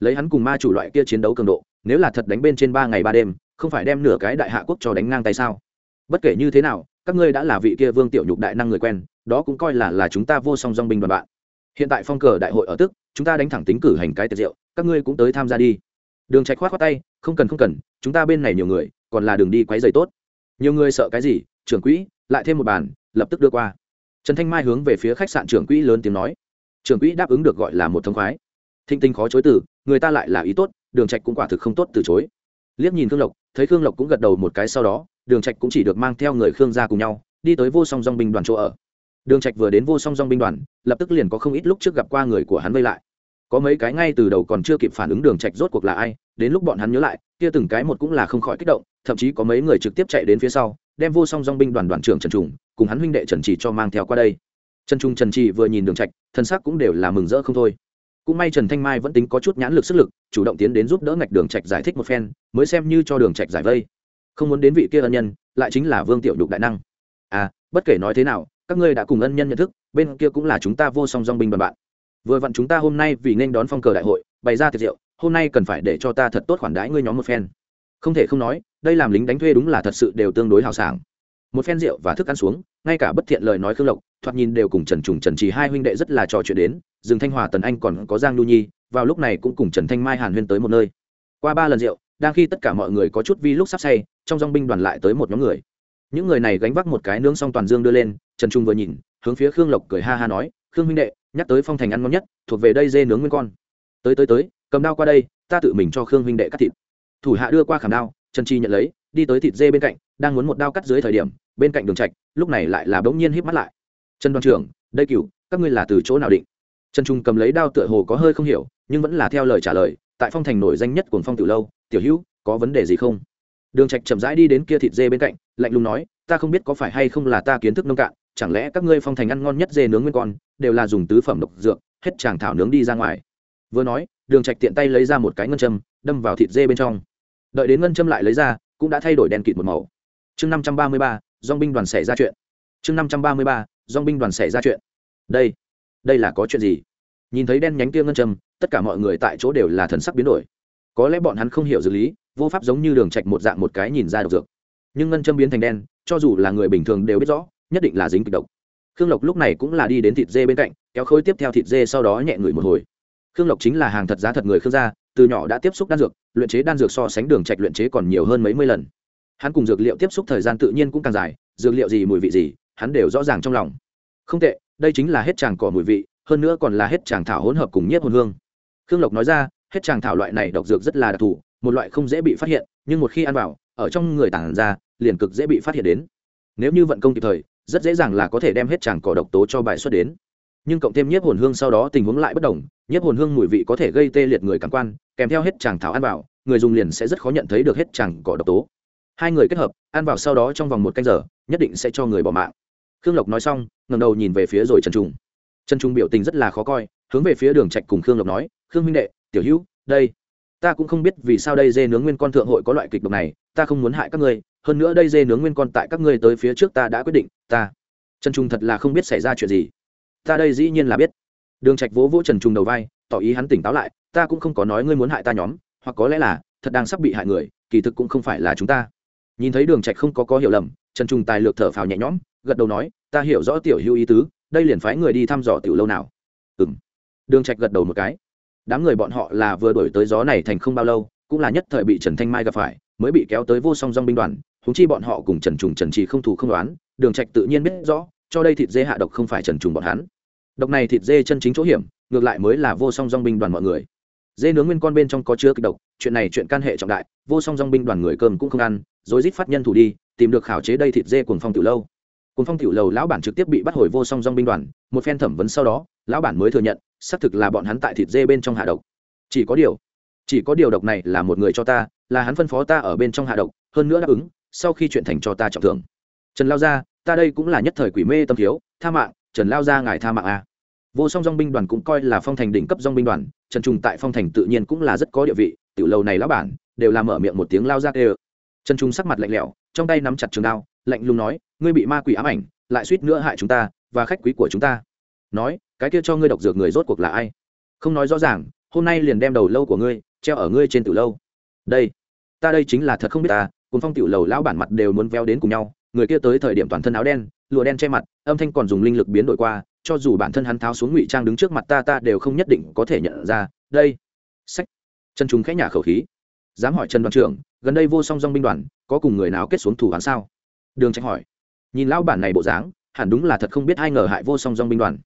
Lấy hắn cùng ma chủ loại kia chiến đấu cường độ, nếu là thật đánh bên trên ba ngày ba đêm, không phải đem nửa cái đại hạ quốc cho đánh ngang tay sao? Bất kể như thế nào, các ngươi đã là vị kia vương tiểu nhục đại năng người quen, đó cũng coi là là chúng ta vô song dong binh đoàn bạn. Hiện tại phong cờ đại hội ở tức, chúng ta đánh thẳng tính cử hành cái tiệt diệu các ngươi cũng tới tham gia đi. Đường trạch khoát khoát tay, không cần không cần, chúng ta bên này nhiều người, còn là đường đi quấy giày tốt. Nhiều người sợ cái gì? Trưởng quỹ, lại thêm một bàn, lập tức đưa qua. Trần thanh mai hướng về phía khách sạn trưởng quỹ lớn tiếng nói. Trưởng quỹ đáp ứng được gọi là một thông khoái. Thinh tinh khó chối từ, người ta lại là ý tốt, đường trạch cũng quả thực không tốt từ chối. Liếc nhìn khương lộc, thấy khương lộc cũng gật đầu một cái sau đó, đường trạch cũng chỉ được mang theo người khương gia cùng nhau, đi tới vô song dong binh đoàn chỗ ở. Đường trạch vừa đến vô song dong binh đoàn, lập tức liền có không ít lúc trước gặp qua người của hắn vây lại có mấy cái ngay từ đầu còn chưa kịp phản ứng đường trạch rốt cuộc là ai, đến lúc bọn hắn nhớ lại, kia từng cái một cũng là không khỏi kích động, thậm chí có mấy người trực tiếp chạy đến phía sau, đem vô song dong binh đoàn đoàn trưởng trần trùng cùng hắn huynh đệ trần trì cho mang theo qua đây. Trần trung trần trì vừa nhìn đường trạch, thân sắc cũng đều là mừng rỡ không thôi. Cũng may trần thanh mai vẫn tính có chút nhãn lực sức lực, chủ động tiến đến giúp đỡ ngạch đường trạch giải thích một phen, mới xem như cho đường trạch giải vây. Không muốn đến vị kia ân nhân, lại chính là vương tiểu nhục đại năng. À bất kể nói thế nào, các ngươi đã cùng ân nhân nhận thức, bên kia cũng là chúng ta vô song dong binh đoàn bạn vừa vặn chúng ta hôm nay vì nên đón phong cờ đại hội, bày ra tiệc rượu, hôm nay cần phải để cho ta thật tốt khoản đãi ngươi nhóm một phen. Không thể không nói, đây làm lính đánh thuê đúng là thật sự đều tương đối hào sảng. Một phen rượu và thức ăn xuống, ngay cả bất thiện lời nói khương lộc, thoạt nhìn đều cùng trần trùng trần trì hai huynh đệ rất là trò chuyện đến, rừng thanh hòa tần anh còn có giang nhu nhi, vào lúc này cũng cùng trần thanh mai hàn huyên tới một nơi. Qua ba lần rượu, đang khi tất cả mọi người có chút vi lúc sắp say, trong dong binh đoàn lại tới một nhóm người. Những người này gánh vác một cái nướng xong toàn dương đưa lên, trần trung vừa nhìn, hướng phía khương lộc cười ha ha nói khương huynh đệ, nhắc tới phong thành ăn ngon nhất, thuộc về đây dê nướng nguyên con. Tới tới tới, cầm đao qua đây, ta tự mình cho khương huynh đệ cắt thịt. Thủ hạ đưa qua khảm đao, trần chi nhận lấy, đi tới thịt dê bên cạnh, đang muốn một đao cắt dưới thời điểm, bên cạnh đường trạch, lúc này lại là bỗng nhiên híp mắt lại. Trần đoàn trưởng, đây cửu, các ngươi là từ chỗ nào định? Trần trung cầm lấy đao tựa hồ có hơi không hiểu, nhưng vẫn là theo lời trả lời, tại phong thành nổi danh nhất của phong tiểu lâu, tiểu hữu, có vấn đề gì không? Đường trạch chậm rãi đi đến kia thịt dê bên cạnh, lạnh lùng nói, ta không biết có phải hay không là ta kiến thức nông cạn, chẳng lẽ các ngươi phong thành ăn ngon nhất dê nướng nguyên con đều là dùng tứ phẩm độc dược, hết chàng thảo nướng đi ra ngoài. Vừa nói, đường trạch tiện tay lấy ra một cái ngân châm, đâm vào thịt dê bên trong. Đợi đến ngân châm lại lấy ra, cũng đã thay đổi đen kịt một màu. Chương năm trăm ba mươi ba binh đoàn xảy ra chuyện. Chương năm trăm ba mươi ba binh đoàn xảy ra chuyện. Đây đây là có chuyện gì? Nhìn thấy đen nhánh kia ngân châm, tất cả mọi người tại chỗ đều là thần sắc biến đổi. Có lẽ bọn hắn không hiểu dược lý, vô pháp giống như đường trạch một dạng một cái nhìn ra độc dược. Nhưng ngân châm biến thành đen, cho dù là người bình thường đều biết rõ, nhất định là dính kịch độc khương lộc lúc này cũng là đi đến thịt dê bên cạnh, kéo khối tiếp theo thịt dê sau đó nhẹ ngửi một hồi. Khương lộc chính là hàng thật giá thật người khương gia, từ nhỏ đã tiếp xúc đan dược, luyện chế đan dược so sánh đường trạch luyện chế còn nhiều hơn mấy mươi lần. Hắn cùng dược liệu tiếp xúc thời gian tự nhiên cũng càng dài, dược liệu gì, mùi vị gì, hắn đều rõ ràng trong lòng. Không tệ, đây chính là hết tràng cỏ mùi vị, hơn nữa còn là hết tràng thảo hỗn hợp cùng nhiếp hồn hương. Khương lộc nói ra, hết tràng thảo loại này độc dược rất là đặc thù, một loại không dễ bị phát hiện, nhưng một khi ăn vào, ở trong người tản ra, liền cực dễ bị phát hiện đến. Nếu như vận công kịp thời rất dễ dàng là có thể đem hết tràng cỏ độc tố cho bài xuất đến. Nhưng cộng thêm nhiếp hồn hương sau đó tình huống lại bất đồng, nhiếp hồn hương mùi vị có thể gây tê liệt người cảm quan, kèm theo hết tràng thảo ăn vào, người dùng liền sẽ rất khó nhận thấy được hết tràng cỏ độc tố. Hai người kết hợp, ăn vào sau đó trong vòng một canh giờ, nhất định sẽ cho người bỏ mạng. Khương lộc nói xong ngầm đầu nhìn về phía rồi trần trung. Trần trung biểu tình rất là khó coi, hướng về phía đường trạch cùng khương lộc nói, khương minh đệ, tiểu hữu, đây, ta cũng không biết vì sao đây dê nướng nguyên con thượng hội có loại kịch độc này, ta không muốn hại các ngươi hơn nữa đây dê nướng nguyên con tại các ngươi tới phía trước ta đã quyết định, ta, trần trung thật là không biết xảy ra chuyện gì. Ta đây dĩ nhiên là biết. Đường trạch vỗ vỗ trần trung đầu vai, tỏ ý hắn tỉnh táo lại, ta cũng không có nói ngươi muốn hại ta nhóm, hoặc có lẽ là, thật đang sắp bị hại người, kỳ thực cũng không phải là chúng ta. Nhìn thấy đường trạch không có có hiểu lầm, trần trung tài lược thở phào nhẹ nhõm, gật đầu nói, ta hiểu rõ tiểu hưu ý tứ, đây liền phái người đi thăm dò tiểu lâu nào. Ừm. Đường trạch gật đầu một cái. Đám người bọn họ là vừa đổi tới gió này thành không bao lâu, cũng là nhất thời bị trần thanh mai gặp phải, mới bị kéo tới vô song dong binh đoàn huống chi bọn họ cùng trần trùng trần trì không thù không đoán đường trạch tự nhiên biết rõ, cho đây thịt dê hạ độc không phải trần trùng bọn hắn. Độc này thịt dê chân chính chỗ hiểm, ngược lại mới là vô song dòng binh đoàn mọi người. Dê nướng nguyên con bên trong có chứa kịch độc, chuyện này chuyện can hệ trọng đại, vô song dòng binh đoàn người cơm cũng không ăn, rồi rít phát nhân thủ đi, tìm được khảo chế đây thịt dê cuồng phong tiểu lâu. Cuồng phong tiểu lâu lão bản trực tiếp bị bắt hồi vô song dòng binh đoàn, một phen thẩm vấn sau đó, lão bản mới thừa nhận, xác thực là bọn hắn tại thịt dê bên trong hạ độc. Chỉ có điều, chỉ có điều độc này là một người cho ta, là hắn phân phó ta ở bên trong hạ độc, hơn nữa đáp ứng sau khi chuyện thành cho ta trọng thưởng. Trần lao gia, ta đây cũng là nhất thời quỷ mê tâm thiếu, tha mạng, trần lao gia ngài tha mạng a vô song dong binh đoàn cũng coi là phong thành đỉnh cấp dong binh đoàn, trần trung tại phong thành tự nhiên cũng là rất có địa vị, tiểu lâu này lão bản, đều làm mở miệng một tiếng lao ra kê trần trung sắc mặt lạnh lẽo, trong tay nắm chặt trường đao, lạnh lùng nói, ngươi bị ma quỷ ám ảnh, lại suýt nữa hại chúng ta và khách quý của chúng ta. Nói, cái kia cho ngươi độc dược người rốt cuộc là ai? Không nói rõ ràng, hôm nay liền đem đầu lâu của ngươi treo ở ngươi trên tử lâu. Đây, ta đây chính là thật không biết ta cùng phong tiểu lầu lão bản mặt đều muốn véo đến cùng nhau, người kia tới thời điểm toàn thân áo đen, lụa đen che mặt, âm thanh còn dùng linh lực biến đổi qua, cho dù bản thân hắn tháo xuống ngụy trang đứng trước mặt ta ta đều không nhất định có thể nhận ra, đây, sách. Chân chúng khẽ nhả khẩu khí. Dám hỏi trần đoàn trưởng, gần đây vô song dong binh đoàn, có cùng người nào kết xuống thủ án sao? Đường trạch hỏi. Nhìn lão bản này bộ dáng, hẳn đúng là thật không biết ai ngờ hại vô song dong binh đoàn.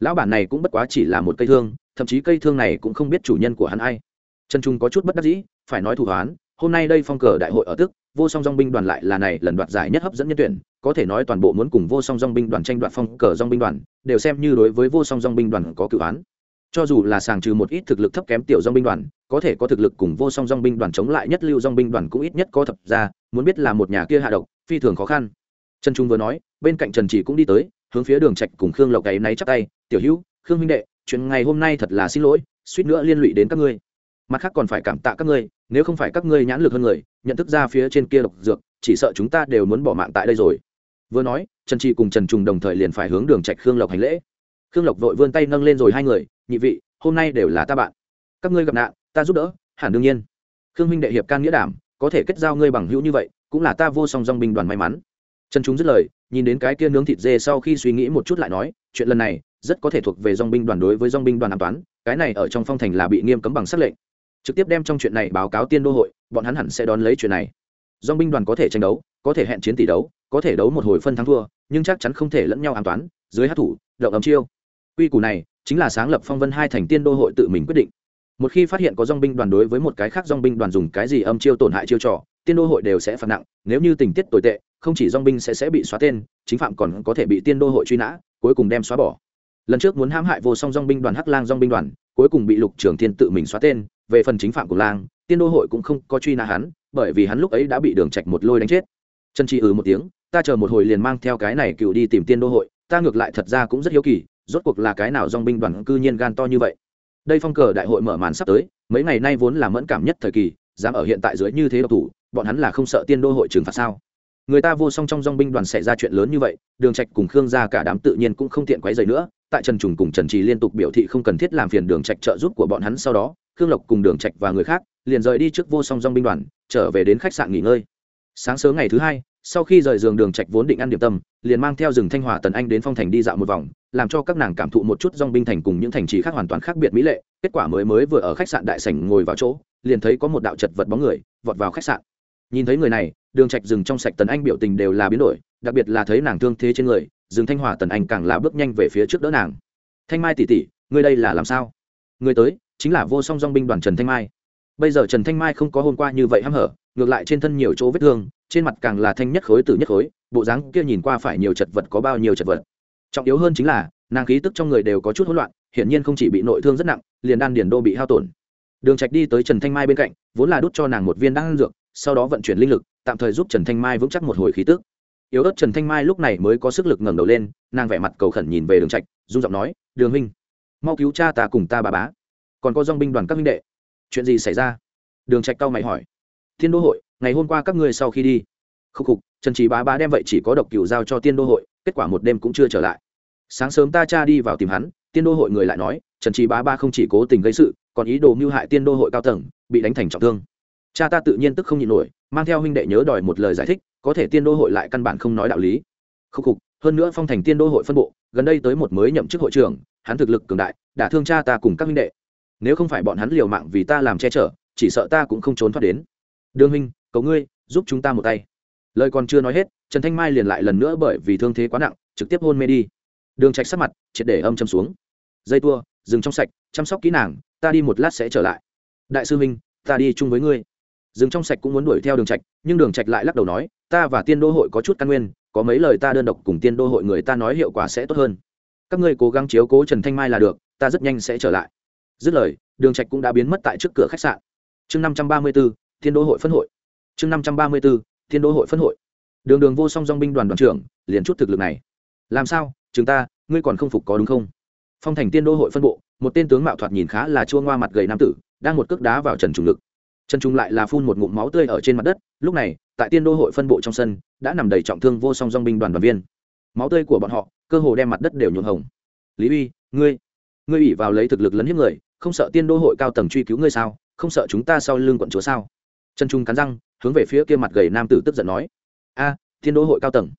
Lão bản này cũng bất quá chỉ là một cây thương, thậm chí cây thương này cũng không biết chủ nhân của hắn ai. Trần trung có chút bất đắc dĩ, phải nói thủ hoán hôm nay đây phong cờ đại hội ở tức vô song dong binh đoàn lại là này lần đoạt giải nhất hấp dẫn nhân tuyển, có thể nói toàn bộ muốn cùng vô song dong binh đoàn tranh đoạt phong cờ dong binh đoàn, đều xem như đối với vô song dong binh đoàn có cử án cho dù là sàng trừ một ít thực lực thấp kém tiểu dong binh đoàn, có thể có thực lực cùng vô song dong binh đoàn chống lại nhất lưu dong binh đoàn cũng ít nhất có thập ra muốn biết là một nhà kia hạ độc, phi thường khó khăn. Trần trung vừa nói, bên cạnh trần chỉ cũng đi tới, hướng phía đường trạch cùng khương lộc cái náy chắp tay, tiểu hữu, khương minh đệ, chuyện ngày hôm nay thật là xin lỗi, suýt nữa liên lụy đến các ngươi. Mặt khác còn phải cảm tạ các ngươi nếu không phải các ngươi nhãn lực hơn người, nhận thức ra phía trên kia độc dược, chỉ sợ chúng ta đều muốn bỏ mạng tại đây rồi. Vừa nói, trần trì cùng trần trùng đồng thời liền phải hướng đường trạch khương lộc hành lễ. Khương lộc vội vươn tay nâng lên rồi hai người, nhị vị, hôm nay đều là ta bạn. Các ngươi gặp nạn, ta giúp đỡ, hẳn đương nhiên. Khương minh đệ hiệp can nghĩa đảm, có thể kết giao ngươi bằng hữu như vậy, cũng là ta vô song dong binh đoàn may mắn. Trần chúng dứt lời, nhìn đến cái kia nướng thịt dê sau khi suy nghĩ một chút lại nói, chuyện lần này rất có thể thuộc về dong binh đoàn đối với dong binh đoàn an toán cái này ở trong phong thành là bị nghiêm cấm bằng sắc lệnh trực tiếp đem trong chuyện này báo cáo tiên đô hội, bọn hắn hẳn sẽ đón lấy chuyện này. Do binh đoàn có thể tranh đấu, có thể hẹn chiến tỷ đấu, có thể đấu một hồi phân thắng thua, nhưng chắc chắn không thể lẫn nhau an toán, dưới hát thủ, động ấm chiêu. Quy củ này chính là sáng lập phong vân hai thành tiên đô hội tự mình quyết định. Một khi phát hiện có dong binh đoàn đối với một cái khác dong binh đoàn dùng cái gì âm chiêu tổn hại chiêu trò, tiên đô hội đều sẽ phạt nặng, nếu như tình tiết tồi tệ, không chỉ dong binh sẽ sẽ bị xóa tên, chính phạm còn có thể bị tiên đô hội truy nã, cuối cùng đem xóa bỏ lần trước muốn hãm hại vô song dong binh đoàn hắc lang dong binh đoàn, cuối cùng bị lục trưởng thiên tự mình xóa tên, về phần chính phạm của lang, tiên đô hội cũng không có truy nã hắn, bởi vì hắn lúc ấy đã bị đường trạch một lôi đánh chết. Trần chi ừ một tiếng, ta chờ một hồi liền mang theo cái này cựu đi tìm tiên đô hội, ta ngược lại thật ra cũng rất hiếu kỳ, rốt cuộc là cái nào dong binh đoàn cư nhiên gan to như vậy? Đây phong cờ đại hội mở màn sắp tới, mấy ngày nay vốn là mẫn cảm nhất thời kỳ, dám ở hiện tại dưới như thế độc thủ, bọn hắn là không sợ tiên đô hội trừng phạt sao? Người ta vô song trong dong binh đoàn xảy ra chuyện lớn như vậy, đường trạch cùng khương gia cả đám tự nhiên cũng không tiện quấy rầy nữa tại trần trùng cùng trần trì liên tục biểu thị không cần thiết làm phiền đường trạch trợ giúp của bọn hắn sau đó, khương lộc cùng đường trạch và người khác liền rời đi trước vô song dong binh đoàn, trở về đến khách sạn nghỉ ngơi. Sáng sớm ngày thứ hai, sau khi rời giường đường trạch vốn định ăn điểm tâm, liền mang theo rừng thanh hòa tần anh đến phong thành đi dạo một vòng, làm cho các nàng cảm thụ một chút dong binh thành cùng những thành trì khác hoàn toàn khác biệt mỹ lệ. Kết quả mới mới vừa ở khách sạn đại sảnh ngồi vào chỗ, liền thấy có một đạo chật vật bóng người vọt vào khách sạn. Nhìn thấy người này, đường trạch dừng trong sạch tần anh biểu tình đều là biến đổi đặc biệt là thấy nàng thương thế trên người, Dương thanh hòa tần anh càng là bước nhanh về phía trước đỡ nàng. Thanh mai tỷ tỷ, ngươi đây là làm sao? Người tới, chính là vô song dong binh đoàn trần thanh mai. Bây giờ trần thanh mai không có hôm qua như vậy hăm hở, ngược lại trên thân nhiều chỗ vết thương, trên mặt càng là thanh nhất khối tử nhất khối, bộ dáng kia nhìn qua phải nhiều chật vật có bao nhiêu chật vật. Trọng yếu hơn chính là, nàng khí tức trong người đều có chút hỗn loạn, hiển nhiên không chỉ bị nội thương rất nặng, liền đan điền đô bị hao tổn. Đường trạch đi tới trần thanh mai bên cạnh, vốn là đút cho nàng một viên đan dược, sau đó vận chuyển linh lực, tạm thời giúp trần thanh mai vững chắc một hồi khí tức yếu ớt trần thanh mai lúc này mới có sức lực ngẩng đầu lên, nàng vẻ mặt cầu khẩn nhìn về đường trạch, run giọng nói, đường huynh, mau cứu cha ta cùng ta bà bá. Còn có dòng binh đoàn các huynh đệ. Chuyện gì xảy ra? Đường trạch cao mày hỏi. Thiên đô hội, ngày hôm qua các ngươi sau khi đi. Khúc khục, trần trí bá bá đem vậy chỉ có độc cửu giao cho tiên đô hội, kết quả một đêm cũng chưa trở lại. Sáng sớm ta cha đi vào tìm hắn tiên đô hội người lại nói, trần trí bá ba không chỉ cố tình gây sự, còn ý đồ mưu hại tiên đô hội cao tầng, bị đánh thành trọng thương cha ta tự nhiên tức không nhịn nổi, mang theo huynh đệ nhớ đòi một lời giải thích, có thể tiên đô hội lại căn bản không nói đạo lý. Khúc khục, hơn nữa phong thành tiên đô hội phân bộ, gần đây tới một mới nhậm chức hội trưởng, hắn thực lực cường đại, đã thương cha ta cùng các huynh đệ. Nếu không phải bọn hắn liều mạng vì ta làm che chở, chỉ sợ ta cũng không trốn thoát đến. Đương huynh, cầu ngươi, giúp chúng ta một tay. Lời còn chưa nói hết, trần thanh mai liền lại lần nữa bởi vì thương thế quá nặng, trực tiếp hôn mê đi. Đường trạch sắc mặt, triệt để âm châm xuống. Dây tua, dừng trong sạch, chăm sóc kỹ nàng, ta đi một lát sẽ trở lại. Đại sư huynh, ta đi chung với ngươi dừng trong sạch cũng muốn đuổi theo đường trạch nhưng đường trạch lại lắc đầu nói ta và tiên đô hội có chút căn nguyên có mấy lời ta đơn độc cùng tiên đô hội người ta nói hiệu quả sẽ tốt hơn. Các ngươi cố gắng chiếu cố trần thanh mai là được ta rất nhanh sẽ trở lại. Dứt lời đường trạch cũng đã biến mất tại trước cửa khách sạn. Chương năm trăm ba mươi 534, tiên đô hội phân hội. Chương năm trăm ba mươi 534, tiên đô hội phân hội. Đường đường vô song dong binh đoàn đoàn trưởng liền chút thực lực này. Làm sao chúng ta ngươi còn không phục có đúng không? Phong thành tiên đô hội phân bộ một tên tướng mạo thoạt nhìn khá là chua ngoa mặt gầy nam tử đang một cước đá vào trần trùng lực trần trung lại là phun một ngụm máu tươi ở trên mặt đất, lúc này, tại tiên đô hội phân bộ trong sân, đã nằm đầy trọng thương vô song dong binh đoàn đoàn viên. Máu tươi của bọn họ, cơ hồ đem mặt đất đều nhuộm hồng. Lý uy, ngươi ngươi ủy vào lấy thực lực lấn hiếp người, không sợ tiên đô hội cao tầng truy cứu ngươi sao? Không sợ chúng ta sau lưng quận chúa sao? Trần trung cắn răng, hướng về phía kia mặt gầy nam tử tức giận nói. A, tiên đô hội cao tầng.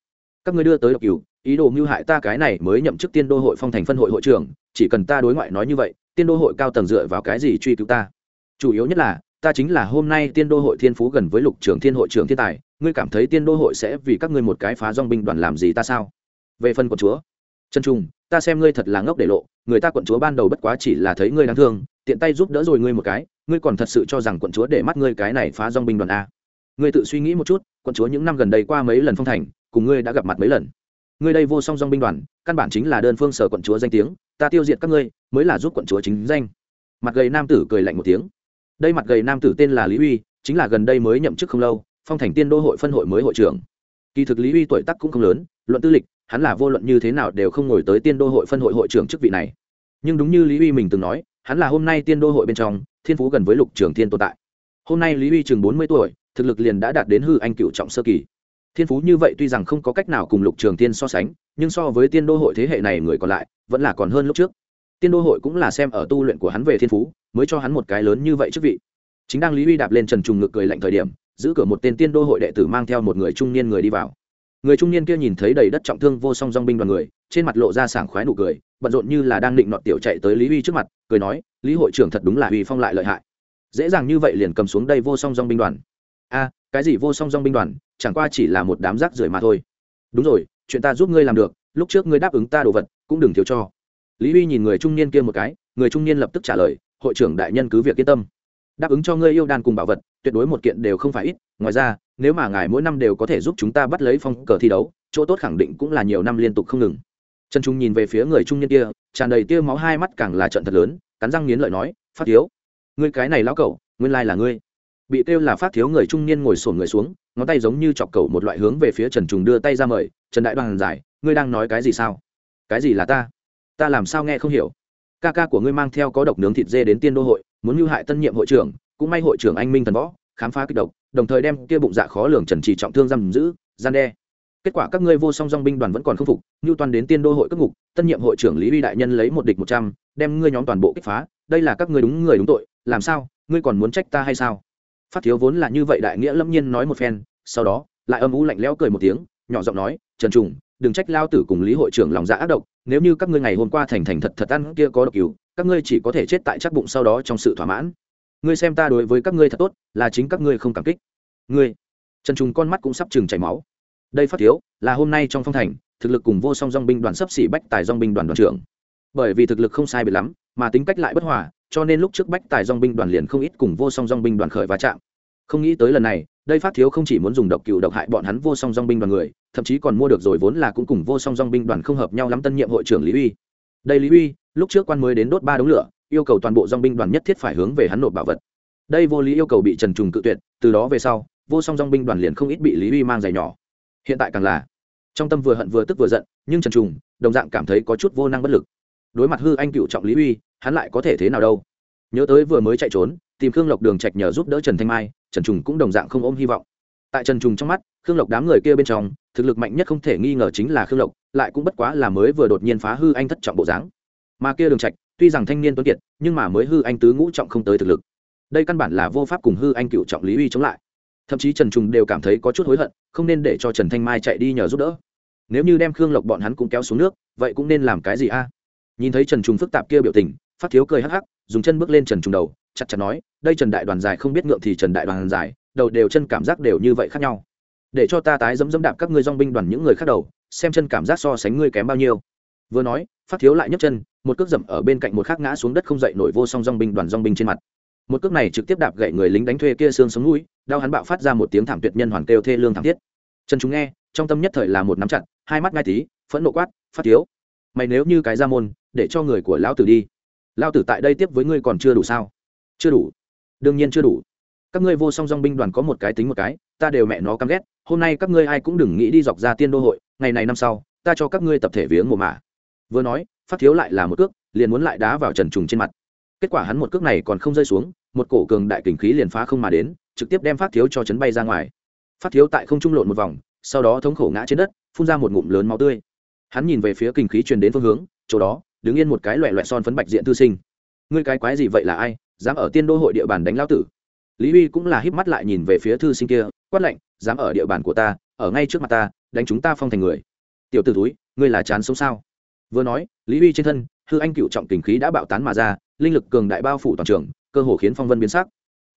Các ngươi đưa tới độc cửu, ý đồ mưu hại ta cái này mới nhậm chức tiên đô hội phong thành phân hội hội trưởng, chỉ cần ta đối ngoại nói như vậy, tiên đô hội cao tầng dựa vào cái gì truy cứu ta? Chủ yếu nhất là ta chính là hôm nay tiên đô hội thiên phú gần với lục trưởng thiên hội trưởng thiên tài, ngươi cảm thấy tiên đô hội sẽ vì các ngươi một cái phá dong binh đoàn làm gì ta sao? Về phần quận chúa chân trung ta xem ngươi thật là ngốc để lộ, người ta quận chúa ban đầu bất quá chỉ là thấy ngươi đáng thương, tiện tay giúp đỡ rồi ngươi một cái, ngươi còn thật sự cho rằng quận chúa để mắt ngươi cái này phá dong binh đoàn a? Ngươi tự suy nghĩ một chút, quận chúa những năm gần đây qua mấy lần phong thành, cùng ngươi đã gặp mặt mấy lần. Ngươi đây vô song dong binh đoàn, căn bản chính là đơn phương sở quận chúa danh tiếng, ta tiêu diệt các ngươi, mới là giúp quận chúa chính danh. Mặt gầy nam tử cười lạnh một tiếng đây mặt gầy nam tử tên là lý uy, chính là gần đây mới nhậm chức không lâu, phong thành tiên đô hội phân hội mới hội trưởng. Kỳ thực lý uy tuổi tác cũng không lớn, luận tư lịch, hắn là vô luận như thế nào đều không ngồi tới tiên đô hội phân hội hội trưởng chức vị này. Nhưng đúng như lý uy mình từng nói, hắn là hôm nay tiên đô hội bên trong, thiên phú gần với lục trường thiên tồn tại. Hôm nay lý uy chừng bốn mươi tuổi, thực lực liền đã đạt đến hư anh cựu trọng sơ kỳ. Thiên phú như vậy tuy rằng không có cách nào cùng lục trường tiên so sánh, nhưng so với tiên đô hội thế hệ này người còn lại, vẫn là còn hơn lúc trước. Tiên đô hội cũng là xem ở tu luyện của hắn về thiên phú mới cho hắn một cái lớn như vậy chức vị. Chính đang lý uy đạp lên trần trùng ngực cười lạnh thời điểm, giữ cửa một tên tiên đô hội đệ tử mang theo một người trung niên người đi vào. Người trung niên kia nhìn thấy đầy đất trọng thương vô song dong binh đoàn người, trên mặt lộ ra sảng khoái nụ cười, bận rộn như là đang định nọt tiểu chạy tới lý uy trước mặt, cười nói, lý hội trưởng thật đúng là uy phong lại lợi hại. Dễ dàng như vậy liền cầm xuống đây vô song dong binh đoàn. A, cái gì vô song dong binh đoàn? Chẳng qua chỉ là một đám rác rưởi mà thôi. Đúng rồi, chuyện ta giúp ngươi làm được, lúc trước ngươi đáp ứng ta đồ vật, cũng đừng thiếu cho. Lý uy nhìn người trung niên kia một cái, người trung niên lập tức trả lời hội trưởng đại nhân cứ việc yên tâm. Đáp ứng cho ngươi yêu đan cùng bảo vật, tuyệt đối một kiện đều không phải ít. Ngoài ra, nếu mà ngài mỗi năm đều có thể giúp chúng ta bắt lấy phong cờ thi đấu, chỗ tốt khẳng định cũng là nhiều năm liên tục không ngừng. Trần trung nhìn về phía người trung niên kia, tràn đầy tia máu, hai mắt càng là trận thật lớn, cắn răng nghiến lợi nói, phát thiếu, ngươi cái này lão cậu nguyên lai là ngươi. Bị kêu là phát thiếu, người trung niên ngồi sổn người xuống, ngón tay giống như chọc cầu một loại hướng về phía trần trùng đưa tay ra mời, trần đại đoàn giải, ngươi đang nói cái gì sao? Cái gì là ta? Ta làm sao nghe không hiểu? Ca ca của ngươi mang theo có độc nướng thịt dê đến tiên đô hội, muốn mưu hại tân nhiệm hội trưởng, cũng may hội trưởng anh minh thần võ, khám phá kích độc, đồng thời đem kia bụng dạ khó lường trần trì trọng thương giam giữ, gian đe. Kết quả các ngươi vô song dong binh đoàn vẫn còn không phục như toàn đến tiên đô hội cất ngục, tân nhiệm hội trưởng lý uy đại nhân lấy một địch một trăm, đem ngươi nhóm toàn bộ kích phá, đây là các ngươi đúng người đúng tội, làm sao, ngươi còn muốn trách ta hay sao? Phát thiếu vốn là như vậy đại nghĩa lâm nhiên nói một phen, sau đó, lại âm u lạnh lẽo cười một tiếng, nhỏ giọng nói, trần trùng đừng trách lao tử cùng lý hội trưởng lòng dạ ác độc, nếu như các ngươi ngày hôm qua thành thành thật thật ăn kia có độc cứu các ngươi chỉ có thể chết tại chắc bụng sau đó trong sự thỏa mãn. Ngươi xem ta đối với các ngươi thật tốt, là chính các ngươi không cảm kích. Ngươi, trần trùng con mắt cũng sắp chừng chảy máu. Đây phát thiếu, là hôm nay trong phong thành, thực lực cùng vô song dong binh đoàn sấp xỉ bách tài dong binh đoàn đoàn trưởng. Bởi vì thực lực không sai biệt lắm, mà tính cách lại bất hòa, cho nên lúc trước bách tài dong binh đoàn liền không ít cùng vô song dong binh đoàn khởi va chạm. Không nghĩ tới lần này, đây phát thiếu không chỉ muốn dùng độc cựu độc hại bọn hắn vô song dong binh đoàn người thậm chí còn mua được rồi vốn là cũng cùng vô song dong binh đoàn không hợp nhau lắm tân nhiệm hội trưởng lý uy. Đây lý uy, lúc trước quan mới đến đốt ba đống lửa, yêu cầu toàn bộ dong binh đoàn nhất thiết phải hướng về hắn nộp bảo vật. Đây vô lý yêu cầu bị trần trùng cự tuyệt, từ đó về sau, vô song dong binh đoàn liền không ít bị lý uy mang giày nhỏ. Hiện tại càng là, trong tâm vừa hận vừa tức vừa giận, nhưng trần trùng, đồng dạng cảm thấy có chút vô năng bất lực. Đối mặt hư anh cựu trọng lý uy, hắn lại có thể thế nào đâu? Nhớ tới vừa mới chạy trốn, tìm khương lộc đường trạch nhờ giúp đỡ trần thanh mai, trần trùng cũng đồng dạng không ôm hy vọng. Tại trần trùng trong mắt khương lộc đám người kia bên trong, thực lực mạnh nhất không thể nghi ngờ chính là khương lộc, lại cũng bất quá là mới vừa đột nhiên phá hư anh thất trọng bộ dáng. Mà kia đường trạch, tuy rằng thanh niên tuấn kiệt, nhưng mà mới hư anh tứ ngũ trọng không tới thực lực. Đây căn bản là vô pháp cùng hư anh cựu trọng lý uy chống lại. Thậm chí trần trùng đều cảm thấy có chút hối hận, không nên để cho trần thanh mai chạy đi nhờ giúp đỡ. Nếu như đem khương lộc bọn hắn cũng kéo xuống nước, vậy cũng nên làm cái gì a? À? Nhìn thấy trần trùng phức tạp kia biểu tình, phát thiếu cười hắc hắc, dùng chân bước lên trần trùng đầu, chặt chặt nói, đây trần đại đoàn dài không biết ngượng thì trần đại đoàn dài, đầu đều chân cảm giác đều như vậy khác nhau để cho ta tái dẫm dẫm đạp các ngươi dong binh đoàn những người khác đầu, xem chân cảm giác so sánh ngươi kém bao nhiêu. Vừa nói, phát thiếu lại nhấc chân, một cước dậm ở bên cạnh một khác ngã xuống đất không dậy nổi vô song dong binh đoàn dong binh trên mặt. Một cước này trực tiếp đạp gậy người lính đánh thuê kia xương sống mũi, đau hắn bạo phát ra một tiếng thảm tuyệt nhân hoàn kêu thê lương thảm thiết. Trần chúng nghe, trong tâm nhất thời là một nắm chặt, hai mắt ngai tí, phẫn nộ quát, phát thiếu, mày nếu như cái ra môn, để cho người của lão tử đi. Lão tử tại đây tiếp với ngươi còn chưa đủ sao? Chưa đủ. Đương nhiên chưa đủ. Các ngươi vô song dong binh đoàn có một cái tính một cái ta đều mẹ nó căm ghét, hôm nay các ngươi ai cũng đừng nghĩ đi dọc ra tiên đô hội, ngày này năm sau, ta cho các ngươi tập thể viếng mồ mả. Vừa nói, phát thiếu lại là một cước, liền muốn lại đá vào trần trùng trên mặt. Kết quả hắn một cước này còn không rơi xuống, một cổ cường đại kình khí liền phá không mà đến, trực tiếp đem phát thiếu cho chấn bay ra ngoài. Phát thiếu tại không trung lộn một vòng, sau đó thống khổ ngã trên đất, phun ra một ngụm lớn máu tươi. Hắn nhìn về phía kình khí truyền đến phương hướng, chỗ đó, đứng yên một cái loẹ loẹ son phấn bạch diện thư sinh. Ngươi cái quái gì vậy là ai, dám ở tiên đô hội địa bàn đánh lao tử? Lý uy cũng là híp mắt lại nhìn về phía thư sinh kia quát lạnh, dám ở địa bàn của ta, ở ngay trước mặt ta, đánh chúng ta phong thành người. Tiểu t ử túi ngươi là chán sống sao? Vừa nói, lý uy trên thân, hư anh cựu trọng kình khí đã bạo tán mà ra, linh lực cường đại bao phủ toàn trường, cơ hồ khiến phong vân biến sắc.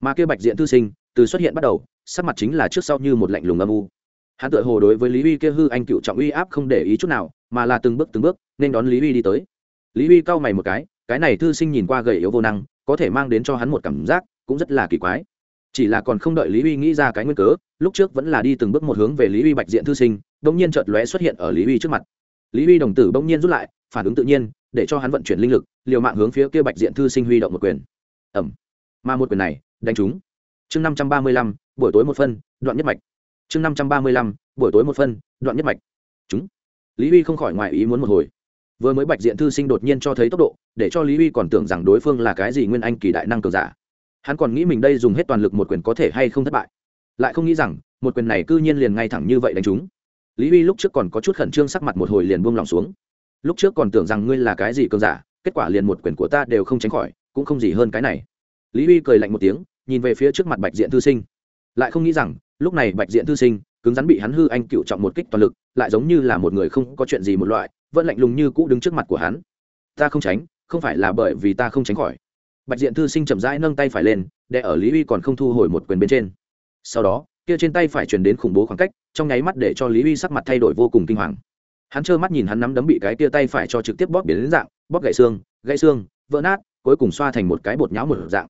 Mà kia bạch diện thư sinh, từ xuất hiện bắt đầu, sắc mặt chính là trước sau như một lạnh lùng âm u. Hắn tự hồ đối với lý uy kia hư anh cựu trọng uy áp không để ý chút nào, mà là từng bước từng bước, nên đón lý uy đi tới. Lý uy cau mày một cái cái này thư sinh nhìn qua gầy yếu vô năng, có thể mang đến cho hắn một cảm giác cũng rất là kỳ quái chỉ là còn không đợi lý uy nghĩ ra cái nguyên cớ, lúc trước vẫn là đi từng bước một hướng về lý uy bạch diện thư sinh, bỗng nhiên chợt lóe xuất hiện ở lý uy trước mặt. Lý uy đồng tử bỗng nhiên rút lại, phản ứng tự nhiên, để cho hắn vận chuyển linh lực, liều mạng hướng phía kia bạch diện thư sinh huy động một quyền. Ẩm mà một quyền này, đánh trúng. Chương năm trăm ba mươi lăm, buổi tối một phân, đoạn nhất mạch. Chương năm trăm ba mươi lăm, buổi tối một phân, đoạn nhất mạch. Chúng lý uy không khỏi ngoài ý muốn một hồi. Vừa mới bạch diện thư sinh đột nhiên cho thấy tốc độ, để cho lý uy còn tưởng rằng đối phương là cái gì nguyên anh kỳ đại năng cường giả hắn còn nghĩ mình đây dùng hết toàn lực một quyền có thể hay không thất bại. Lại không nghĩ rằng, một quyền này cư nhiên liền ngay thẳng như vậy đánh chúng lý uy lúc trước còn có chút khẩn trương sắc mặt một hồi liền buông lòng xuống. Lúc trước còn tưởng rằng ngươi là cái gì cường giả, kết quả liền một quyền của ta đều không tránh khỏi, cũng không gì hơn cái này. Lý uy cười lạnh một tiếng, nhìn về phía trước mặt bạch diện thư sinh. Lại không nghĩ rằng, lúc này bạch diện thư sinh, cứng rắn bị hắn hư anh cựu trọng một kích toàn lực, lại giống như là một người không có chuyện gì một loại, vẫn lạnh lùng như cũ đứng trước mặt của hắn. Ta không tránh, không phải là bởi vì ta không tránh khỏi bạch diện thư sinh chậm rãi nâng tay phải lên để ở lý uy còn không thu hồi một quyền bên trên. Sau đó, kia trên tay phải truyền đến khủng bố khoảng cách, trong nháy mắt để cho lý uy sắc mặt thay đổi vô cùng kinh hoàng. Hắn trơ mắt nhìn hắn nắm đấm bị cái kia tay phải cho trực tiếp bóp biến đến dạng, bóp gãy xương gãy xương, vỡ nát, cuối cùng xoa thành một cái bột nháo một dạng.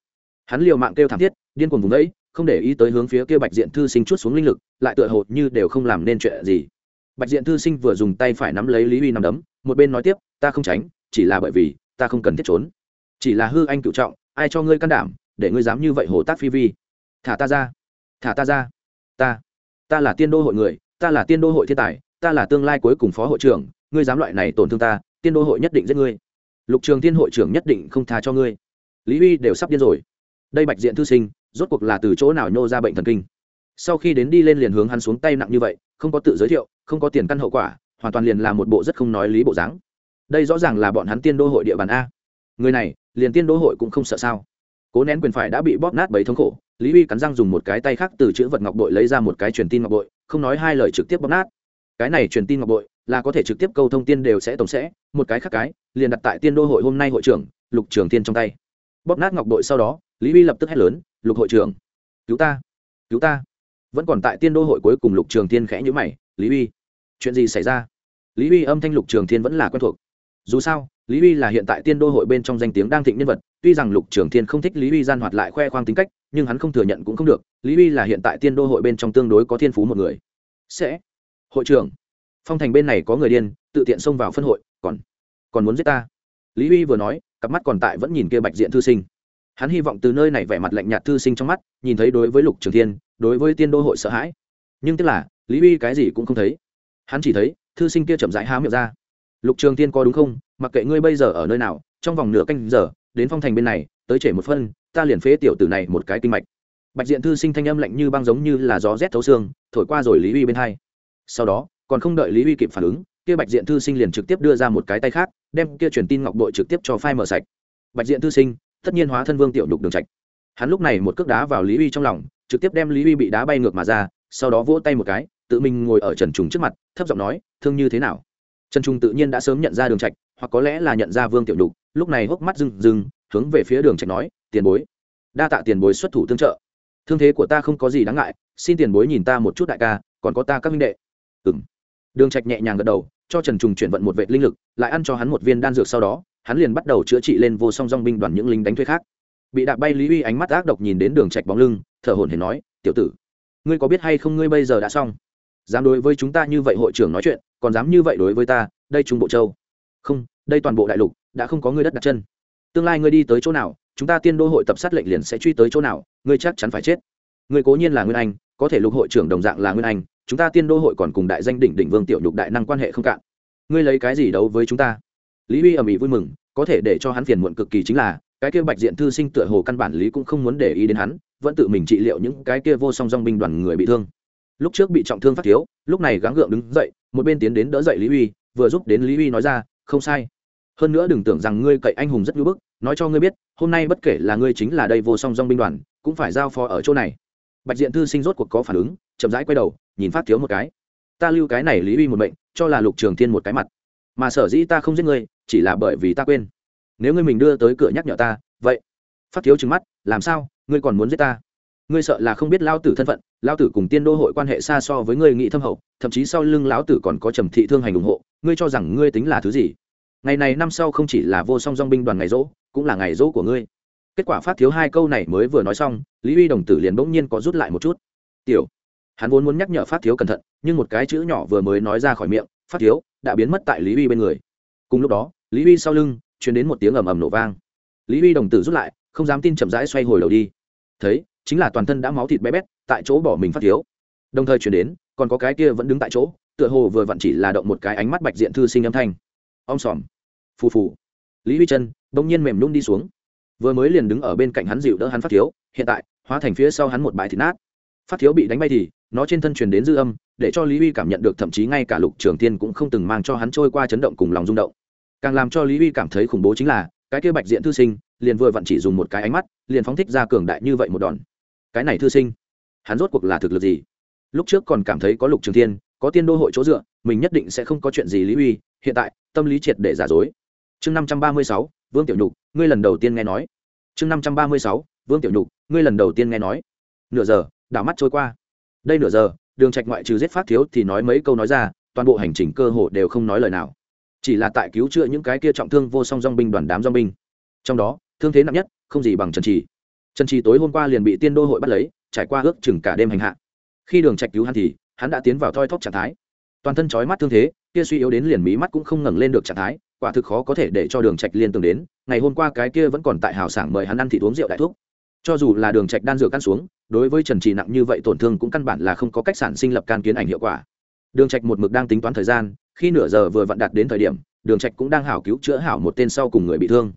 Hắn liều mạng kêu thảm thiết, điên cuồng vùng đấy, không để ý tới hướng phía kia bạch diện thư sinh chút xuống linh lực, lại tựa hồ như đều không làm nên chuyện gì. Bạch diện thư sinh vừa dùng tay phải nắm lấy lý uy nắm đấm, một bên nói tiếp, ta không tránh, chỉ là bởi vì ta không cần thiết trốn chỉ là hư anh cựu trọng, ai cho ngươi can đảm, để ngươi dám như vậy hồ tác phi vi? Thả ta ra. Thả ta ra. Ta. Ta là tiên đô hội người, ta là tiên đô hội thiên tài, ta là tương lai cuối cùng phó hội trưởng, ngươi dám loại này tổn thương ta, tiên đô hội nhất định giết ngươi. Lục trường tiên hội trưởng nhất định không tha cho ngươi. Lý uy đều sắp điên rồi. Đây bạch diện thư sinh, rốt cuộc là từ chỗ nào nhô ra bệnh thần kinh? Sau khi đến đi lên liền hướng hắn xuống tay nặng như vậy, không có tự giới thiệu, không có tiền căn hậu quả, hoàn toàn liền là một bộ rất không nói lý bộ dáng. Đây rõ ràng là bọn hắn tiên đô hội địa bàn a. Người này liền tiên đô hội cũng không sợ sao. Cố nén quyền phải đã bị bóp nát bấy thống khổ, lý uy cắn răng dùng một cái tay khác từ chữ vật ngọc bội lấy ra một cái truyền tin ngọc bội, không nói hai lời trực tiếp bóp nát. Cái này truyền tin ngọc bội là có thể trực tiếp câu thông tin đều sẽ tổng sẽ, một cái khác cái, liền đặt tại tiên đô hội hôm nay hội trưởng, lục trường tiên trong tay. Bóp nát ngọc bội sau đó, lý uy lập tức hét lớn, lục hội trưởng, cứu ta cứu ta. Vẫn còn tại tiên đô hội cuối cùng lục trường tiên khẽ nhữ mày, lý uy, chuyện gì xảy ra? Lý uy âm thanh lục trường thiên vẫn là quen thuộc. Dù sao lý uy là hiện tại tiên đô hội bên trong danh tiếng đang thịnh nhân vật, tuy rằng lục trường thiên không thích lý uy gian hoạt lại khoe khoang tính cách, nhưng hắn không thừa nhận cũng không được, lý uy là hiện tại tiên đô hội bên trong tương đối có thiên phú một người. Sẽ. Hội trưởng. Phong thành bên này có người điên, tự tiện xông vào phân hội, còn còn muốn giết ta. Lý uy vừa nói, cặp mắt còn tại vẫn nhìn kia bạch diện thư sinh. Hắn hy vọng từ nơi này vẻ mặt lạnh nhạt thư sinh trong mắt, nhìn thấy đối với lục trường thiên, đối với tiên đô hội sợ hãi. Nhưng tức là, lý uy cái gì cũng không thấy. Hắn chỉ thấy, thư sinh kia chậm rãi há miệng ra. Lục trường Thiên có đúng không? Mặc kệ ngươi bây giờ ở nơi nào, trong vòng nửa canh giờ, đến phong thành bên này, tới trễ một phân, ta liền phế tiểu tử này một cái kinh mạch. Bạch diện thư sinh thanh âm lạnh như băng giống như là gió rét thấu xương, thổi qua rồi lý uy bên hai. Sau đó, còn không đợi lý uy kịp phản ứng, kia bạch diện thư sinh liền trực tiếp đưa ra một cái tay khác, đem kia truyền tin ngọc bội trực tiếp cho phai mở sạch. Bạch diện thư sinh, tất nhiên hóa thân vương tiểu nhục đường trạch. Hắn lúc này một cước đá vào lý uy trong lòng, trực tiếp đem lý uy bị đá bay ngược mà ra, sau đó vỗ tay một cái, tự mình ngồi ở trần trùng trước mặt, thấp giọng nói, thương như thế nào? Trần trung tự nhiên đã sớm nhận ra đường trạch hoặc có lẽ là nhận ra vương tiểu nhục, lúc này hốc mắt rừng rừng hướng về phía đường trạch nói, tiền bối. Đa tạ tiền bối xuất thủ tương trợ. Thương thế của ta không có gì đáng ngại, xin tiền bối nhìn ta một chút đại ca, còn có ta các minh đệ. Ừm. Đường trạch nhẹ nhàng gật đầu, cho trần trùng chuyển vận một vệ linh lực, lại ăn cho hắn một viên đan dược sau đó, hắn liền bắt đầu chữa trị lên vô song dòng binh đoàn những lính đánh thuê khác. Bị đạp bay lý uy ánh mắt ác độc nhìn đến đường trạch bóng lưng, thở hổn hển nói, tiểu tử, ngươi có biết hay không ngươi bây giờ đã xong? Dám đối với chúng ta như vậy hội trưởng nói chuyện, còn dám như vậy đối với ta, đây trung bộ châu không, đây toàn bộ đại lục đã không có ngươi đất đặt chân. Tương lai ngươi đi tới chỗ nào, chúng ta tiên đô hội tập sát lệnh liền sẽ truy tới chỗ nào, ngươi chắc chắn phải chết. Ngươi cố nhiên là nguyên anh, có thể lục hội trưởng đồng dạng là nguyên anh, chúng ta tiên đô hội còn cùng đại danh đỉnh đỉnh vương tiểu nhục đại năng quan hệ không cạn. Ngươi lấy cái gì đấu với chúng ta? Lý uy ầm ĩ vui mừng, có thể để cho hắn phiền muộn cực kỳ chính là, cái kia bạch diện thư sinh tựa hồ căn bản lý cũng không muốn để ý đến hắn, vẫn tự mình trị liệu những cái kia vô song dong binh đoàn người bị thương. Lúc trước bị trọng thương phát thiếu, lúc này gắng gượng đứng dậy, một bên tiến đến đỡ dậy lý uy, vừa giúp đến lý uy nói ra không sai. Hơn nữa đừng tưởng rằng ngươi cậy anh hùng rất nhu bức, nói cho ngươi biết, hôm nay bất kể là ngươi chính là đây vô song dong binh đoàn, cũng phải giao phó ở chỗ này. Bạch diện thư sinh rốt cuộc có phản ứng, chậm rãi quay đầu, nhìn phát thiếu một cái. Ta lưu cái này lý uy một mệnh, cho là lục trường thiên một cái mặt. Mà sở dĩ ta không giết ngươi, chỉ là bởi vì ta quên. Nếu ngươi mình đưa tới cửa nhắc nhở ta, vậy, phát thiếu trừng mắt, làm sao, ngươi còn muốn giết ta? Ngươi sợ là không biết lao tử thân phận lao tử cùng tiên đô hội quan hệ xa so với ngươi nghị thâm hậu, thậm chí sau lưng lão tử còn có trầm thị thương hành ủng hộ, ngươi cho rằng ngươi tính là thứ gì? Ngày này năm sau không chỉ là vô song dong binh đoàn ngày rỗ, cũng là ngày rỗ của ngươi. Kết quả phát thiếu hai câu này mới vừa nói xong, lý uy đồng tử liền bỗng nhiên có rút lại một chút. Tiểu, hắn vốn muốn nhắc nhở phát thiếu cẩn thận, nhưng một cái chữ nhỏ vừa mới nói ra khỏi miệng, phát thiếu đã biến mất tại lý uy bên người. Cùng lúc đó, lý uy sau lưng chuyển đến một tiếng ầm ầm nổ vang. Lý uy đồng tử rút lại, không dám tin chậm rãi xoay hồi đầu đi. Thấy chính là toàn thân đã máu thịt bé bét, tại chỗ bỏ mình phát thiếu. Đồng thời chuyển đến, còn có cái kia vẫn đứng tại chỗ, tựa hồ vừa vặn chỉ là động một cái ánh mắt bạch diện thư sinh âm thanh. Om sòm. Phù phù. Lý huy chân bỗng nhiên mềm nhung đi xuống. Vừa mới liền đứng ở bên cạnh hắn dịu đỡ hắn phát thiếu, hiện tại, hóa thành phía sau hắn một bãi thịt nát. Phát thiếu bị đánh bay thì, nó trên thân truyền đến dư âm, để cho lý huy cảm nhận được thậm chí ngay cả lục trường tiên cũng không từng mang cho hắn trôi qua chấn động cùng lòng rung động. Càng làm cho lý huy cảm thấy khủng bố chính là, cái kia bạch diện thư sinh, liền vừa vặn chỉ dùng một cái ánh mắt, liền phóng thích ra cường đại như vậy một đòn cái này thư sinh, hắn rốt cuộc là thực lực gì? Lúc trước còn cảm thấy có lục trường thiên, có tiên đô hội chỗ dựa, mình nhất định sẽ không có chuyện gì lý uy, hiện tại, tâm lý triệt để giả dối. Chương năm trăm ba mươi sáu, vương tiểu nhục, ngươi lần đầu tiên nghe nói. Chương năm trăm ba mươi sáu, vương tiểu nhục, ngươi lần đầu tiên nghe nói. Nửa giờ, đảo mắt trôi qua. Đây nửa giờ, đường trạch ngoại trừ giết phát thiếu thì nói mấy câu nói ra, toàn bộ hành trình cơ hồ đều không nói lời nào. Chỉ là tại cứu chữa những cái kia trọng thương vô song dong binh đoàn đám dong binh. Trong đó, thương thế nặng nhất, không gì bằng trần trì trần trì tối hôm qua liền bị tiên đô hội bắt lấy, trải qua ước chừng cả đêm hành hạ. Khi đường trạch cứu hắn thì, hắn đã tiến vào thoi thóp trạng thái. Toàn thân chói mắt thương thế, kia suy yếu đến liền mí mắt cũng không ngẩng lên được trạng thái, quả thực khó có thể để cho đường trạch liên tưởng đến, ngày hôm qua cái kia vẫn còn tại hào sảng mời hắn ăn thịt uống rượu đại thuốc cho dù là đường trạch đan dược căn xuống, đối với trần trì nặng như vậy tổn thương cũng căn bản là không có cách sản sinh lập can kiến ảnh hiệu quả. Đường trạch một mực đang tính toán thời gian, khi nửa giờ vừa vặn đạt đến thời điểm, đường trạch cũng đang hảo cứu chữa hảo một tên sau cùng người bị thương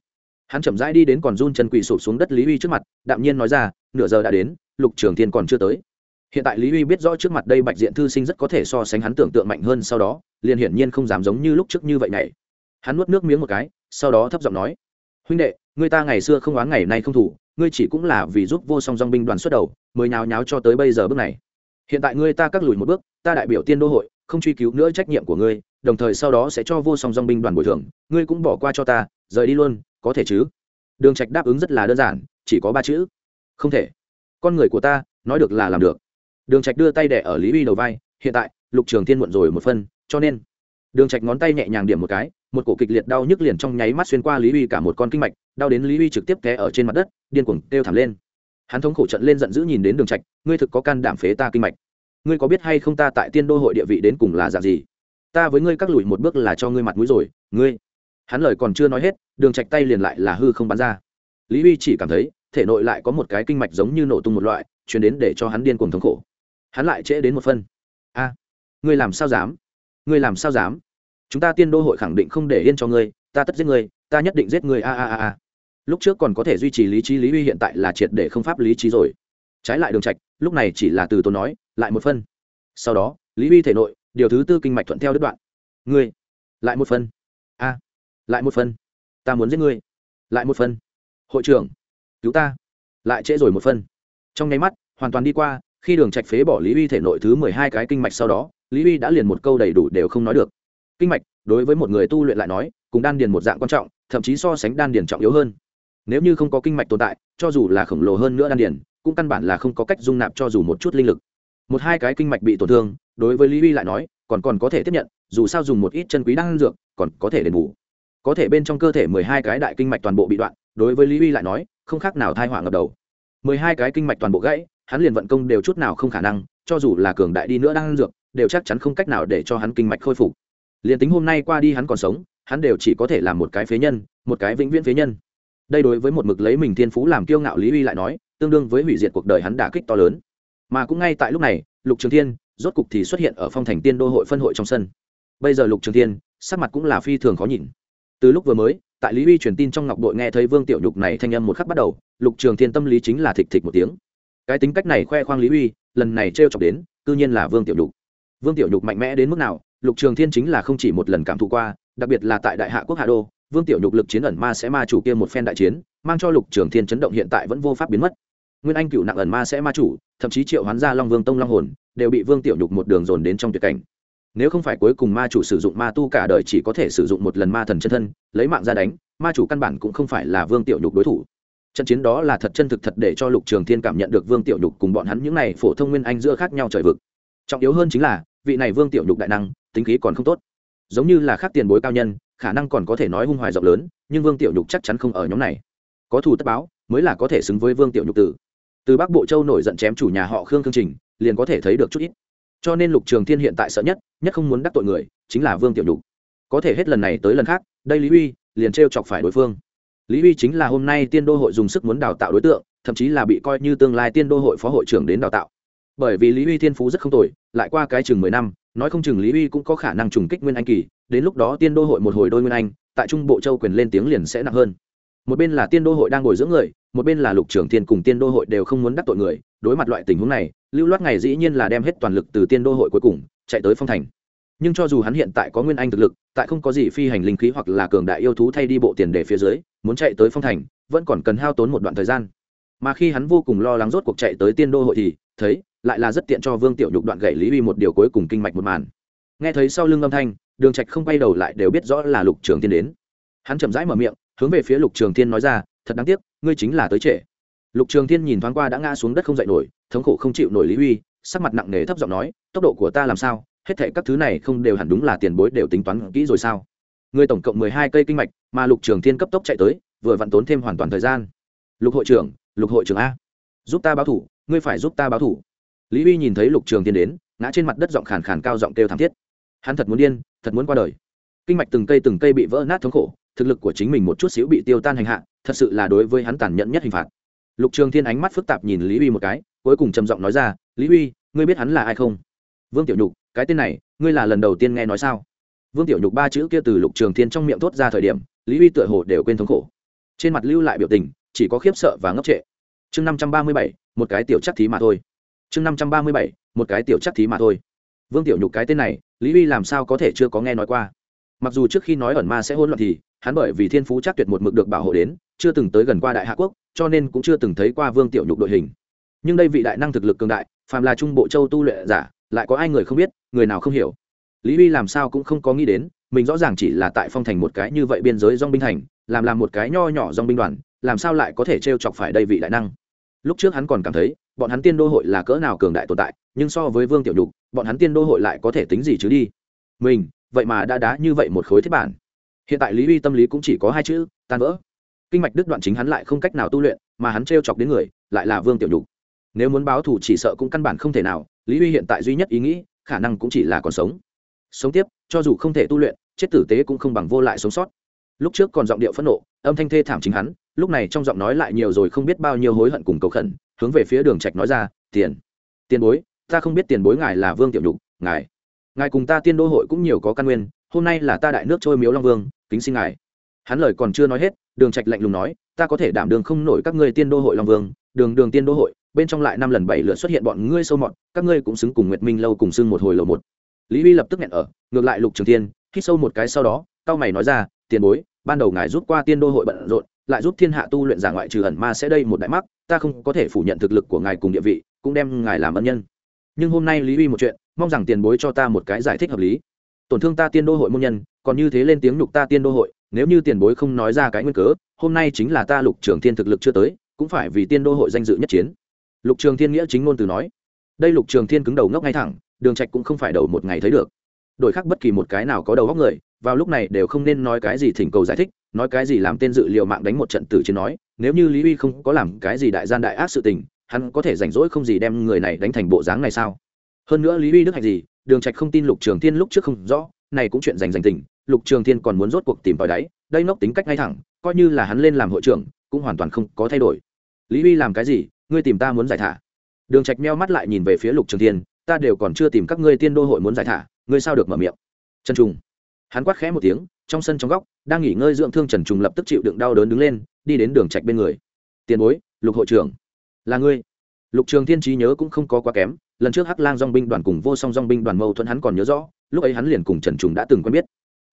hắn chậm rãi đi đến còn run chân quỳ sụp xuống đất lý uy trước mặt, đạm nhiên nói ra, nửa giờ đã đến, lục trường thiên còn chưa tới. Hiện tại lý uy biết rõ trước mặt đây bạch diện thư sinh rất có thể so sánh hắn tưởng tượng mạnh hơn sau đó, liền hiển nhiên không dám giống như lúc trước như vậy này hắn nuốt nước miếng một cái, sau đó thấp giọng nói, huynh đệ, người ta ngày xưa không oán ngày nay không thủ, ngươi chỉ cũng là vì giúp vô song dong binh đoàn xuất đầu, mới nhào nháo cho tới bây giờ bước này. Hiện tại ngươi ta cắt lùi một bước, ta đại biểu tiên đô hội, không truy cứu nữa trách nhiệm của ngươi, đồng thời sau đó sẽ cho vô song dong binh đoàn bồi thường, ngươi cũng bỏ qua cho ta, rời đi luôn có thể chứ? Đường trạch đáp ứng rất là đơn giản, chỉ có ba chữ. Không thể. Con người của ta, nói được là làm được. Đường trạch đưa tay đẻ ở lý uy đầu vai, hiện tại, lục trường thiên muộn rồi một phân, cho nên. Đường trạch ngón tay nhẹ nhàng điểm một cái, một cổ kịch liệt đau nhức liền trong nháy mắt xuyên qua lý uy cả một con kinh mạch, đau đến lý uy trực tiếp té ở trên mặt đất, điên cuồng kêu thảm lên. Hắn thống khổ trận lên giận dữ nhìn đến đường trạch, ngươi thực có can đảm phế ta kinh mạch? Ngươi có biết hay không ta tại tiên đô hội địa vị đến cùng là dạng gì? Ta với ngươi các lùi một bước là cho ngươi mặt mũi rồi, ngươi hắn lời còn chưa nói hết, đường trạch tay liền lại là hư không bắn ra. Lý uy chỉ cảm thấy, thể nội lại có một cái kinh mạch giống như nổ tung một loại truyền đến để cho hắn điên cuồng thống khổ. Hắn lại trễ đến một phân. A, ngươi làm sao dám? Ngươi làm sao dám? Chúng ta tiên đô hội khẳng định không để yên cho ngươi, ta tất giết ngươi, ta nhất định giết ngươi, a a a a. Lúc trước còn có thể duy trì lý trí, lý uy hiện tại là triệt để không pháp lý trí rồi. Trái lại đường trạch, lúc này chỉ là từ tôi nói, lại một phân. Sau đó, lý uy thể nội, điều thứ tư kinh mạch thuận theo đứt đoạn. Ngươi, lại một phân lại một phân ta muốn giết ngươi. Lại một phân hội trưởng, cứu ta. Lại trễ rồi một phân trong nháy mắt, hoàn toàn đi qua, khi đường trạch phế bỏ lý uy thể nội thứ mười hai cái kinh mạch sau đó, lý uy đã liền một câu đầy đủ đều không nói được. Kinh mạch, đối với một người tu luyện lại nói, cùng đan điền một dạng quan trọng, thậm chí so sánh đan điền trọng yếu hơn. Nếu như không có kinh mạch tồn tại, cho dù là khổng lồ hơn nữa đan điền, cũng căn bản là không có cách dung nạp cho dù một chút linh lực. Một hai cái kinh mạch bị tổn thương, đối với lý uy lại nói, còn còn có thể tiếp nhận, dù sao dùng một ít chân quý đan dược, còn có thể đền bù có thể bên trong cơ thể mười hai cái đại kinh mạch toàn bộ bị đoạn, đối với lý uy lại nói, không khác nào thai họa ngập đầu. Mười hai cái kinh mạch toàn bộ gãy, hắn liền vận công đều chút nào không khả năng, cho dù là cường đại đi nữa đang dược, đều chắc chắn không cách nào để cho hắn kinh mạch khôi phục. Liền tính hôm nay qua đi hắn còn sống, hắn đều chỉ có thể làm một cái phế nhân, một cái vĩnh viễn phế nhân. Đây đối với một mực lấy mình thiên phú làm kiêu ngạo lý uy lại nói, tương đương với hủy diệt cuộc đời hắn đả kích to lớn. Mà cũng ngay tại lúc này, lục trường thiên, rốt cục thì xuất hiện ở phong thành tiên đô hội phân hội trong sân. Bây giờ lục trường thiên, sắc mặt cũng là phi thường khó nhìn từ lúc vừa mới, tại lý uy truyền tin trong ngọc đội nghe thấy vương tiểu nhục này thanh âm một khắc bắt đầu, lục trường thiên tâm lý chính là thịch thịch một tiếng. Cái tính cách này khoe khoang lý uy lần này t r e o chọc đến, cư nhiên là vương tiểu nhục. Vương tiểu nhục mạnh mẽ đến mức nào, lục trường thiên chính là không chỉ một lần cảm thụ qua, đặc biệt là tại đại hạ quốc hạ đô, vương tiểu nhục lực chiến ẩn ma sẽ ma chủ kia một phen đại chiến, mang cho lục trường thiên chấn động hiện tại vẫn vô pháp biến mất. Nguyên anh cựu nặng ẩn ma sẽ ma chủ, thậm chí triệu hoán gia long vương tông long hồn, đều bị vương tiểu nhục một đường dồn đến trong tuyệt cảnh nếu không phải cuối cùng ma chủ sử dụng ma tu cả đời chỉ có thể sử dụng một lần ma thần chân thân, lấy mạng ra đánh, ma chủ căn bản cũng không phải là vương tiểu nhục đối thủ. Trận chiến đó là thật chân thực thật để cho lục trường thiên cảm nhận được vương tiểu nhục cùng bọn hắn những n à y phổ thông nguyên anh giữa khác nhau trời vực. Trọng yếu hơn chính là, vị này vương tiểu nhục đại năng, tính khí còn không tốt. Giống như là khác tiền bối cao nhân, khả năng còn có thể nói hung hoài rộng lớn, nhưng vương tiểu nhục chắc chắn không ở nhóm này. Có thù tất báo, mới là có thể xứng với vương tiểu nhục tử. Từ bắc bộ châu nổi giận chém chủ nhà họ khương khương trình, liền có thể thấy được chút ít cho nên lục trường thiên hiện tại sợ nhất nhất không muốn đắc tội người, chính là vương tiểu nhục. Có thể hết lần này tới lần khác, đây lý uy, liền t chọc phải đối phương. Lý uy chính là hôm nay tiên đô hội dùng sức muốn đào tạo đối tượng, thậm chí là bị coi như tương lai tiên đô hội phó hội trưởng đến đào tạo. Bởi vì lý uy thiên phú rất không tồi, lại qua cái chừng mười năm, nói không chừng lý uy cũng có khả năng trùng kích nguyên anh kỳ, đến lúc đó tiên đô hội một hồi đôi nguyên anh, tại trung bộ châu quyền lên tiếng liền sẽ nặng hơn. Một bên là tiên đô hội đang ngồi dưỡng người, một bên là lục trưởng thiên cùng tiên đô hội đều không muốn đắc tội người đối mặt loại tình huống này, lưu loát ngày dĩ nhiên là đem hết toàn lực từ tiên đô hội cuối cùng, chạy tới phong thành. Nhưng cho dù hắn hiện tại có nguyên anh thực lực, tại không có gì phi hành linh khí hoặc là cường đại yêu thú thay đi bộ tiền để phía dưới, muốn chạy tới phong thành, vẫn còn cần hao tốn một đoạn thời gian. Mà khi hắn vô cùng lo lắng rốt cuộc chạy tới tiên đô hội thì, thấy, lại là rất tiện cho vương tiểu nhục đoạn gậy lý uy một điều cuối cùng kinh mạch một màn. Nghe thấy sau lưng âm thanh, đường trạch không bay đầu lại đều biết rõ là lục trường thiên đến. Hắn chậm rãi mở miệng, hướng về phía lục trường thiên nói ra, thật đáng tiếc, ngươi chính là tới trễ lục trường thiên nhìn thoáng qua đã ngã xuống đất không dậy nổi, thống khổ không chịu nổi lý uy sắc mặt nặng nề thấp giọng nói, tốc độ của ta làm sao? Hết thể các thứ này không đều hẳn đúng là tiền bối đều tính toán kỹ rồi sao? Người tổng cộng mười hai cây kinh mạch, mà lục trường thiên cấp tốc chạy tới, vừa vặn tốn thêm hoàn toàn thời gian. Lục hội trưởng, lục hội trưởng a, giúp ta báo thủ, ngươi phải giúp ta báo thủ. Lý uy nhìn thấy lục trường thiên đến, ngã trên mặt đất giọng khàn khàn cao giọng kêu thảm thiết. Hắn thật muốn điên, thật muốn qua đời. Kinh mạch từng cây từng cây bị vỡ nát thống khổ, thực lực của chính mình một chút xíu bị tiêu tan hành hạ, thật sự là đối với hắn tàn nhẫn nhất hình phạt lục trường thiên ánh mắt phức tạp nhìn lý uy một cái, cuối cùng trầm giọng nói ra, lý uy, ngươi biết hắn là ai không? Vương tiểu nhục, cái tên này, ngươi là lần đầu tiên nghe nói sao? Vương tiểu nhục ba chữ kia từ lục trường thiên trong miệng thốt ra thời điểm, lý uy tựa hồ đều quên thống khổ. Trên mặt lưu lại biểu tình, chỉ có khiếp sợ và ngốc trệ. Chương năm trăm ba mươi bảy, một cái tiểu chắc thí mà thôi. Chương năm trăm ba mươi bảy, một cái tiểu chắc thí mà thôi. Vương tiểu nhục cái tên này, lý uy làm sao có thể chưa có nghe nói qua? Mặc dù trước khi nói ẩn ma sẽ hỗn loạn thì, hắn bởi vì thiên phú chắc tuyệt một mực được bảo hộ đến, chưa từng tới gần qua đại hạ quốc, cho nên cũng chưa từng thấy qua vương tiểu nhục đội hình. Nhưng đây vị đại năng thực lực cường đại, phàm là trung bộ châu tu luyện giả, lại có ai người không biết, người nào không hiểu. Lý uy làm sao cũng không có nghĩ đến, mình rõ ràng chỉ là tại phong thành một cái như vậy biên giới dong binh thành, làm làm một cái nho nhỏ dong binh đoàn, làm sao lại có thể t r e o chọc phải đây vị đại năng? Lúc trước hắn còn cảm thấy, bọn hắn tiên đô hội là cỡ nào cường đại tồn tại, nhưng so với vương tiểu nhục, bọn hắn tiên đô hội lại có thể tính gì chứ đi? Mình vậy mà đã đá như vậy một khối thiết bản. Hiện tại lý uy tâm lý cũng chỉ có hai chữ, tan vỡ. Kinh mạch đứt đoạn chính hắn lại không cách nào tu luyện, mà hắn t r e o chọc đến người, lại là vương tiểu nhục. Nếu muốn báo thù chỉ sợ cũng căn bản không thể nào, lý uy hiện tại duy nhất ý nghĩ, khả năng cũng chỉ là còn sống. Sống tiếp, cho dù không thể tu luyện, chết tử tế cũng không bằng vô lại sống sót. Lúc trước còn giọng điệu phẫn nộ, âm thanh thê thảm chính hắn, lúc này trong giọng nói lại nhiều rồi không biết bao nhiêu hối hận cùng cầu khẩn, hướng về phía đường trạch nói ra, tiền tiền bối, ta không biết tiền bối ngài là vương tiểu nhục, ngài ngài cùng ta tiên đô hội cũng nhiều có căn nguyên, hôm nay là ta đại nước trôi miếu long vương, kính xin ngài. Hắn lời còn chưa nói hết, đường trạch lạnh lùng nói, ta có thể đảm đường không nổi các ngươi tiên đô hội long vương, đường đường tiên đô hội, bên trong lại năm lần bảy lượt xuất hiện bọn ngươi sâu mọt, các ngươi cũng xứng cùng nguyệt minh lâu cùng xưng một hồi lầu một. Lý uy lập tức nghẹn ở, ngược lại lục trường tiên hít sâu một cái sau đó cao mày nói ra, tiền bối, ban đầu ngài rút qua tiên đô hội bận rộn, lại giúp thiên hạ tu luyện giả ngoại trừ ẩn ma sẽ đây một đại mắc, ta không có thể phủ nhận thực lực của ngài cùng địa vị, cũng đem ngài làm ân nhân nhưng hôm nay lý uy một chuyện, mong rằng tiền bối cho ta một cái giải thích hợp lý. Tổn thương ta tiên đô hội môn nhân, còn như thế lên tiếng nhục ta tiên đô hội, nếu như tiền bối không nói ra cái nguyên cớ, hôm nay chính là ta lục trường thiên thực lực chưa tới, cũng phải vì tiên đô hội danh dự nhất chiến. Lục trường thiên nghĩa chính ngôn từ nói, đây lục trường thiên cứng đầu ngốc ngay thẳng, đường trạch cũng không phải đầu một ngày thấy được. Đổi khác bất kỳ một cái nào có đầu góc người, vào lúc này đều không nên nói cái gì thỉnh cầu giải thích, nói cái gì làm tên dự liệu mạng đánh một trận tử chiến nói, nếu như lý uy không có làm cái gì đại gian đại ác sự tình hắn có thể rảnh rỗi không gì đem người này đánh thành bộ dáng này sao? Hơn nữa lý uy đức hạnh gì, đường trạch không tin lục trường thiên lúc trước không rõ, này cũng chuyện rảnh rảnh tình, lục trường thiên còn muốn rốt cuộc tìm tòi đáy, đây nốc tính cách ngay thẳng, coi như là hắn lên làm hội trưởng, cũng hoàn toàn không có thay đổi. Lý uy làm cái gì, ngươi tìm ta muốn giải thả. Đường trạch meo mắt lại nhìn về phía lục trường thiên, ta đều còn chưa tìm các ngươi tiên đô hội muốn giải thả, ngươi sao được mở miệng? Trần trùng. Hắn quát khẽ một tiếng, trong sân trong góc, đang nghỉ ngơi dưỡng thương trần trùng lập tức chịu đựng đau đớn đứng lên, đi đến đường trạch bên người. Tiền bối, lục hội trưởng là ngươi. Lục trường thiên trí nhớ cũng không có quá kém, lần trước hắc lang dong binh đoàn cùng vô song dong binh đoàn mâu thuẫn hắn còn nhớ rõ, lúc ấy hắn liền cùng trần trùng đã từng quen biết.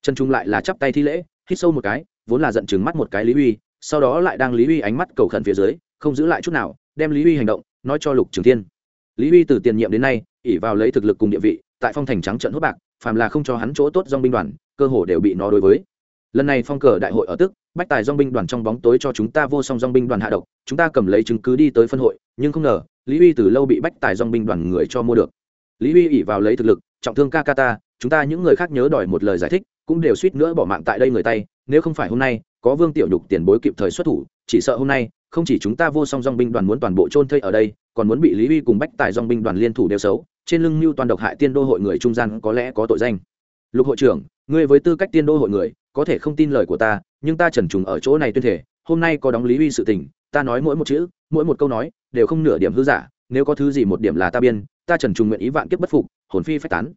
Trần trùng lại là chắp tay thi lễ, hít sâu một cái, vốn là giận chừng mắt một cái lý uy, sau đó lại đang lý uy ánh mắt cầu khẩn phía dưới, không giữ lại chút nào, đem lý uy hành động, nói cho lục trường thiên. Lý uy từ tiền nhiệm đến nay ỉ vào lấy thực lực cùng địa vị, tại phong thành trắng trận hốt bạc, phàm là không cho hắn chỗ tốt dong binh đoàn, cơ hồ đều bị nó đối với lần này phong cờ đại hội ở tức, bách tài dong binh đoàn trong bóng tối cho chúng ta vô song dong binh đoàn hạ độc, chúng ta cầm lấy chứng cứ đi tới phân hội, nhưng không ngờ, lý uy từ lâu bị bách tài dong binh đoàn người cho mua được. Lý uy ỉ vào lấy thực lực, trọng thương ca ca ta chúng ta những người khác nhớ đòi một lời giải thích, cũng đều suýt nữa bỏ mạng tại đây người tay, nếu không phải hôm nay, có vương tiểu nhục tiền bối kịp thời xuất thủ, chỉ sợ hôm nay, không chỉ chúng ta vô song dong binh đoàn muốn toàn bộ trôn thây ở đây, còn muốn bị lý uy cùng bách tài dong binh đoàn liên thủ đều xấu, trên lưng mưu toàn độc hại tiên đô hội người trung gian có lẽ có tội danh lục hội trưởng, ngươi với tư cách tiên đô hội người, có thể không tin lời của ta, nhưng ta trần trùng ở chỗ này tuyên thể, hôm nay có đóng lý uy sự tình, ta nói mỗi một chữ, mỗi một câu nói, đều không nửa điểm hư giả, nếu có thứ gì một điểm là ta biên, ta trần trùng nguyện ý vạn kiếp bất phục, hồn phi phách tán.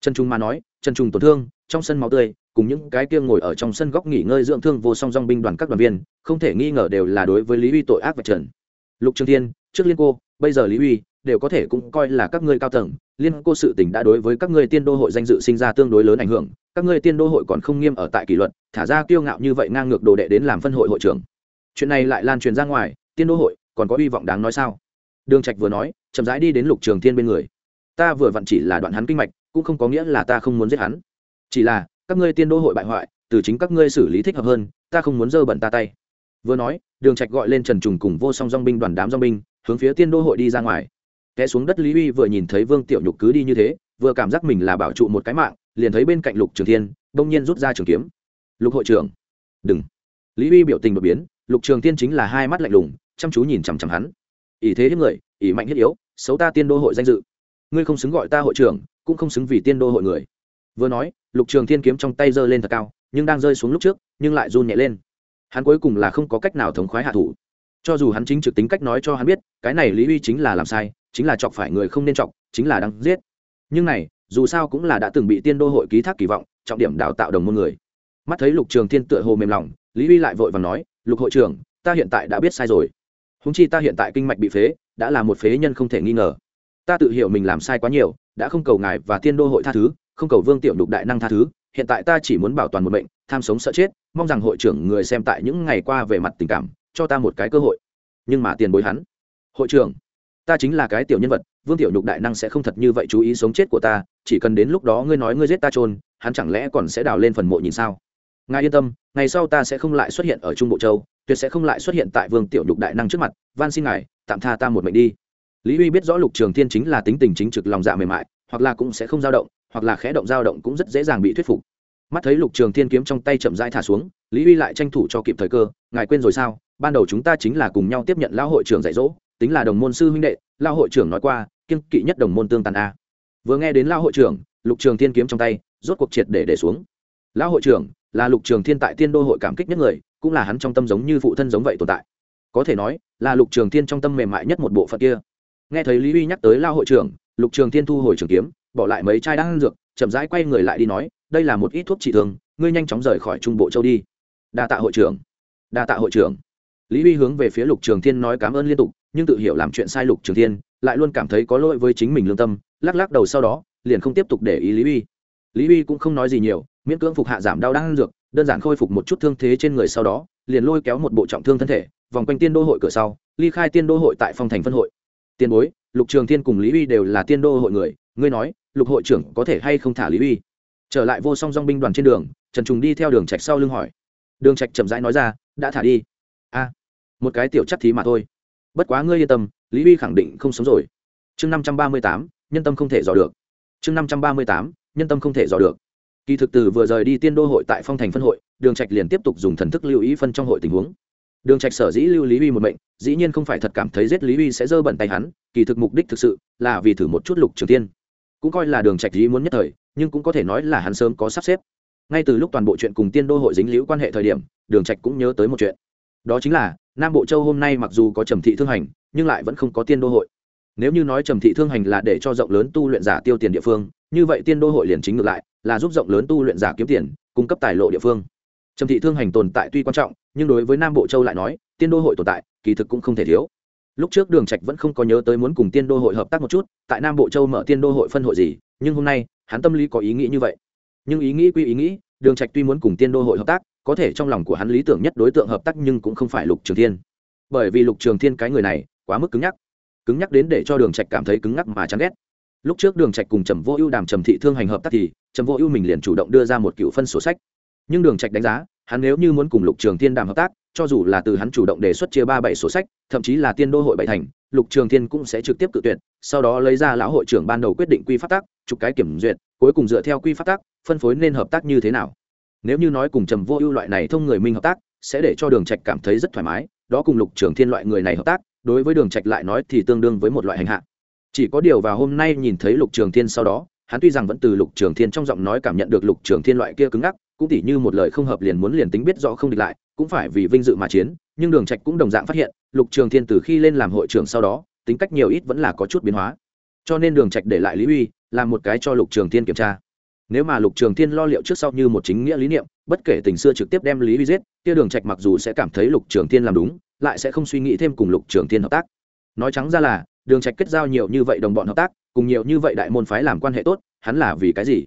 Trần trùng mà nói, trần trùng tổn thương, trong sân máu tươi, cùng những cái kia ngồi ở trong sân góc nghỉ ngơi dưỡng thương vô song dong binh đoàn các đoàn viên, không thể nghi ngờ đều là đối với lý uy tội ác và trần. Lục trường thiên, trước liên cô, bây giờ lý uy, đều có thể cũng coi là các ngươi cao tầng liên cô sự tình đã đối với các ngươi tiên đô hội danh dự sinh ra tương đối lớn ảnh hưởng, các ngươi tiên đô hội còn không nghiêm ở tại kỷ luật, thả ra kiêu ngạo như vậy ngang ngược đồ đệ đến làm phân hội hội trưởng. Chuyện này lại lan truyền ra ngoài, tiên đô hội còn có hy vọng đáng nói sao? Đường trạch vừa nói, chậm rãi đi đến lục trường thiên bên người. Ta vừa vặn chỉ là đoạn hắn kinh mạch, cũng không có nghĩa là ta không muốn giết hắn. Chỉ là, các ngươi tiên đô hội bại hoại, từ chính các ngươi xử lý thích hợp hơn, ta không muốn dơ bẩn ta tay. Vừa nói, đường trạch gọi lên trần trùng cùng vô song dòng binh đoàn đám dòng binh, hướng phía tiên đô hội đi ra ngoài té xuống đất lý uy vừa nhìn thấy vương tiểu nhục cứ đi như thế, vừa cảm giác mình là bảo trụ một cái mạng, liền thấy bên cạnh lục trường thiên, bỗng nhiên rút ra trường kiếm. Lục hội trưởng. Đừng. Lý uy biểu tình đột biến, lục trường thiên chính là hai mắt lạnh lùng, chăm chú nhìn chằm chằm hắn. Ỷ thế hiếp người, ỷ mạnh hiếp yếu, xấu ta tiên đô hội danh dự. Ngươi không xứng gọi ta hội trưởng, cũng không xứng vì tiên đô hội người. Vừa nói, lục trường thiên kiếm trong tay giơ lên thật cao, nhưng đang rơi xuống lúc trước, nhưng lại run nhẹ lên. Hắn cuối cùng là không có cách nào thống khoái hạ thủ. Cho dù hắn chính trực tính cách nói cho hắn biết, cái này lý uy chính là làm sai chính là chọc phải người không nên chọc, chính là đang giết. Nhưng này, dù sao cũng là đã từng bị tiên đô hội ký thác kỳ vọng, trọng điểm đào tạo đồng môn người. Mắt thấy lục trường thiên tựa hồ mềm lòng, lý uy lại vội và nói, lục hội trưởng, ta hiện tại đã biết sai rồi. Húng chi ta hiện tại kinh mạch bị phế, đã là một phế nhân không thể nghi ngờ. Ta tự hiểu mình làm sai quá nhiều, đã không cầu ngài và tiên đô hội tha thứ, không cầu vương tiểu đục đại năng tha thứ, hiện tại ta chỉ muốn bảo toàn một bệnh tham sống sợ chết, mong rằng hội trưởng người xem tại những ngày qua về mặt tình cảm, cho ta một cái cơ hội. Nhưng mà tiền bối hắn, hội trưởng ta chính là cái tiểu nhân vật, vương tiểu nhục đại năng sẽ không thật như vậy chú ý sống chết của ta, chỉ cần đến lúc đó ngươi nói ngươi giết ta trôn hắn chẳng lẽ còn sẽ đào lên phần mộ nhìn sao? Ngài yên tâm, ngày sau ta sẽ không lại xuất hiện ở trung bộ châu, tuyệt sẽ không lại xuất hiện tại vương tiểu nhục đại năng trước mặt, van xin ngài, tạm tha ta một mệnh đi. Lý huy biết rõ lục trường thiên chính là tính tình chính trực, lòng dạ mềm mại, hoặc là cũng sẽ không dao động, hoặc là khẽ động dao động cũng rất dễ dàng bị thuyết phục. Mắt thấy lục trường thiên kiếm trong tay chậm rãi thả xuống, lý huy lại tranh thủ cho kịp thời cơ, ngài quên rồi sao? Ban đầu chúng ta chính là cùng nhau tiếp nhận lão hội trưởng dạy dỗ tính là đồng môn sư huynh đệ, lão hội trưởng nói qua kiên kỵ nhất đồng môn tương tàn a. Vừa nghe đến lão hội trưởng, lục trường thiên kiếm trong tay, rốt cuộc triệt để để xuống. Lão hội trưởng, là lục trường thiên tại tiên đô hội cảm kích nhất người, cũng là hắn trong tâm giống như phụ thân giống vậy tồn tại. Có thể nói, là lục trường thiên trong tâm mềm mại nhất một bộ phận kia. Nghe thấy lý uy nhắc tới lao hội trưởng, lục trường thiên thu hồi trường kiếm, bỏ lại mấy chai đan dược, chậm rãi quay người lại đi nói, đây là một ít thuốc trị thương, ngươi nhanh chóng rời khỏi trung bộ châu đi. Đa tạ hội trưởng. Đa tạ hội trưởng. Lý uy hướng về phía lục trường thiên nói cảm ơn liên tục nhưng tự hiểu làm chuyện sai lục trường thiên, lại luôn cảm thấy có lỗi với chính mình lương tâm, lắc lắc đầu sau đó, liền không tiếp tục để ý lý uy. Lý uy cũng không nói gì nhiều, miễn cưỡng phục hạ giảm đau đang dược, đơn giản khôi phục một chút thương thế trên người sau đó, liền lôi kéo một bộ trọng thương thân thể, vòng quanh tiên đô hội cửa sau, ly khai tiên đô hội tại phong thành phân hội. Tiền bối, lục trường thiên cùng lý uy đều là tiên đô hội người, ngươi nói, lục hội trưởng có thể hay không thả lý uy? Trở lại vô song dong binh đoàn trên đường, trần trùng đi theo đường trạch sau lưng hỏi. Đường trạch chậm rãi nói ra, đã thả đi. A, một cái tiểu chắc thí mà thôi bất quá ngươi yên tâm, lý uy khẳng định không sống rồi. Chương năm trăm ba mươi tám, nhân tâm không thể dò được. Chương năm trăm ba mươi tám, nhân tâm không thể dò được. Kỳ thực từ vừa rời đi tiên đô hội tại phong thành phân hội, đường trạch liền tiếp tục dùng thần thức lưu ý phân trong hội tình huống. Đường trạch sở dĩ lưu lý uy một mệnh, dĩ nhiên không phải thật cảm thấy giết lý uy sẽ dơ bẩn tay hắn, kỳ thực mục đích thực sự là vì thử một chút lục trường tiên. Cũng coi là đường trạch ý muốn nhất thời, nhưng cũng có thể nói là hắn sớm có sắp xếp. Ngay từ lúc toàn bộ chuyện cùng tiên đô hội dính liễu quan hệ thời điểm, đường trạch cũng nhớ tới một chuyện. Đó chính là nam bộ châu hôm nay mặc dù có trầm thị thương hành, nhưng lại vẫn không có tiên đô hội. Nếu như nói trầm thị thương hành là để cho rộng lớn tu luyện giả tiêu tiền địa phương, như vậy tiên đô hội liền chính ngược lại, là giúp rộng lớn tu luyện giả kiếm tiền, cung cấp tài lộ địa phương. Trầm thị thương hành tồn tại tuy quan trọng, nhưng đối với nam bộ châu lại nói, tiên đô hội tồn tại, kỳ thực cũng không thể thiếu. Lúc trước đường trạch vẫn không có nhớ tới muốn cùng tiên đô hội hợp tác một chút, tại nam bộ châu mở tiên đô hội phân hội gì, nhưng hôm nay, hắn tâm lý có ý nghĩ như vậy. Nhưng ý nghĩ quy ý nghĩ, đường trạch tuy muốn cùng tiên đô hội hợp tác có thể trong lòng của hắn lý tưởng nhất đối tượng hợp tác nhưng cũng không phải lục trường thiên. Bởi vì lục trường thiên cái người này, quá mức cứng nhắc. Cứng nhắc đến để cho đường trạch cảm thấy cứng ngắc mà chán ghét. Lúc trước đường trạch cùng trầm vô ưu đàm trầm thị thương hành hợp tác thì, trầm vô ưu mình liền chủ động đưa ra một cựu phân sổ sách. Nhưng đường trạch đánh giá, hắn nếu như muốn cùng lục trường thiên đàm hợp tác, cho dù là từ hắn chủ động đề xuất chia ba bảy sổ sách, thậm chí là tiên đô hội bảy thành, lục trường thiên cũng sẽ trực tiếp cự tuyệt, sau đó lấy ra lão hội trưởng ban đầu quyết định quy pháp tác chụp cái kiểm duyệt, cuối cùng dựa theo quy pháp tác phân phối nên hợp tác như thế nào nếu như nói cùng trầm vô ưu loại này thông người minh hợp tác, sẽ để cho đường trạch cảm thấy rất thoải mái, đó cùng lục trường thiên loại người này hợp tác, đối với đường trạch lại nói thì tương đương với một loại hành hạ. Chỉ có điều vào hôm nay nhìn thấy lục trường thiên sau đó, hắn tuy rằng vẫn từ lục trường thiên trong giọng nói cảm nhận được lục trường thiên loại kia cứng ngắc, cũng tỉ như một lời không hợp liền muốn liền tính biết rõ không địch lại, cũng phải vì vinh dự mà chiến, nhưng đường trạch cũng đồng dạng phát hiện, lục trường thiên từ khi lên làm hội trưởng sau đó, tính cách nhiều ít vẫn là có chút biến hóa. Cho nên đường trạch để lại lý uy làm một cái cho lục trường thiên kiểm tra nếu mà lục trường thiên lo liệu trước sau như một chính nghĩa lý niệm, bất kể tình xưa trực tiếp đem lý uy giết, kia đường trạch mặc dù sẽ cảm thấy lục trường thiên làm đúng, lại sẽ không suy nghĩ thêm cùng lục trường thiên hợp tác. Nói trắng ra là, đường trạch kết giao nhiều như vậy đồng bọn hợp tác, cùng nhiều như vậy đại môn phái làm quan hệ tốt, hắn là vì cái gì?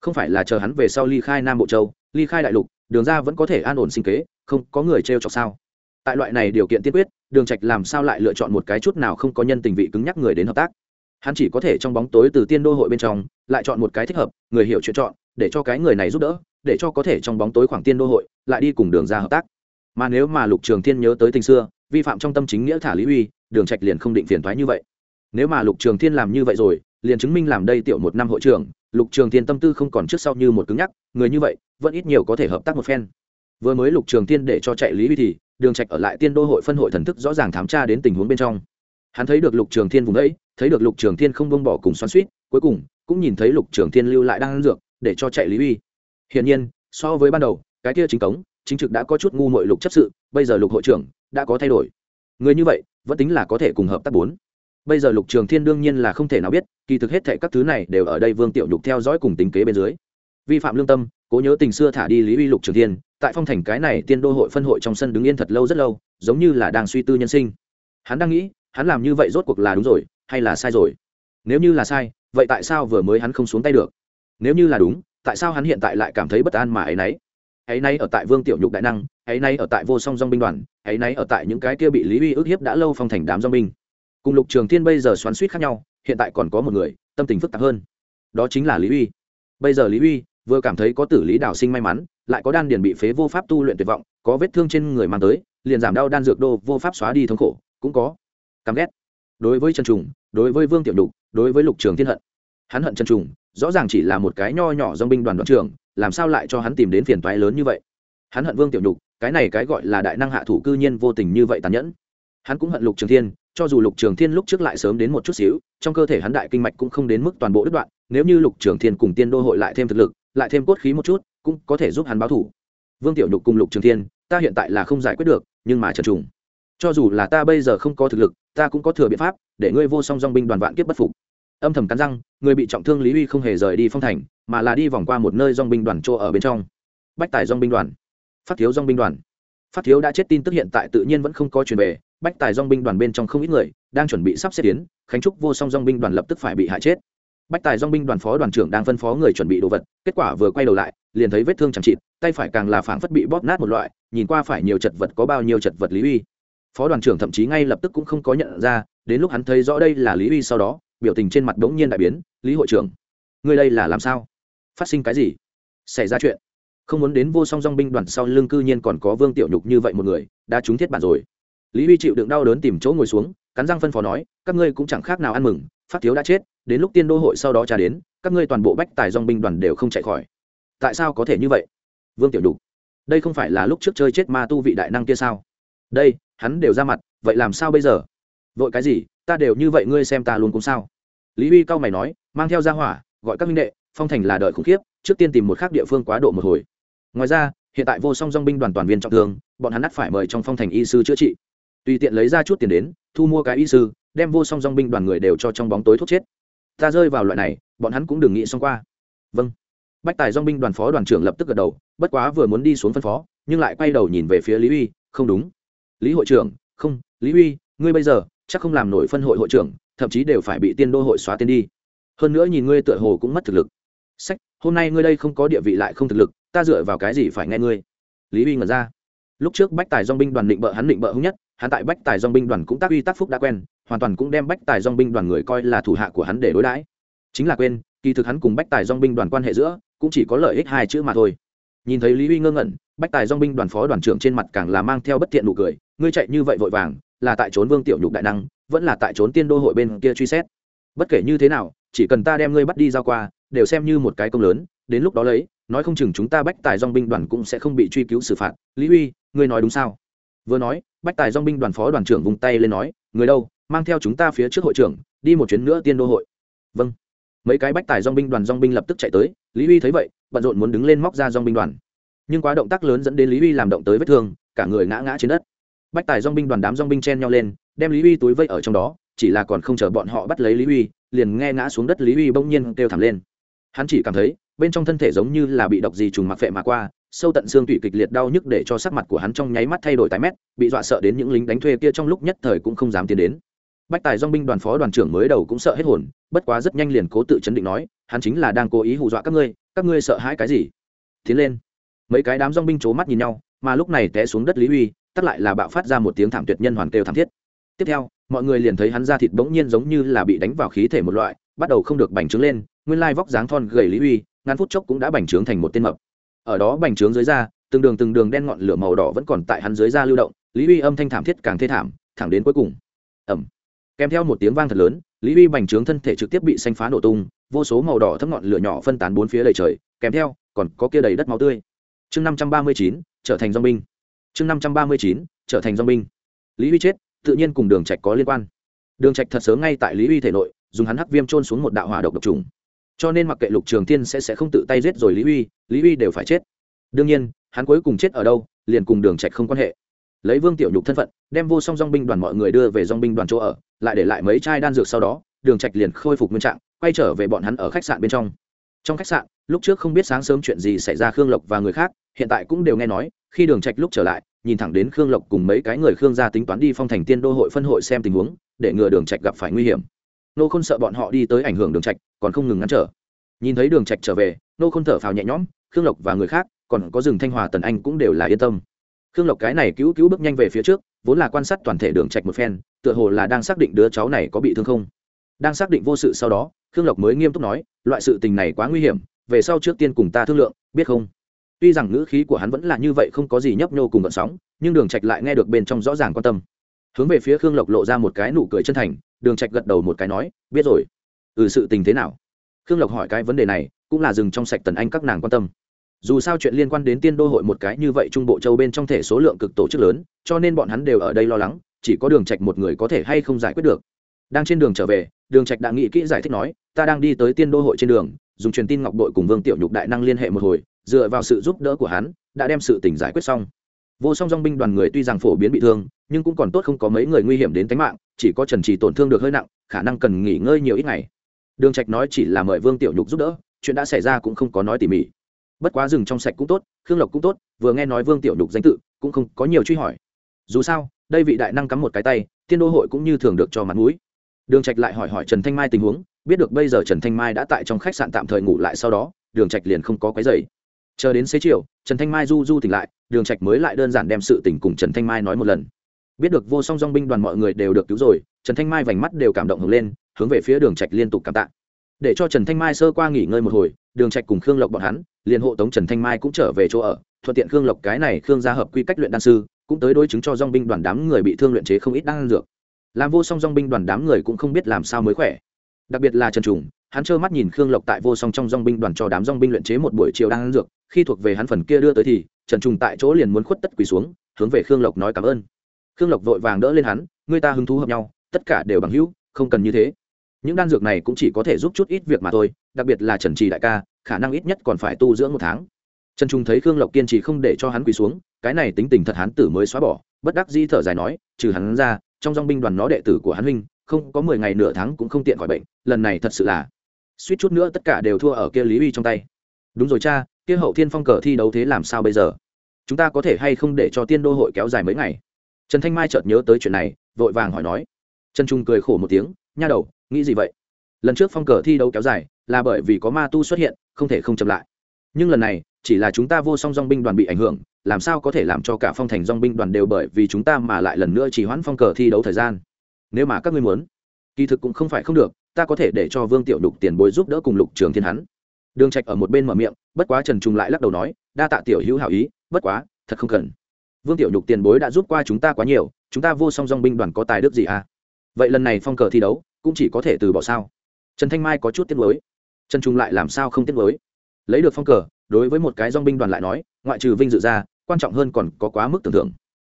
Không phải là chờ hắn về sau ly khai nam bộ châu, ly khai đại lục, đường ra vẫn có thể an ổn sinh kế, không, có người treo chọc sao? Tại loại này điều kiện tiên quyết, đường trạch làm sao lại lựa chọn một cái chút nào không có nhân tình vị cứng nhắc người đến hợp tác? Hắn chỉ có thể trong bóng tối từ tiên đô hội bên trong lại chọn một cái thích hợp, người hiểu chuyện chọn, để cho cái người này giúp đỡ, để cho có thể trong bóng tối khoảng tiên đô hội lại đi cùng đường ra hợp tác. Mà nếu mà lục trường thiên nhớ tới tình xưa, vi phạm trong tâm chính nghĩa thả lý uy, đường trạch liền không định phiền thoái như vậy. Nếu mà lục trường thiên làm như vậy rồi, liền chứng minh làm đây tiểu một năm hội trưởng, lục trường thiên tâm tư không còn trước sau như một cứng nhắc, người như vậy, vẫn ít nhiều có thể hợp tác một phen. Vừa mới lục trường thiên để cho chạy lý uy thì, đường trạch ở lại tiên đô hội phân hội thần thức rõ ràng thám tra đến tình huống bên trong. Hắn thấy được lục trường thiên vùng ấy thấy được lục trường thiên không bông bỏ cùng xoắn suýt cuối cùng cũng nhìn thấy lục trường thiên lưu lại đang ăn dược, để cho chạy lý uy. Hiển nhiên, so với ban đầu, cái kia chính cống, chính trực đã có chút ngu mội lục chấp sự, bây giờ lục hội trưởng đã có thay đổi. Người như vậy, vẫn tính là có thể cùng hợp tác bốn. Bây giờ lục trường thiên đương nhiên là không thể nào biết, kỳ thực hết thệ các thứ này đều ở đây vương tiểu nhục theo dõi cùng tính kế bên dưới. Vi phạm lương tâm, cố nhớ tình xưa thả đi lý uy lục trường thiên, tại phong thành cái này tiên đô hội phân hội trong sân đứng yên thật lâu rất lâu, giống như là đang suy tư nhân sinh. Hắn đang nghĩ, hắn làm như vậy rốt cuộc là đúng rồi hay là sai rồi? Nếu như là sai, vậy tại sao vừa mới hắn không xuống tay được? Nếu như là đúng, tại sao hắn hiện tại lại cảm thấy bất an mà ấy nấy? Ấy nay ở tại vương tiểu nhục đại năng, ấy nay ở tại vô song dong binh đoàn, ấy nay ở tại những cái kia bị lý uy ức hiếp đã lâu phong thành đám dong binh. Cùng lục trường thiên bây giờ xoắn suýt khác nhau, hiện tại còn có một người, tâm tình phức tạp hơn. Đó chính là lý uy. Bây giờ lý uy vừa cảm thấy có tử lý đảo sinh may mắn, lại có đan điền bị phế vô pháp tu luyện tuyệt vọng, có vết thương trên người mang tới, liền giảm đau đan dược đô vô pháp xóa đi thống khổ, cũng có. Căm ghét. Đối với trần trùng đối với vương tiểu đục đối với lục trường thiên hận. Hắn hận chân trùng, rõ ràng chỉ là một cái nho nhỏ dong binh đoàn đoàn trưởng, làm sao lại cho hắn tìm đến phiền toái lớn như vậy? Hắn hận vương tiểu nhục, cái này cái gọi là đại năng hạ thủ cư nhiên vô tình như vậy tàn nhẫn. Hắn cũng hận lục trường thiên, cho dù lục trường thiên lúc trước lại sớm đến một chút xíu, trong cơ thể hắn đại kinh mạch cũng không đến mức toàn bộ đứt đoạn, nếu như lục trường thiên cùng tiên đô hội lại thêm thực lực, lại thêm cốt khí một chút, cũng có thể giúp hắn báo thủ. Vương tiểu nhục cùng lục trường thiên, ta hiện tại là không giải quyết được, nhưng mà trần trùng, cho dù là ta bây giờ không có thực lực ta cũng có thừa biện pháp, để ngươi vô song dong binh đoàn vạn kiếp bất phục. Âm thầm cắn răng, người bị trọng thương lý uy không hề rời đi phong thành, mà là đi vòng qua một nơi dong binh đoàn chỗ ở bên trong. Bách tài dong binh đoàn. Phát thiếu dong binh đoàn. Phát thiếu đã chết tin tức hiện tại tự nhiên vẫn không có truyền về, bách tài dong binh đoàn bên trong không ít người đang chuẩn bị sắp xếp tiến, khánh trúc vô song dong binh đoàn lập tức phải bị hại chết. Bách tài dong binh đoàn phó đoàn trưởng đang phân phó người chuẩn bị đồ vật, kết quả vừa quay đầu lại, liền thấy vết thương chẳng chịt, tay phải càng là phảng phất bị bóp nát một loại, nhìn qua phải nhiều chật vật có bao nhiêu chật vật lý uy phó đoàn trưởng thậm chí ngay lập tức cũng không có nhận ra, đến lúc hắn thấy rõ đây là lý uy sau đó, biểu tình trên mặt đ ố n g nhiên đại biến, lý hội trưởng, ngươi đây là làm sao? Phát sinh cái gì? Xảy ra chuyện? Không muốn đến vô song dong binh đoàn sau lưng cư nhiên còn có vương tiểu nhục như vậy một người, đã trúng thiết bản rồi. Lý uy chịu đựng đau đớn tìm chỗ ngồi xuống, cắn răng phân phó nói, các ngươi cũng chẳng khác nào ăn mừng, phát thiếu đã chết, đến lúc tiên đô hội sau đó trả đến, các ngươi toàn bộ bách tài dong binh đoàn đều không chạy khỏi. Tại sao có thể như vậy? Vương tiểu nhục, đây không phải là lúc trước chơi chết ma tu vị đại năng kia sao? Đây hắn đều ra mặt, vậy làm sao bây giờ? Vội cái gì? Ta đều như vậy, ngươi xem ta luôn cũng sao? Lý uy cao mày nói, mang theo ra hỏa, gọi các minh đệ, phong thành là đợi khủng khiếp, trước tiên tìm một khác địa phương quá độ một hồi. Ngoài ra, hiện tại vô song dong binh đoàn toàn viên trọng thương, bọn hắn ắt phải mời trong phong thành y sư chữa trị. Tùy tiện lấy ra chút tiền đến, thu mua cái y sư, đem vô song dong binh đoàn người đều cho trong bóng tối thuốc chết. Ta rơi vào loại này, bọn hắn cũng đừng nghĩ xong qua. Vâng. Bách tài dong binh đoàn phó đoàn trưởng lập tức gật đầu, bất quá vừa muốn đi xuống phân phó, nhưng lại quay đầu nhìn về phía lý uy không đúng lý hội trưởng, không, lý uy, ngươi bây giờ chắc không làm nổi phân hội hội trưởng, thậm chí đều phải bị tiên đô hội xóa tên đi. Hơn nữa nhìn ngươi tựa hồ cũng mất thực lực. Sách, hôm nay ngươi đây không có địa vị lại không thực lực, ta dựa vào cái gì phải nghe ngươi? Lý uy ngẩn ra. Lúc trước bách tài dong binh đoàn định bợ hắn định bợ hung nhất, hắn tại bách tài dong binh đoàn cũng tác uy tác phúc đã quen, hoàn toàn cũng đem bách tài dong binh đoàn người coi là thủ hạ của hắn để đối đãi. Chính là quên, kỳ thực hắn cùng bách tài dong binh đoàn quan hệ giữa cũng chỉ có lợi ích hai chữ mà thôi. Nhìn thấy lý uy ngơ ngẩn, bách tài dong binh đoàn phó đoàn trưởng trên mặt càng là mang theo bất thiện nụ cười ngươi chạy như vậy vội vàng, là tại trốn vương tiểu nhục đại năng, vẫn là tại trốn tiên đô hội bên kia truy xét. Bất kể như thế nào, chỉ cần ta đem ngươi bắt đi giao qua, đều xem như một cái công lớn, đến lúc đó lấy, nói không chừng chúng ta bách tài dong binh đoàn cũng sẽ không bị truy cứu xử phạt. Lý uy ngươi nói đúng sao? Vừa nói, bách tài dong binh đoàn phó đoàn trưởng vung tay lên nói, người đâu, mang theo chúng ta phía trước hội trưởng, đi một chuyến nữa tiên đô hội. Vâng. Mấy cái bách tài dong binh đoàn dong binh lập tức chạy tới, lý uy thấy vậy, bận rộn muốn đứng lên móc ra dong binh đoàn. Nhưng quá động tác lớn dẫn đến lý uy làm động tới vết thương, cả người ngã ngã trên đất bách tài dong binh đoàn đám dong binh chen nhau lên, đem lý uy túi vây ở trong đó, chỉ là còn không chờ bọn họ bắt lấy lý uy, liền nghe ngã xuống đất lý uy bỗng nhiên kêu thảm lên. Hắn chỉ cảm thấy, bên trong thân thể giống như là bị độc gì trùng mặc phệ mà qua, sâu tận xương tủy kịch liệt đau nhức để cho sắc mặt của hắn trong nháy mắt thay đổi tái mét, bị dọa sợ đến những lính đánh thuê kia trong lúc nhất thời cũng không dám tiến đến. Bách tài dong binh đoàn phó đoàn trưởng mới đầu cũng sợ hết hồn, bất quá rất nhanh liền cố tự chấn định nói, hắn chính là đang cố ý hù dọa các ngươi các ngươi sợ hãi cái gì? Tiến lên. Mấy cái đám dong binh c mắt nhìn nhau, mà lúc này té xuống đất lý uy tắt lại là bạo phát ra một tiếng thảm tuyệt nhân hoàn kêu thảm thiết. Tiếp theo, mọi người liền thấy hắn ra thịt bỗng nhiên giống như là bị đánh vào khí thể một loại, bắt đầu không được bành trướng lên, nguyên lai vóc dáng thon gầy lý uy, ngắn phút chốc cũng đã bành trướng thành một tên mập. Ở đó bành trướng dưới da, từng đường từng đường đen ngọn lửa màu đỏ vẫn còn tại hắn dưới da lưu động, lý uy âm thanh thảm thiết càng thê thảm, thẳng đến cuối cùng. Ẩm kèm theo một tiếng vang thật lớn, lý uy bành trướng thân thể trực tiếp bị xanh phá nổ tung, vô số màu đỏ thấp ngọn lửa nhỏ phân tán bốn phía đầy trời, kèm theo, còn có kia đầy đất máu tươi. Chương năm trăm ba mươi chín, trở thành dong binh chương năm trăm ba mươi chín, trở thành dong binh. Lý huy chết, tự nhiên cùng đường trạch có liên quan. Đường trạch thật sớm ngay tại lý uy thể nội, dùng hắn hắc viêm trôn xuống một đạo hỏa độc độc trùng. Cho nên mặc kệ lục trường tiên sẽ sẽ không tự tay giết rồi lý uy lý uy đều phải chết. Đương nhiên, hắn cuối cùng chết ở đâu, liền cùng đường trạch không quan hệ. Lấy vương tiểu nhục thân phận, đem vô song dong binh đoàn mọi người đưa về dong binh đoàn chỗ ở, lại để lại mấy chai đan dược sau đó, đường trạch liền khôi phục nguyên trạng, quay trở về bọn hắn ở khách sạn bên trong. Trong khách sạn, lúc trước không biết sáng sớm chuyện gì xảy ra khương lộc và người khác, hiện tại cũng đều nghe nói khi đường trạch lúc trở lại, nhìn thẳng đến khương lộc cùng mấy cái người khương gia tính toán đi phong thành tiên đô hội phân hội xem tình huống, để ngừa đường trạch gặp phải nguy hiểm. Nô khôn sợ bọn họ đi tới ảnh hưởng đường trạch, còn không ngừng ngăn trở. Nhìn thấy đường trạch trở về, nô khôn thở phào nhẹ nhõm, khương lộc và người khác, còn có rừng thanh hòa tần anh cũng đều là yên tâm. Khương lộc cái này cứu cứu bước nhanh về phía trước, vốn là quan sát toàn thể đường trạch một phen, tựa hồ là đang xác định đứa cháu này có bị thương không. Đang xác định vô sự sau đó, khương lộc mới nghiêm túc nói, loại sự tình này quá nguy hiểm, về sau trước tiên cùng ta thương lượng, biết không? Tuy rằng ngữ khí của hắn vẫn là như vậy không có gì nhấp nhô cùng gợn sóng, nhưng đường trạch lại nghe được bên trong rõ ràng quan tâm. Hướng về phía khương lộc lộ ra một cái nụ cười chân thành, đường trạch gật đầu một cái nói, biết rồi. Ừ sự tình thế nào? Khương lộc hỏi cái vấn đề này, cũng là dừng trong sạch tần anh các nàng quan tâm. Dù sao chuyện liên quan đến tiên đô hội một cái như vậy trung bộ châu bên trong thể số lượng cực tổ chức lớn, cho nên bọn hắn đều ở đây lo lắng, chỉ có đường trạch một người có thể hay không giải quyết được. Đang trên đường trở về, đường trạch đã nghĩ kỹ giải thích nói, ta đang đi tới tiên đô hội trên đường, dùng truyền tin ngọc đội cùng vương tiểu nhục đại năng liên hệ một hồi dựa vào sự giúp đỡ của hắn, đã đem sự tình giải quyết xong. Vô song dong binh đoàn người tuy rằng phổ biến bị thương, nhưng cũng còn tốt không có mấy người nguy hiểm đến tính mạng, chỉ có trần trì tổn thương được hơi nặng, khả năng cần nghỉ ngơi nhiều ít ngày. Đường trạch nói chỉ là mời vương tiểu nhục giúp đỡ, chuyện đã xảy ra cũng không có nói tỉ mỉ. Bất quá rừng trong sạch cũng tốt, khương lộc cũng tốt, vừa nghe nói vương tiểu nhục danh tự, cũng không có nhiều truy hỏi. Dù sao, đây vị đại năng cắm một cái tay, tiên đô hội cũng như thường được cho mặt mũi. Đường trạch lại hỏi hỏi trần thanh mai tình huống, biết được bây giờ trần thanh mai đã tại trong khách sạn tạm thời ngủ lại sau đó, đường trạch liền không có quấy rầy chờ đến xế chiều, trần thanh mai du du tỉnh lại, đường trạch mới lại đơn giản đem sự tình cùng trần thanh mai nói một lần. Biết được vô song dong binh đoàn mọi người đều được cứu rồi, trần thanh mai vành mắt đều cảm động hứng lên, hướng về phía đường trạch liên tục cảm tạ. Để cho trần thanh mai sơ qua nghỉ ngơi một hồi, đường trạch cùng khương lộc bọn hắn, liền hộ tống trần thanh mai cũng trở về chỗ ở, thuận tiện khương lộc cái này khương gia hợp quy cách luyện đan sư, cũng tới đối chứng cho dong binh đoàn đám người bị thương luyện chế không ít đan dược. Làm vô song dong binh đoàn đám người cũng không biết làm sao mới khỏe. Đặc biệt là trần trùng hắn trơ mắt nhìn khương lộc tại vô song trong dong binh đoàn cho đám dong binh luyện chế một buổi chiều đan dược, khi thuộc về hắn phần kia đưa tới thì, trần trùng tại chỗ liền muốn khuất tất quỳ xuống, hướng về khương lộc nói cảm ơn. Khương lộc vội vàng đỡ lên hắn người ta hứng thú hợp nhau, tất cả đều bằng hữu, không cần như thế. Những đan dược này cũng chỉ có thể giúp chút ít việc mà thôi, đặc biệt là trần trì đại ca, khả năng ít nhất còn phải tu dưỡng một tháng. Trần trung thấy khương lộc kiên trì không để cho hắn quỳ xuống, cái này tính tình thật hắn tử mới xóa bỏ, bất đắc di thở dài nói, trừ hắn ra, trong dong binh đoàn nó đệ tử của hắn huynh, không có mười ngày nửa tháng cũng không tiện khỏi bệnh, lần này thật sự là suýt chút nữa tất cả đều thua ở kia lý uy trong tay. Đúng rồi cha, kia hậu thiên phong cờ thi đấu thế làm sao bây giờ? Chúng ta có thể hay không để cho tiên đô hội kéo dài mấy ngày? Trần thanh mai chợt nhớ tới chuyện này, vội vàng hỏi nói. Trần trung cười khổ một tiếng, nha đầu, nghĩ gì vậy? Lần trước phong cờ thi đấu kéo dài là bởi vì có ma tu xuất hiện, không thể không chậm lại. Nhưng lần này, chỉ là chúng ta vô song dong binh đoàn bị ảnh hưởng, làm sao có thể làm cho cả phong thành dong binh đoàn đều bởi vì chúng ta mà lại lần nữa chỉ hoãn phong cờ thi đấu thời gian? Nếu mà các ngươi muốn, kỳ thực cũng không phải không được ta có thể để cho vương tiểu đục tiền bối giúp đỡ cùng lục trường thiên hắn. Đường trạch ở một bên mở miệng, bất quá trần trung lại lắc đầu nói, đa tạ tiểu hữu hảo ý, bất quá, thật không cần. Vương tiểu nhục tiền bối đã giúp qua chúng ta quá nhiều, chúng ta vô song dong binh đoàn có tài đức gì à? Vậy lần này phong cờ thi đấu, cũng chỉ có thể từ bỏ sao? Trần thanh mai có chút tiếc mới trần trung lại làm sao không tiếc mới lấy được phong cờ, đối với một cái dong binh đoàn lại nói, ngoại trừ vinh dự ra, quan trọng hơn còn có quá mức tưởng thưởng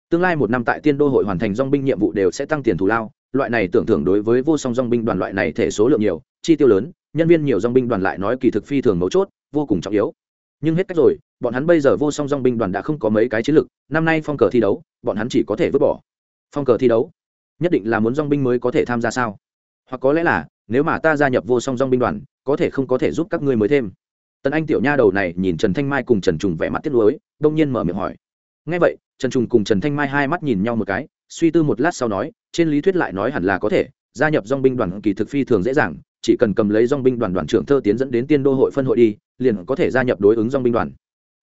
tương lai một năm tại tiên đô hội hoàn thành dong binh nhiệm vụ đều sẽ tăng tiền thù lao loại này tưởng thưởng đối với vô song dong binh đoàn loại này thể số lượng nhiều, chi tiêu lớn, nhân viên nhiều dong binh đoàn lại nói kỳ thực phi thường mấu chốt, vô cùng trọng yếu. Nhưng hết cách rồi, bọn hắn bây giờ vô song dong binh đoàn đã không có mấy cái chiến lược, năm nay phong cờ thi đấu, bọn hắn chỉ có thể vứt bỏ. Phong cờ thi đấu? Nhất định là muốn dong binh mới có thể tham gia sao? Hoặc có lẽ là, nếu mà ta gia nhập vô song dong binh đoàn, có thể không có thể giúp các ngươi mới thêm. Tần anh tiểu nha đầu này nhìn trần thanh mai cùng trần trùng vẻ mặt tiếc nuối, đông nhiên mở miệng hỏi. Ngay vậy, trần trùng cùng trần thanh mai hai mắt nhìn nhau một cái, suy tư một lát sau nói trên lý thuyết lại nói hẳn là có thể, gia nhập dong binh đoàn kỳ thực phi thường dễ dàng, chỉ cần cầm lấy dong binh đoàn đoàn trưởng thơ tiến dẫn đến tiên đô hội phân hội đi, liền có thể gia nhập đối ứng dong binh đoàn.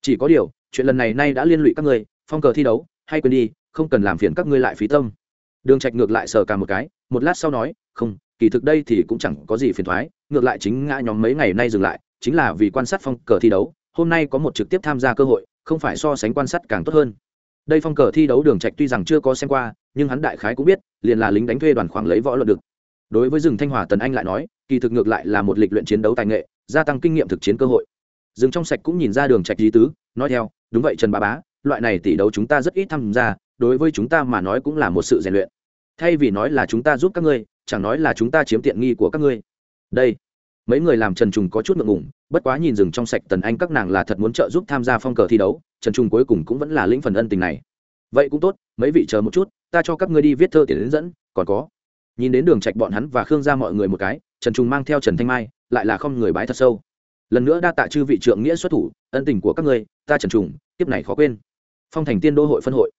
Chỉ có điều, chuyện lần này nay đã liên lụy các ngươi, phong cờ thi đấu, hay quên đi, không cần làm phiền các ngươi lại phí tâm. Đường trạch ngược lại sờ cả một cái, một lát sau nói, không, kỳ thực đây thì cũng chẳng có gì phiền thoái ngược lại chính ngã nhóm mấy ngày nay dừng lại, chính là vì quan sát phong cờ thi đấu, hôm nay có một trực tiếp tham gia cơ hội, không phải so sánh quan sát càng tốt hơn. Đây phong cờ thi đấu đường trạch tuy rằng chưa có xem qua, nhưng hắn đại khái cũng biết liền là lính đánh thuê đoàn khoảng lấy võ luận được. Đối với rừng thanh hòa tần anh lại nói, kỳ thực ngược lại là một lịch luyện chiến đấu tài nghệ, gia tăng kinh nghiệm thực chiến cơ hội. Rừng trong sạch cũng nhìn ra đường trạch lý tứ, nói theo, đúng vậy trần bá bá, loại này tỷ đấu chúng ta rất ít tham gia, đối với chúng ta mà nói cũng là một sự rèn luyện. Thay vì nói là chúng ta giúp các ngươi, chẳng nói là chúng ta chiếm tiện nghi của các ngươi. Đây, mấy người làm trần trùng có chút ngượng ngùng, bất quá nhìn rừng trong sạch tần anh các nàng là thật muốn trợ giúp tham gia phong cờ thi đấu, trần trùng cuối cùng cũng vẫn là lĩnh phần ân tình này vậy cũng tốt, mấy vị chờ một chút, ta cho các ngươi đi viết thơ tiền đến dẫn, còn có. Nhìn đến đường trạch bọn hắn và khương gia mọi người một cái, trần trung mang theo trần thanh mai, lại là không người bái thật sâu. Lần nữa đa tạ chư vị trưởng nghĩa xuất thủ, ân tình của các ngươi, ta trần trùng tiếp này khó quên. Phong thành tiên đô hội phân hội.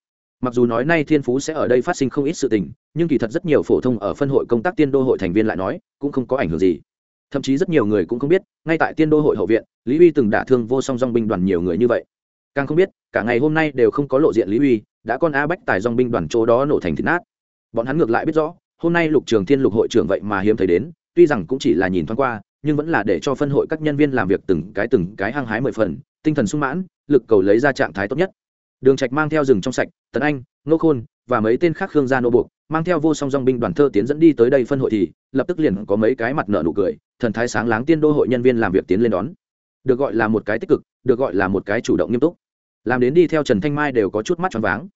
Mặc dù nói nay thiên phú sẽ ở đây phát sinh không ít sự tình, nhưng kỳ thật rất nhiều phổ thông ở phân hội công tác tiên đô hội thành viên lại nói, cũng không có ảnh hưởng gì. Thậm chí rất nhiều người cũng không biết, ngay tại tiên đô hội hậu viện, lý uy từng đả thương vô song dong binh đoàn nhiều người như vậy càng không biết, cả ngày hôm nay đều không có lộ diện lý uy, đã con a bách tài dong binh đoàn chỗ đó nổ thành thịt nát. Bọn hắn ngược lại biết rõ, hôm nay lục trường thiên lục hội trưởng vậy mà hiếm thấy đến, tuy rằng cũng chỉ là nhìn thoáng qua, nhưng vẫn là để cho phân hội các nhân viên làm việc từng cái từng cái hăng hái mười phần, tinh thần sung mãn, lực cầu lấy ra trạng thái tốt nhất. Đường trạch mang theo rừng trong sạch, tấn anh, ngô khôn và mấy tên khác khương gia nô buộc, mang theo vô song dong binh đoàn thơ tiến dẫn đi tới đây phân hội thì, lập tức liền có mấy cái mặt nợ nụ cười, thần thái sáng láng tiên đô hội nhân viên làm việc tiến lên đón. Được gọi là một cái tích cực, được gọi là một cái chủ động nghiêm túc làm đến đi theo trần thanh mai đều có chút mắt tròn váng.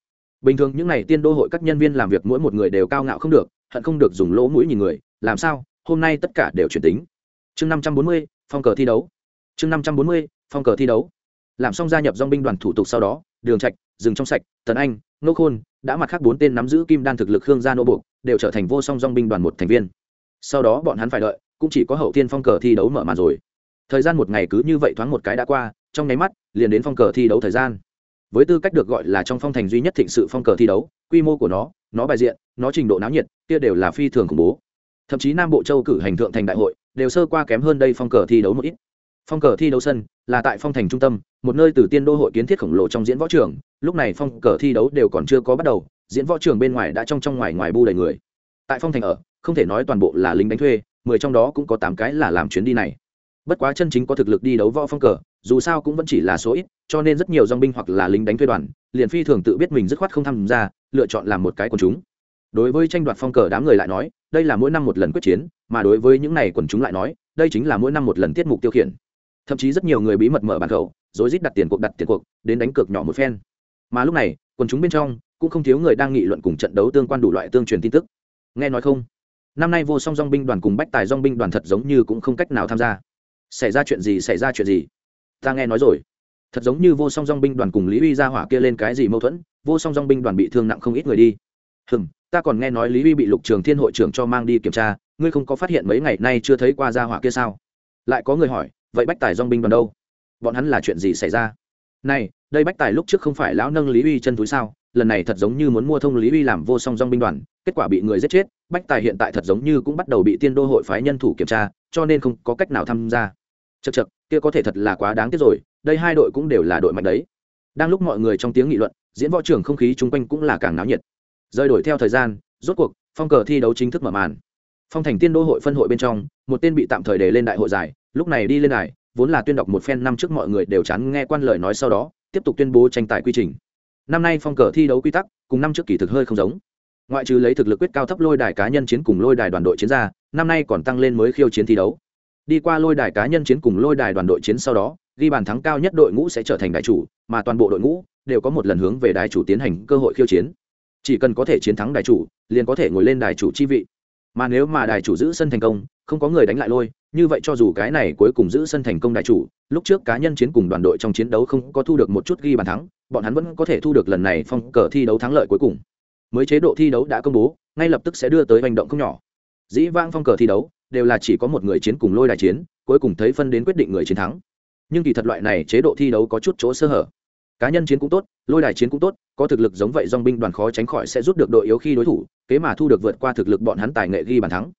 Bình thường những n à y tiên đô hội các nhân viên làm việc mỗi một người đều cao ngạo không được, hận không được dùng lỗ mũi nhìn người, làm sao, hôm nay tất cả đều chuyển tính. Chương năm trăm bốn mươi, phong cờ thi đấu. Chương năm trăm bốn mươi, phong cờ thi đấu. Làm xong gia nhập dong binh đoàn thủ tục sau đó, đường trạch, rừng trong sạch, tần anh nô khôn đã mặt khác bốn tên nắm giữ kim đan thực lực hương gia nô buộc đều trở thành vô song dong binh đoàn một thành viên. Sau đó bọn hắn phải đợi, cũng chỉ có hậu tiên phong cờ thi đấu mở màn rồi. Thời gian một ngày cứ như vậy thoáng một cái đã qua trong nháy mắt, liền đến phong cờ thi đấu thời gian. Với tư cách được gọi là trong phong thành duy nhất thịnh sự phong cờ thi đấu, quy mô của nó nó bài diện, nó trình độ náo nhiệt, kia đều là phi thường khủng bố. Thậm chí nam bộ châu cử hành thượng thành đại hội, đều sơ qua kém hơn đây phong cờ thi đấu một ít. Phong cờ thi đấu sân là tại phong thành trung tâm, một nơi từ tiên đô hội kiến thiết khổng lồ trong diễn võ trường, lúc này phong cờ thi đấu đều còn chưa có bắt đầu, diễn võ trường bên ngoài đã trong trong ngoài ngoài bu đầy người. Tại phong thành ở, không thể nói toàn bộ là lính đánh thuê, mười trong đó cũng có tám cái là làm chuyến đi này bất quá chân chính có thực lực đi đấu võ phong cờ, dù sao cũng vẫn chỉ là số ít, cho nên rất nhiều dong binh hoặc là lính đánh thuê đoàn, liền phi thường tự biết mình dứt khoát không tham gia, lựa chọn làm một cái quần chúng. Đối với tranh đoạt phong cờ đám người lại nói, đây là mỗi năm một lần quyết chiến, mà đối với những này quần chúng lại nói, đây chính là mỗi năm một lần tiết mục tiêu khiển. Thậm chí rất nhiều người bí mật mở bàn khẩu rồi rít đặt tiền cuộc đặt tiền cuộc, đến đánh cược nhỏ một phen. Mà lúc này, quần chúng bên trong, cũng không thiếu người đang nghị luận cùng trận đấu tương quan đủ loại tương truyền tin tức. Nghe nói không? Năm nay vô song dong binh đoàn cùng bách tài dong binh đoàn thật giống như cũng không cách nào tham gia xảy ra chuyện gì, xảy ra chuyện gì? Ta nghe nói rồi. Thật giống như vô song dong binh đoàn cùng lý uy ra hỏa kia lên cái gì mâu thuẫn, vô song dong binh đoàn bị thương nặng không ít người đi. Hừm, ta còn nghe nói lý uy bị lục trường thiên hội trưởng cho mang đi kiểm tra, ngươi không có phát hiện mấy ngày nay chưa thấy qua ra hỏa kia sao? Lại có người hỏi, vậy bách tài dong binh đoàn đâu? Bọn hắn là chuyện gì xảy ra? Này, đây bách tài lúc trước không phải lão nâng lý uy chân túi sao? Lần này thật giống như muốn mua thông lý uy làm vô song dong binh đoàn, kết quả bị người giết chết, bách tài hiện tại thật giống như cũng bắt đầu bị tiên đô hội phái nhân thủ kiểm tra, cho nên không có cách nào tham gia chật chật kia có thể thật là quá đáng tiếc rồi, đây hai đội cũng đều là đội mạnh đấy. Đang lúc mọi người trong tiếng nghị luận, diễn võ trưởng không khí chung quanh cũng là càng náo nhiệt. Rơi đổi theo thời gian, rốt cuộc, phong cờ thi đấu chính thức mở màn. Phong thành tiên đô hội phân hội bên trong, một tên bị tạm thời để lên đại hội giải, lúc này đi lên đài, vốn là tuyên đọc một phen năm trước mọi người đều chán nghe quan lời nói sau đó, tiếp tục tuyên bố tranh tài quy trình. Năm nay phong cờ thi đấu quy tắc, cùng năm trước kỳ thực hơi không giống. Ngoại trừ lấy thực lực quyết cao thấp lôi đài cá nhân chiến cùng lôi đài đoàn đội chiến ra, năm nay còn tăng lên mới khiêu chiến thi đấu đi qua lôi đài cá nhân chiến cùng lôi đài đoàn đội chiến sau đó, ghi bàn thắng cao nhất đội ngũ sẽ trở thành đại chủ, mà toàn bộ đội ngũ đều có một lần hướng về đại chủ tiến hành cơ hội khiêu chiến. Chỉ cần có thể chiến thắng đại chủ, liền có thể ngồi lên đài chủ chi vị. Mà nếu mà đài chủ giữ sân thành công, không có người đánh lại lôi, như vậy cho dù cái này cuối cùng giữ sân thành công đại chủ, lúc trước cá nhân chiến cùng đoàn đội trong chiến đấu không có thu được một chút ghi bàn thắng, bọn hắn vẫn có thể thu được lần này phong cờ thi đấu thắng lợi cuối cùng. Mới chế độ thi đấu đã công bố, ngay lập tức sẽ đưa tới hành động không nhỏ. Dĩ vãng phong cờ thi đấu đều là chỉ có một người chiến cùng lôi đài chiến, cuối cùng thấy phân đến quyết định người chiến thắng. Nhưng kỳ thật loại này chế độ thi đấu có chút chỗ sơ hở. Cá nhân chiến cũng tốt, lôi đài chiến cũng tốt, có thực lực giống vậy dong binh đoàn khó tránh khỏi sẽ rút được đội yếu khi đối thủ, kế mà thu được vượt qua thực lực bọn hắn tài nghệ ghi bàn thắng.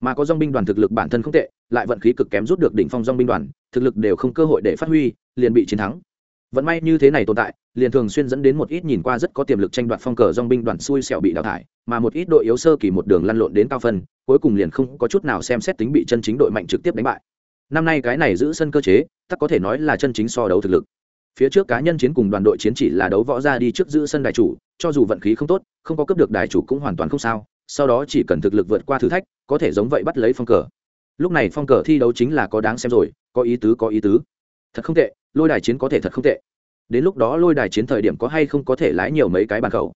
Mà có dong binh đoàn thực lực bản thân không tệ, lại vận khí cực kém rút được đỉnh phong dong binh đoàn, thực lực đều không cơ hội để phát huy, liền bị chiến thắng vận may như thế này tồn tại, liền thường xuyên dẫn đến một ít nhìn qua rất có tiềm lực tranh đoạt phong cờ dong binh đoàn xui xẻo bị đào thải, mà một ít đội yếu sơ kỳ một đường lăn lộn đến cao phân, cuối cùng liền không có chút nào xem xét tính bị chân chính đội mạnh trực tiếp đánh bại. Năm nay cái này giữ sân cơ chế, tắc có thể nói là chân chính so đấu thực lực. Phía trước cá nhân chiến cùng đoàn đội chiến chỉ là đấu võ ra đi trước giữ sân đại chủ, cho dù vận khí không tốt, không có cấp được đại chủ cũng hoàn toàn không sao, sau đó chỉ cần thực lực vượt qua thử thách, có thể giống vậy bắt lấy phong cờ. Lúc này phong cờ thi đấu chính là có đáng xem rồi, có ý tứ, có ý tứ. Thật không tệ lôi đài chiến có thể thật không tệ. Đến lúc đó lôi đài chiến thời điểm có hay không có thể lái nhiều mấy cái bàn khẩu.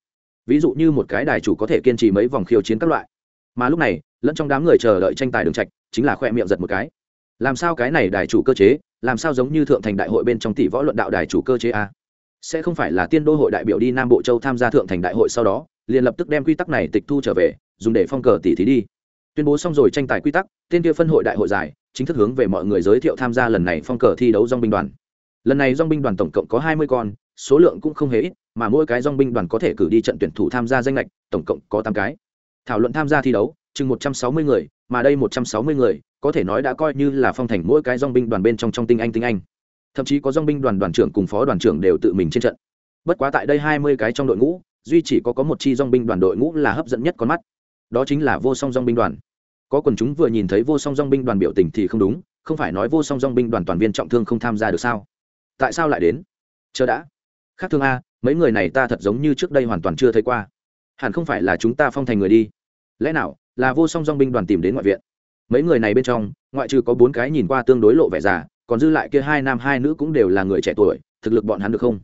Ví dụ như một cái đài chủ có thể kiên trì mấy vòng khiêu chiến các loại. Mà lúc này, lẫn trong đám người chờ đợi tranh tài đường trạch, chính là khoe miệng giật một cái. Làm sao cái này đài chủ cơ chế, làm sao giống như thượng thành đại hội bên trong tỷ võ luận đạo đài chủ cơ chế a? Sẽ không phải là tiên đô hội đại biểu đi nam bộ châu tham gia thượng thành đại hội sau đó, liền lập tức đem quy tắc này tịch thu trở về, dùng để phong cờ tỷ thí đi. Tuyên bố xong rồi tranh tài quy tắc, tên kia phân hội đại hội giải, chính thức hướng về mọi người giới thiệu tham gia lần này phong cờ thi đấu dòng binh đoàn lần này dong binh đoàn tổng cộng có hai mươi con, số lượng cũng không hề ít, mà mỗi cái dong binh đoàn có thể cử đi trận tuyển thủ tham gia danh lệch, tổng cộng có tám cái. Thảo luận tham gia thi đấu, chừng một trăm sáu mươi người, mà đây một trăm sáu mươi người, có thể nói đã coi như là phong thành mỗi cái dong binh đoàn bên trong trong tinh anh tinh anh. Thậm chí có dong binh đoàn đoàn trưởng cùng phó đoàn trưởng đều tự mình trên trận. Bất quá tại đây hai mươi cái trong đội ngũ, duy chỉ có có một chi dong binh đoàn đội ngũ là hấp dẫn nhất con mắt. Đó chính là vô song dong binh đoàn. Có quần chúng vừa nhìn thấy vô song dong binh đoàn biểu tình thì không đúng, không phải nói vô song dong binh đoàn toàn viên trọng thương không tham gia được sao? Tại sao lại đến? Chờ đã. Khác thương a, mấy người này ta thật giống như trước đây hoàn toàn chưa thấy qua. Hẳn không phải là chúng ta phong thành người đi. Lẽ nào, là vô song dong binh đoàn tìm đến ngoại viện? Mấy người này bên trong, ngoại trừ có bốn cái nhìn qua tương đối lộ vẻ già, còn dư lại kia hai nam hai nữ cũng đều là người trẻ tuổi, thực lực bọn hắn được không?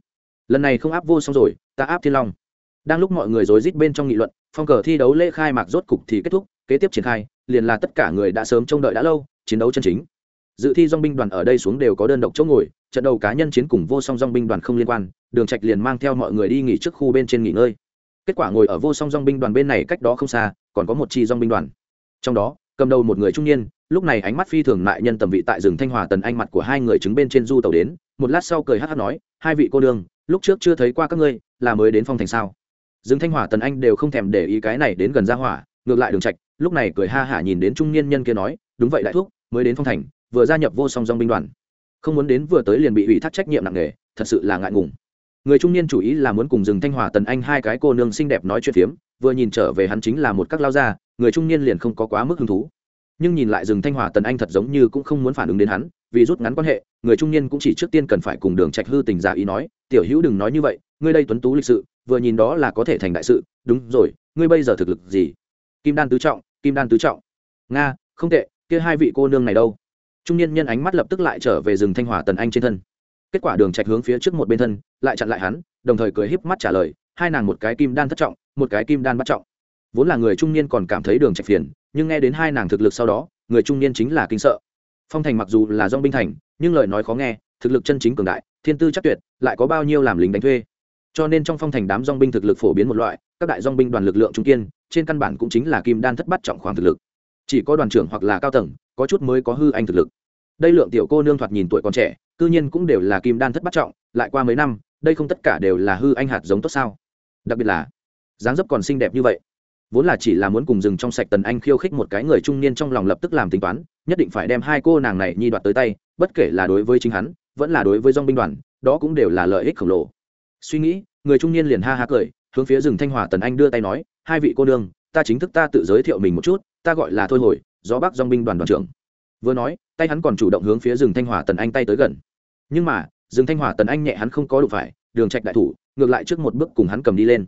Lần này không áp vô song rồi, ta áp thiên long. Đang lúc mọi người rối rít bên trong nghị luận, phong cờ thi đấu lễ khai mạc rốt cục thì kết thúc, kế tiếp triển khai, liền là tất cả người đã sớm trông đợi đã lâu, chiến đấu chân chính. Dự thi dong binh đoàn ở đây xuống đều có đơn độc chỗ ngồi trận đầu cá nhân chiến cùng vô song dong binh đoàn không liên quan, đường trạch liền mang theo mọi người đi nghỉ trước khu bên trên nghỉ ngơi. Kết quả ngồi ở vô song dong binh đoàn bên này cách đó không xa, còn có một chi dong binh đoàn. Trong đó, cầm đầu một người trung niên, lúc này ánh mắt phi thường lại nhân tầm vị tại rừng thanh hòa tần anh mặt của hai người chứng bên trên du tàu đến, một lát sau cười hát hát nói, hai vị cô đương lúc trước chưa thấy qua các ngươi, là mới đến phong thành sao? Rừng thanh hòa tần anh đều không thèm để ý cái này đến gần ra hỏa, ngược lại đường trạch, lúc này cười ha hả nhìn đến trung niên nhân kia nói, đúng vậy đại thúc, mới đến phong thành, vừa gia nhập vô song dong binh đoàn không muốn đến vừa tới liền bị ủy thác trách nhiệm nặng nề, thật sự là ngại ngùng. Người trung niên chủ ý là muốn cùng rừng thanh hòa, tần anh hai cái cô nương xinh đẹp nói chuyện phiếm, vừa nhìn trở về hắn chính là một các lao gia, người trung niên liền không có quá mức hứng thú. Nhưng nhìn lại rừng thanh hòa, tần anh thật giống như cũng không muốn phản ứng đến hắn, vì rút ngắn quan hệ, người trung niên cũng chỉ trước tiên cần phải cùng đường trạch hư tình giả ý nói, tiểu hữu đừng nói như vậy, ngươi đây tuấn tú lịch sự, vừa nhìn đó là có thể thành đại sự, đúng rồi, ngươi bây giờ thực lực gì? Kim đan tứ trọng, kim đan tứ trọng. Nga, không tệ, kia hai vị cô nương này đâu? Trung niên nhân ánh mắt lập tức lại trở về rừng thanh hòa tần anh trên thân. Kết quả đường trạch hướng phía trước một bên thân, lại chặn lại hắn, đồng thời cười híp mắt trả lời, hai nàng một cái kim đan thất trọng, một cái kim đan bắt trọng. Vốn là người trung niên còn cảm thấy đường trạch phiền, nhưng nghe đến hai nàng thực lực sau đó, người trung niên chính là kinh sợ. Phong thành mặc dù là dong binh thành, nhưng lời nói khó nghe, thực lực chân chính cường đại, thiên tư chắc tuyệt, lại có bao nhiêu làm lính đánh thuê. Cho nên trong phong thành đám dong binh thực lực phổ biến một loại, các đại dong binh đoàn lực lượng trung kiên, trên căn bản cũng chính là kim đan thất bắt trọng khoảng thực lực. Chỉ có đoàn trưởng hoặc là cao tầng có chút mới có hư anh thực lực. Đây lượng tiểu cô nương thoạt nhìn tuổi còn trẻ, cư nhiên cũng đều là kim đan thất bắt trọng, lại qua mấy năm, đây không tất cả đều là hư anh hạt giống tốt sao? Đặc biệt là, dáng dấp còn xinh đẹp như vậy. Vốn là chỉ là muốn cùng dừng trong sạch tần anh khiêu khích một cái người trung niên trong lòng lập tức làm tính toán, nhất định phải đem hai cô nàng này nhi đoạt tới tay, bất kể là đối với chính hắn, vẫn là đối với dong binh đoàn, đó cũng đều là lợi ích khổng lồ. Suy nghĩ, người trung niên liền ha ha cười, hướng phía rừng thanh hòa tần anh đưa tay nói, hai vị cô đương ta chính thức ta tự giới thiệu mình một chút, ta gọi là thôi hồi gió bắc dong binh đoàn đoàn trưởng. Vừa nói tay hắn còn chủ động hướng phía rừng thanh hòa tần anh tay tới gần. Nhưng mà rừng thanh hòa tần anh nhẹ hắn không có đụng phải đường trạch đại thủ ngược lại trước một bước cùng hắn cầm đi lên.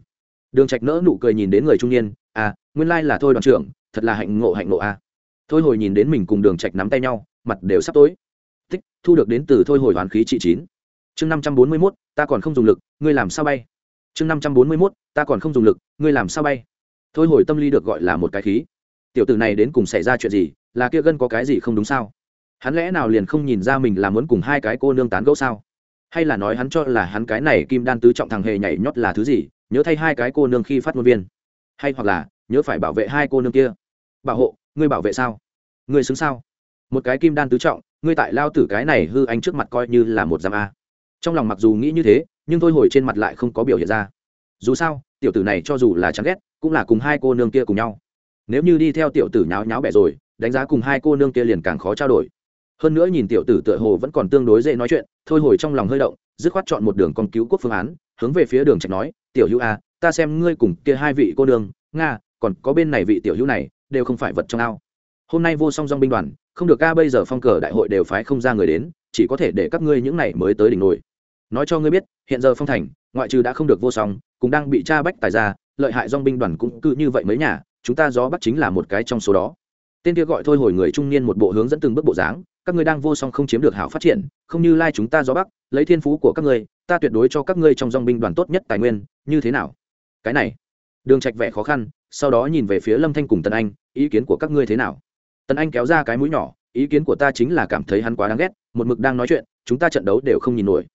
Đường trạch nỡ nụ cười nhìn đến người trung niên à nguyên lai là thôi đoàn trưởng thật là hạnh ngộ hạnh ngộ a. À. thôi hồi nhìn đến mình cùng đường trạch nắm tay nhau mặt đều sắp tối. Tích thu được đến từ thôi hồi hoàn khí trị chín. Chương năm trăm bốn mươi 541, ta còn không dùng lực ngươi làm sao bay? Chương năm trăm bốn mươi 541, ta còn không dùng lực ngươi làm sao bay? Thôi hồi tâm lý được gọi là một cái khí tiểu tử này đến cùng xảy ra chuyện gì, là kia gân có cái gì không đúng sao? Hắn lẽ nào liền không nhìn ra mình là muốn cùng hai cái cô nương tán gẫu sao? Hay là nói hắn cho là hắn cái này kim đan tứ trọng thằng hề nhảy nhót là thứ gì, nhớ thay hai cái cô nương khi phát ngôn viên. Hay hoặc là, nhớ phải bảo vệ hai cô nương kia. Bảo hộ, ngươi bảo vệ sao? Ngươi xứng sao? Một cái kim đan tứ trọng, ngươi tại lao tử cái này hư anh trước mặt coi như là một giam a. Trong lòng mặc dù nghĩ như thế, nhưng thôi hồi trên mặt lại không có biểu hiện ra. Dù sao, tiểu tử này cho dù là chán ghét, cũng là cùng hai cô nương kia cùng nhau nếu như đi theo tiểu tử nháo nháo bẻ rồi đánh giá cùng hai cô nương kia liền càng khó trao đổi. Hơn nữa nhìn tiểu tử tựa hồ vẫn còn tương đối dễ nói chuyện thôi hồi trong lòng hơi động dứt khoát chọn một đường con cứu quốc phương án hướng về phía đường trạch nói tiểu hữu a à, ta xem ngươi cùng kia hai vị cô nương nga còn có bên này vị tiểu hữu này đều không phải vật trong ao. Hôm nay vô song dòng binh đoàn không được ca bây giờ phong cờ đại hội đều phái không ra người đến chỉ có thể để các ngươi những này mới tới đỉnh nổi. Nói cho ngươi biết hiện giờ phong thành ngoại trừ đã không được vô song cũng đang bị cha bách tài ra lợi hại dòng binh đoàn cũng cứ như vậy mấy nhà chúng ta gió bắc chính là một cái trong số đó. Tên kia gọi thôi hồi người trung niên một bộ hướng dẫn từng bước bộ dáng, các ngươi đang vô song không chiếm được hảo phát triển, không như lai chúng ta gió bắc, lấy thiên phú của các ngươi, ta tuyệt đối cho các ngươi trong dong binh đoàn tốt nhất tài nguyên, như thế nào? Cái này, đường trạch vẻ khó khăn, sau đó nhìn về phía lâm thanh cùng tần anh, ý kiến của các ngươi thế nào? Tần anh kéo ra cái mũi nhỏ, ý kiến của ta chính là cảm thấy hắn quá đáng ghét, một mực đang nói chuyện, chúng ta trận đấu đều không nhìn nổi.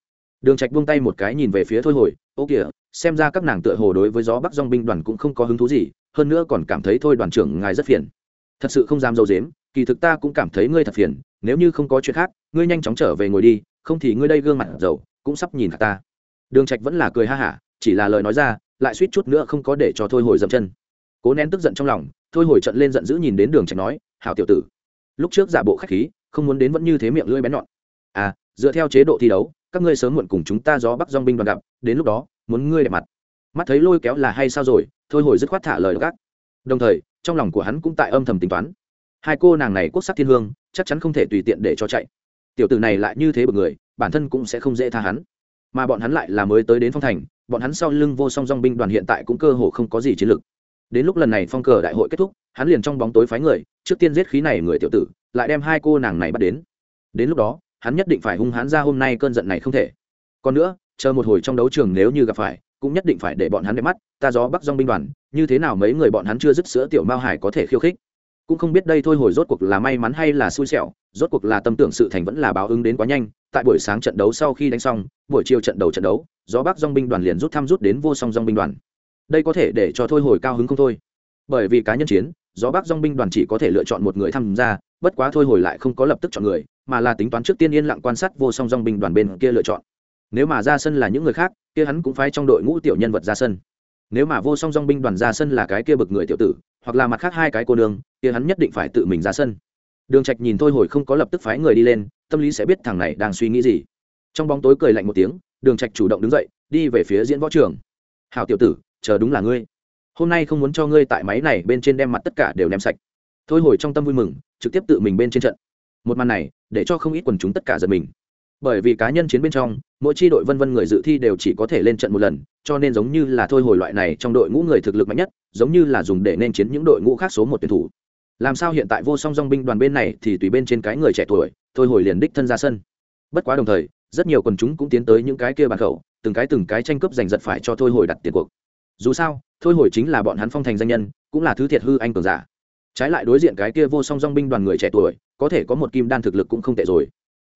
Đường trạch buông tay một cái nhìn về phía thôi hồi, ô kìa, xem ra các nàng tựa hồ đối với gió bắc dong binh đoàn cũng không có hứng thú gì hơn nữa còn cảm thấy thôi đoàn trưởng ngài rất phiền. Thật sự không dám dâu dếm, kỳ thực ta cũng cảm thấy ngươi thật phiền, nếu như không có chuyện khác, ngươi nhanh chóng trở về ngồi đi, không thì ngươi đây gương mặt dầu cũng sắp nhìn ta. Đường trạch vẫn là cười ha hả, chỉ là lời nói ra, lại suýt chút nữa không có để cho thôi hồi dậm chân. Cố nén tức giận trong lòng, thôi hồi trận lên giận dữ nhìn đến đường trạch nói, hảo tiểu tử, lúc trước giả bộ khách khí, không muốn đến vẫn như thế miệng lưỡi bén nhọn. À dựa theo chế độ thi đấu, các ngươi sớm muộn cùng chúng ta gió bắc dòng binh đoàn gặp, đến lúc đó, muốn ngươi đẹp mặt. Mắt thấy lôi kéo là hay sao rồi thôi hồi dứt khoát thả lời gác đồng thời, trong lòng của hắn cũng tại âm thầm tính toán. Hai cô nàng này quốc sắc thiên hương, chắc chắn không thể tùy tiện để cho chạy. Tiểu tử này lại như thế bậc người, bản thân cũng sẽ không dễ tha hắn. Mà bọn hắn lại là mới tới đến phong thành, bọn hắn sau lưng vô song dong binh đoàn hiện tại cũng cơ hồ không có gì chiến lược. Đến lúc lần này phong cờ đại hội kết thúc, hắn liền trong bóng tối phái người, trước tiên giết khí này người tiểu tử, lại đem hai cô nàng này bắt đến. Đến lúc đó, hắn nhất định phải hung hãn ra hôm nay cơn giận này không thể. Còn nữa, chờ một hồi trong đấu trường nếu như gặp phải cũng nhất định phải để bọn hắn đẹp mắt, ta gió bắc dong binh đoàn, như thế nào mấy người bọn hắn chưa dứt sữa tiểu mao hải có thể khiêu khích? Cũng không biết đây thôi hồi rốt cuộc là may mắn hay là xui xẻo, rốt cuộc là tâm tưởng sự thành vẫn là báo ứng đến quá nhanh. Tại buổi sáng trận đấu sau khi đánh xong, buổi chiều trận đầu trận đấu, gió bắc dong binh đoàn liền rút thăm rút đến vô song dong binh đoàn. Đây có thể để cho thôi hồi cao hứng không thôi. Bởi vì cá nhân chiến, gió bắc dong binh đoàn chỉ có thể lựa chọn một người tham gia, bất quá thôi hồi lại không có lập tức chọn người, mà là tính toán trước tiên yên lặng quan sát vô song dong binh đoàn bên kia lựa chọn nếu mà ra sân là những người khác, kia hắn cũng phải trong đội ngũ tiểu nhân vật ra sân. Nếu mà vô song dong binh đoàn ra sân là cái kia bực người tiểu tử, hoặc là mặt khác hai cái cô nương, kia hắn nhất định phải tự mình ra sân. Đường trạch nhìn thôi hồi không có lập tức phái người đi lên, tâm lý sẽ biết thằng này đang suy nghĩ gì. Trong bóng tối cười lạnh một tiếng, đường trạch chủ động đứng dậy, đi về phía diễn võ trường. Hảo tiểu tử, chờ đúng là ngươi. Hôm nay không muốn cho ngươi tại máy này bên trên đem mặt tất cả đều ném sạch. Thôi hồi trong tâm vui mừng, trực tiếp tự mình bên trên trận. Một màn này, để cho không ít quần chúng tất cả giật mình bởi vì cá nhân chiến bên trong, mỗi chi đội vân vân người dự thi đều chỉ có thể lên trận một lần, cho nên giống như là thôi hồi loại này trong đội ngũ người thực lực mạnh nhất, giống như là dùng để nên chiến những đội ngũ khác số một tuyển thủ. Làm sao hiện tại vô song dong binh đoàn bên này thì tùy bên trên cái người trẻ tuổi, thôi hồi liền đích thân ra sân. Bất quá đồng thời, rất nhiều quần chúng cũng tiến tới những cái kia bàn khẩu, từng cái từng cái tranh cướp giành giật phải cho thôi hồi đặt tiền cuộc. Dù sao, thôi hồi chính là bọn hắn phong thành danh nhân, cũng là thứ thiệt hư anh cường giả. Trái lại đối diện cái kia vô song dong binh đoàn người trẻ tuổi, có thể có một kim đan thực lực cũng không tệ rồi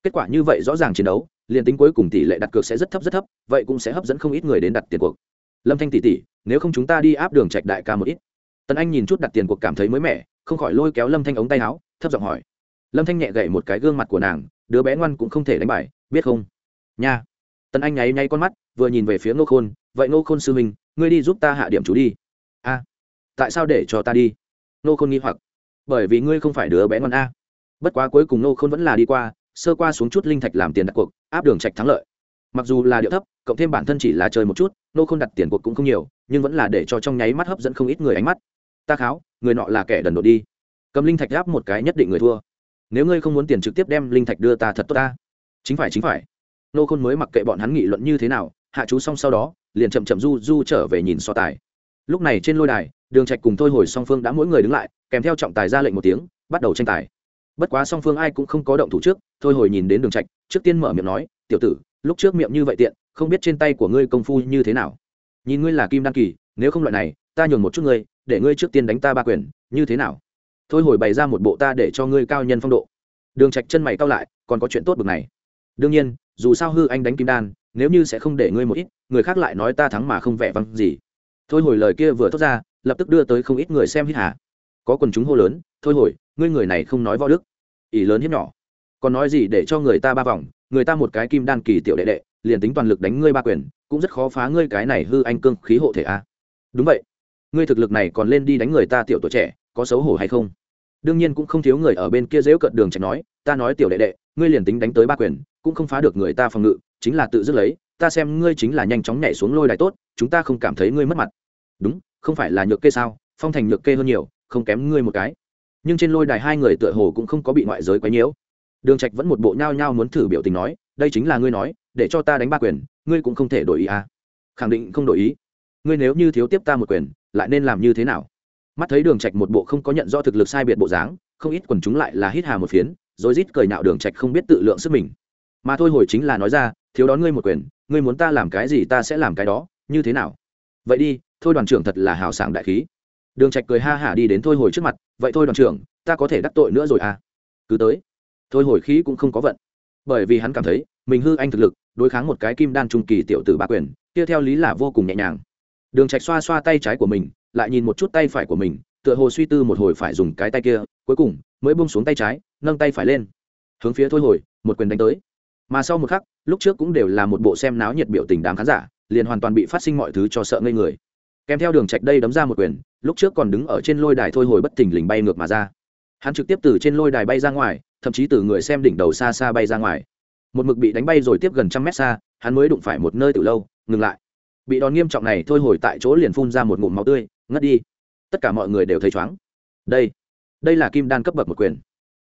kết quả như vậy rõ ràng chiến đấu, liền tính cuối cùng tỷ lệ đặt cược sẽ rất thấp rất thấp, vậy cũng sẽ hấp dẫn không ít người đến đặt tiền cuộc. Lâm thanh tỷ tỷ, nếu không chúng ta đi áp đường trạch đại ca một ít. Tần anh nhìn chút đặt tiền cuộc cảm thấy mới mẻ, không khỏi lôi kéo lâm thanh ống tay áo, thấp giọng hỏi. Lâm thanh nhẹ gậy một cái gương mặt của nàng, đứa bé ngoan cũng không thể đánh bài, biết không? Nha. Tần anh nháy nháy con mắt, vừa nhìn về phía ngô khôn, vậy ngô khôn sư minh ngươi đi giúp ta hạ điểm chú đi. A. Tại sao để cho ta đi? Ngô khôn nghi hoặc. Bởi vì ngươi không phải đứa bé ngoan a. Bất quá cuối cùng ngô khôn vẫn là đi qua sơ qua xuống chút linh thạch làm tiền đặt cuộc, áp đường trạch thắng lợi. Mặc dù là điệu thấp, cộng thêm bản thân chỉ là chơi một chút, nô không đặt tiền cuộc cũng không nhiều, nhưng vẫn là để cho trong nháy mắt hấp dẫn không ít người ánh mắt. Ta kháo, người nọ là kẻ đần độn đi. Cầm linh thạch áp một cái nhất định người thua. Nếu ngươi không muốn tiền trực tiếp đem linh thạch đưa ta thật tốt ta. Chính phải chính phải. Nô khôn mới mặc kệ bọn hắn nghị luận như thế nào, hạ chú xong sau đó, liền chậm chậm du du trở về nhìn so tài. Lúc này trên lôi đài, đường trạch cùng thôi hồi song phương đã mỗi người đứng lại, kèm theo trọng tài ra lệnh một tiếng, bắt đầu tranh tài bất quá song phương ai cũng không có động thủ trước, thôi hồi nhìn đến đường trạch, trước tiên mở miệng nói, tiểu tử, lúc trước miệng như vậy tiện, không biết trên tay của ngươi công phu như thế nào. Nhìn ngươi là kim đăng kỳ, nếu không loại này, ta nhường một chút ngươi, để ngươi trước tiên đánh ta ba quyền, như thế nào? Thôi hồi bày ra một bộ ta để cho ngươi cao nhân phong độ. Đường trạch chân mày cao lại, còn có chuyện tốt bực này. Đương nhiên, dù sao hư anh đánh kim đan, nếu như sẽ không để ngươi một ít, người khác lại nói ta thắng mà không vẻ vang gì. Thôi hồi lời kia vừa thốt ra, lập tức đưa tới không ít người xem hít hà có quần chúng hô lớn, thôi hồi, ngươi người này không nói võ đức ỷ lớn hiếp nhỏ. Còn nói gì để cho người ta ba vòng, người ta một cái kim đan kỳ tiểu đệ đệ, liền tính toàn lực đánh ngươi ba quyền, cũng rất khó phá ngươi cái này hư anh cương khí hộ thể a. Đúng vậy. Ngươi thực lực này còn lên đi đánh người ta tiểu tuổi trẻ, có xấu hổ hay không? Đương nhiên cũng không thiếu người ở bên kia dễu cận đường trạch nói, ta nói tiểu đệ đệ, ngươi liền tính đánh tới ba quyền, cũng không phá được người ta phòng ngự, chính là tự dứt lấy, ta xem ngươi chính là nhanh chóng nhảy xuống lôi đài tốt, chúng ta không cảm thấy ngươi mất mặt. Đúng, không phải là nhược kê sao? Phong thành nhược kê hơn nhiều, không kém ngươi một cái nhưng trên lôi đài hai người tựa hồ cũng không có bị ngoại giới quấy nhiễu. Đường trạch vẫn một bộ nhao nhao muốn thử biểu tình nói, đây chính là ngươi nói, để cho ta đánh ba quyền, ngươi cũng không thể đổi ý à? Khẳng định không đổi ý. Ngươi nếu như thiếu tiếp ta một quyền, lại nên làm như thế nào? Mắt thấy đường trạch một bộ không có nhận rõ thực lực sai biệt bộ dáng, không ít quần chúng lại là hít hà một phiến, rồi rít cười nhạo đường trạch không biết tự lượng sức mình. Mà thôi hồi chính là nói ra, thiếu đón ngươi một quyền, ngươi muốn ta làm cái gì ta sẽ làm cái đó, như thế nào? Vậy đi, thôi đoàn trưởng thật là hào sảng đại khí. Đường trạch cười ha hả đi đến thôi hồi trước mặt vậy thôi đoàn trưởng, ta có thể đắc tội nữa rồi à? Cứ tới. Thôi hồi khí cũng không có vận. Bởi vì hắn cảm thấy, mình hư anh thực lực, đối kháng một cái kim đan trung kỳ tiểu tử ba quyền, kia theo lý là vô cùng nhẹ nhàng. Đường trạch xoa xoa tay trái của mình, lại nhìn một chút tay phải của mình, tựa hồ suy tư một hồi phải dùng cái tay kia, cuối cùng mới buông xuống tay trái, nâng tay phải lên. Hướng phía thôi hồi, một quyền đánh tới. Mà sau một khắc, lúc trước cũng đều là một bộ xem náo nhiệt biểu tình đám khán giả, liền hoàn toàn bị phát sinh mọi thứ cho sợ ngây người kèm theo đường trạch đây đấm ra một quyền, lúc trước còn đứng ở trên lôi đài thôi hồi bất thình lình bay ngược mà ra. Hắn trực tiếp từ trên lôi đài bay ra ngoài, thậm chí từ người xem đỉnh đầu xa xa bay ra ngoài. Một mực bị đánh bay rồi tiếp gần trăm mét xa, hắn mới đụng phải một nơi từ lâu, ngừng lại. Bị đòn nghiêm trọng này thôi hồi tại chỗ liền phun ra một ngụm máu tươi, ngất đi. Tất cả mọi người đều thấy chóng đây đây là kim đan cấp bậc một quyền.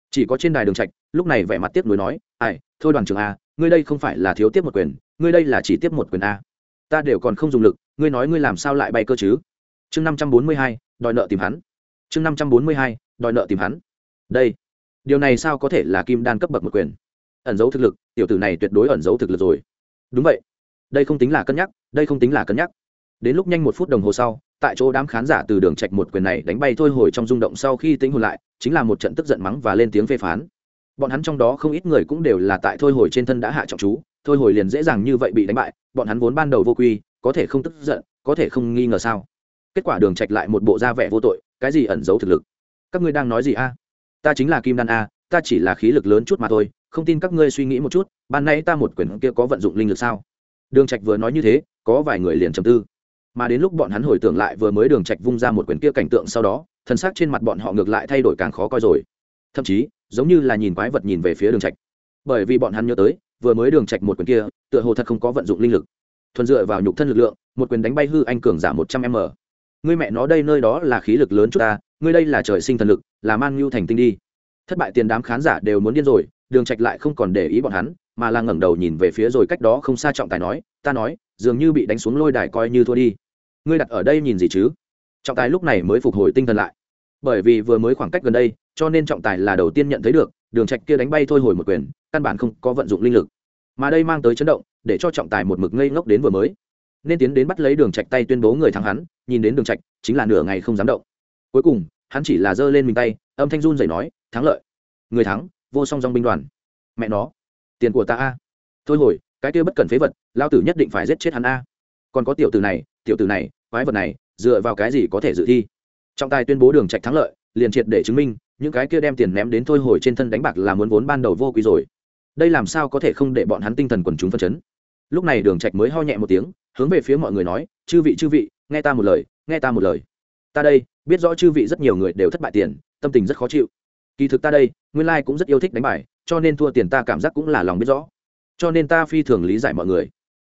Chỉ có trên đài đường trạch, lúc này vẻ mặt tiếp nuối nói, ai, thôi đoàn trưởng a, ngươi đây không phải là thiếu tiếp một quyền, ngươi đây là chỉ tiếp một quyền a. Ta đều còn không dùng lực ngươi nói ngươi làm sao lại bay cơ chứ? Chương năm trăm bốn mươi hai, đòi nợ tìm hắn. Chương năm trăm bốn mươi hai, đòi nợ tìm hắn. Đây, điều này sao có thể là kim đan cấp bậc một quyền? Ẩn giấu thực lực, tiểu tử này tuyệt đối ẩn giấu thực lực rồi. Đúng vậy. Đây không tính là cân nhắc, đây không tính là cân nhắc. Đến lúc nhanh một phút đồng hồ sau, tại chỗ đám khán giả từ đường trạch một quyền này đánh bay thôi hồi trong rung động sau khi tính hồn lại, chính là một trận tức giận mắng và lên tiếng phê phán. Bọn hắn trong đó không ít người cũng đều là tại thôi hồi trên thân đã hạ trọng chú, thôi hồi liền dễ dàng như vậy bị đánh bại, bọn hắn vốn ban đầu vô quy có thể không tức giận, có thể không nghi ngờ sao? Kết quả đường trạch lại một bộ da vẻ vô tội, cái gì ẩn giấu thực lực? Các ngươi đang nói gì a? Ta chính là kim đan a, ta chỉ là khí lực lớn chút mà thôi, không tin các ngươi suy nghĩ một chút, ban nãy ta một quyền kia có vận dụng linh lực sao? Đường trạch vừa nói như thế, có vài người liền trầm tư. Mà đến lúc bọn hắn hồi tưởng lại vừa mới đường trạch vung ra một quyền kia cảnh tượng sau đó thân xác trên mặt bọn họ ngược lại thay đổi càng khó coi rồi. Thậm chí, giống như là nhìn quái vật nhìn về phía đường trạch. Bởi vì bọn hắn nhớ tới, vừa mới đường trạch một quyền kia, tựa hồ thật không có vận dụng linh lực thuần dựa vào nhục thân lực lượng, một quyền đánh bay hư anh cường giả một trăm m. Ngươi mẹ nó đây nơi đó là khí lực lớn chút ta, ngươi đây là trời sinh thần lực, là man nhu thành tinh đi. Thất bại tiền đám khán giả đều muốn điên rồi, đường trạch lại không còn để ý bọn hắn, mà là ngẩng đầu nhìn về phía rồi cách đó không xa trọng tài nói, ta nói, dường như bị đánh xuống lôi đài coi như thua đi. Ngươi đặt ở đây nhìn gì chứ? Trọng tài lúc này mới phục hồi tinh thần lại. Bởi vì vừa mới khoảng cách gần đây, cho nên trọng tài là đầu tiên nhận thấy được, đường trạch kia đánh bay thôi hồi một quyền, căn bản không có vận dụng linh lực. Mà đây mang tới chấn động để cho trọng tài một mực ngây ngốc đến vừa mới. Nên tiến đến bắt lấy đường trạch tay tuyên bố người thắng hắn, nhìn đến đường trạch, chính là nửa ngày không dám động. Cuối cùng, hắn chỉ là giơ lên mình tay, âm thanh run rẩy nói, thắng lợi. Người thắng, vô song dòng binh đoàn. Mẹ nó, tiền của ta a. Thôi hồi, cái kia bất cần phế vật, lao tử nhất định phải giết chết hắn a. Còn có tiểu tử này, tiểu tử này, quái vật này, dựa vào cái gì có thể dự thi? Trọng tài tuyên bố đường trạch thắng lợi, liền triệt để chứng minh, những cái kia đem tiền ném đến thôi hồi trên thân đánh bạc là muốn vốn ban đầu vô quý rồi. Đây làm sao có thể không để bọn hắn tinh thần quần chúng phân chấn? Lúc này đường trạch mới ho nhẹ một tiếng, hướng về phía mọi người nói, chư vị chư vị, nghe ta một lời, nghe ta một lời. Ta đây, biết rõ chư vị rất nhiều người đều thất bại tiền, tâm tình rất khó chịu. Kỳ thực ta đây, nguyên lai cũng rất yêu thích đánh bài, cho nên thua tiền ta cảm giác cũng là lòng biết rõ. Cho nên ta phi thường lý giải mọi người.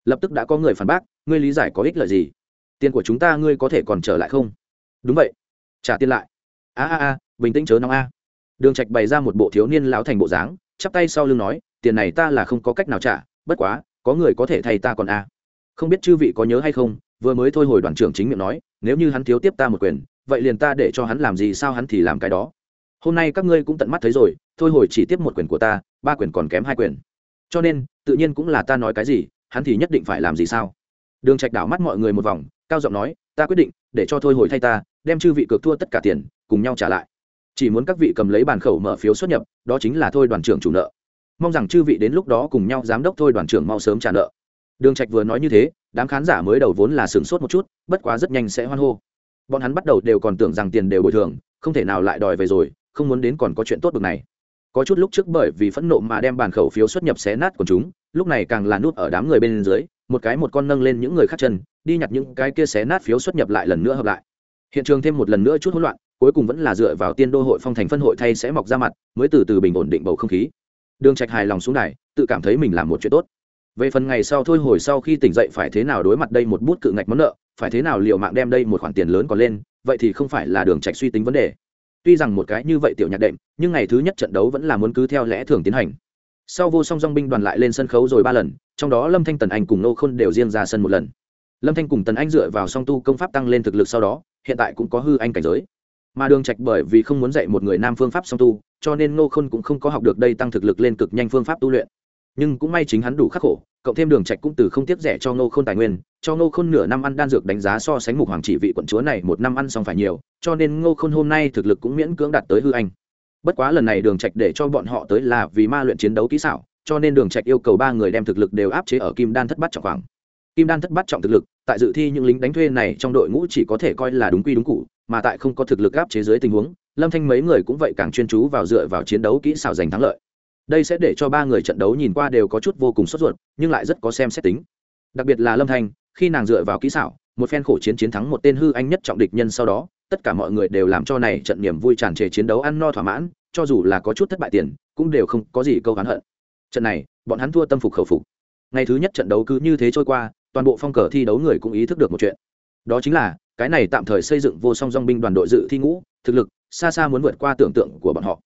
Lập tức đã có người phản bác, ngươi lý giải có ích lợi gì? Tiền của chúng ta ngươi có thể còn trở lại không? Đúng vậy. Trả tiền lại. A a a, bình tĩnh chớ nóng a. Đường trạch bày ra một bộ thiếu niên lão thành bộ dáng, chắp tay sau lưng nói, tiền này ta là không có cách nào trả, bất quá có người có thể thay ta còn a. Không biết chư vị có nhớ hay không, vừa mới thôi hồi đoàn trưởng chính miệng nói, nếu như hắn thiếu tiếp ta một quyền, vậy liền ta để cho hắn làm gì sao hắn thì làm cái đó. Hôm nay các ngươi cũng tận mắt thấy rồi, thôi hồi chỉ tiếp một quyền của ta, ba quyền còn kém hai quyền. Cho nên, tự nhiên cũng là ta nói cái gì, hắn thì nhất định phải làm gì sao? Đường trạch đảo mắt mọi người một vòng, cao giọng nói, ta quyết định, để cho thôi hồi thay ta, đem chư vị cược thua tất cả tiền, cùng nhau trả lại. Chỉ muốn các vị cầm lấy bàn khẩu mở phiếu xuất nhập, đó chính là thôi đoàn trưởng chủ nợ mong rằng chư vị đến lúc đó cùng nhau giám đốc thôi đoàn trưởng mau sớm trả nợ. Đường trạch vừa nói như thế, đám khán giả mới đầu vốn là sửng sốt một chút, bất quá rất nhanh sẽ hoan hô. Bọn hắn bắt đầu đều còn tưởng rằng tiền đều bồi thường, không thể nào lại đòi về rồi, không muốn đến còn có chuyện tốt bực này. Có chút lúc trước bởi vì phẫn nộ mà đem bàn khẩu phiếu xuất nhập xé nát của chúng, lúc này càng là nút ở đám người bên dưới, một cái một con nâng lên những người khác chân, đi nhặt những cái kia xé nát phiếu xuất nhập lại lần nữa hợp lại. Hiện trường thêm một lần nữa chút hỗn loạn, cuối cùng vẫn là dựa vào tiên đô hội phong thành phân hội thay sẽ mọc ra mặt, mới từ từ bình ổn định bầu không khí đường trạch hài lòng xuống này tự cảm thấy mình làm một chuyện tốt. Về phần ngày sau thôi hồi sau khi tỉnh dậy phải thế nào đối mặt đây một bút cự ngạch món nợ, phải thế nào liệu mạng đem đây một khoản tiền lớn còn lên, vậy thì không phải là đường trạch suy tính vấn đề. Tuy rằng một cái như vậy tiểu nhạc đệm, nhưng ngày thứ nhất trận đấu vẫn là muốn cứ theo lẽ thường tiến hành. Sau vô song dong binh đoàn lại lên sân khấu rồi ba lần, trong đó lâm thanh, tần anh cùng nô khôn đều riêng ra sân một lần. Lâm thanh cùng tần anh dựa vào song tu công pháp tăng lên thực lực sau đó, hiện tại cũng có hư anh cảnh giới mà đường trạch bởi vì không muốn dạy một người nam phương pháp song tu, cho nên Ngô khôn cũng không có học được đây tăng thực lực lên cực nhanh phương pháp tu luyện. Nhưng cũng may chính hắn đủ khắc khổ, cộng thêm đường trạch cũng từ không tiếc rẻ cho ngô khôn tài nguyên, cho ngô khôn nửa năm ăn đan dược đánh giá so sánh mục hoàng chỉ vị quận chúa này một năm ăn xong phải nhiều, cho nên ngô khôn hôm nay thực lực cũng miễn cưỡng đạt tới hư anh. Bất quá lần này đường trạch để cho bọn họ tới là vì ma luyện chiến đấu kỹ xảo, cho nên đường trạch yêu cầu ba người đem thực lực đều áp chế ở kim đan thất bát trọng khoảng. Kim đan thất bát trọng thực lực, tại dự thi những lính đánh thuê này trong đội ngũ chỉ có thể coi là đúng quy đúng cụ mà tại không có thực lực áp chế dưới tình huống, lâm thanh mấy người cũng vậy càng chuyên chú vào dựa vào chiến đấu kỹ xảo giành thắng lợi. Đây sẽ để cho ba người trận đấu nhìn qua đều có chút vô cùng sốt ruột, nhưng lại rất có xem xét tính. Đặc biệt là lâm thanh, khi nàng dựa vào kỹ xảo, một phen khổ chiến chiến thắng một tên hư anh nhất trọng địch nhân sau đó, tất cả mọi người đều làm cho này trận niềm vui tràn trề chiến đấu ăn no thỏa mãn, cho dù là có chút thất bại tiền, cũng đều không có gì câu hắn hận. Trận này, bọn hắn thua tâm phục khẩu phục. Ngày thứ nhất trận đấu cứ như thế trôi qua, toàn bộ phong cờ thi đấu người cũng ý thức được một chuyện. Đó chính là cái này tạm thời xây dựng vô song dong binh đoàn đội dự thi ngũ, thực lực, xa xa muốn vượt qua tưởng tượng của bọn họ.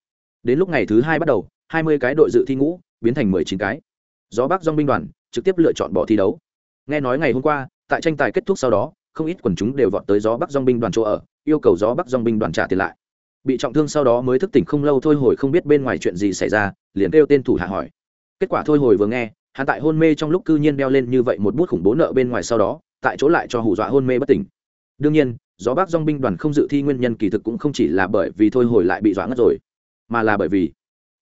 Đến lúc ngày thứ hai bắt đầu, hai mươi cái đội dự thi ngũ biến thành mười chín cái. Gió bắc dong binh đoàn trực tiếp lựa chọn bỏ thi đấu. Nghe nói ngày hôm qua, tại tranh tài kết thúc sau đó, không ít quần chúng đều vọt tới gió bắc dong binh đoàn chỗ ở, yêu cầu gió bắc dong binh đoàn trả tiền lại. Bị trọng thương sau đó mới thức tỉnh không lâu thôi hồi không biết bên ngoài chuyện gì xảy ra, liền kêu tên thủ hạ hỏi. Kết quả thôi hồi vừa nghe, hắn tại hôn mê trong lúc cư nhiên đeo lên như vậy một bút khủng bố nợ bên ngoài sau đó, tại chỗ lại cho hù dọa hôn mê bất tỉnh đương nhiên, gió bắc dong binh đoàn không dự thi nguyên nhân kỳ thực cũng không chỉ là bởi vì thôi hồi lại bị dọa ngất rồi, mà là bởi vì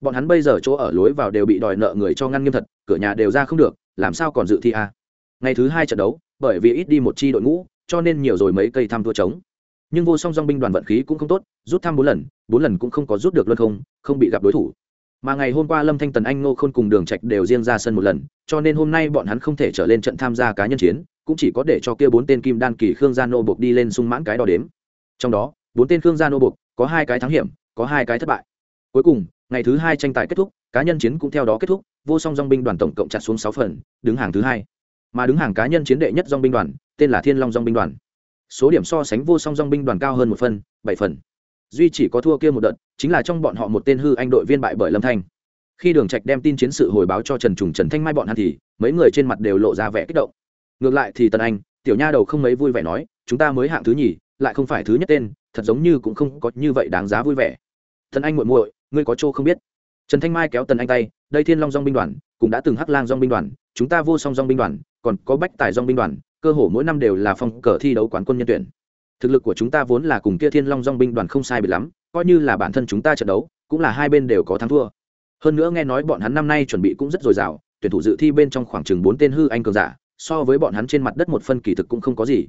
bọn hắn bây giờ chỗ ở lối vào đều bị đòi nợ người cho ngăn nghiêm thật, cửa nhà đều ra không được, làm sao còn dự thi a à? ngày thứ hai trận đấu, bởi vì ít đi một chi đội ngũ, cho nên nhiều rồi mấy cây thăm thua trống. Nhưng vô song dong binh đoàn vận khí cũng không tốt, rút thăm bốn lần bốn lần cũng không có rút được luân không không bị gặp đối thủ. Mà ngày hôm qua lâm thanh tần, anh ngô khôn cùng đường trạch đều riêng ra sân một lần, cho nên hôm nay bọn hắn không thể trở lên trận tham gia cá nhân chiến cũng chỉ có để cho kia bốn tên kim đan kỳ khương gia nô buộc đi lên sung mãn cái đo đếm. Trong đó, bốn tên khương gia nô buộc có hai cái thắng hiểm, có hai cái thất bại. Cuối cùng, ngày thứ hai tranh tài kết thúc, cá nhân chiến cũng theo đó kết thúc, vô song dong binh đoàn tổng cộng chặt xuống sáu phần, đứng hàng thứ hai. Mà đứng hàng cá nhân chiến đệ nhất dong binh đoàn, tên là thiên long dong binh đoàn. Số điểm so sánh vô song dong binh đoàn cao hơn một phần, bảy phần. Duy chỉ có thua kia một đợt, chính là trong bọn họ một tên hư anh đội viên bại bởi lâm thanh. Khi đường trạch đem tin chiến sự hồi báo cho trần trùng trần thanh mai bọn hắn thì, mấy người trên mặt đều lộ ra vẻ kích động ngược lại thì tần anh, tiểu nha đầu không mấy vui vẻ nói, chúng ta mới hạng thứ nhì, lại không phải thứ nhất tên, thật giống như cũng không có như vậy đáng giá vui vẻ. Tần anh muội muội, ngươi có chỗ không biết. Trần thanh mai kéo tần anh tay, đây thiên long dong binh đoàn, cũng đã từng hắc lang dong binh đoàn, chúng ta vô song dong binh đoàn, còn có bách tài dong binh đoàn, cơ hồ mỗi năm đều là phong cờ thi đấu quán quân nhân tuyển. Thực lực của chúng ta vốn là cùng kia thiên long dong binh đoàn không sai biệt lắm, coi như là bản thân chúng ta trận đấu, cũng là hai bên đều có thắng thua. Hơn nữa nghe nói bọn hắn năm nay chuẩn bị cũng rất dồi dào, tuyển thủ dự thi bên trong khoảng chừng bốn tên hư anh cường giả so với bọn hắn trên mặt đất một phân kỳ thực cũng không có gì.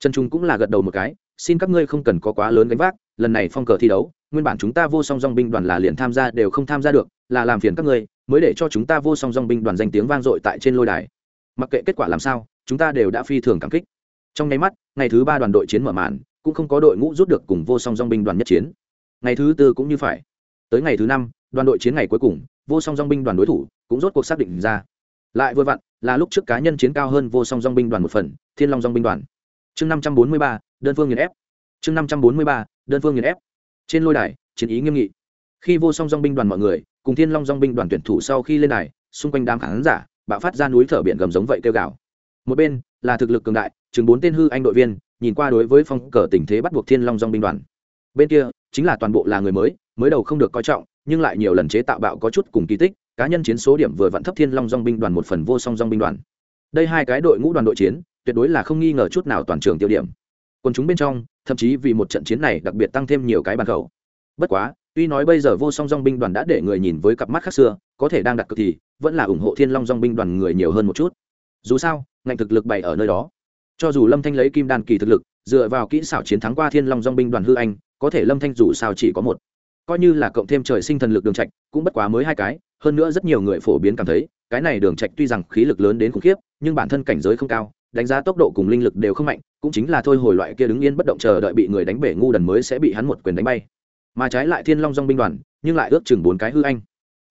Trần trung cũng là gật đầu một cái, xin các ngươi không cần có quá lớn gánh vác, lần này phong cờ thi đấu, nguyên bản chúng ta vô song dong binh đoàn là liền tham gia đều không tham gia được, là làm phiền các ngươi, mới để cho chúng ta vô song dong binh đoàn danh tiếng vang dội tại trên lôi đài. Mặc kệ kết quả làm sao, chúng ta đều đã phi thường cảm kích. Trong nháy mắt, ngày thứ ba đoàn đội chiến mở màn, cũng không có đội ngũ rút được cùng vô song dong binh đoàn nhất chiến. Ngày thứ tư cũng như phải. Tới ngày thứ năm, đoàn đội chiến ngày cuối cùng, vô song dong binh đoàn đối thủ cũng rốt cuộc xác định ra. Lại vừa vặn là lúc trước cá nhân chiến cao hơn vô song dong binh đoàn một phần, thiên long dong binh đoàn. Chương năm trăm bốn mươi ba, đơn phương nghiền ép. Chương năm trăm bốn mươi ba, đơn phương nghiền ép. Trên lôi đài, chiến ý nghiêm nghị. Khi vô song dong binh đoàn mọi người, cùng thiên long dong binh đoàn tuyển thủ sau khi lên đài, xung quanh đám khán giả, bạo phát ra núi thở biển gầm giống vậy kêu gào. Một bên, là thực lực cường đại, chừng bốn tên hư anh đội viên, nhìn qua đối với phong cờ tình thế bắt buộc thiên long dong binh đoàn. Bên kia, chính là toàn bộ là người mới mới đầu không được coi trọng, nhưng lại nhiều lần chế tạo bạo có chút cùng kỳ tích cá nhân chiến số điểm vừa vặn thấp thiên long dong binh đoàn một phần vô song dong binh đoàn. Đây hai cái đội ngũ đoàn đội chiến, tuyệt đối là không nghi ngờ chút nào toàn trường tiêu điểm. Còn chúng bên trong, thậm chí vì một trận chiến này đặc biệt tăng thêm nhiều cái bàn khẩu. Bất quá, tuy nói bây giờ vô song dong binh đoàn đã để người nhìn với cặp mắt khác xưa, có thể đang đặt cực thì vẫn là ủng hộ thiên long dong binh đoàn người nhiều hơn một chút. Dù sao, ngành thực lực bày ở nơi đó. Cho dù lâm thanh lấy kim đan kỳ thực lực, dựa vào kỹ xảo chiến thắng qua thiên long dong binh đoàn hư anh, có thể lâm thanh dù sao chỉ có một coi như là cộng thêm trời sinh thần lực đường trạch, cũng bất quá mới hai cái, hơn nữa rất nhiều người phổ biến cảm thấy, cái này đường trạch tuy rằng khí lực lớn đến khủng khiếp, nhưng bản thân cảnh giới không cao, đánh giá tốc độ cùng linh lực đều không mạnh, cũng chính là thôi hồi loại kia đứng yên bất động chờ đợi bị người đánh bể ngu đần mới sẽ bị hắn một quyền đánh bay. Mà trái lại thiên long dong binh đoàn, nhưng lại ước chừng bốn cái hư anh.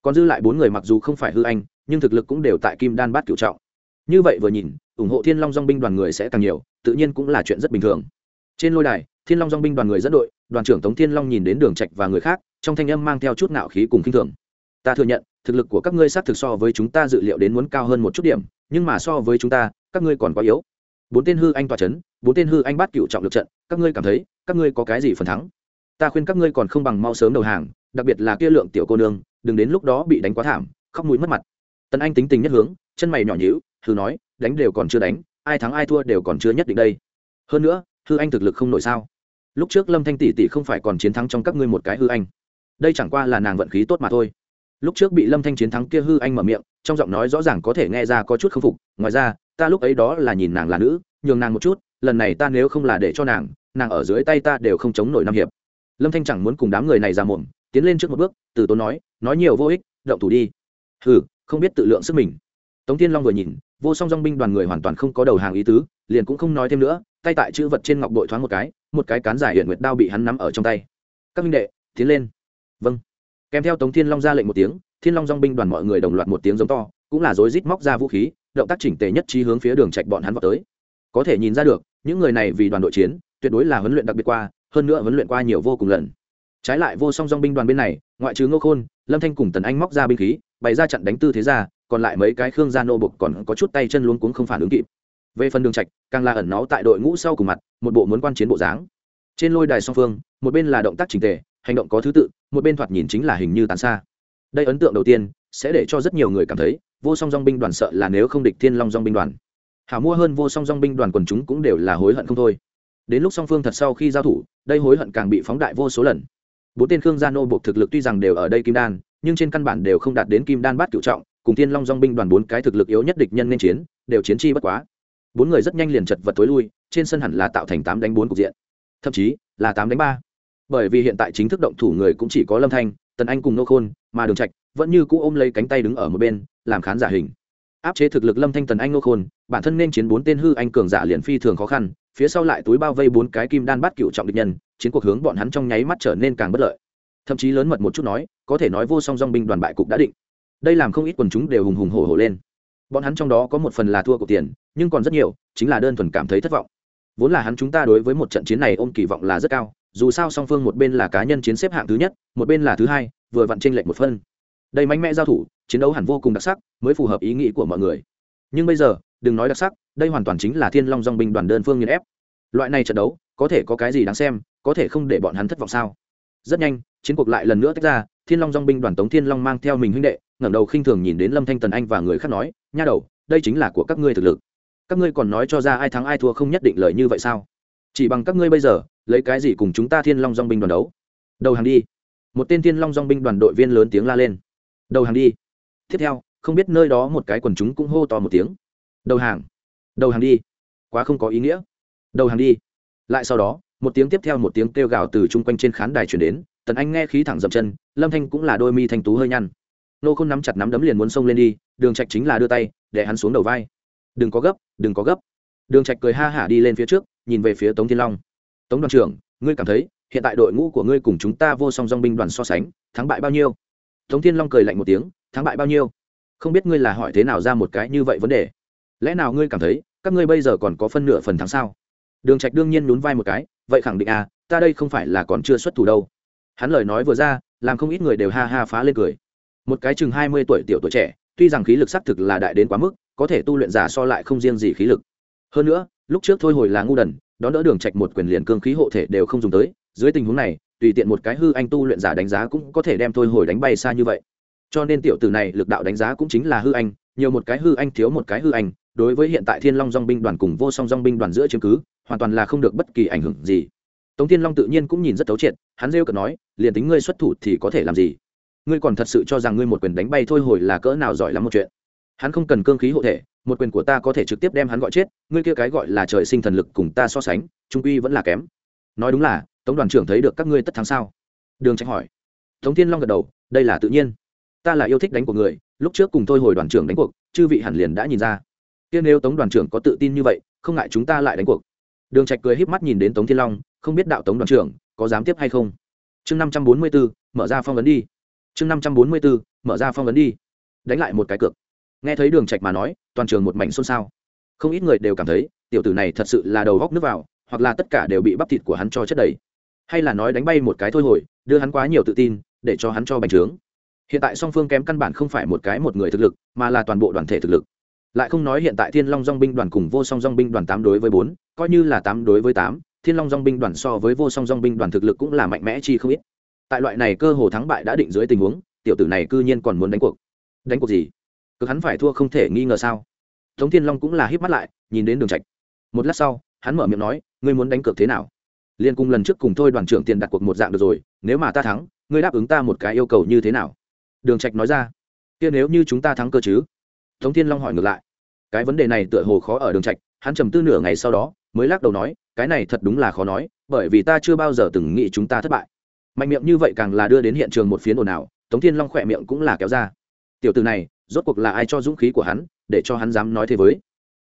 Còn dư lại bốn người mặc dù không phải hư anh, nhưng thực lực cũng đều tại kim đan bát cửu trọng. Như vậy vừa nhìn, ủng hộ thiên long dong binh đoàn người sẽ càng nhiều, tự nhiên cũng là chuyện rất bình thường. Trên lôi đài, thiên long dong binh đoàn người dẫn đội đoàn trưởng tống thiên long nhìn đến đường trạch và người khác, trong thanh âm mang theo chút nạo khí cùng kinh thường. Ta thừa nhận, thực lực của các ngươi xác thực so với chúng ta dự liệu đến muốn cao hơn một chút điểm, nhưng mà so với chúng ta, các ngươi còn quá yếu. Bốn tên hư anh tòa chấn, bốn tên hư anh bắt cựu trọng lực trận, các ngươi cảm thấy, các ngươi có cái gì phần thắng? Ta khuyên các ngươi còn không bằng mau sớm đầu hàng, đặc biệt là kia lượng tiểu cô nương, đừng đến lúc đó bị đánh quá thảm, khóc mũi mất mặt. Tần anh tính tình nhất hướng, chân mày nhỏ nhíu, thử nói, đánh đều còn chưa đánh, ai thắng ai thua đều còn chưa nhất định đây. Hơn nữa, hư anh thực lực không nổi sao? Lúc trước lâm thanh tỷ tỷ không phải còn chiến thắng trong các ngươi một cái hư anh. Đây chẳng qua là nàng vận khí tốt mà thôi. Lúc trước bị lâm thanh chiến thắng kia hư anh mở miệng, trong giọng nói rõ ràng có thể nghe ra có chút k phục. Ngoài ra, ta lúc ấy đó là nhìn nàng là nữ, nhường nàng một chút, lần này ta nếu không là để cho nàng nàng ở dưới tay ta đều không chống nổi năm hiệp. Lâm thanh chẳng muốn cùng đám người này ra mồm tiến lên trước một bước, từ tốn nói nói nhiều vô ích, động thủ đi. Hừ, không biết tự lượng sức mình. Tống tiên long vừa nhìn, vô song dong binh đoàn người hoàn toàn không có đầu hàng ý tứ, liền cũng không nói thêm nữa tay tại chữ vật trên ngọc bội thoáng một cái một cái cán giải hiện nguyệt đao bị hắn nắm ở trong tay. Các minh đệ, tiến lên. Vâng. Kèm theo tống thiên long ra lệnh một tiếng, thiên long dong binh đoàn mọi người đồng loạt một tiếng giống to, cũng là rối rít móc ra vũ khí, động tác chỉnh tề nhất trí hướng phía đường trạch bọn hắn vào tới. Có thể nhìn ra được, những người này vì đoàn đội chiến, tuyệt đối là huấn luyện đặc biệt qua, hơn nữa huấn luyện qua nhiều vô cùng lần. Trái lại vô song dong binh đoàn bên này, ngoại trừ ngô khôn, lâm thanh cùng tần anh móc ra binh khí, bày ra chặn đánh tư thế ra, còn lại mấy cái khương gia nô bục còn có chút tay chân luôn cuống không phản ứng kịp về phần đường trạch, càng là ẩn náu tại đội ngũ sau cùng mặt, một bộ muốn quan chiến bộ dáng. Trên lôi đài song phương, một bên là động tác chỉnh tề, hành động có thứ tự, một bên thoạt nhìn chính là hình như tán xa. Đây ấn tượng đầu tiên, sẽ để cho rất nhiều người cảm thấy, vô song dong binh đoàn sợ là nếu không địch thiên long dong binh đoàn. Hảo mua hơn vô song dong binh đoàn quần chúng cũng đều là hối hận không thôi. Đến lúc song phương thật sau khi giao thủ, đây hối hận càng bị phóng đại vô số lần. Bốn tên khương gia nô buộc thực lực tuy rằng đều ở đây kim đan, nhưng trên căn bản đều không đạt đến kim đan bát cựu trọng, cùng thiên long dong binh đoàn bốn cái thực lực yếu nhất địch nhân nên chiến, đều chiến chi bất quá bốn người rất nhanh liền chật vật tối lui, trên sân hẳn là tạo thành tám đánh bốn cục diện. Thậm chí, là tám đánh ba. Bởi vì hiện tại chính thức động thủ người cũng chỉ có lâm thanh, tần anh cùng nô khôn, mà đường trạch vẫn như cũ ôm lấy cánh tay đứng ở một bên, làm khán giả hình. Áp chế thực lực lâm thanh, tần anh, nô khôn, bản thân nên chiến bốn tên hư anh cường giả liền phi thường khó khăn, phía sau lại túi bao vây bốn cái kim đan bát cựu trọng địch nhân, chiến cuộc hướng bọn hắn trong nháy mắt trở nên càng bất lợi. Thậm chí lớn mật một chút nói, có thể nói vô song dong binh đoàn bại cục đã định. Đây làm không ít quần chúng đều hùng hùng hổ hổ lên. Bọn hắn trong đó có một phần là thua của tiền nhưng còn rất nhiều, chính là đơn thuần cảm thấy thất vọng. Vốn là hắn chúng ta đối với một trận chiến này ôm kỳ vọng là rất cao, dù sao song phương một bên là cá nhân chiến xếp hạng thứ nhất, một bên là thứ hai, vừa vặn tranh lệch một phân. Đây mạnh mẽ giao thủ, chiến đấu hẳn vô cùng đặc sắc, mới phù hợp ý nghĩ của mọi người. Nhưng bây giờ, đừng nói đặc sắc, đây hoàn toàn chính là thiên long dong binh đoàn đơn phương nghiền ép. Loại này trận đấu, có thể có cái gì đáng xem, có thể không để bọn hắn thất vọng sao? Rất nhanh, chiến cuộc lại lần nữa tách ra, thiên long dong binh đoàn tống thiên long mang theo mình huynh đệ, ngẩng đầu khinh thường nhìn đến lâm thanh tần anh và người khác nói, nha đầu, đây chính là của các ngươi thực lực các ngươi còn nói cho ra ai thắng ai thua không nhất định lời như vậy sao? Chỉ bằng các ngươi bây giờ, lấy cái gì cùng chúng ta thiên long dong binh đoàn đấu? Đầu hàng đi. Một tên thiên long dong binh đoàn đội viên lớn tiếng la lên. Đầu hàng đi. Tiếp theo, không biết nơi đó một cái quần chúng cũng hô to một tiếng. Đầu hàng. Đầu hàng đi. Quá không có ý nghĩa. Đầu hàng đi. Lại sau đó, một tiếng tiếp theo một tiếng kêu gào từ chung quanh trên khán đài chuyển đến. Tần anh nghe khí thẳng dậm chân, lâm thanh cũng là đôi mi thanh tú hơi nhăn. Nô không nắm chặt nắm đấm liền muốn xông lên đi, đường trạch chính là đưa tay để hắn xuống đầu vai. Đừng có gấp đừng có gấp. Đường trạch cười ha hả đi lên phía trước, nhìn về phía tống thiên long. Tống đoàn trưởng, ngươi cảm thấy hiện tại đội ngũ của ngươi cùng chúng ta vô song dong binh đoàn so sánh, thắng bại bao nhiêu? Tống thiên long cười lạnh một tiếng, thắng bại bao nhiêu? Không biết ngươi là hỏi thế nào ra một cái như vậy vấn đề. Lẽ nào ngươi cảm thấy các ngươi bây giờ còn có phân nửa phần thắng sao? Đường trạch đương nhiên nhún vai một cái, vậy khẳng định à ta đây không phải là còn chưa xuất thủ đâu. Hắn lời nói vừa ra, làm không ít người đều ha ha phá lên cười. Một cái chừng hai mươi tuổi tiểu tuổi trẻ, tuy rằng khí lực xác thực là đại đến quá mức có thể tu luyện giả so lại không riêng gì khí lực. Hơn nữa, lúc trước thôi hồi là ngu đần, đón đỡ đường trạch một quyền liền cương khí hộ thể đều không dùng tới, dưới tình huống này, tùy tiện một cái hư anh tu luyện giả đánh giá cũng có thể đem thôi hồi đánh bay xa như vậy. Cho nên tiểu tử này lực đạo đánh giá cũng chính là hư anh, nhiều một cái hư anh thiếu một cái hư anh, đối với hiện tại thiên long dong binh đoàn cùng vô song dong binh đoàn giữa chứng cứ, hoàn toàn là không được bất kỳ ảnh hưởng gì. Tống thiên long tự nhiên cũng nhìn rất thấu triệt, hắn rêu cợt nói, liền tính ngươi xuất thủ thì có thể làm gì? Ngươi còn thật sự cho rằng ngươi một quyền đánh bay thôi hồi là cỡ nào giỏi lắm một chuyện? Hắn không cần cương khí hộ thể một quyền của ta có thể trực tiếp đem hắn gọi chết ngươi kia cái gọi là trời sinh thần lực cùng ta so sánh trung quy vẫn là kém. Nói đúng là tống đoàn trưởng thấy được các ngươi tất thắng sao? Đường Trạch hỏi. Tống thiên long gật đầu đây là tự nhiên. Ta là yêu thích đánh của người lúc trước cùng tôi hồi đoàn trưởng đánh cuộc chư vị hẳn liền đã nhìn ra. Kia nếu tống đoàn trưởng có tự tin như vậy không ngại chúng ta lại đánh cuộc. Đường trạch cười híp mắt nhìn đến tống thiên long không biết đạo tống đoàn trưởng có dám tiếp hay không. Chương năm trăm bốn mươi 544, mở ra phong vấn đi. Chương năm trăm bốn mươi 544, mở ra phong vấn đi. Đánh lại một cái cược nghe thấy đường trạch mà nói, toàn trường một mảnh xôn xao. Không ít người đều cảm thấy, tiểu tử này thật sự là đầu góc nước vào, hoặc là tất cả đều bị bắp thịt của hắn cho chất đầy. Hay là nói đánh bay một cái thôi hồi, đưa hắn quá nhiều tự tin, để cho hắn cho bành trướng. Hiện tại song phương kém căn bản không phải một cái một người thực lực, mà là toàn bộ đoàn thể thực lực. Lại không nói hiện tại thiên long dong binh đoàn cùng vô song dong binh đoàn tám đối với bốn, coi như là tám đối với tám, thiên long dong binh đoàn so với vô song dong binh đoàn thực lực cũng là mạnh mẽ chi không ít. Tại loại này cơ hồ thắng bại đã định dưới tình huống, tiểu tử này cư nhiên còn muốn đánh cuộc. Đánh cuộc gì? Cực hắn phải thua không thể nghi ngờ sao? Tống thiên long cũng là híp mắt lại, nhìn đến đường trạch. Một lát sau, hắn mở miệng nói, ngươi muốn đánh cược thế nào? Liên Cung lần trước cùng thôi đoàn trưởng tiền đặt cuộc một dạng được rồi, nếu mà ta thắng, ngươi đáp ứng ta một cái yêu cầu như thế nào? Đường trạch nói ra. Kia nếu như chúng ta thắng cơ chứ? Tống thiên long hỏi ngược lại. Cái vấn đề này tựa hồ khó ở đường trạch. Hắn trầm tư nửa ngày sau đó, mới lắc đầu nói, cái này thật đúng là khó nói, bởi vì ta chưa bao giờ từng nghĩ chúng ta thất bại. Mạnh miệng như vậy càng là đưa đến hiện trường một phiến ồn ào, tống thiên long khỏe miệng cũng là kéo ra. Tiểu từ này rốt cuộc là ai cho dũng khí của hắn, để cho hắn dám nói thế với?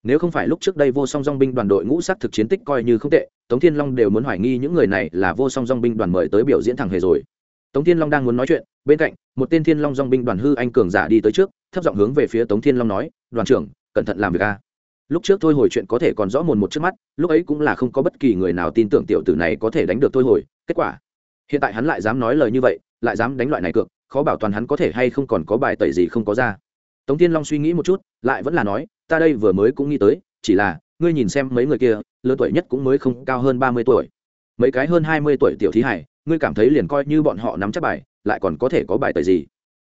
Nếu không phải lúc trước đây vô song dong binh đoàn đội ngũ sắc thực chiến tích coi như không tệ, tống thiên long đều muốn hoài nghi những người này là vô song dong binh đoàn mời tới biểu diễn thẳng hề rồi. Tống thiên long đang muốn nói chuyện, bên cạnh, một tên thiên long dong binh đoàn hư anh cường giả đi tới trước, thấp giọng hướng về phía tống thiên long nói, đoàn trưởng, cẩn thận làm việc a. Lúc trước thôi hồi chuyện có thể còn rõ mồn một trước mắt, lúc ấy cũng là không có bất kỳ người nào tin tưởng tiểu tử này có thể đánh được thôi hồi, kết quả. Hiện tại hắn lại dám nói lời như vậy, lại dám đánh loại này cược, khó bảo toàn hắn có thể hay không còn có bài tẩy gì không có ra tống tiên long suy nghĩ một chút, lại vẫn là nói, ta đây vừa mới cũng nghĩ tới, chỉ là, ngươi nhìn xem mấy người kia, lớn tuổi nhất cũng mới không cao hơn ba mươi tuổi. Mấy cái hơn hai mươi tuổi tiểu thí hải, ngươi cảm thấy liền coi như bọn họ nắm chắc bài, lại còn có thể có bài tẩy gì?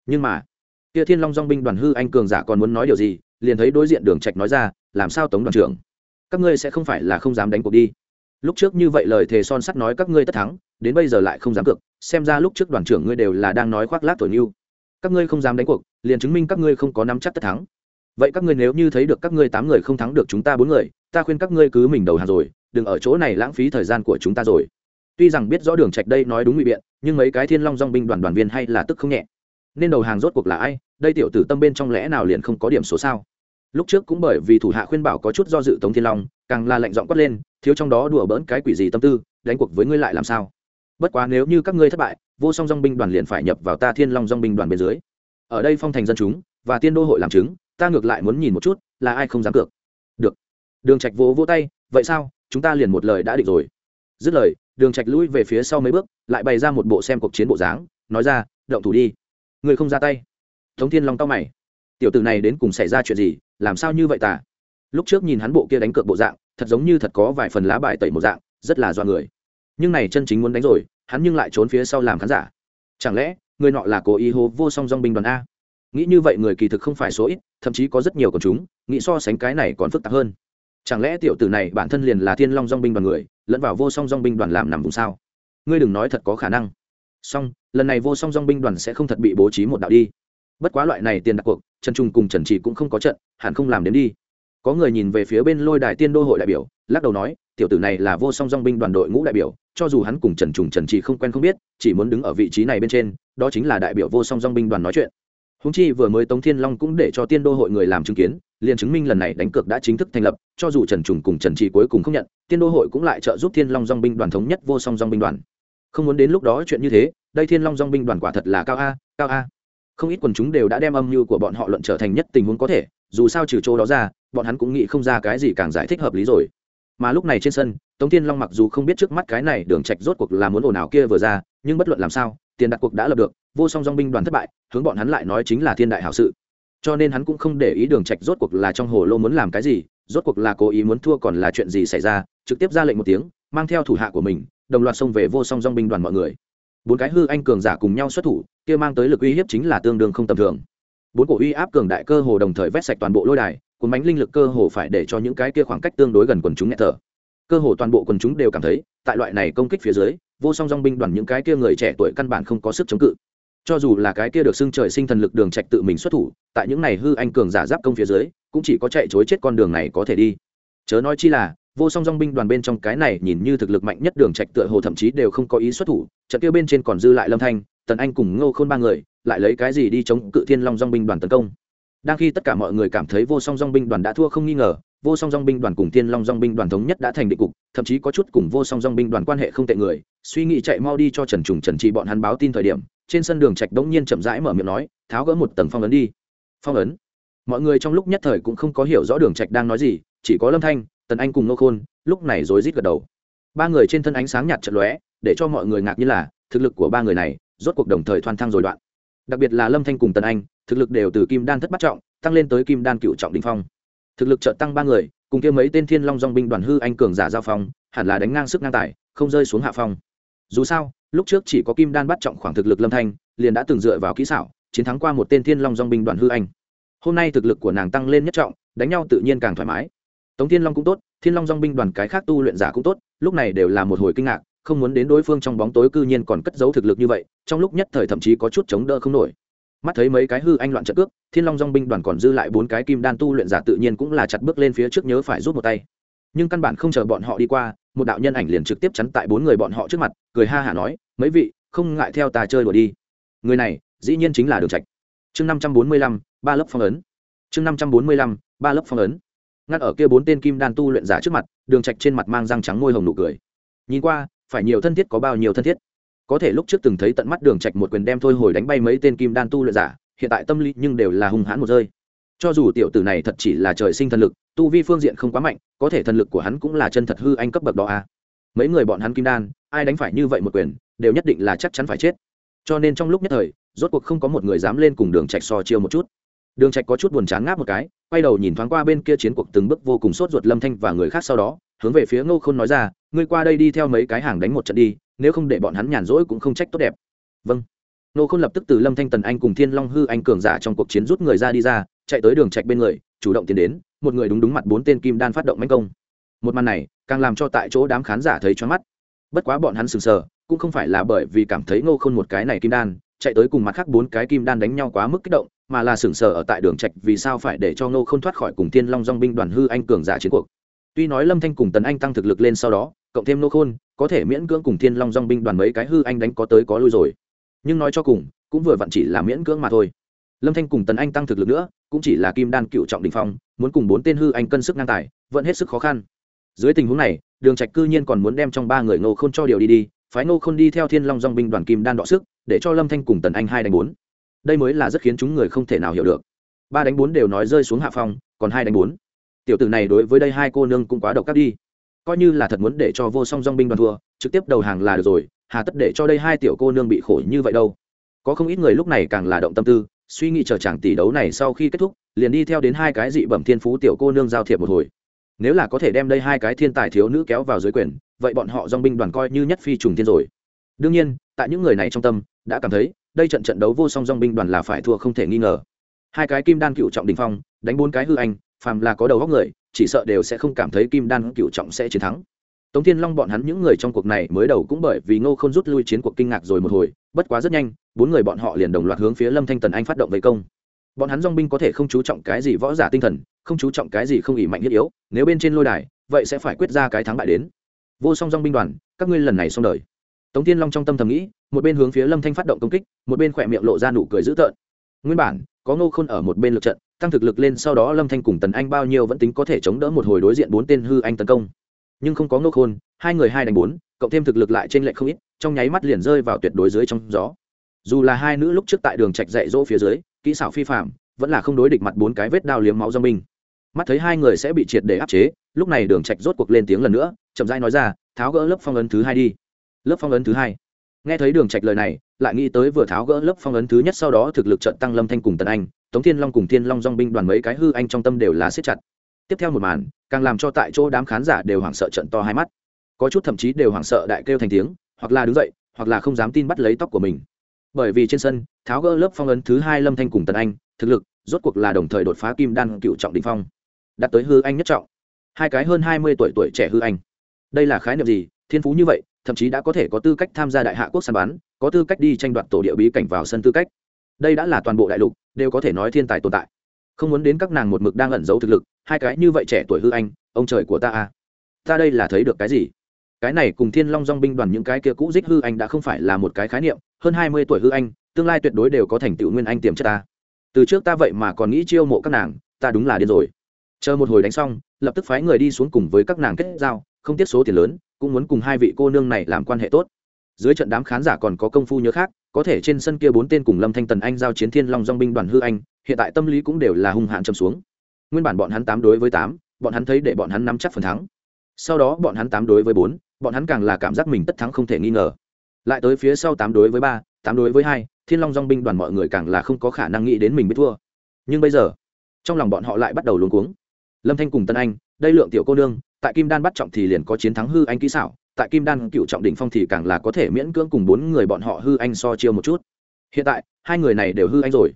Nhưng mà, kia thiên long dong binh đoàn hư anh cường giả còn muốn nói điều gì, liền thấy đối diện đường trạch nói ra, làm sao tống đoàn trưởng? Các ngươi sẽ không phải là không dám đánh cuộc đi. Lúc trước như vậy lời thề son sắt nói các ngươi tất thắng, đến bây giờ lại không dám cược, xem ra lúc trước đoàn trưởng ngươi đều là đang nói khoác lác thổi nhu các ngươi không dám đánh cuộc, liền chứng minh các ngươi không có nắm chắc tất thắng. Vậy các ngươi nếu như thấy được các ngươi tám người không thắng được chúng ta bốn người, ta khuyên các ngươi cứ mình đầu hàng rồi, đừng ở chỗ này lãng phí thời gian của chúng ta rồi. Tuy rằng biết rõ đường trạch đây nói đúng ngụy biện, nhưng mấy cái thiên long dong binh đoàn đoàn viên hay là tức không nhẹ. Nên đầu hàng rốt cuộc là ai, đây tiểu tử tâm bên trong lẽ nào liền không có điểm số sao? Lúc trước cũng bởi vì thủ hạ khuyên bảo có chút do dự tống thiên long, càng là lệnh giọng quát lên, thiếu trong đó đùa bỡn cái quỷ gì tâm tư, đánh cuộc với ngươi lại làm sao? Bất quá nếu như các ngươi thất bại, vô song dong binh đoàn liền phải nhập vào ta thiên long dong binh đoàn bên dưới. Ở đây phong thành dân chúng và tiên đô hội làm chứng, ta ngược lại muốn nhìn một chút, là ai không dám cược. Được. Đường trạch vỗ vỗ tay, vậy sao? Chúng ta liền một lời đã định rồi. Dứt lời, đường trạch lui về phía sau mấy bước, lại bày ra một bộ xem cuộc chiến bộ dáng, nói ra, động thủ đi. Người không ra tay. Thống thiên long tao mày. Tiểu tử này đến cùng xảy ra chuyện gì? Làm sao như vậy ta lúc trước nhìn hắn bộ kia đánh cược bộ dạng, thật giống như thật có vài phần lá bài tẩy một dạng, rất là do người nhưng này chân chính muốn đánh rồi, hắn nhưng lại trốn phía sau làm khán giả. Chẳng lẽ, người nọ là cố ý hô vô song dong binh đoàn a? Nghĩ như vậy người kỳ thực không phải số ít, thậm chí có rất nhiều của chúng, nghĩ so sánh cái này còn phức tạp hơn. Chẳng lẽ tiểu tử này bản thân liền là thiên long dong binh đoàn người, lẫn vào vô song dong binh đoàn làm nằm vùng sao? Ngươi đừng nói thật có khả năng. Song lần này vô song dong binh đoàn sẽ không thật bị bố trí một đạo đi. Bất quá loại này tiền đặt cuộc, trần trung cùng trần trì cũng không có trận, hẳn không làm đến đi. Có người nhìn về phía bên lôi đài tiên đô hội đại biểu, lắc đầu nói, tiểu tử này là vô song dong binh đoàn đội ngũ đại biểu cho dù hắn cùng trần trùng trần trì không quen không biết, chỉ muốn đứng ở vị trí này bên trên, đó chính là đại biểu vô song dong binh đoàn nói chuyện. Húng chi vừa mới tống thiên long cũng để cho tiên đô hội người làm chứng kiến, liền chứng minh lần này đánh cược đã chính thức thành lập, cho dù trần trùng cùng trần trì cuối cùng không nhận, tiên đô hội cũng lại trợ giúp thiên long dong binh đoàn thống nhất vô song dong binh đoàn. Không muốn đến lúc đó chuyện như thế, đây thiên long dong binh đoàn quả thật là cao a cao a. Không ít quần chúng đều đã đem âm mưu của bọn họ luận trở thành nhất tình huống có thể, dù sao trừ chỗ đó ra, bọn hắn cũng nghĩ không ra cái gì càng giải thích hợp lý rồi mà lúc này trên sân, tống thiên long mặc dù không biết trước mắt cái này đường trạch rốt cuộc là muốn ồn ào kia vừa ra, nhưng bất luận làm sao, tiền đặt cuộc đã lập được, vô song dong binh đoàn thất bại, hướng bọn hắn lại nói chính là thiên đại hảo sự. Cho nên hắn cũng không để ý đường trạch rốt cuộc là trong hồ lô muốn làm cái gì, rốt cuộc là cố ý muốn thua còn là chuyện gì xảy ra, trực tiếp ra lệnh một tiếng, mang theo thủ hạ của mình, đồng loạt xông về vô song dong binh đoàn mọi người. Bốn cái hư anh cường giả cùng nhau xuất thủ, kia mang tới lực uy hiếp chính là tương đương không tầm thường. Bốn cổ uy áp cường đại cơ hồ đồng thời vét sạch toàn bộ lôi đài cuốn bánh linh lực cơ hồ phải để cho những cái kia khoảng cách tương đối gần quần chúng nhẹ thở. Cơ hồ toàn bộ quần chúng đều cảm thấy, tại loại này công kích phía dưới, vô song dong binh đoàn những cái kia người trẻ tuổi căn bản không có sức chống cự. Cho dù là cái kia được xưng trời sinh thần lực đường trạch tự mình xuất thủ, tại những này hư anh cường giả giáp công phía dưới, cũng chỉ có chạy chối chết con đường này có thể đi. Chớ nói chi là, vô song dong binh đoàn bên trong cái này nhìn như thực lực mạnh nhất đường trạch tựa hồ thậm chí đều không có ý xuất thủ, trận kia bên trên còn dư lại lâm thanh, tần anh cùng ngô khôn ba người, lại lấy cái gì đi chống cự thiên long dong binh đoàn tấn công? Đang khi tất cả mọi người cảm thấy vô song dong binh đoàn đã thua không nghi ngờ, vô song dong binh đoàn cùng thiên long dong binh đoàn thống nhất đã thành định cục, thậm chí có chút cùng vô song dong binh đoàn quan hệ không tệ người. Suy nghĩ chạy mau đi cho trần trùng trần trị bọn hắn báo tin thời điểm, trên sân đường trạch đống nhiên chậm rãi mở miệng nói, tháo gỡ một tầng phong ấn đi. Phong ấn. Mọi người trong lúc nhất thời cũng không có hiểu rõ đường trạch đang nói gì, chỉ có lâm thanh, tần anh cùng nô khôn, lúc này rối rít gật đầu. Ba người trên thân ánh sáng nhạt chật lóe, để cho mọi người ngạc nhiên là, thực lực của ba người này, rốt cuộc đồng thời thoan thăng rồi đoạn. Đặc biệt là lâm thanh cùng tần anh thực lực đều từ kim đan thất bắt trọng, tăng lên tới kim đan cựu trọng đỉnh phong. Thực lực chợt tăng ba người, cùng kia mấy tên thiên long dong binh đoàn hư anh cường giả giao phong, hẳn là đánh ngang sức ngang tài không rơi xuống hạ phong. Dù sao, lúc trước chỉ có kim đan bắt trọng khoảng thực lực lâm thanh, liền đã từng dựa vào kỹ xảo, chiến thắng qua một tên thiên long dong binh đoàn hư anh. Hôm nay thực lực của nàng tăng lên nhất trọng, đánh nhau tự nhiên càng thoải mái. Tống thiên long cũng tốt, thiên long dong binh đoàn cái khác tu luyện giả cũng tốt, lúc này đều là một hồi kinh ngạc, không muốn đến đối phương trong bóng tối cư nhiên còn cất giấu thực lực như vậy, trong lúc nhất thời thậm chí có chút chống đỡ không nổi mắt thấy mấy cái hư anh loạn trận cước, thiên long dong binh đoàn còn dư lại bốn cái kim đan tu luyện giả tự nhiên cũng là chặt bước lên phía trước nhớ phải rút một tay. Nhưng căn bản không chờ bọn họ đi qua, một đạo nhân ảnh liền trực tiếp chắn tại bốn người bọn họ trước mặt, cười ha hả nói, mấy vị, không ngại theo ta chơi đùa đi. Người này, dĩ nhiên chính là đường trạch. Chương năm trăm bốn mươi lăm, ba lớp phong ấn. Chương năm trăm bốn mươi lăm, ba lớp phong ấn. Ngắt ở kia bốn tên kim đan tu luyện giả trước mặt, đường trạch trên mặt mang răng trắng môi hồng nụ cười. Nhìn qua, phải nhiều thân thiết có bao nhiêu thân thiết có thể lúc trước từng thấy tận mắt đường trạch một quyền đem thôi hồi đánh bay mấy tên kim đan tu luyện giả, hiện tại tâm lý nhưng đều là hung hãn một rơi. Cho dù tiểu tử này thật chỉ là trời sinh thần lực, tu vi phương diện không quá mạnh, có thể thần lực của hắn cũng là chân thật hư anh cấp bậc đó a à. mấy người bọn hắn kim đan, ai đánh phải như vậy một quyền, đều nhất định là chắc chắn phải chết. Cho nên trong lúc nhất thời, rốt cuộc không có một người dám lên cùng đường trạch so chiêu một chút. Đường trạch có chút buồn chán ngáp một cái, quay đầu nhìn thoáng qua bên kia chiến cuộc từng bước vô cùng sốt ruột lâm thanh và người khác sau đó, hướng về phía ngô khôn nói ra, ngươi qua đây đi theo mấy cái hàng đánh một trận đi nếu không để bọn hắn nhàn rỗi cũng không trách tốt đẹp. Vâng. Ngô khôn lập tức từ lâm thanh tần anh cùng thiên long hư anh cường giả trong cuộc chiến rút người ra đi ra, chạy tới đường trạch bên người, chủ động tiến đến, một người đúng đúng mặt bốn tên kim đan phát động mãnh công. Một màn này, càng làm cho tại chỗ đám khán giả thấy choáng mắt. Bất quá bọn hắn sừng sờ, cũng không phải là bởi vì cảm thấy ngô khôn một cái này kim đan, chạy tới cùng mặt khác bốn cái kim đan đánh nhau quá mức kích động, mà là sừng sờ ở tại đường trạch vì sao phải để cho ngô Khôn thoát khỏi cùng thiên long dong binh đoàn hư anh cường giả chiến cuộc. Tuy nói lâm thanh cùng tần anh tăng thực lực lên sau đó cộng thêm ngô khôn, có thể miễn cưỡng cùng thiên long dong binh đoàn mấy cái hư anh đánh có tới có lui rồi. Nhưng nói cho cùng, cũng vừa vặn chỉ là miễn cưỡng mà thôi. Lâm thanh cùng tần anh tăng thực lực nữa, cũng chỉ là kim đan cựu trọng đình phong, muốn cùng bốn tên hư anh cân sức ngang tài, vẫn hết sức khó khăn. Dưới tình huống này, đường trạch cư nhiên còn muốn đem trong ba người ngô khôn cho điều đi đi, phái ngô khôn đi theo thiên long dong binh đoàn kim đan đọ sức, để cho lâm thanh cùng tần anh hai đánh bốn. Đây mới là rất khiến chúng người không thể nào hiểu được. Ba đánh bốn đều nói rơi xuống hạ phong, còn hai đánh bốn. Tiểu tử này đối với đây hai cô nương cũng quá độc ác đi coi như là thật muốn để cho vô song dong binh đoàn thua, trực tiếp đầu hàng là được rồi, hà tất để cho đây hai tiểu cô nương bị khổ như vậy đâu. Có không ít người lúc này càng là động tâm tư, suy nghĩ chờ chàng tỷ đấu này sau khi kết thúc, liền đi theo đến hai cái dị bẩm thiên phú tiểu cô nương giao thiệp một hồi. Nếu là có thể đem đây hai cái thiên tài thiếu nữ kéo vào dưới quyền, vậy bọn họ dong binh đoàn coi như nhất phi trùng thiên rồi. Đương nhiên, tại những người này trong tâm, đã cảm thấy, đây trận trận đấu vô song dong binh đoàn là phải thua không thể nghi ngờ. Hai cái kim đan cựu trọng đình phong, đánh bốn cái hư anh phàm là có đầu góc người, chỉ sợ đều sẽ không cảm thấy kim đan cựu trọng sẽ chiến thắng. Tống thiên long bọn hắn những người trong cuộc này mới đầu cũng bởi vì ngô không rút lui chiến cuộc kinh ngạc rồi một hồi, bất quá rất nhanh, bốn người bọn họ liền đồng loạt hướng phía lâm thanh tần anh phát động vây công. Bọn hắn dong binh có thể không chú trọng cái gì võ giả tinh thần, không chú trọng cái gì không ỉ mạnh thiết yếu, nếu bên trên lôi đài, vậy sẽ phải quyết ra cái thắng bại đến. Vô song dong binh đoàn, các ngươi lần này xong đời. Tống thiên long trong tâm thầm nghĩ, một bên hướng phía lâm thanh phát động công kích, một bên khỏe miệng lộ ra nụ cười dữ tợn. Nguyên bản, có ngô khôn ở một bên lượt trận tăng thực lực lên sau đó lâm thanh cùng tần anh bao nhiêu vẫn tính có thể chống đỡ một hồi đối diện bốn tên hư anh tấn công. Nhưng không có ngốc khôn hai người hai đánh bốn, cộng thêm thực lực lại trên lệch không ít, trong nháy mắt liền rơi vào tuyệt đối dưới trong gió. Dù là hai nữ lúc trước tại đường trạch dạy dỗ phía dưới, kỹ xảo phi phạm vẫn là không đối địch mặt bốn cái vết đao liếm máu do mình. Mắt thấy hai người sẽ bị triệt để áp chế, lúc này đường trạch rốt cuộc lên tiếng lần nữa, chậm rãi nói ra, tháo gỡ lớp phong ấn thứ hai đi. Lớp phong ấn thứ hai nghe thấy đường trạch lời này, lại nghĩ tới vừa tháo gỡ lớp phong ấn thứ nhất sau đó thực lực trận tăng lâm thanh cùng tần anh, tống thiên long cùng thiên long dong binh đoàn mấy cái hư anh trong tâm đều là siết chặt. Tiếp theo một màn, càng làm cho tại chỗ đám khán giả đều hoảng sợ trận to hai mắt. Có chút thậm chí đều hoảng sợ đại kêu thành tiếng, hoặc là đứng dậy, hoặc là không dám tin bắt lấy tóc của mình. Bởi vì trên sân, tháo gỡ lớp phong ấn thứ hai lâm thanh cùng tần anh, thực lực, rốt cuộc là đồng thời đột phá kim đan cựu trọng đỉnh phong. Đạt tới hư anh nhất trọng. Hai cái hơn hai mươi tuổi tuổi trẻ hư anh. Đây là khái niệm gì? Thiên phú như vậy thậm chí đã có thể có tư cách tham gia đại hạ quốc săn bắn, có tư cách đi tranh đoạt tổ địa bí cảnh vào sân tư cách. Đây đã là toàn bộ đại lục, đều có thể nói thiên tài tồn tại. Không muốn đến các nàng một mực đang ẩn giấu thực lực, hai cái như vậy trẻ tuổi hư anh, ông trời của ta à. Ta đây là thấy được cái gì? Cái này cùng thiên long dong binh đoàn những cái kia cũ dích hư anh đã không phải là một cái khái niệm, hơn hai mươi tuổi hư anh, tương lai tuyệt đối đều có thành tựu nguyên anh tiềm chất ta. Từ trước ta vậy mà còn nghĩ chiêu mộ các nàng, ta đúng là điên rồi. Chờ một hồi đánh xong, lập tức phái người đi xuống cùng với các nàng kết giao, không tiết số tiền lớn cũng muốn cùng hai vị cô nương này làm quan hệ tốt. Dưới trận đám khán giả còn có công phu nhớ khác, có thể trên sân kia bốn tên cùng lâm thanh tần anh giao chiến thiên long dong binh đoàn hư anh, hiện tại tâm lý cũng đều là hung hãn châm xuống. Nguyên bản bọn hắn tám đối với tám, bọn hắn thấy để bọn hắn nắm chắc phần thắng. Sau đó bọn hắn tám đối với bốn, bọn hắn càng là cảm giác mình tất thắng không thể nghi ngờ. Lại tới phía sau tám đối với ba, tám đối với hai, thiên long dong binh đoàn mọi người càng là không có khả năng nghĩ đến mình biết thua. Nhưng bây giờ, trong lòng bọn họ lại bắt đầu luống cuống lâm thanh cùng tân anh, đây lượng tiểu cô nương, tại kim đan bắt trọng thì liền có chiến thắng hư anh kỹ xảo, tại kim đan cựu trọng đỉnh phong thì càng là có thể miễn cưỡng cùng bốn người bọn họ hư anh so chiêu một chút. Hiện tại, hai người này đều hư anh rồi.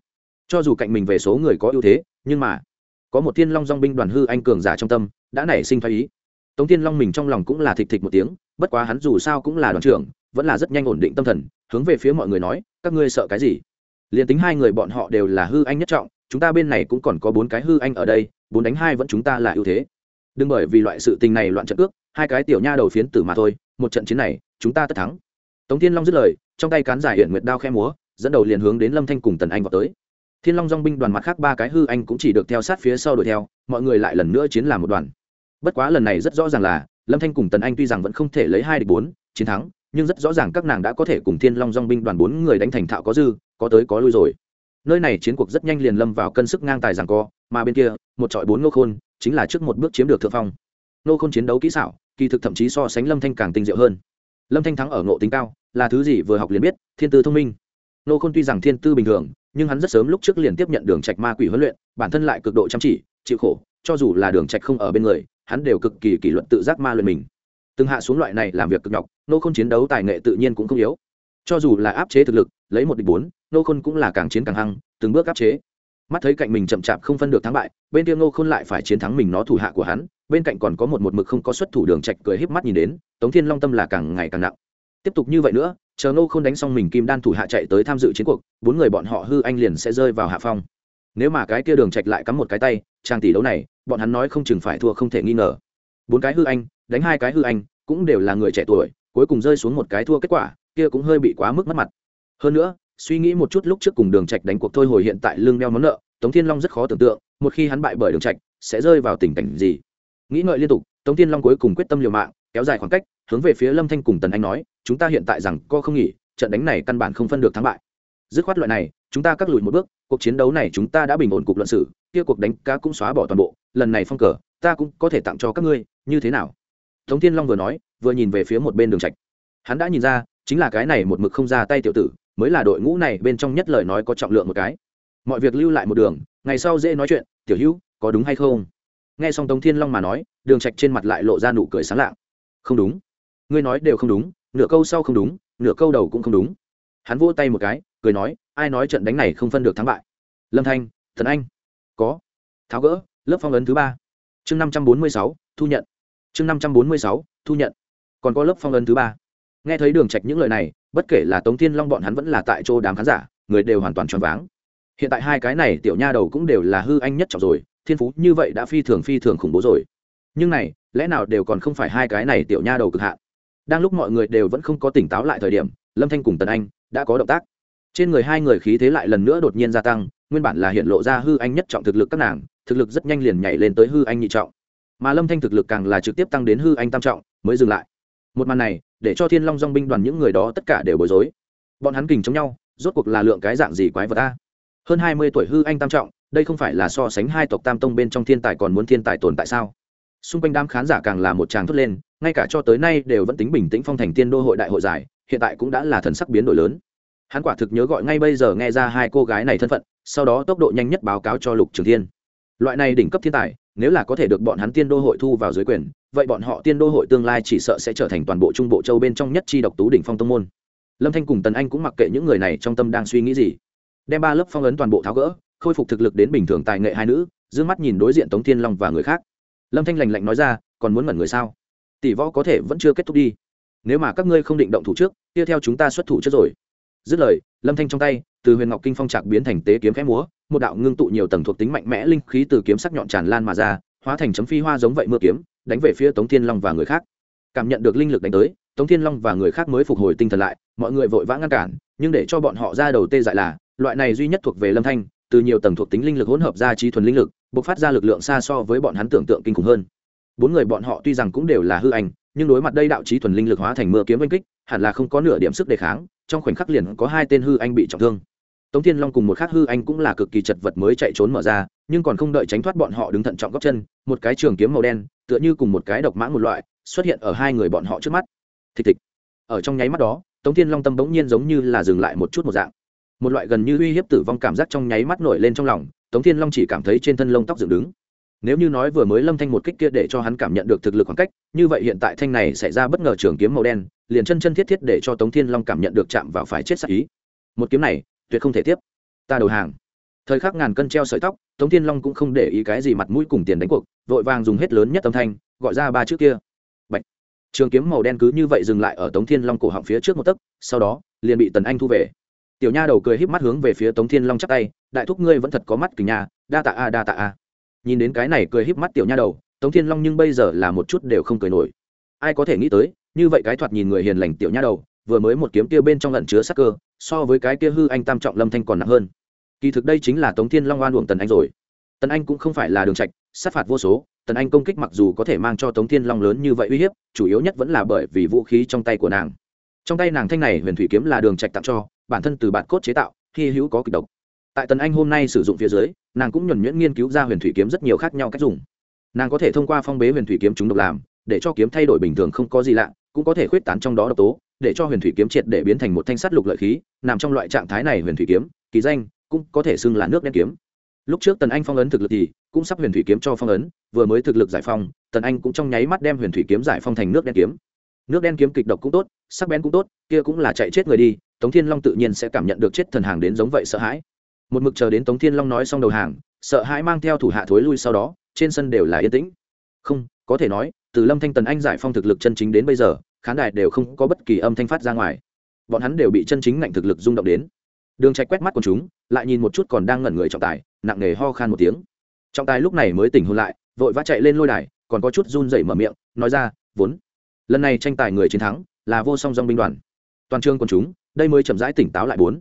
Cho dù cạnh mình về số người có ưu thế, nhưng mà có một thiên long dong binh đoàn hư anh cường giả trong tâm, đã nảy sinh thái ý. Tống thiên long mình trong lòng cũng là thịch thịch một tiếng, bất quá hắn dù sao cũng là đoàn trưởng, vẫn là rất nhanh ổn định tâm thần, hướng về phía mọi người nói, các ngươi sợ cái gì? Liền tính hai người bọn họ đều là hư anh nhất trọng, chúng ta bên này cũng còn có bốn cái hư anh ở đây bốn đánh hai vẫn chúng ta là ưu thế. Đừng bởi vì loại sự tình này loạn trận cước, hai cái tiểu nha đầu phiến tử mà thôi, một trận chiến này, chúng ta tất thắng. Tống thiên long dứt lời, trong tay cán giải hiện nguyệt đao khe múa, dẫn đầu liền hướng đến lâm thanh cùng tần anh vào tới. Thiên long dong binh đoàn mặt khác ba cái hư anh cũng chỉ được theo sát phía sau đuổi theo, mọi người lại lần nữa chiến làm một đoàn. Bất quá lần này rất rõ ràng là, lâm thanh cùng tần anh tuy rằng vẫn không thể lấy hai địch bốn, chiến thắng, nhưng rất rõ ràng các nàng đã có thể cùng thiên long dong binh đoàn bốn người đánh thành thạo có dư, có tới có lui rồi. Nơi này chiến cuộc rất nhanh liền lâm vào cân sức ngang tài rằng co mà bên kia, một trọi bốn ngô khôn, chính là trước một bước chiếm được thượng phong. Nô khôn chiến đấu kỹ xảo, kỳ thực thậm chí so sánh lâm thanh càng tinh diệu hơn. Lâm thanh thắng ở ngộ tính cao, là thứ gì vừa học liền biết, thiên tư thông minh. Nô khôn tuy rằng thiên tư bình thường, nhưng hắn rất sớm lúc trước liền tiếp nhận đường trạch ma quỷ huấn luyện, bản thân lại cực độ chăm chỉ, chịu khổ, cho dù là đường trạch không ở bên người, hắn đều cực kỳ kỷ luật tự giác ma luyện mình. Từng hạ xuống loại này làm việc cực nhọc nô khôn chiến đấu tài nghệ tự nhiên cũng không yếu. Cho dù là áp chế thực lực, lấy một địch bốn nô khôn cũng là càng chiến càng hăng, từng bước áp chế mắt thấy cạnh mình chậm chạp không phân được thắng bại, bên kia Ngô khôn lại phải chiến thắng mình nó thủ hạ của hắn, bên cạnh còn có một một mực không có xuất thủ đường trạch cười híp mắt nhìn đến, tống thiên long tâm là càng ngày càng nặng. Tiếp tục như vậy nữa, chờ Ngô Khôn đánh xong mình kim đan thủ hạ chạy tới tham dự chiến cuộc, bốn người bọn họ hư anh liền sẽ rơi vào hạ phong. Nếu mà cái kia đường trạch lại cắm một cái tay trang tỷ đấu này, bọn hắn nói không chừng phải thua không thể nghi ngờ. Bốn cái hư anh, đánh hai cái hư anh, cũng đều là người trẻ tuổi, cuối cùng rơi xuống một cái thua kết quả, kia cũng hơi bị quá mức mất mặt. Hơn nữa suy nghĩ một chút lúc trước cùng đường trạch đánh cuộc thôi hồi hiện tại lương đeo món nợ, tống thiên long rất khó tưởng tượng, một khi hắn bại bởi đường trạch, sẽ rơi vào tình cảnh gì. Nghĩ ngợi liên tục, tống thiên long cuối cùng quyết tâm liều mạng, kéo dài khoảng cách, hướng về phía lâm thanh cùng tần anh nói, chúng ta hiện tại rằng co không nghỉ, trận đánh này căn bản không phân được thắng bại. Dứt khoát loại này, chúng ta cắt lùi một bước, cuộc chiến đấu này chúng ta đã bình ổn cục luận sử, kia cuộc đánh cá cũng xóa bỏ toàn bộ, lần này phong cờ, ta cũng có thể tặng cho các ngươi, như thế nào? Tống thiên long vừa nói, vừa nhìn về phía một bên đường trạch. Hắn đã nhìn ra, chính là cái này một mực không ra tay tiểu tử mới là đội ngũ này bên trong nhất lời nói có trọng lượng một cái. Mọi việc lưu lại một đường, ngày sau dễ nói chuyện, tiểu hữu, có đúng hay không? Nghe xong tống thiên long mà nói, đường trạch trên mặt lại lộ ra nụ cười sáng lạng. Không đúng. Ngươi nói đều không đúng, nửa câu sau không đúng, nửa câu đầu cũng không đúng. Hắn vỗ tay một cái, cười nói, ai nói trận đánh này không phân được thắng bại? Lâm thanh, thần anh. Có. Tháo gỡ, lớp phong ấn thứ ba. Chương năm trăm bốn mươi sáu, thu nhận. Chương năm trăm bốn mươi sáu, thu nhận. Còn có lớp phong ấn thứ ba nghe thấy đường trạch những lời này, bất kể là tống thiên long bọn hắn vẫn là tại chỗ đám khán giả, người đều hoàn toàn choáng váng. Hiện tại hai cái này tiểu nha đầu cũng đều là hư anh nhất trọng rồi, thiên phú như vậy đã phi thường phi thường khủng bố rồi. Nhưng này, lẽ nào đều còn không phải hai cái này tiểu nha đầu cực hạn? Đang lúc mọi người đều vẫn không có tỉnh táo lại thời điểm, lâm thanh cùng tần anh đã có động tác. Trên người hai người khí thế lại lần nữa đột nhiên gia tăng, nguyên bản là hiện lộ ra hư anh nhất trọng thực lực các nàng, thực lực rất nhanh liền nhảy lên tới hư anh nhị trọng. Mà lâm thanh thực lực càng là trực tiếp tăng đến hư anh tam trọng, mới dừng lại. Một màn này để cho thiên long dong binh đoàn những người đó tất cả đều bối rối. Bọn hắn kình chống nhau, rốt cuộc là lượng cái dạng gì quái vật ta hơn hai mươi tuổi hư anh tam trọng, đây không phải là so sánh hai tộc tam tông bên trong thiên tài còn muốn thiên tài tồn tại sao? Xung quanh đám khán giả càng là một tràng thốt lên, ngay cả cho tới nay đều vẫn tính bình tĩnh phong thành tiên đô hội đại hội giải, hiện tại cũng đã là thần sắc biến đổi lớn. Hắn quả thực nhớ gọi ngay bây giờ nghe ra hai cô gái này thân phận, sau đó tốc độ nhanh nhất báo cáo cho lục trường thiên loại này đỉnh cấp thiên tài, nếu là có thể được bọn hắn tiên đô hội thu vào dưới quyền, vậy bọn họ tiên đô hội tương lai chỉ sợ sẽ trở thành toàn bộ trung bộ châu bên trong nhất chi độc tú đỉnh phong tông môn. Lâm thanh cùng tần anh cũng mặc kệ những người này trong tâm đang suy nghĩ gì. Đem ba lớp phong ấn toàn bộ tháo gỡ, khôi phục thực lực đến bình thường tài nghệ hai nữ d mắt nhìn đối diện tống thiên long và người khác. Lâm thanh lành lạnh nói ra, còn muốn mẩn người sao? Tỷ võ có thể vẫn chưa kết thúc đi. Nếu mà các ngươi không định động thủ trước tiếp theo chúng ta xuất thủ trước rồi. Dứt lời, lâm thanh trong tay, từ huyền ngọc kinh phong trạc biến thành tế kiếm khẽ múa một đạo ngưng tụ nhiều tầng thuộc tính mạnh mẽ linh khí từ kiếm sắc nhọn tràn lan mà ra, hóa thành chấm phi hoa giống vậy mưa kiếm, đánh về phía tống thiên long và người khác. Cảm nhận được linh lực đánh tới, tống thiên long và người khác mới phục hồi tinh thần lại, mọi người vội vã ngăn cản, nhưng để cho bọn họ ra đầu tê dại là, loại này duy nhất thuộc về lâm thanh, từ nhiều tầng thuộc tính linh lực hỗn hợp ra trí thuần linh lực, bộc phát ra lực lượng xa so với bọn hắn tưởng tượng kinh khủng hơn. Bốn người bọn họ tuy rằng cũng đều là hư ảnh, nhưng đối mặt đây đạo trí thuần linh lực hóa thành mưa kiếm oanh kích, hẳn là không có nửa điểm sức đề kháng, trong khoảnh khắc liền có hai tên hư anh bị trọng thương tống thiên long cùng một khác hư anh cũng là cực kỳ chật vật mới chạy trốn mở ra, nhưng còn không đợi tránh thoát bọn họ đứng thận trọng góc chân, một cái trường kiếm màu đen, tựa như cùng một cái độc mãng một loại, xuất hiện ở hai người bọn họ trước mắt. Thịch thịch. Ở trong nháy mắt đó, tống thiên long tâm bỗng nhiên giống như là dừng lại một chút một dạng. Một loại gần như uy hiếp tử vong cảm giác trong nháy mắt nổi lên trong lòng, tống thiên long chỉ cảm thấy trên thân lông tóc dựng đứng. Nếu như nói vừa mới lâm thanh một kích kia để cho hắn cảm nhận được thực lực khoảng cách, như vậy hiện tại thanh này xảy ra bất ngờ trường kiếm màu đen, liền chân chân thiết thiết để cho tống thiên long cảm nhận được chạm vào phải chết sắc ý. Một kiếm này tuyệt không thể tiếp. Ta đầu hàng. Thời khắc ngàn cân treo sợi tóc, tống thiên long cũng không để ý cái gì mặt mũi cùng tiền đánh cuộc, vội vàng dùng hết lớn nhất âm thanh, gọi ra ba chữ kia. Bạch. trường kiếm màu đen cứ như vậy dừng lại ở tống thiên long cổ họng phía trước một tấc, sau đó, liền bị tần anh thu về. Tiểu nha đầu cười híp mắt hướng về phía tống thiên long chắc tay, đại thúc ngươi vẫn thật có mắt kình nha, đa tạ a, đa tạ a. Nhìn đến cái này cười híp mắt tiểu nha đầu, tống thiên long nhưng bây giờ là một chút đều không cười nổi. Ai có thể nghĩ tới, như vậy cái thoạt nhìn người hiền lành tiểu nha đầu vừa mới một kiếm kia bên trong lẩn chứa sắc cơ, so với cái kia hư anh tam trọng lâm thanh còn nặng hơn. Kỳ thực đây chính là tống thiên long oan uổng tần anh rồi. Tần anh cũng không phải là đường trạch, sát phạt vô số, tần anh công kích mặc dù có thể mang cho tống thiên long lớn như vậy uy hiếp, chủ yếu nhất vẫn là bởi vì vũ khí trong tay của nàng. Trong tay nàng thanh này huyền thủy kiếm là đường trạch tặng cho, bản thân từ bản cốt chế tạo khi hữu có kịch độc. Tại tần anh hôm nay sử dụng phía dưới, nàng cũng nhuần nhuyễn nghiên cứu ra huyền thủy kiếm rất nhiều khác nhau cách dùng. Nàng có thể thông qua phong bế huyền thủy kiếm chúng độc làm, để cho kiếm thay đổi bình thường không có gì lạ, cũng có thể khuyết tán trong đó độc tố để cho huyền thủy kiếm triệt để biến thành một thanh sắt lục lợi khí, nằm trong loại trạng thái này huyền thủy kiếm, kỳ danh cũng có thể xưng là nước đen kiếm. Lúc trước tần anh phong ấn thực lực thì cũng sắp huyền thủy kiếm cho phong ấn, vừa mới thực lực giải phong, tần anh cũng trong nháy mắt đem huyền thủy kiếm giải phong thành nước đen kiếm. Nước đen kiếm kịch độc cũng tốt, sắc bén cũng tốt, kia cũng là chạy chết người đi, tống thiên long tự nhiên sẽ cảm nhận được chết thần hàng đến giống vậy sợ hãi. Một mực chờ đến tống thiên long nói xong đầu hàng, sợ hãi mang theo thủ hạ thối lui sau đó, trên sân đều là yên tĩnh. Không, có thể nói, từ lâm thanh tần anh giải phong thực lực chân chính đến bây giờ khán đài đều không có bất kỳ âm thanh phát ra ngoài. Bọn hắn đều bị chân chính ngạnh thực lực rung động đến. Đường trạch quét mắt của chúng, lại nhìn một chút còn đang ngẩn người trọng tài, nặng nề ho khan một tiếng. Trọng tài lúc này mới tỉnh hồn lại, vội vã chạy lên lôi đài, còn có chút run rẩy mở miệng, nói ra, vốn, lần này tranh tài người chiến thắng là vô song dòng binh đoàn. Toàn trường quần chúng, đây mới chậm rãi tỉnh táo lại bốn.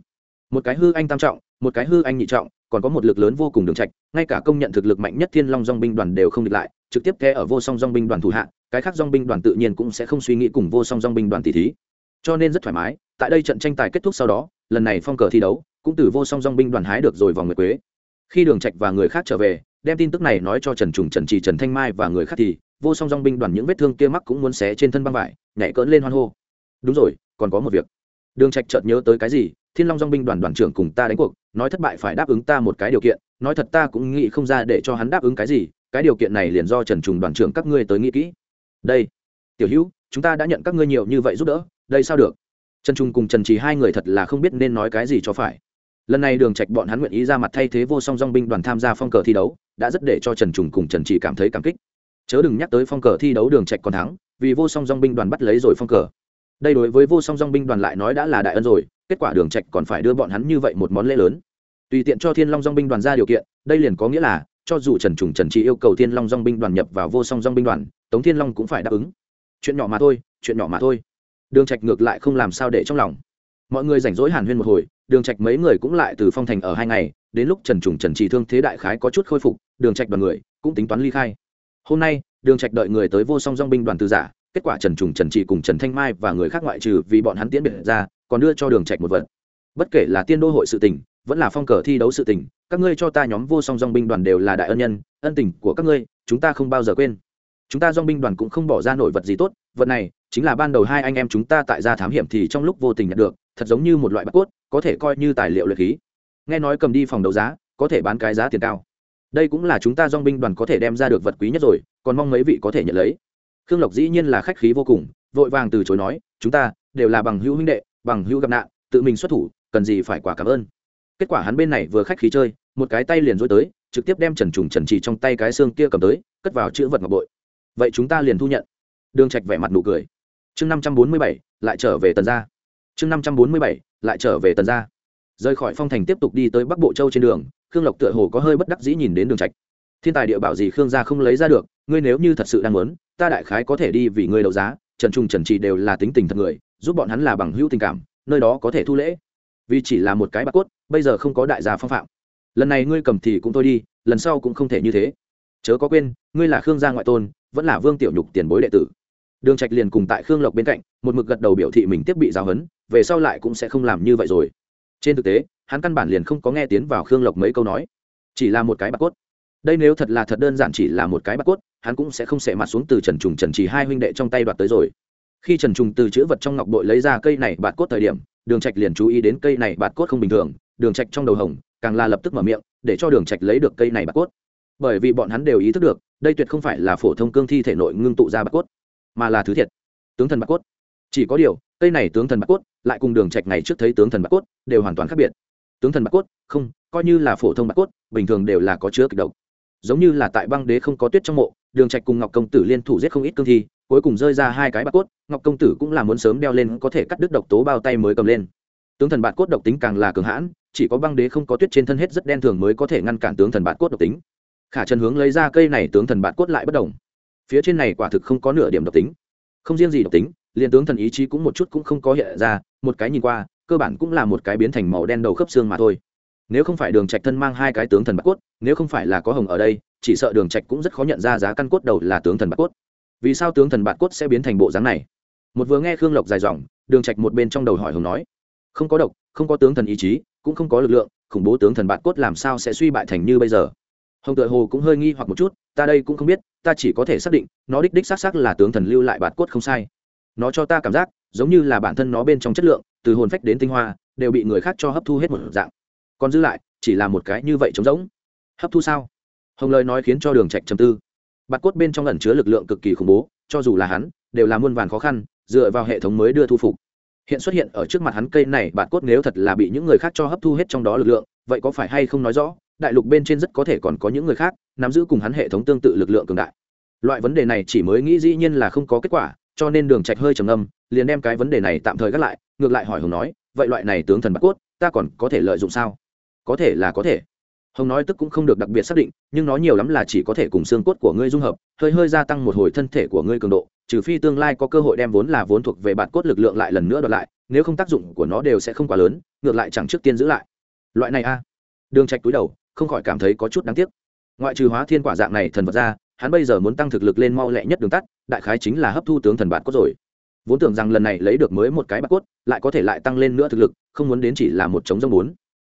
Một cái hư anh tam trọng, một cái hư anh nhị trọng, còn có một lực lớn vô cùng đường trạch, ngay cả công nhận thực lực mạnh nhất thiên long dòng binh đoàn đều không địch lại, trực tiếp khe ở vô song dòng binh đoàn thủ hạ cái khác dong binh đoàn tự nhiên cũng sẽ không suy nghĩ cùng vô song dong binh đoàn tỷ thí. Cho nên rất thoải mái, tại đây trận tranh tài kết thúc sau đó, lần này phong cờ thi đấu cũng từ vô song dong binh đoàn hái được rồi vòng nguyệt quế. Khi đường trạch và người khác trở về, đem tin tức này nói cho trần trùng, trần trì, trần thanh mai và người khác thì vô song dong binh đoàn những vết thương kia mắc cũng muốn xé trên thân băng vải, nhảy cỡn lên hoan hô. Đúng rồi, còn có một việc. Đường trạch chợt nhớ tới cái gì? Thiên long dong binh đoàn đoàn trưởng cùng ta đánh cuộc, nói thất bại phải đáp ứng ta một cái điều kiện, nói thật ta cũng nghĩ không ra để cho hắn đáp ứng cái gì, cái điều kiện này liền do trần trùng đoàn trưởng các ngươi tới nghĩ kỹ đây, tiểu hữu, chúng ta đã nhận các ngươi nhiều như vậy giúp đỡ, đây sao được? Trần trung cùng trần trì hai người thật là không biết nên nói cái gì cho phải. Lần này đường trạch bọn hắn nguyện ý ra mặt thay thế vô song dong binh đoàn tham gia phong cờ thi đấu, đã rất để cho trần trùng cùng trần trì cảm thấy cảm kích. Chớ đừng nhắc tới phong cờ thi đấu đường trạch còn thắng, vì vô song dong binh đoàn bắt lấy rồi phong cờ. Đây đối với vô song dong binh đoàn lại nói đã là đại ân rồi, kết quả đường trạch còn phải đưa bọn hắn như vậy một món lễ lớn. Tùy tiện cho thiên long dong binh đoàn ra điều kiện, đây liền có nghĩa là, cho dù trần trùng trần trì yêu cầu thiên long dong binh đoàn nhập vào vô song dong binh đoàn tống thiên long cũng phải đáp ứng. Chuyện nhỏ mà thôi, chuyện nhỏ mà thôi. Đường trạch ngược lại không làm sao để trong lòng. Mọi người rảnh rỗi hàn huyên một hồi, đường trạch mấy người cũng lại từ phong thành ở hai ngày, đến lúc trần trùng trần trì thương thế đại khái có chút khôi phục, đường trạch đoàn người cũng tính toán ly khai. Hôm nay, đường trạch đợi người tới vô song dong binh đoàn từ giả, kết quả trần trùng trần trì cùng trần thanh mai và người khác ngoại trừ vì bọn hắn tiễn biệt ra, còn đưa cho đường trạch một vật. Bất kể là tiên đô hội sự tình, vẫn là phong cờ thi đấu sự tình, các ngươi cho ta nhóm vô song dong binh đoàn đều là đại ân nhân, ân tình của các ngươi, chúng ta không bao giờ quên chúng ta dong binh đoàn cũng không bỏ ra nổi vật gì tốt, vật này chính là ban đầu hai anh em chúng ta tại gia thám hiểm thì trong lúc vô tình nhận được, thật giống như một loại bạc cốt, có thể coi như tài liệu luyện khí. Nghe nói cầm đi phòng đấu giá, có thể bán cái giá tiền cao. Đây cũng là chúng ta dong binh đoàn có thể đem ra được vật quý nhất rồi, còn mong mấy vị có thể nhận lấy. Khương lộc dĩ nhiên là khách khí vô cùng, vội vàng từ chối nói, chúng ta đều là bằng hữu huynh đệ, bằng hữu gặp nạn, tự mình xuất thủ, cần gì phải quả cảm ơn. Kết quả hắn bên này vừa khách khí chơi, một cái tay liền dối tới, trực tiếp đem trần trùng trần trì trong tay cái xương kia cầm tới, cất vào chữ vật ngọc bội vậy chúng ta liền thu nhận. Đường trạch vẻ mặt nụ cười. Chương năm trăm bốn mươi bảy, lại trở về tần gia. Chương năm trăm bốn mươi bảy, lại trở về tần gia. Rời khỏi phong thành tiếp tục đi tới bắc bộ châu trên đường, khương lộc tựa hồ có hơi bất đắc dĩ nhìn đến đường trạch. Thiên tài địa bảo gì khương gia không lấy ra được, ngươi nếu như thật sự đang muốn, ta đại khái có thể đi vì ngươi đấu giá, trần trung trần trì đều là tính tình thật người, giúp bọn hắn là bằng hữu tình cảm, nơi đó có thể thu lễ. Vì chỉ là một cái bạc cốt, bây giờ không có đại gia phong phạm. Lần này ngươi cầm thì cũng thôi đi, lần sau cũng không thể như thế. Chớ có quên, ngươi là khương gia ngoại tôn vẫn là vương tiểu nhục tiền bối đệ tử. Đường trạch liền cùng tại khương lộc bên cạnh, một mực gật đầu biểu thị mình tiếp bị giáo huấn, về sau lại cũng sẽ không làm như vậy rồi. Trên thực tế, hắn căn bản liền không có nghe tiến vào khương lộc mấy câu nói. Chỉ là một cái bạc cốt. Đây nếu thật là thật đơn giản chỉ là một cái bạc cốt, hắn cũng sẽ không xẻ mặt xuống từ trần trùng trần chỉ hai huynh đệ trong tay đoạt tới rồi. Khi trần trùng từ chữ vật trong ngọc bội lấy ra cây này bạc cốt thời điểm, đường trạch liền chú ý đến cây này bạc cốt không bình thường, đường trạch trong đầu hồng, càng là lập tức mở miệng, để cho đường trạch lấy được cây này bạc cốt. Bởi vì bọn hắn đều ý thức được đây tuyệt không phải là phổ thông cương thi thể nội ngưng tụ ra bạc cốt, mà là thứ thiệt, tướng thần bạc cốt. Chỉ có điều, cây này tướng thần bạc cốt, lại cùng đường trạch ngày trước thấy tướng thần bạc cốt, đều hoàn toàn khác biệt. Tướng thần bạc cốt, không, coi như là phổ thông bạc cốt, bình thường đều là có chứa kịch độc. Giống như là tại băng đế không có tuyết trong mộ, đường trạch cùng ngọc công tử liên thủ giết không ít cương thi, cuối cùng rơi ra hai cái bạc cốt, ngọc công tử cũng là muốn sớm đeo lên có thể cắt đứt độc tố bao tay mới cầm lên. Tướng thần bạc cốt độc tính càng là cường hãn, chỉ có băng đế không có tuyết trên thân hết rất đen thường mới có thể ngăn cản tướng thần bạc cốt độc tính khả trần hướng lấy ra cây này tướng thần bạt cốt lại bất động. Phía trên này quả thực không có nửa điểm độc tính. Không riêng gì độc tính, liền tướng thần ý chí cũng một chút cũng không có hiện ra, một cái nhìn qua, cơ bản cũng là một cái biến thành màu đen đầu khớp xương mà thôi. Nếu không phải đường trạch thân mang hai cái tướng thần bạc cốt, nếu không phải là có hồng ở đây, chỉ sợ đường trạch cũng rất khó nhận ra giá căn cốt đầu là tướng thần bạc cốt. Vì sao tướng thần bạc cốt sẽ biến thành bộ dáng này? Một vừa nghe khương lộc dài dòng đường trạch một bên trong đầu hỏi hồng nói. Không có độc, không có tướng thần ý chí, cũng không có lực lượng, khủng bố tướng thần bạc cốt làm sao sẽ suy bại thành như bây giờ? Hồng tự hồ cũng hơi nghi hoặc một chút, ta đây cũng không biết, ta chỉ có thể xác định, nó đích đích xác xác là tướng thần lưu lại bạt cốt không sai. Nó cho ta cảm giác, giống như là bản thân nó bên trong chất lượng, từ hồn phách đến tinh hoa, đều bị người khác cho hấp thu hết một dạng. Còn giữ lại, chỉ là một cái như vậy trống rỗng. Hấp thu sao? Hồng lời nói khiến cho đường trạch trầm tư. Bạt cốt bên trong ẩn chứa lực lượng cực kỳ khủng bố, cho dù là hắn, đều là muôn vàn khó khăn, dựa vào hệ thống mới đưa thu phục. Hiện xuất hiện ở trước mặt hắn cây này, bạt cốt nếu thật là bị những người khác cho hấp thu hết trong đó lực lượng, vậy có phải hay không nói rõ? Đại lục bên trên rất có thể còn có những người khác, nắm giữ cùng hắn hệ thống tương tự lực lượng cường đại. Loại vấn đề này chỉ mới nghĩ dĩ nhiên là không có kết quả, cho nên đường trạch hơi trầm ngâm, liền đem cái vấn đề này tạm thời gác lại, ngược lại hỏi hồng nói, vậy loại này tướng thần bạc cốt, ta còn có thể lợi dụng sao? Có thể là có thể. Hồng nói tức cũng không được đặc biệt xác định, nhưng nói nhiều lắm là chỉ có thể cùng xương cốt của ngươi dung hợp, hơi hơi gia tăng một hồi thân thể của ngươi cường độ, trừ phi tương lai có cơ hội đem vốn là vốn thuộc về bạt cốt lực lượng lại lần nữa đoạt lại, nếu không tác dụng của nó đều sẽ không quá lớn, ngược lại chẳng trước tiên giữ lại. Loại này a. Đường trạch túi đầu không khỏi cảm thấy có chút đáng tiếc. Ngoại trừ hóa thiên quả dạng này thần vật ra, hắn bây giờ muốn tăng thực lực lên mau lẹ nhất đường tắt, đại khái chính là hấp thu tướng thần bạt cốt rồi. Vốn tưởng rằng lần này lấy được mới một cái bạt cốt, lại có thể lại tăng lên nữa thực lực, không muốn đến chỉ là một chống dông bốn.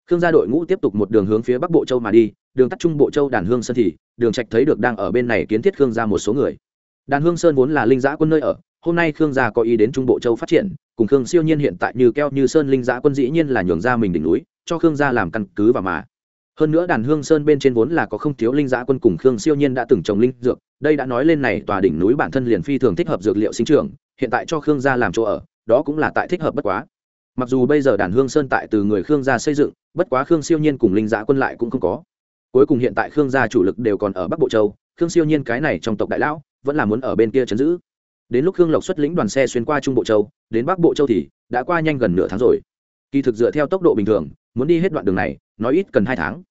Khương gia đội ngũ tiếp tục một đường hướng phía bắc bộ châu mà đi, đường tắt trung bộ châu đàn hương sơn thì, đường trạch thấy được đang ở bên này kiến thiết khương gia một số người. Đàn hương sơn vốn là linh giã quân nơi ở, hôm nay khương gia có ý đến trung bộ châu phát triển, cùng khương siêu nhiên hiện tại như keo như sơn linh giã quân dĩ nhiên là nhường ra mình đỉnh núi, cho khương gia làm căn cứ và mà hơn nữa đàn hương sơn bên trên vốn là có không thiếu linh giã quân cùng khương siêu nhiên đã từng trồng linh dược, đây đã nói lên này tòa đỉnh núi bản thân liền phi thường thích hợp dược liệu sinh trưởng, hiện tại cho khương gia làm chỗ ở, đó cũng là tại thích hợp bất quá. Mặc dù bây giờ đàn hương sơn tại từ người khương gia xây dựng, bất quá khương siêu nhiên cùng linh giã quân lại cũng không có. Cuối cùng hiện tại khương gia chủ lực đều còn ở bắc bộ châu, khương siêu nhiên cái này trong tộc đại lão, vẫn là muốn ở bên kia chấn giữ. Đến lúc khương lộc xuất lĩnh đoàn xe xuyên qua trung bộ châu, đến bắc bộ châu thì đã qua nhanh gần nửa tháng rồi. Kỳ thực dựa theo tốc độ bình thường, muốn đi hết đoạn đường này nói ít cần hai tháng.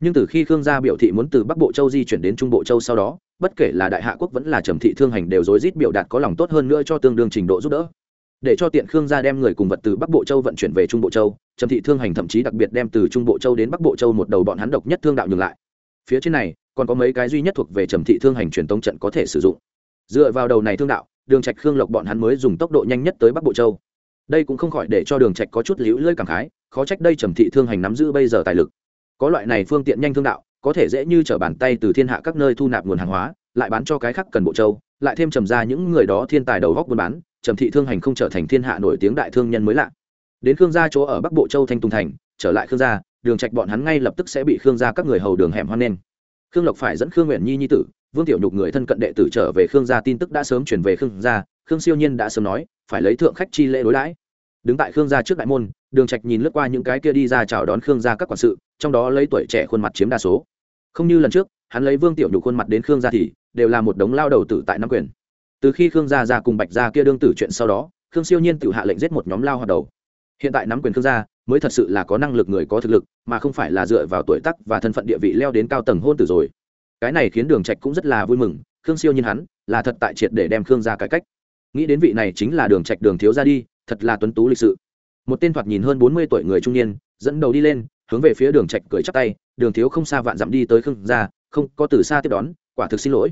Nhưng từ khi khương gia biểu thị muốn từ bắc bộ châu di chuyển đến trung bộ châu sau đó, bất kể là đại hạ quốc vẫn là trầm thị thương hành đều rối rít biểu đạt có lòng tốt hơn nữa cho tương đương trình độ giúp đỡ. Để cho tiện khương gia đem người cùng vật từ bắc bộ châu vận chuyển về trung bộ châu, trầm thị thương hành thậm chí đặc biệt đem từ trung bộ châu đến bắc bộ châu một đầu bọn hắn độc nhất thương đạo nhường lại. Phía trên này, còn có mấy cái duy nhất thuộc về trầm thị thương hành truyền tống trận có thể sử dụng. Dựa vào đầu này thương đạo, đường trạch khương lộc bọn hắn mới dùng tốc độ nhanh nhất tới bắc bộ châu. Đây cũng không khỏi để cho đường trạch có chút liễu lơi cảm khái khó trách đây trầm thị thương hành nắm giữ bây giờ tài lực. Có loại này phương tiện nhanh thương đạo, có thể dễ như trở bàn tay từ thiên hạ các nơi thu nạp nguồn hàng hóa, lại bán cho cái khác cần bộ châu, lại thêm trầm ra những người đó thiên tài đầu góc buôn bán, trầm thị thương hành không trở thành thiên hạ nổi tiếng đại thương nhân mới lạ. Đến khương gia chỗ ở bắc bộ châu thanh tùng thành, trở lại khương gia, đường trạch bọn hắn ngay lập tức sẽ bị khương gia các người hầu đường hẻm hoan nên khương lộc phải dẫn khương nguyện nhi nhi tử, vương tiểu nhục người thân cận đệ tử trở về khương gia tin tức đã sớm chuyển về khương gia, khương siêu nhiên đã sớm nói, phải lấy thượng khách chi lễ đối đãi. Đứng tại khương gia trước đại môn đường trạch nhìn lướt qua những cái kia đi ra chào đón khương gia các quản sự, trong đó lấy tuổi trẻ khuôn mặt chiếm đa số. Không như lần trước, hắn lấy vương tiểu nhục khuôn mặt đến khương gia thì đều là một đống lao đầu tử tại nam quyền. Từ khi khương gia ra cùng bạch gia kia đương tử chuyện sau đó, khương siêu nhiên tự hạ lệnh giết một nhóm lao hoạt đầu. Hiện tại nắm quyền khương gia mới thật sự là có năng lực người có thực lực, mà không phải là dựa vào tuổi tác và thân phận địa vị leo đến cao tầng hôn tử rồi. Cái này khiến đường trạch cũng rất là vui mừng, khương siêu nhiên hắn là thật tại triệt để đem khương gia cải cách. Nghĩ đến vị này chính là đường trạch đường thiếu gia đi, thật là tuấn tú lịch sự một tên thoạt nhìn hơn bốn mươi tuổi người trung niên, dẫn đầu đi lên, hướng về phía đường trạch cười chắp tay, đường thiếu không xa vạn dặm đi tới khương gia, không có từ xa tiếp đón, quả thực xin lỗi.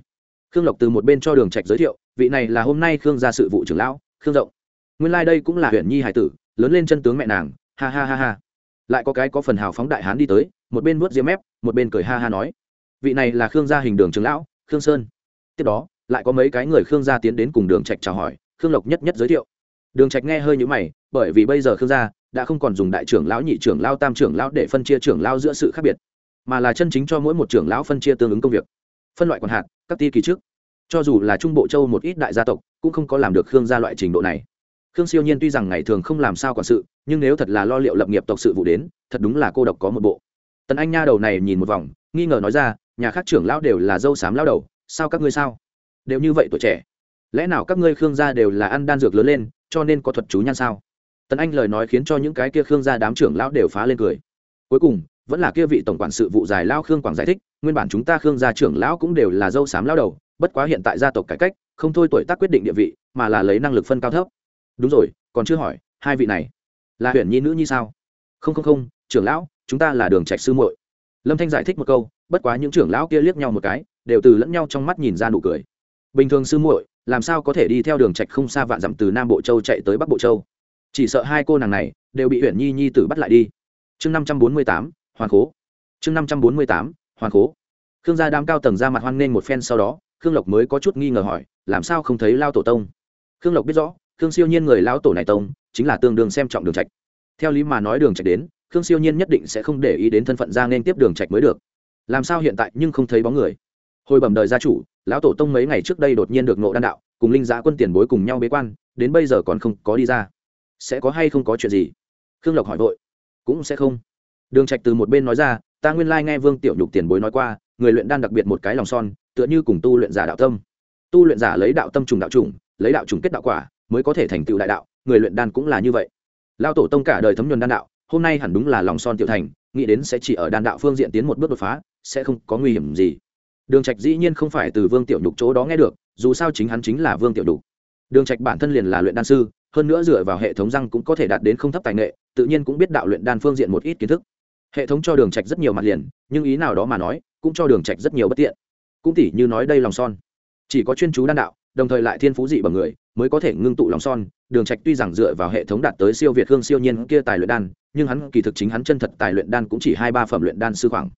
Khương lộc từ một bên cho đường trạch giới thiệu, vị này là hôm nay khương gia sự vụ trưởng lão, khương rộng. Nguyên lai like đây cũng là huyện nhi hải tử, lớn lên chân tướng mẹ nàng, ha ha ha ha. Lại có cái có phần hào phóng đại hán đi tới, một bên vuốt diêm mép, một bên cười ha ha nói. Vị này là khương gia hình đường trưởng lão, khương sơn. Tiếp đó, lại có mấy cái người khương gia tiến đến cùng đường trạch chào hỏi, khương lộc nhất nhất giới thiệu đường trạch nghe hơi nhũ mày, bởi vì bây giờ khương gia đã không còn dùng đại trưởng lão, nhị trưởng lão, tam trưởng lão để phân chia trưởng lão giữa sự khác biệt, mà là chân chính cho mỗi một trưởng lão phân chia tương ứng công việc. Phân loại quản hạt các ti kỳ trước. Cho dù là trung bộ châu một ít đại gia tộc, cũng không có làm được khương gia loại trình độ này. Khương siêu nhiên tuy rằng ngày thường không làm sao quản sự, nhưng nếu thật là lo liệu lập nghiệp tộc sự vụ đến, thật đúng là cô độc có một bộ. Tần anh nha đầu này nhìn một vòng, nghi ngờ nói ra, nhà khác trưởng lão đều là dâu xám lão đầu, sao các ngươi sao? Đều như vậy tuổi trẻ, lẽ nào các ngươi khương gia đều là ăn đan dược lớn lên cho nên có thuật chú nhan sao? Tần anh lời nói khiến cho những cái kia khương gia đám trưởng lão đều phá lên cười. Cuối cùng, vẫn là kia vị tổng quản sự vụ dài lao khương quảng giải thích, nguyên bản chúng ta khương gia trưởng lão cũng đều là dâu xám lao đầu, bất quá hiện tại gia tộc cải cách, không thôi tuổi tác quyết định địa vị, mà là lấy năng lực phân cao thấp. Đúng rồi, còn chưa hỏi, hai vị này là huyện nhi nữ như sao? Không không không, trưởng lão, chúng ta là đường trạch sư muội. Lâm thanh giải thích một câu, bất quá những trưởng lão kia liếc nhau một cái, đều từ lẫn nhau trong mắt nhìn ra nụ cười. Bình thường sư muội làm sao có thể đi theo đường trạch không xa vạn dặm từ nam bộ châu chạy tới bắc bộ châu? Chỉ sợ hai cô nàng này đều bị huyện nhi nhi tử bắt lại đi. Chương năm trăm bốn mươi tám, hoàn khố. Chương năm trăm bốn mươi tám, hoàn khố. Khương gia đám cao tầng ra mặt hoan nghênh một phen sau đó, khương lộc mới có chút nghi ngờ hỏi, làm sao không thấy lao tổ tông? Khương lộc biết rõ, khương siêu nhiên người lao tổ này tông, chính là tương đương xem trọng đường trạch. Theo lý mà nói đường trạch đến, khương siêu nhiên nhất định sẽ không để ý đến thân phận ra nên tiếp đường trạch mới được. Làm sao hiện tại nhưng không thấy bóng người? Hồi bẩm đời gia chủ, lão tổ tông mấy ngày trước đây đột nhiên được ngộ đan đạo, cùng linh giá quân tiền bối cùng nhau bế quan, đến bây giờ còn không có đi ra. Sẽ có hay không có chuyện gì? Khương lộc hỏi vội. Cũng sẽ không. Đường trạch từ một bên nói ra, ta nguyên lai nghe vương tiểu nhục tiền bối nói qua, người luyện đan đặc biệt một cái lòng son, tựa như cùng tu luyện giả đạo tâm. Tu luyện giả lấy đạo tâm trùng đạo trùng, lấy đạo trùng kết đạo quả, mới có thể thành tựu đại đạo, người luyện đan cũng là như vậy. Lao tổ tông cả đời thấm nhuần đan đạo, hôm nay hẳn đúng là lòng son tiểu thành, nghĩ đến sẽ chỉ ở đan đạo phương diện tiến một bước đột phá, sẽ không có nguy hiểm gì đường trạch dĩ nhiên không phải từ vương tiểu nhục chỗ đó nghe được, dù sao chính hắn chính là vương tiểu nhục. Đường trạch bản thân liền là luyện đan sư, hơn nữa dựa vào hệ thống răng cũng có thể đạt đến không thấp tài nghệ, tự nhiên cũng biết đạo luyện đan phương diện một ít kiến thức. Hệ thống cho đường trạch rất nhiều mặt liền, nhưng ý nào đó mà nói, cũng cho đường trạch rất nhiều bất tiện. Cũng tỉ như nói đây lòng son. Chỉ có chuyên chú đan đạo, đồng thời lại thiên phú dị bằng người, mới có thể ngưng tụ lòng son. Đường trạch tuy rằng dựa vào hệ thống đạt tới siêu việt hương siêu nhiên kia tài luyện đan, nhưng hắn kỳ thực chính hắn chân thật tài luyện đan cũng chỉ hai ba phẩm luyện đan sư khoảng.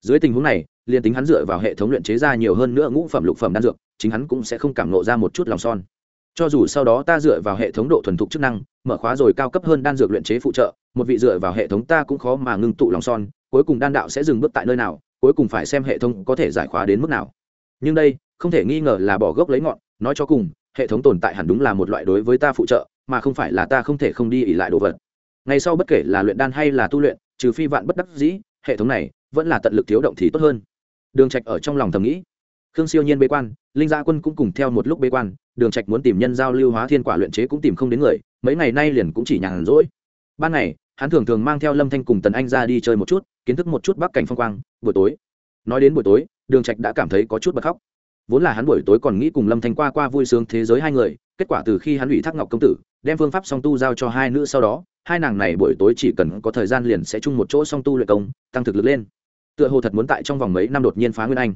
Dưới tình huống này liền tính hắn dựa vào hệ thống luyện chế ra nhiều hơn nữa ngũ phẩm lục phẩm đan dược, chính hắn cũng sẽ không cảm nộ ra một chút lòng son. Cho dù sau đó ta dựa vào hệ thống độ thuần thục chức năng, mở khóa rồi cao cấp hơn đan dược luyện chế phụ trợ, một vị dựa vào hệ thống ta cũng khó mà ngưng tụ lòng son, cuối cùng đan đạo sẽ dừng bước tại nơi nào, cuối cùng phải xem hệ thống có thể giải khóa đến mức nào. Nhưng đây, không thể nghi ngờ là bỏ gốc lấy ngọn, nói cho cùng, hệ thống tồn tại hẳn đúng là một loại đối với ta phụ trợ, mà không phải là ta không thể không đi ỉ lại đồ vật. Ngày sau bất kể là luyện đan hay là tu luyện, trừ phi vạn bất đắc dĩ, hệ thống này vẫn là tận lực thiếu động thì tốt hơn đường trạch ở trong lòng thầm nghĩ. Khương siêu nhiên bế quan, linh gia quân cũng cùng theo một lúc bế quan, đường trạch muốn tìm nhân giao lưu hóa thiên quả luyện chế cũng tìm không đến người, mấy ngày nay liền cũng chỉ nhàn rỗi. Ban ngày, hắn thường thường mang theo lâm thanh cùng tần anh ra đi chơi một chút, kiến thức một chút bắc cảnh phong quang, buổi tối. Nói đến buổi tối, đường trạch đã cảm thấy có chút bật khóc. Vốn là hắn buổi tối còn nghĩ cùng lâm thanh qua qua vui sướng thế giới hai người, kết quả từ khi hắn ủy thác ngọc công tử, đem phương pháp song tu giao cho hai nữ sau đó, hai nàng này buổi tối chỉ cần có thời gian liền sẽ chung một chỗ song tu luyện công, tăng thực lực lên tựa hồ thật muốn tại trong vòng mấy năm đột nhiên phá nguyên anh.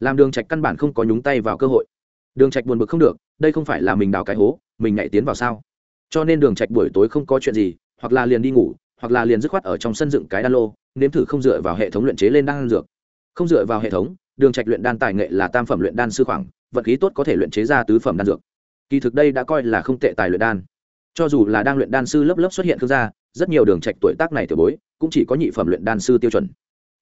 Làm đường trạch căn bản không có nhúng tay vào cơ hội. Đường trạch buồn bực không được, đây không phải là mình đào cái hố, mình nhảy tiến vào sao? Cho nên đường trạch buổi tối không có chuyện gì, hoặc là liền đi ngủ, hoặc là liền dứt khoát ở trong sân dựng cái đan lô, nếm thử không dựa vào hệ thống luyện chế lên đan dược. Không dựa vào hệ thống, đường trạch luyện đan tài nghệ là tam phẩm luyện đan sư khoảng, vật khí tốt có thể luyện chế ra tứ phẩm đan dược. Kỳ thực đây đã coi là không tệ tài luyện đan. Cho dù là đang luyện đan sư lớp lớp xuất hiện thương gia rất nhiều đường trạch tuổi tác này tiểu bối, cũng chỉ có nhị phẩm luyện đan sư tiêu chuẩn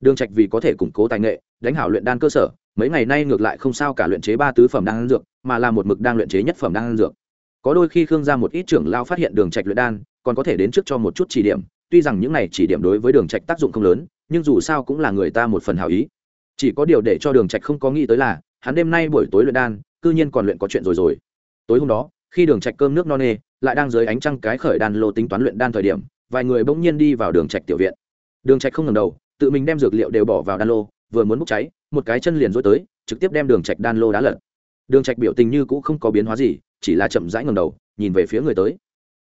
đường trạch vì có thể củng cố tài nghệ, đánh hảo luyện đan cơ sở, mấy ngày nay ngược lại không sao cả luyện chế ba tứ phẩm đan dược, mà là một mực đang luyện chế nhất phẩm đan dược. Có đôi khi khương gia một ít trưởng lao phát hiện đường trạch luyện đan, còn có thể đến trước cho một chút chỉ điểm, tuy rằng những này chỉ điểm đối với đường trạch tác dụng không lớn, nhưng dù sao cũng là người ta một phần hảo ý. Chỉ có điều để cho đường trạch không có nghĩ tới là, hắn đêm nay buổi tối luyện đan, cư nhiên còn luyện có chuyện rồi rồi. Tối hôm đó, khi đường trạch cơm nước no nê, lại đang dưới ánh trăng cái khởi đan lô tính toán luyện đan thời điểm, vài người bỗng nhiên đi vào đường trạch tiểu viện. Đường trạch không ngẩng đầu tự mình đem dược liệu đều bỏ vào đan lô, vừa muốn bốc cháy, một cái chân liền dối tới, trực tiếp đem đường trạch đan lô đá lật. Đường trạch biểu tình như cũ không có biến hóa gì, chỉ là chậm rãi ngẩng đầu, nhìn về phía người tới.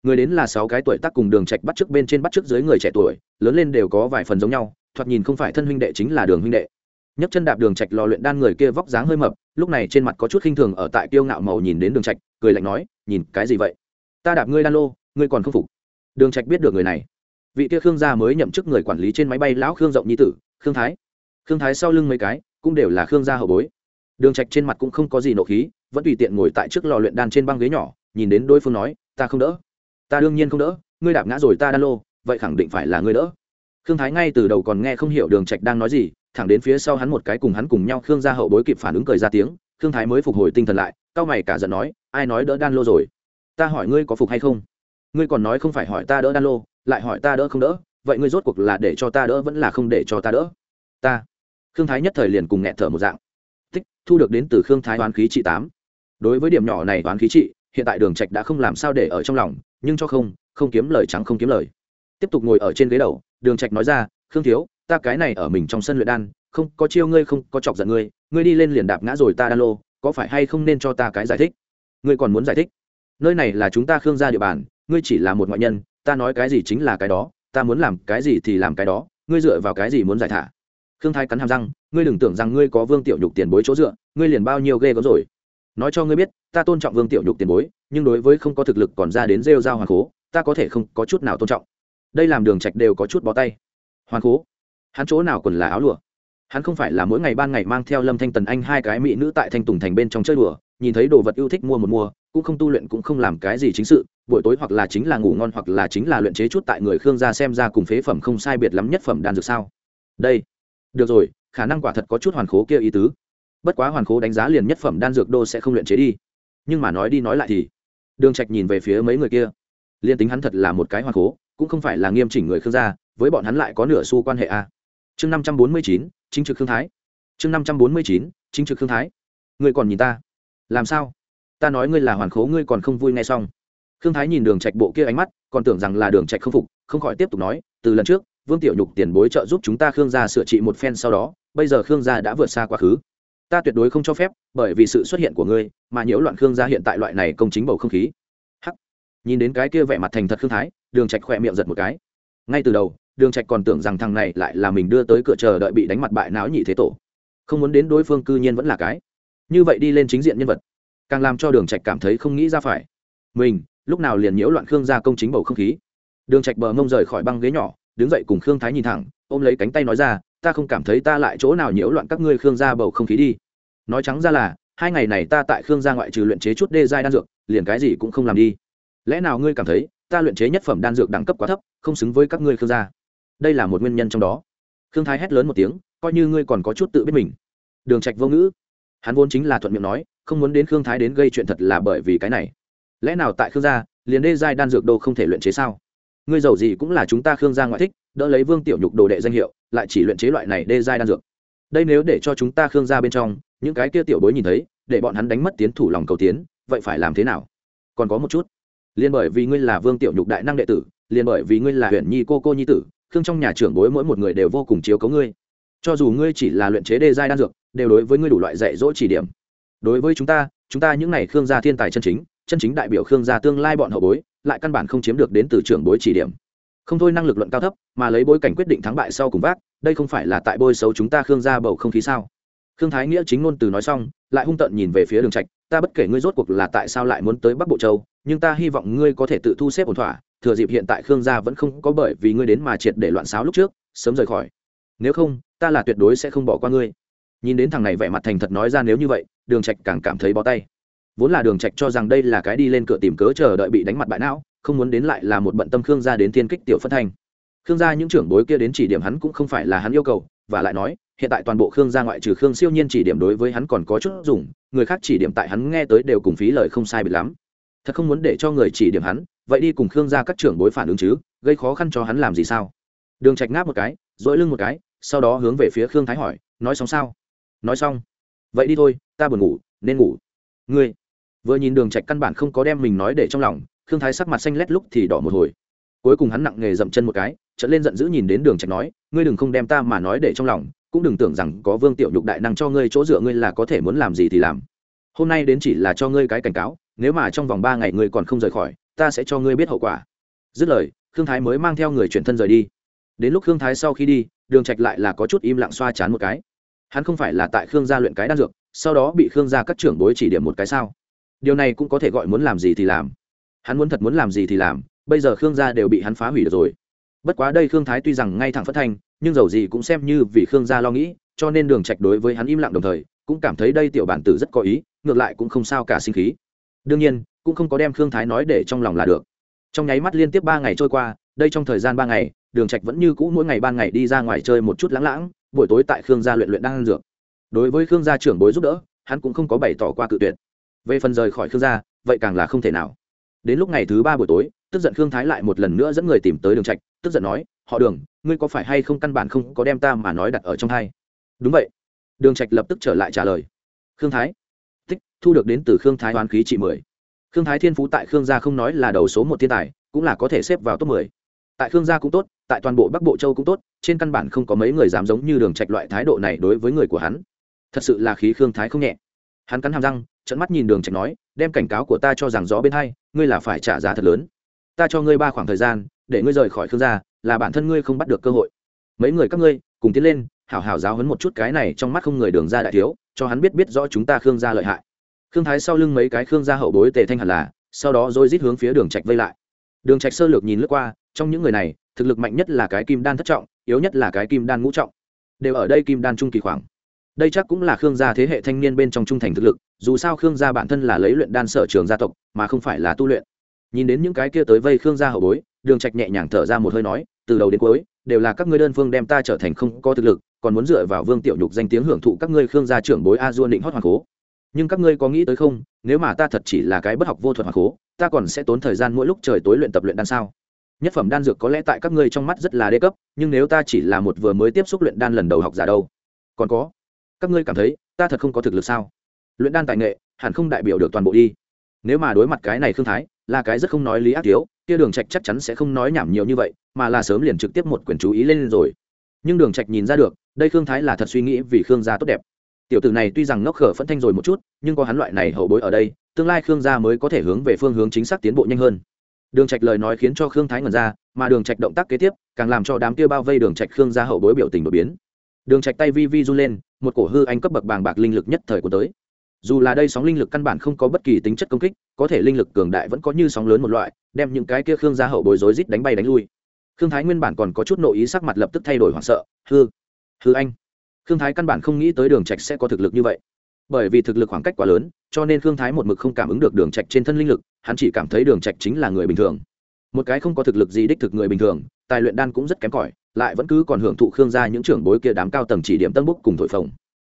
Người đến là sáu cái tuổi tác cùng đường trạch bắt trước bên trên bắt trước dưới người trẻ tuổi, lớn lên đều có vài phần giống nhau, thoạt nhìn không phải thân huynh đệ chính là đường huynh đệ. Nhấc chân đạp đường trạch lò luyện đan người kia vóc dáng hơi mập, lúc này trên mặt có chút khinh thường ở tại kiêu ngạo màu nhìn đến đường trạch, cười lạnh nói, nhìn cái gì vậy? Ta đạp ngươi đan lô, ngươi còn không phục. Đường trạch biết được người này vị kia khương gia mới nhậm chức người quản lý trên máy bay lão khương rộng nhi tử, khương thái. Khương thái sau lưng mấy cái, cũng đều là khương gia hậu bối. Đường trạch trên mặt cũng không có gì nộ khí, vẫn tùy tiện ngồi tại trước lò luyện đan trên băng ghế nhỏ, nhìn đến đối phương nói, ta không đỡ. Ta đương nhiên không đỡ, ngươi đạp ngã rồi ta đan lô, vậy khẳng định phải là ngươi đỡ. Khương thái ngay từ đầu còn nghe không hiểu đường trạch đang nói gì, thẳng đến phía sau hắn một cái cùng hắn cùng nhau khương gia hậu bối kịp phản ứng cười ra tiếng, khương thái mới phục hồi tinh thần lại, cao mày cả giận nói, ai nói đỡ đan lô rồi? Ta hỏi ngươi có phục hay không? Ngươi còn nói không phải hỏi ta đỡ đan lô lại hỏi ta đỡ không đỡ, vậy ngươi rốt cuộc là để cho ta đỡ vẫn là không để cho ta đỡ? Ta. Khương thái nhất thời liền cùng nghẹn thở một dạng. Tích thu được đến từ khương thái toán khí trị tám. Đối với điểm nhỏ này toán khí trị, hiện tại đường trạch đã không làm sao để ở trong lòng, nhưng cho không không kiếm lời trắng không kiếm lời. Tiếp tục ngồi ở trên ghế đầu, đường trạch nói ra, khương thiếu, ta cái này ở mình trong sân luyện đan, không, có chiêu ngươi không, có chọc giận ngươi ngươi đi lên liền đạp ngã rồi ta đan lô, có phải hay không nên cho ta cái giải thích? Ngươi còn muốn giải thích? Nơi này là chúng ta khương gia địa bàn, ngươi chỉ là một ngoại nhân ta nói cái gì chính là cái đó, ta muốn làm cái gì thì làm cái đó, ngươi dựa vào cái gì muốn giải thả? Khương thái cắn hàm răng, ngươi đừng tưởng rằng ngươi có vương tiểu nhục tiền bối chỗ dựa, ngươi liền bao nhiêu ghê gớm rồi. Nói cho ngươi biết, ta tôn trọng vương tiểu nhục tiền bối, nhưng đối với không có thực lực còn ra đến rêu giao hoàng cố ta có thể không có chút nào tôn trọng. Đây làm đường trạch đều có chút bó tay. Hoàn cố hắn chỗ nào còn là áo lụa? Hắn không phải là mỗi ngày ban ngày mang theo lâm thanh tần anh hai cái mỹ nữ tại thanh tùng thành bên trong chơi đùa, nhìn thấy đồ vật yêu thích mua một mua cũng không tu luyện cũng không làm cái gì chính sự, buổi tối hoặc là chính là ngủ ngon hoặc là chính là luyện chế chút tại người khương gia xem ra cùng phế phẩm không sai biệt lắm nhất phẩm đan dược sao? Đây, được rồi, khả năng quả thật có chút hoàn khố kia ý tứ. Bất quá hoàn khố đánh giá liền nhất phẩm đan dược đô sẽ không luyện chế đi. Nhưng mà nói đi nói lại thì, đường trạch nhìn về phía mấy người kia. Liên tính hắn thật là một cái hoàn khố, cũng không phải là nghiêm chỉnh người khương gia, với bọn hắn lại có nửa xu quan hệ a chương năm trăm bốn mươi chín, chính trực khương thái. Chương năm trăm bốn mươi chín, chính trực khương thái. Người còn nhìn ta? Làm sao? Ta nói ngươi là hoàn khố ngươi còn không vui nghe xong. Khương thái nhìn đường trạch bộ kia ánh mắt, còn tưởng rằng là đường trạch không phục, không khỏi tiếp tục nói, từ lần trước, vương tiểu nhục tiền bối trợ giúp chúng ta khương gia sửa trị một phen sau đó, bây giờ khương gia đã vượt xa quá khứ. Ta tuyệt đối không cho phép, bởi vì sự xuất hiện của ngươi, mà nhiễu loạn khương gia hiện tại loại này công chính bầu không khí. Hắc. Nhìn đến cái kia vẻ mặt thành thật khương thái, đường trạch khỏe miệng giật một cái. Ngay từ đầu, đường trạch còn tưởng rằng thằng này lại là mình đưa tới cửa chờ đợi bị đánh mặt bại não nhị thế tổ. Không muốn đến đối phương cư nhiên vẫn là cái. Như vậy đi lên chính diện nhân vật càng làm cho đường trạch cảm thấy không nghĩ ra phải. Mình, lúc nào liền nhiễu loạn khương gia công chính bầu không khí. Đường trạch bờ mông rời khỏi băng ghế nhỏ, đứng dậy cùng khương thái nhìn thẳng, ôm lấy cánh tay nói ra, ta không cảm thấy ta lại chỗ nào nhiễu loạn các ngươi khương gia bầu không khí đi. Nói trắng ra là, hai ngày này ta tại khương gia ngoại trừ luyện chế chút đê giai đan dược, liền cái gì cũng không làm đi. Lẽ nào ngươi cảm thấy, ta luyện chế nhất phẩm đan dược đẳng cấp quá thấp, không xứng với các ngươi khương gia? Đây là một nguyên nhân trong đó. Khương thái hét lớn một tiếng, coi như ngươi còn có chút tự biết mình. Đường trạch vô ngữ hắn vốn chính là thuận miệng nói, không muốn đến khương thái đến gây chuyện thật là bởi vì cái này. Lẽ nào tại khương gia, liền đê giai đan dược đô không thể luyện chế sao? Ngươi giàu gì cũng là chúng ta khương gia ngoại thích, đỡ lấy vương tiểu nhục đồ đệ danh hiệu, lại chỉ luyện chế loại này đê giai đan dược. Đây nếu để cho chúng ta khương gia bên trong, những cái kia tiểu bối nhìn thấy, để bọn hắn đánh mất tiến thủ lòng cầu tiến, vậy phải làm thế nào? Còn có một chút. Liền bởi vì ngươi là vương tiểu nhục đại năng đệ tử liền bởi vì ngươi là huyện nhi cô cô nhi tử, khương trong nhà trưởng bối mỗi một người đều vô cùng chiếu cấu ngươi cho dù ngươi chỉ là luyện chế đê giai đan dược, đều đối với ngươi đủ loại dạy dỗ chỉ điểm. Đối với chúng ta chúng ta những n à y khương gia thiên tài chân chính chân chính đại biểu khương gia tương lai bọn hậu bối, lại căn bản không chiếm được đến từ trưởng bối chỉ điểm. Không thôi năng lực luận cao thấp, mà lấy bối cảnh quyết định thắng bại sau cùng vác, đây không phải là tại bôi xấu chúng ta khương gia bầu không khí sao? Khương thái nghĩa chính ngôn từ nói xong, lại hung tợn nhìn về phía đường trạch, ta bất kể ngươi rốt cuộc là tại sao lại muốn tới bắc bộ châu, nhưng ta hy vọng ngươi có thể tự thu xếp ổn thỏa, thừa dịp hiện tại khương gia vẫn không có bởi vì ngươi đến mà triệt để loạn xáo lúc trước, sớm rời khỏi nếu không, ta là tuyệt đối sẽ không bỏ qua ngươi. Nhìn đến thằng này vẻ mặt thành thật nói ra nếu như vậy, đường trạch càng cảm thấy bó tay. Vốn là đường trạch cho rằng đây là cái đi lên cửa tìm cớ chờ đợi bị đánh mặt bại não, không muốn đến lại là một bận tâm khương gia đến thiên kích tiểu phân thanh khương gia những trưởng bối kia đến chỉ điểm hắn cũng không phải là hắn yêu cầu, và lại nói, hiện tại toàn bộ khương gia ngoại trừ khương siêu nhiên chỉ điểm đối với hắn còn có chút dùng, người khác chỉ điểm tại hắn nghe tới đều cùng phí lời không sai biệt lắm. Thật không muốn để cho người chỉ điểm hắn, vậy đi cùng khương gia các trưởng bối phản ứng chứ, gây khó khăn cho hắn làm gì sao? Đường trạch ngáp một cái dỗi lưng một cái sau đó hướng về phía khương thái hỏi, nói xong sao? Nói xong. Vậy đi thôi, ta buồn ngủ, nên ngủ. Ngươi? Vừa nhìn đường trạch căn bản không có đem mình nói để trong lòng, khương thái sắc mặt xanh lét lúc thì đỏ một hồi. Cuối cùng hắn nặng nghề dậm chân một cái trận lên giận dữ nhìn đến đường trạch nói, ngươi đừng không đem ta mà nói để trong lòng, cũng đừng tưởng rằng có vương tiểu nhục đại năng cho ngươi chỗ dựa ngươi là có thể muốn làm gì thì làm. Hôm nay đến chỉ là cho ngươi cái cảnh cáo, nếu mà trong vòng ba ngày ngươi còn không rời khỏi, ta sẽ cho ngươi biết hậu quả. Dứt lời, khương thái mới mang theo người chuyển thân rời đi đến lúc khương thái sau khi đi, đường trạch lại là có chút im lặng xoa chán một cái. Hắn không phải là tại khương gia luyện cái đan dược, sau đó bị khương gia các trưởng bối chỉ điểm một cái sao? Điều này cũng có thể gọi muốn làm gì thì làm. Hắn muốn thật muốn làm gì thì làm, bây giờ khương gia đều bị hắn phá hủy được rồi. Bất quá đây khương thái tuy rằng ngay thẳng phất thanh, nhưng dầu gì cũng xem như vì khương gia lo nghĩ, cho nên đường trạch đối với hắn im lặng đồng thời, cũng cảm thấy đây tiểu bản tử rất có ý, ngược lại cũng không sao cả sinh khí. Đương nhiên, cũng không có đem khương thái nói để trong lòng là được. Trong nháy mắt liên tiếp ba ngày trôi qua, đây trong thời gian ba ngày đường trạch vẫn như cũ mỗi ngày ban ngày đi ra ngoài chơi một chút lãng lãng buổi tối tại khương gia luyện luyện đang ăn dược. Đối với khương gia trưởng bối giúp đỡ, hắn cũng không có bày tỏ qua cự tuyệt. Về phần rời khỏi khương gia, vậy càng là không thể nào. Đến lúc ngày thứ ba buổi tối, tức giận khương thái lại một lần nữa dẫn người tìm tới đường trạch, tức giận nói, họ đường, ngươi có phải hay không căn bản không có đem ta mà nói đặt ở trong hai? Đúng vậy. Đường trạch lập tức trở lại trả lời. Khương thái. Tích, thu được đến từ khương thái đoán khí trị mười. Khương thái thiên phú tại khương gia không nói là đầu số một thiên tài, cũng là có thể xếp vào top mười. Tại khương gia cũng tốt tại toàn bộ bắc bộ châu cũng tốt, trên căn bản không có mấy người dám giống như đường trạch loại thái độ này đối với người của hắn. Thật sự là khí khương thái không nhẹ. Hắn cắn hàm răng trận mắt nhìn đường trạch nói, đem cảnh cáo của ta cho rằng gió bên hai, ngươi là phải trả giá thật lớn. Ta cho ngươi ba khoảng thời gian, để ngươi rời khỏi khương gia, là bản thân ngươi không bắt được cơ hội. Mấy người các ngươi, cùng tiến lên, hảo hảo giáo hấn một chút cái này trong mắt không người đường ra đại thiếu, cho hắn biết biết rõ chúng ta khương gia lợi hại. Khương thái sau lưng mấy cái khương gia hậu bối tề thanh hẳn là, sau đó rồi rít hướng phía đường trạch vây lại. Đường trạch sơ lược nhìn lướt qua, trong những người này thực lực mạnh nhất là cái kim đan thất trọng, yếu nhất là cái kim đan ngũ trọng. Đều ở đây kim đan trung kỳ khoảng. Đây chắc cũng là khương gia thế hệ thanh niên bên trong trung thành thực lực, dù sao khương gia bản thân là lấy luyện đan sở trường gia tộc, mà không phải là tu luyện. Nhìn đến những cái kia tới vây khương gia hậu bối, đường trạch nhẹ nhàng thở ra một hơi nói, từ đầu đến cuối, đều là các ngươi đơn phương đem ta trở thành không có thực lực, còn muốn dựa vào vương tiểu nhục danh tiếng hưởng thụ các ngươi khương gia trưởng bối a dua định hót hoàng cố. Nhưng các ngươi có nghĩ tới không, nếu mà ta thật chỉ là cái bất học vô thuật hoàng cố, ta còn sẽ tốn thời gian mỗi lúc trời tối luyện tập luyện đan sao? Nhất phẩm đan dược có lẽ tại các ngươi trong mắt rất là đê cấp, nhưng nếu ta chỉ là một vừa mới tiếp xúc luyện đan lần đầu học giả đâu? Còn có, các ngươi cảm thấy ta thật không có thực lực sao? Luyện đan tài nghệ, hẳn không đại biểu được toàn bộ đi. Nếu mà đối mặt cái này khương thái, là cái rất không nói lý ác thiếu, kia đường trạch chắc chắn sẽ không nói nhảm nhiều như vậy, mà là sớm liền trực tiếp một quyển chú ý lên rồi. Nhưng đường trạch nhìn ra được, đây khương thái là thật suy nghĩ vì khương gia tốt đẹp. Tiểu tử này tuy rằng ngốc khở phẫn thanh rồi một chút, nhưng có hắn loại này hậu bối ở đây, tương lai khương gia mới có thể hướng về phương hướng chính xác tiến bộ nhanh hơn đường trạch lời nói khiến cho khương thái ngẩn ra, mà đường trạch động tác kế tiếp càng làm cho đám kia bao vây đường trạch khương gia hậu bối biểu tình đột biến. Đường trạch tay vi vi run lên, một cổ hư anh cấp bậc bàng bạc linh lực nhất thời của tới. Dù là đây sóng linh lực căn bản không có bất kỳ tính chất công kích, có thể linh lực cường đại vẫn có như sóng lớn một loại, đem những cái kia khương gia hậu bối rối rít đánh bay đánh lui. Khương thái nguyên bản còn có chút nội ý sắc mặt lập tức thay đổi hoảng sợ, hư hư anh. Khương thái căn bản không nghĩ tới đường trạch sẽ có thực lực như vậy, bởi vì thực lực khoảng cách quá lớn cho nên khương thái một mực không cảm ứng được đường trạch trên thân linh lực, hắn chỉ cảm thấy đường trạch chính là người bình thường. Một cái không có thực lực gì đích thực người bình thường, tài luyện đan cũng rất kém cỏi, lại vẫn cứ còn hưởng thụ khương gia những trưởng bối kia đám cao tầng chỉ điểm tân búc cùng thổi phồng.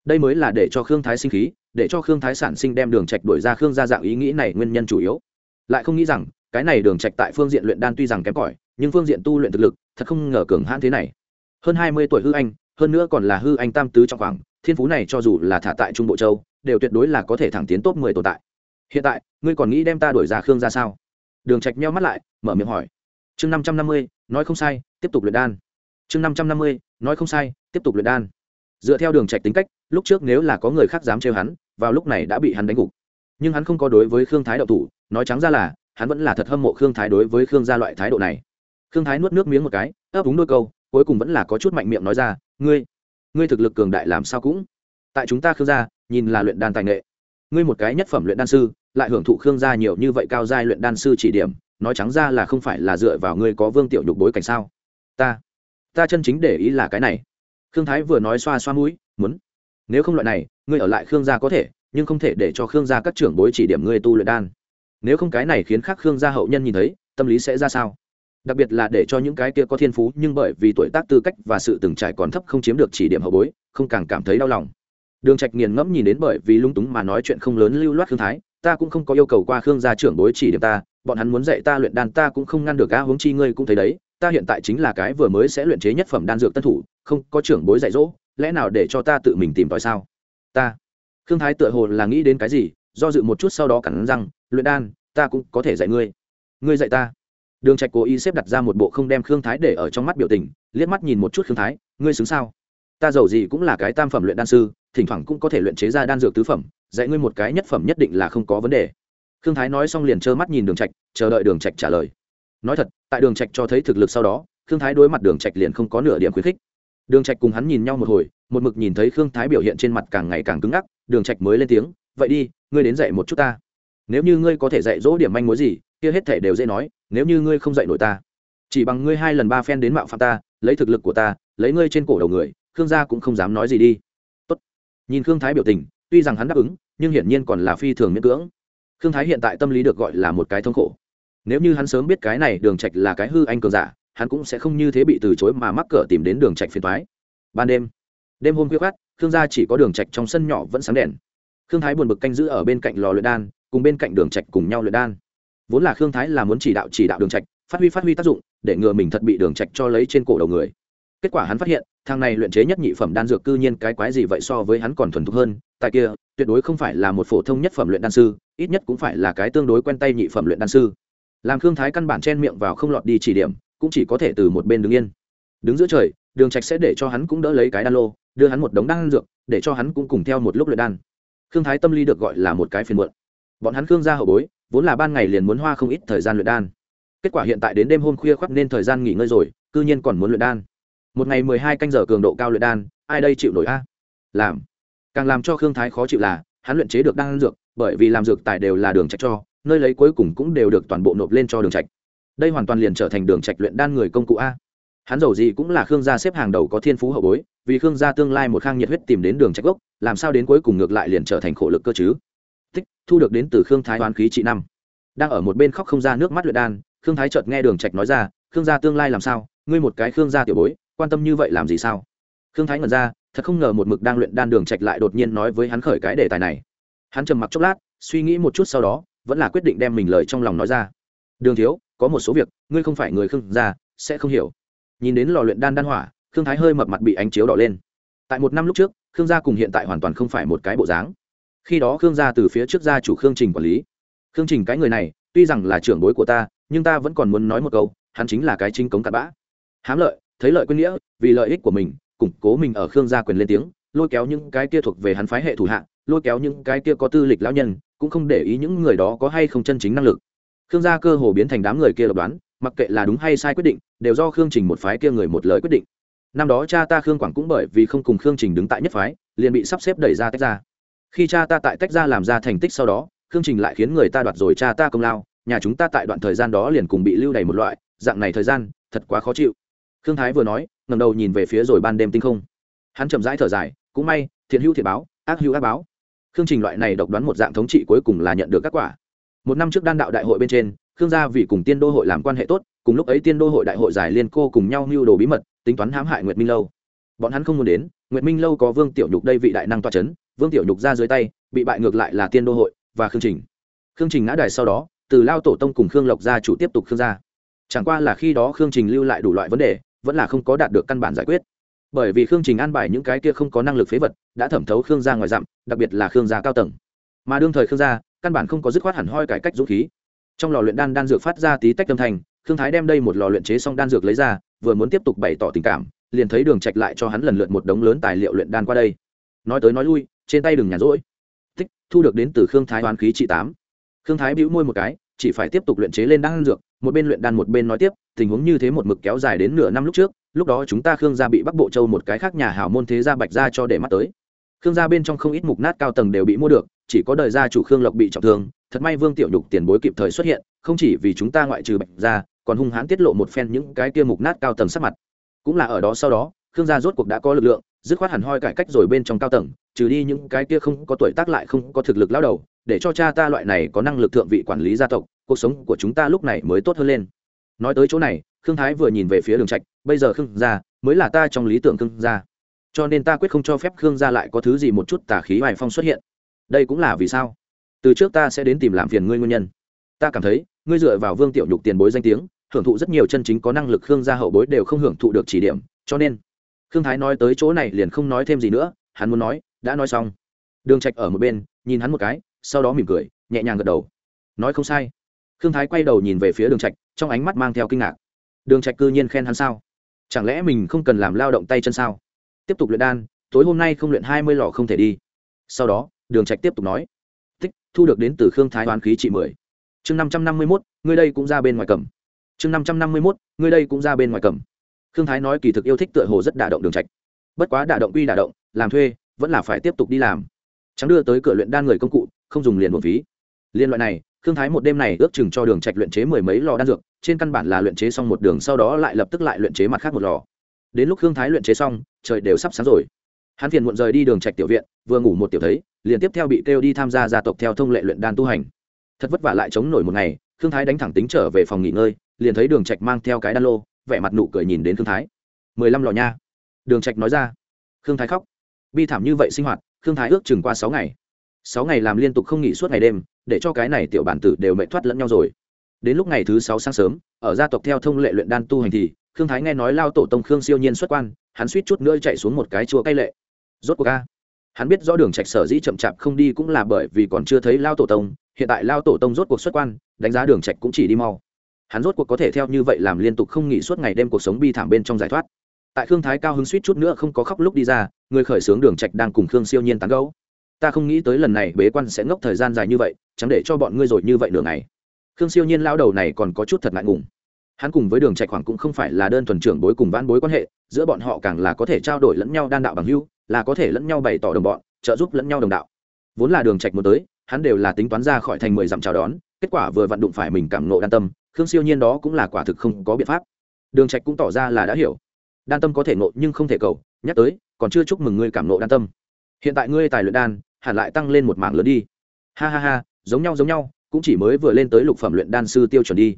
Đây mới là để cho khương thái sinh khí, để cho khương thái sản sinh đem đường trạch đổi ra khương gia dạng ý nghĩ này nguyên nhân chủ yếu. Lại không nghĩ rằng, cái này đường trạch tại phương diện luyện đan tuy rằng kém cỏi, nhưng phương diện tu luyện thực lực, thật không ngờ cường hãn thế này. Hơn hai mươi tuổi hư anh, hơn nữa còn là hư anh tam tứ trong khoảng, thiên phú này cho dù là thả tại trung bộ châu đều tuyệt đối là có thể thẳng tiến top mười tồn tại. Hiện tại, ngươi còn nghĩ đem ta đuổi ra khương ra sao? Đường trạch meo mắt lại, mở miệng hỏi. Chương năm trăm năm mươi, nói không sai, tiếp tục luyện đan. Chương năm trăm năm mươi, nói không sai, tiếp tục luyện đan. Dựa theo đường trạch tính cách, lúc trước nếu là có người khác dám trêu hắn, vào lúc này đã bị hắn đánh gục. Nhưng hắn không có đối với khương thái đậu thủ, nói trắng ra là, hắn vẫn là thật hâm mộ khương thái đối với khương gia loại thái độ này. Khương thái nuốt nước miếng một cái, ấp úng đôi câu, cuối cùng vẫn là có chút mạnh miệng nói ra, ngươi ngươi thực lực cường đại làm sao cũng. Tại chúng ta khương gia nhìn là luyện đan tài nghệ. Ngươi một cái nhất phẩm luyện đan sư, lại hưởng thụ khương gia nhiều như vậy cao giai luyện đan sư chỉ điểm, nói trắng ra là không phải là dựa vào ngươi có vương tiểu nhục bối cảnh sao? Ta ta chân chính để ý là cái này. Khương thái vừa nói xoa xoa mũi, muốn. Nếu không loại này, ngươi ở lại khương gia có thể, nhưng không thể để cho khương gia các trưởng bối chỉ điểm ngươi tu luyện đan. Nếu không cái này khiến khác khương gia hậu nhân nhìn thấy, tâm lý sẽ ra sao? Đặc biệt là để cho những cái kia có thiên phú, nhưng bởi vì tuổi tác tư cách và sự từng trải còn thấp không chiếm được chỉ điểm hậu bối, không càng cảm thấy đau lòng đường trạch nghiền ngẫm nhìn đến bởi vì lung túng mà nói chuyện không lớn lưu loát khương thái, ta cũng không có yêu cầu qua khương gia trưởng bối chỉ điểm ta, bọn hắn muốn dạy ta luyện đan ta cũng không ngăn được a huống chi ngươi cũng thấy đấy, ta hiện tại chính là cái vừa mới sẽ luyện chế nhất phẩm đan dược tân thủ, không có trưởng bối dạy dỗ, lẽ nào để cho ta tự mình tìm tòi sao? Ta. Khương thái tựa hồ là nghĩ đến cái gì, do dự một chút sau đó cắn răng, luyện đan, ta cũng có thể dạy ngươi. Ngươi dạy ta? Đường trạch cố ý xếp đặt ra một bộ không đem khương thái để ở trong mắt biểu tình, liếc mắt nhìn một chút khương thái, ngươi xứng sao? Ta giàu gì cũng là cái tam phẩm luyện đan sư, thỉnh thoảng cũng có thể luyện chế ra đan dược tứ phẩm, dạy ngươi một cái nhất phẩm nhất định là không có vấn đề. Khương thái nói xong liền trơ mắt nhìn đường trạch, chờ đợi đường trạch trả lời. Nói thật, tại đường trạch cho thấy thực lực sau đó, khương thái đối mặt đường trạch liền không có nửa điểm khuyến khích. Đường trạch cùng hắn nhìn nhau một hồi, một mực nhìn thấy khương thái biểu hiện trên mặt càng ngày càng cứng ngắc, đường trạch mới lên tiếng, vậy đi, ngươi đến dạy một chút ta. Nếu như ngươi có thể dạy dỗ điểm manh mối gì, kia hết thể đều dễ nói, nếu như ngươi không dạy nổi ta. Chỉ bằng ngươi hai lần ba phen đến mạo phạm ta, lấy thực lực của ta, lấy ngươi trên cổ đầu người khương gia cũng không dám nói gì đi. Tốt. nhìn khương thái biểu tình, tuy rằng hắn đáp ứng, nhưng hiển nhiên còn là phi thường miễn cưỡng. Khương thái hiện tại tâm lý được gọi là một cái thống khổ. Nếu như hắn sớm biết cái này đường trạch là cái hư anh cường giả, hắn cũng sẽ không như thế bị từ chối mà mắc cỡ tìm đến đường trạch phiền toái. Ban đêm đêm hôm khuya khoát khương gia chỉ có đường trạch trong sân nhỏ vẫn sáng đèn. Khương thái buồn bực canh giữ ở bên cạnh lò luyện đan, cùng bên cạnh đường trạch cùng nhau luyện đan. Vốn là khương thái là muốn chỉ đạo chỉ đạo đường trạch, phát huy phát huy tác dụng, để ngừa mình thật bị đường trạch cho lấy trên cổ đầu người kết quả hắn phát hiện, thằng này luyện chế nhất nhị phẩm đan dược cư nhiên cái quái gì vậy so với hắn còn thuần thục hơn, tại kia, tuyệt đối không phải là một phổ thông nhất phẩm luyện đan sư, ít nhất cũng phải là cái tương đối quen tay nhị phẩm luyện đan sư. Làm khương thái căn bản chen miệng vào không lọt đi chỉ điểm, cũng chỉ có thể từ một bên đứng yên. Đứng giữa trời, đường trạch sẽ để cho hắn cũng đỡ lấy cái đan lô, đưa hắn một đống đan dược, để cho hắn cũng cùng theo một lúc luyện đan. Khương thái tâm lý được gọi là một cái phiền muộn. Bọn hắn khương gia hậu bối, vốn là ban ngày liền muốn hoa không ít thời gian luyện đan. Kết quả hiện tại đến đêm hôm khuya khoắt nên thời gian nghỉ ngơi rồi, cư nhiên còn muốn luyện đan một ngày mười hai canh giờ cường độ cao luyện đan, ai đây chịu nổi a? Làm. Càng làm cho khương thái khó chịu là, hắn luyện chế được đan dược, bởi vì làm dược tài đều là đường trạch cho, nơi lấy cuối cùng cũng đều được toàn bộ nộp lên cho đường trạch. Đây hoàn toàn liền trở thành đường trạch luyện đan người công cụ a. Hắn giàu gì cũng là khương gia xếp hàng đầu có thiên phú hậu bối, vì khương gia tương lai một khang nhiệt huyết tìm đến đường trạch gốc, làm sao đến cuối cùng ngược lại liền trở thành khổ lực cơ chứ? Tích, thu được đến từ khương thái đoán khí trị năm. Đang ở một bên khóc không ra nước mắt luyện đan, khương thái chợt nghe đường trạch nói ra, khương gia tương lai làm sao? Ngươi một cái khương gia tiểu bối quan tâm như vậy làm gì sao? Khương thái ngẩn ra, thật không ngờ một mực đang luyện đan đường trạch lại đột nhiên nói với hắn khởi cái đề tài này. Hắn trầm mặc chốc lát, suy nghĩ một chút sau đó, vẫn là quyết định đem mình lời trong lòng nói ra. Đường thiếu, có một số việc, ngươi không phải người khương gia, sẽ không hiểu. Nhìn đến lò luyện đan đan hỏa, khương thái hơi mập mặt bị ánh chiếu đỏ lên. Tại một năm lúc trước, khương gia cùng hiện tại hoàn toàn không phải một cái bộ dáng. Khi đó khương gia từ phía trước gia chủ khương trình quản lý. Khương trình cái người này, tuy rằng là trưởng bối của ta, nhưng ta vẫn còn muốn nói một câu, hắn chính là cái chính cống cặn bã. Hám lợi thấy lợi quên nghĩa, vì lợi ích của mình, củng cố mình ở khương gia quyền lên tiếng, lôi kéo những cái kia thuộc về hắn phái hệ thủ hạ, lôi kéo những cái kia có tư lịch lão nhân, cũng không để ý những người đó có hay không chân chính năng lực. Khương gia cơ hồ biến thành đám người kia lập đoán, mặc kệ là đúng hay sai quyết định, đều do khương trình một phái kia người một lời quyết định. Năm đó cha ta khương quảng cũng bởi vì không cùng khương trình đứng tại nhất phái, liền bị sắp xếp đẩy ra tách ra. Khi cha ta tại tách ra làm ra thành tích sau đó, khương trình lại khiến người ta đoạt rồi cha ta công lao, nhà chúng ta tại đoạn thời gian đó liền cùng bị lưu đày một loại, dạng này thời gian, thật quá khó chịu khương thái vừa nói ngầm đầu nhìn về phía rồi ban đêm tinh không. Hắn chậm rãi thở dài, cũng may, thiện hữu thiện báo, ác hữu ác báo. Khương trình loại này độc đoán một dạng thống trị cuối cùng là nhận được các quả. Một năm trước đan đạo đại hội bên trên, khương gia vì cùng tiên đô hội làm quan hệ tốt, cùng lúc ấy tiên đô hội đại hội giải liên cô cùng nhau mưu đồ bí mật, tính toán hãm hại nguyệt minh lâu. Bọn hắn không muốn đến, nguyệt minh lâu có vương tiểu nhục đây vị đại năng toa c h ấ n vương tiểu nhục ra dưới tay, bị bại ngược lại là tiên đô hội và khương trình. Khương trình ngã đài sau đó, từ lao tổ tông cùng khương lộc gia chủ tiếp tục khương gia. Chẳng qua là khi đó khương trình lưu lại đủ loại vấn đề vẫn là không có đạt được căn bản giải quyết. Bởi vì khương trình an bài những cái kia không có năng lực phế vật, đã thẩm thấu khương gia ngoài dặm, đặc biệt là khương gia cao tầng. Mà đương thời khương gia, căn bản không có dứt khoát hẳn hoi cải cách dũng khí. Trong lò luyện đan đan dược phát ra tí tách âm thanh, khương thái đem đây một lò luyện chế xong đan dược lấy ra, vừa muốn tiếp tục bày tỏ tình cảm, liền thấy đường trạch lại cho hắn lần lượt một đống lớn tài liệu luyện đan qua đây. Nói tới nói lui, trên tay đừng nhàn rỗi. Tích, thu được đến từ khương thái hoàn khí trị tám. Khương thái bĩu môi một cái chỉ phải tiếp tục luyện chế lên đan dược, một bên luyện đan một bên nói tiếp, tình huống như thế một mực kéo dài đến nửa năm lúc trước, lúc đó chúng ta khương gia bị bắc bộ châu một cái khác nhà hảo môn thế gia bạch gia cho để mắt tới. Khương gia bên trong không ít mục nát cao tầng đều bị mua được, chỉ có đời gia chủ khương lộc bị trọng thương, thật may vương tiểu nhục tiền bối kịp thời xuất hiện, không chỉ vì chúng ta ngoại trừ bạch gia, còn hung hãn tiết lộ một phen những cái kia mục nát cao tầng sắc mặt. Cũng là ở đó sau đó, khương gia rốt cuộc đã có lực lượng, dứt khoát hẳn hoi cải cách rồi bên trong cao tầng, trừ đi những cái kia không có tuổi tác lại không có thực lực lao đầu, để cho cha ta loại này có năng lực thượng vị quản lý gia tộc cuộc sống của chúng ta lúc này mới tốt hơn lên. Nói tới chỗ này, khương thái vừa nhìn về phía đường trạch, bây giờ khương gia mới là ta trong lý tưởng khương gia. Cho nên ta quyết không cho phép khương gia lại có thứ gì một chút tà khí hoài phong xuất hiện. Đây cũng là vì sao? Từ trước ta sẽ đến tìm làm phiền ngươi nguyên nhân. Ta cảm thấy, ngươi dựa vào vương tiểu nhục tiền bối danh tiếng, hưởng thụ rất nhiều chân chính có năng lực khương gia hậu bối đều không hưởng thụ được chỉ điểm, cho nên khương thái nói tới chỗ này liền không nói thêm gì nữa, hắn muốn nói, đã nói xong. Đường trạch ở một bên, nhìn hắn một cái, sau đó mỉm cười, nhẹ nhàng gật đầu. Nói không sai khương thái quay đầu nhìn về phía đường trạch, trong ánh mắt mang theo kinh ngạc. Đường trạch cư nhiên khen hắn sao? Chẳng lẽ mình không cần làm lao động tay chân sao? Tiếp tục luyện đan, tối hôm nay không luyện hai mươi lò không thể đi. Sau đó, đường trạch tiếp tục nói. Tích, thu được đến từ khương thái đoán khí trị mười. Chương năm trăm năm mươi mốt, ngươi đây cũng ra bên ngoài cầm. Chương năm trăm năm mươi mốt, ngươi đây cũng ra bên ngoài cầm. Khương thái nói kỳ thực yêu thích tựa hồ rất đả động đường trạch. Bất quá đả động quy đả động, làm thuê, vẫn là phải tiếp tục đi làm. Chẳng đưa tới cửa luyện đan người công cụ, không dùng liền một phí liên loại này thương thái một đêm này ước chừng cho đường trạch luyện chế mười mấy lò đan dược, trên căn bản là luyện chế xong một đường sau đó lại lập tức lại luyện chế mặt khác một lò. Đến lúc thương thái luyện chế xong, trời đều sắp sáng rồi. Hắn phiền muộn rời đi đường trạch tiểu viện, vừa ngủ một tiểu thấy, liền tiếp theo bị kêu đi tham gia gia tộc theo thông lệ luyện đan tu hành. Thật vất vả lại chống nổi một ngày thương thái đánh thẳng tính trở về phòng nghỉ ngơi, liền thấy đường trạch mang theo cái đan lô, vẻ mặt nụ cười nhìn đến thương thái. Mười lăm lò nha. Đường trạch nói ra. Thương thái khóc. Bi thảm như vậy sinh hoạt thương thái ước chừng qua sáu ngày. Sáu ngày làm liên tục không nghỉ suốt ngày đêm để cho cái này tiểu bản tử đều mệt thoát lẫn nhau rồi. Đến lúc ngày thứ sáu sáng sớm, ở gia tộc theo thông lệ luyện đan tu hành thì, khương thái nghe nói lao tổ tông khương siêu nhiên xuất quan, hắn suýt chút nữa chạy xuống một cái chùa cây lệ. Rốt cuộc ca hắn biết rõ đường trạch sở dĩ chậm chạp không đi cũng là bởi vì còn chưa thấy lao tổ tông, hiện tại lao tổ tông rốt cuộc xuất quan, đánh giá đường trạch cũng chỉ đi mau. Hắn rốt cuộc có thể theo như vậy làm liên tục không nghỉ suốt ngày đêm cuộc sống bi thảm bên trong giải thoát. Tại khương thái cao hứng suýt chút nữa không có khóc lúc đi ra, người khởi xướng đường trạch đang cùng khương siêu nhiên tán gẫu ta không nghĩ tới lần này bế quan sẽ ngốc thời gian dài như vậy, chẳng để cho bọn ngươi rồi như vậy nửa ngày. Khương siêu nhiên lao đầu này còn có chút thật ngại ngùng. Hắn cùng với đường trạch khoảng cũng không phải là đơn thuần trưởng bối cùng vãn bối quan hệ, giữa bọn họ càng là có thể trao đổi lẫn nhau đan đạo bằng hữu, là có thể lẫn nhau bày tỏ đồng bọn, trợ giúp lẫn nhau đồng đạo. Vốn là đường trạch muốn tới, hắn đều là tính toán ra khỏi thành mười dặm chào đón, kết quả vừa vặn đụng phải mình cảm nộ đan tâm, khương siêu nhiên đó cũng là quả thực không có biện pháp. Đường trạch cũng tỏ ra là đã hiểu. Đan tâm có thể nộ nhưng không thể cầu, nhắc tới, còn chưa chúc mừng ngươi cảm nộ đan tâm. Hiện tại ngươi tài luyện đan hẳn lại tăng lên một mảng lớn đi. Ha ha ha, giống nhau giống nhau, cũng chỉ mới vừa lên tới lục phẩm luyện đan sư tiêu chuẩn đi.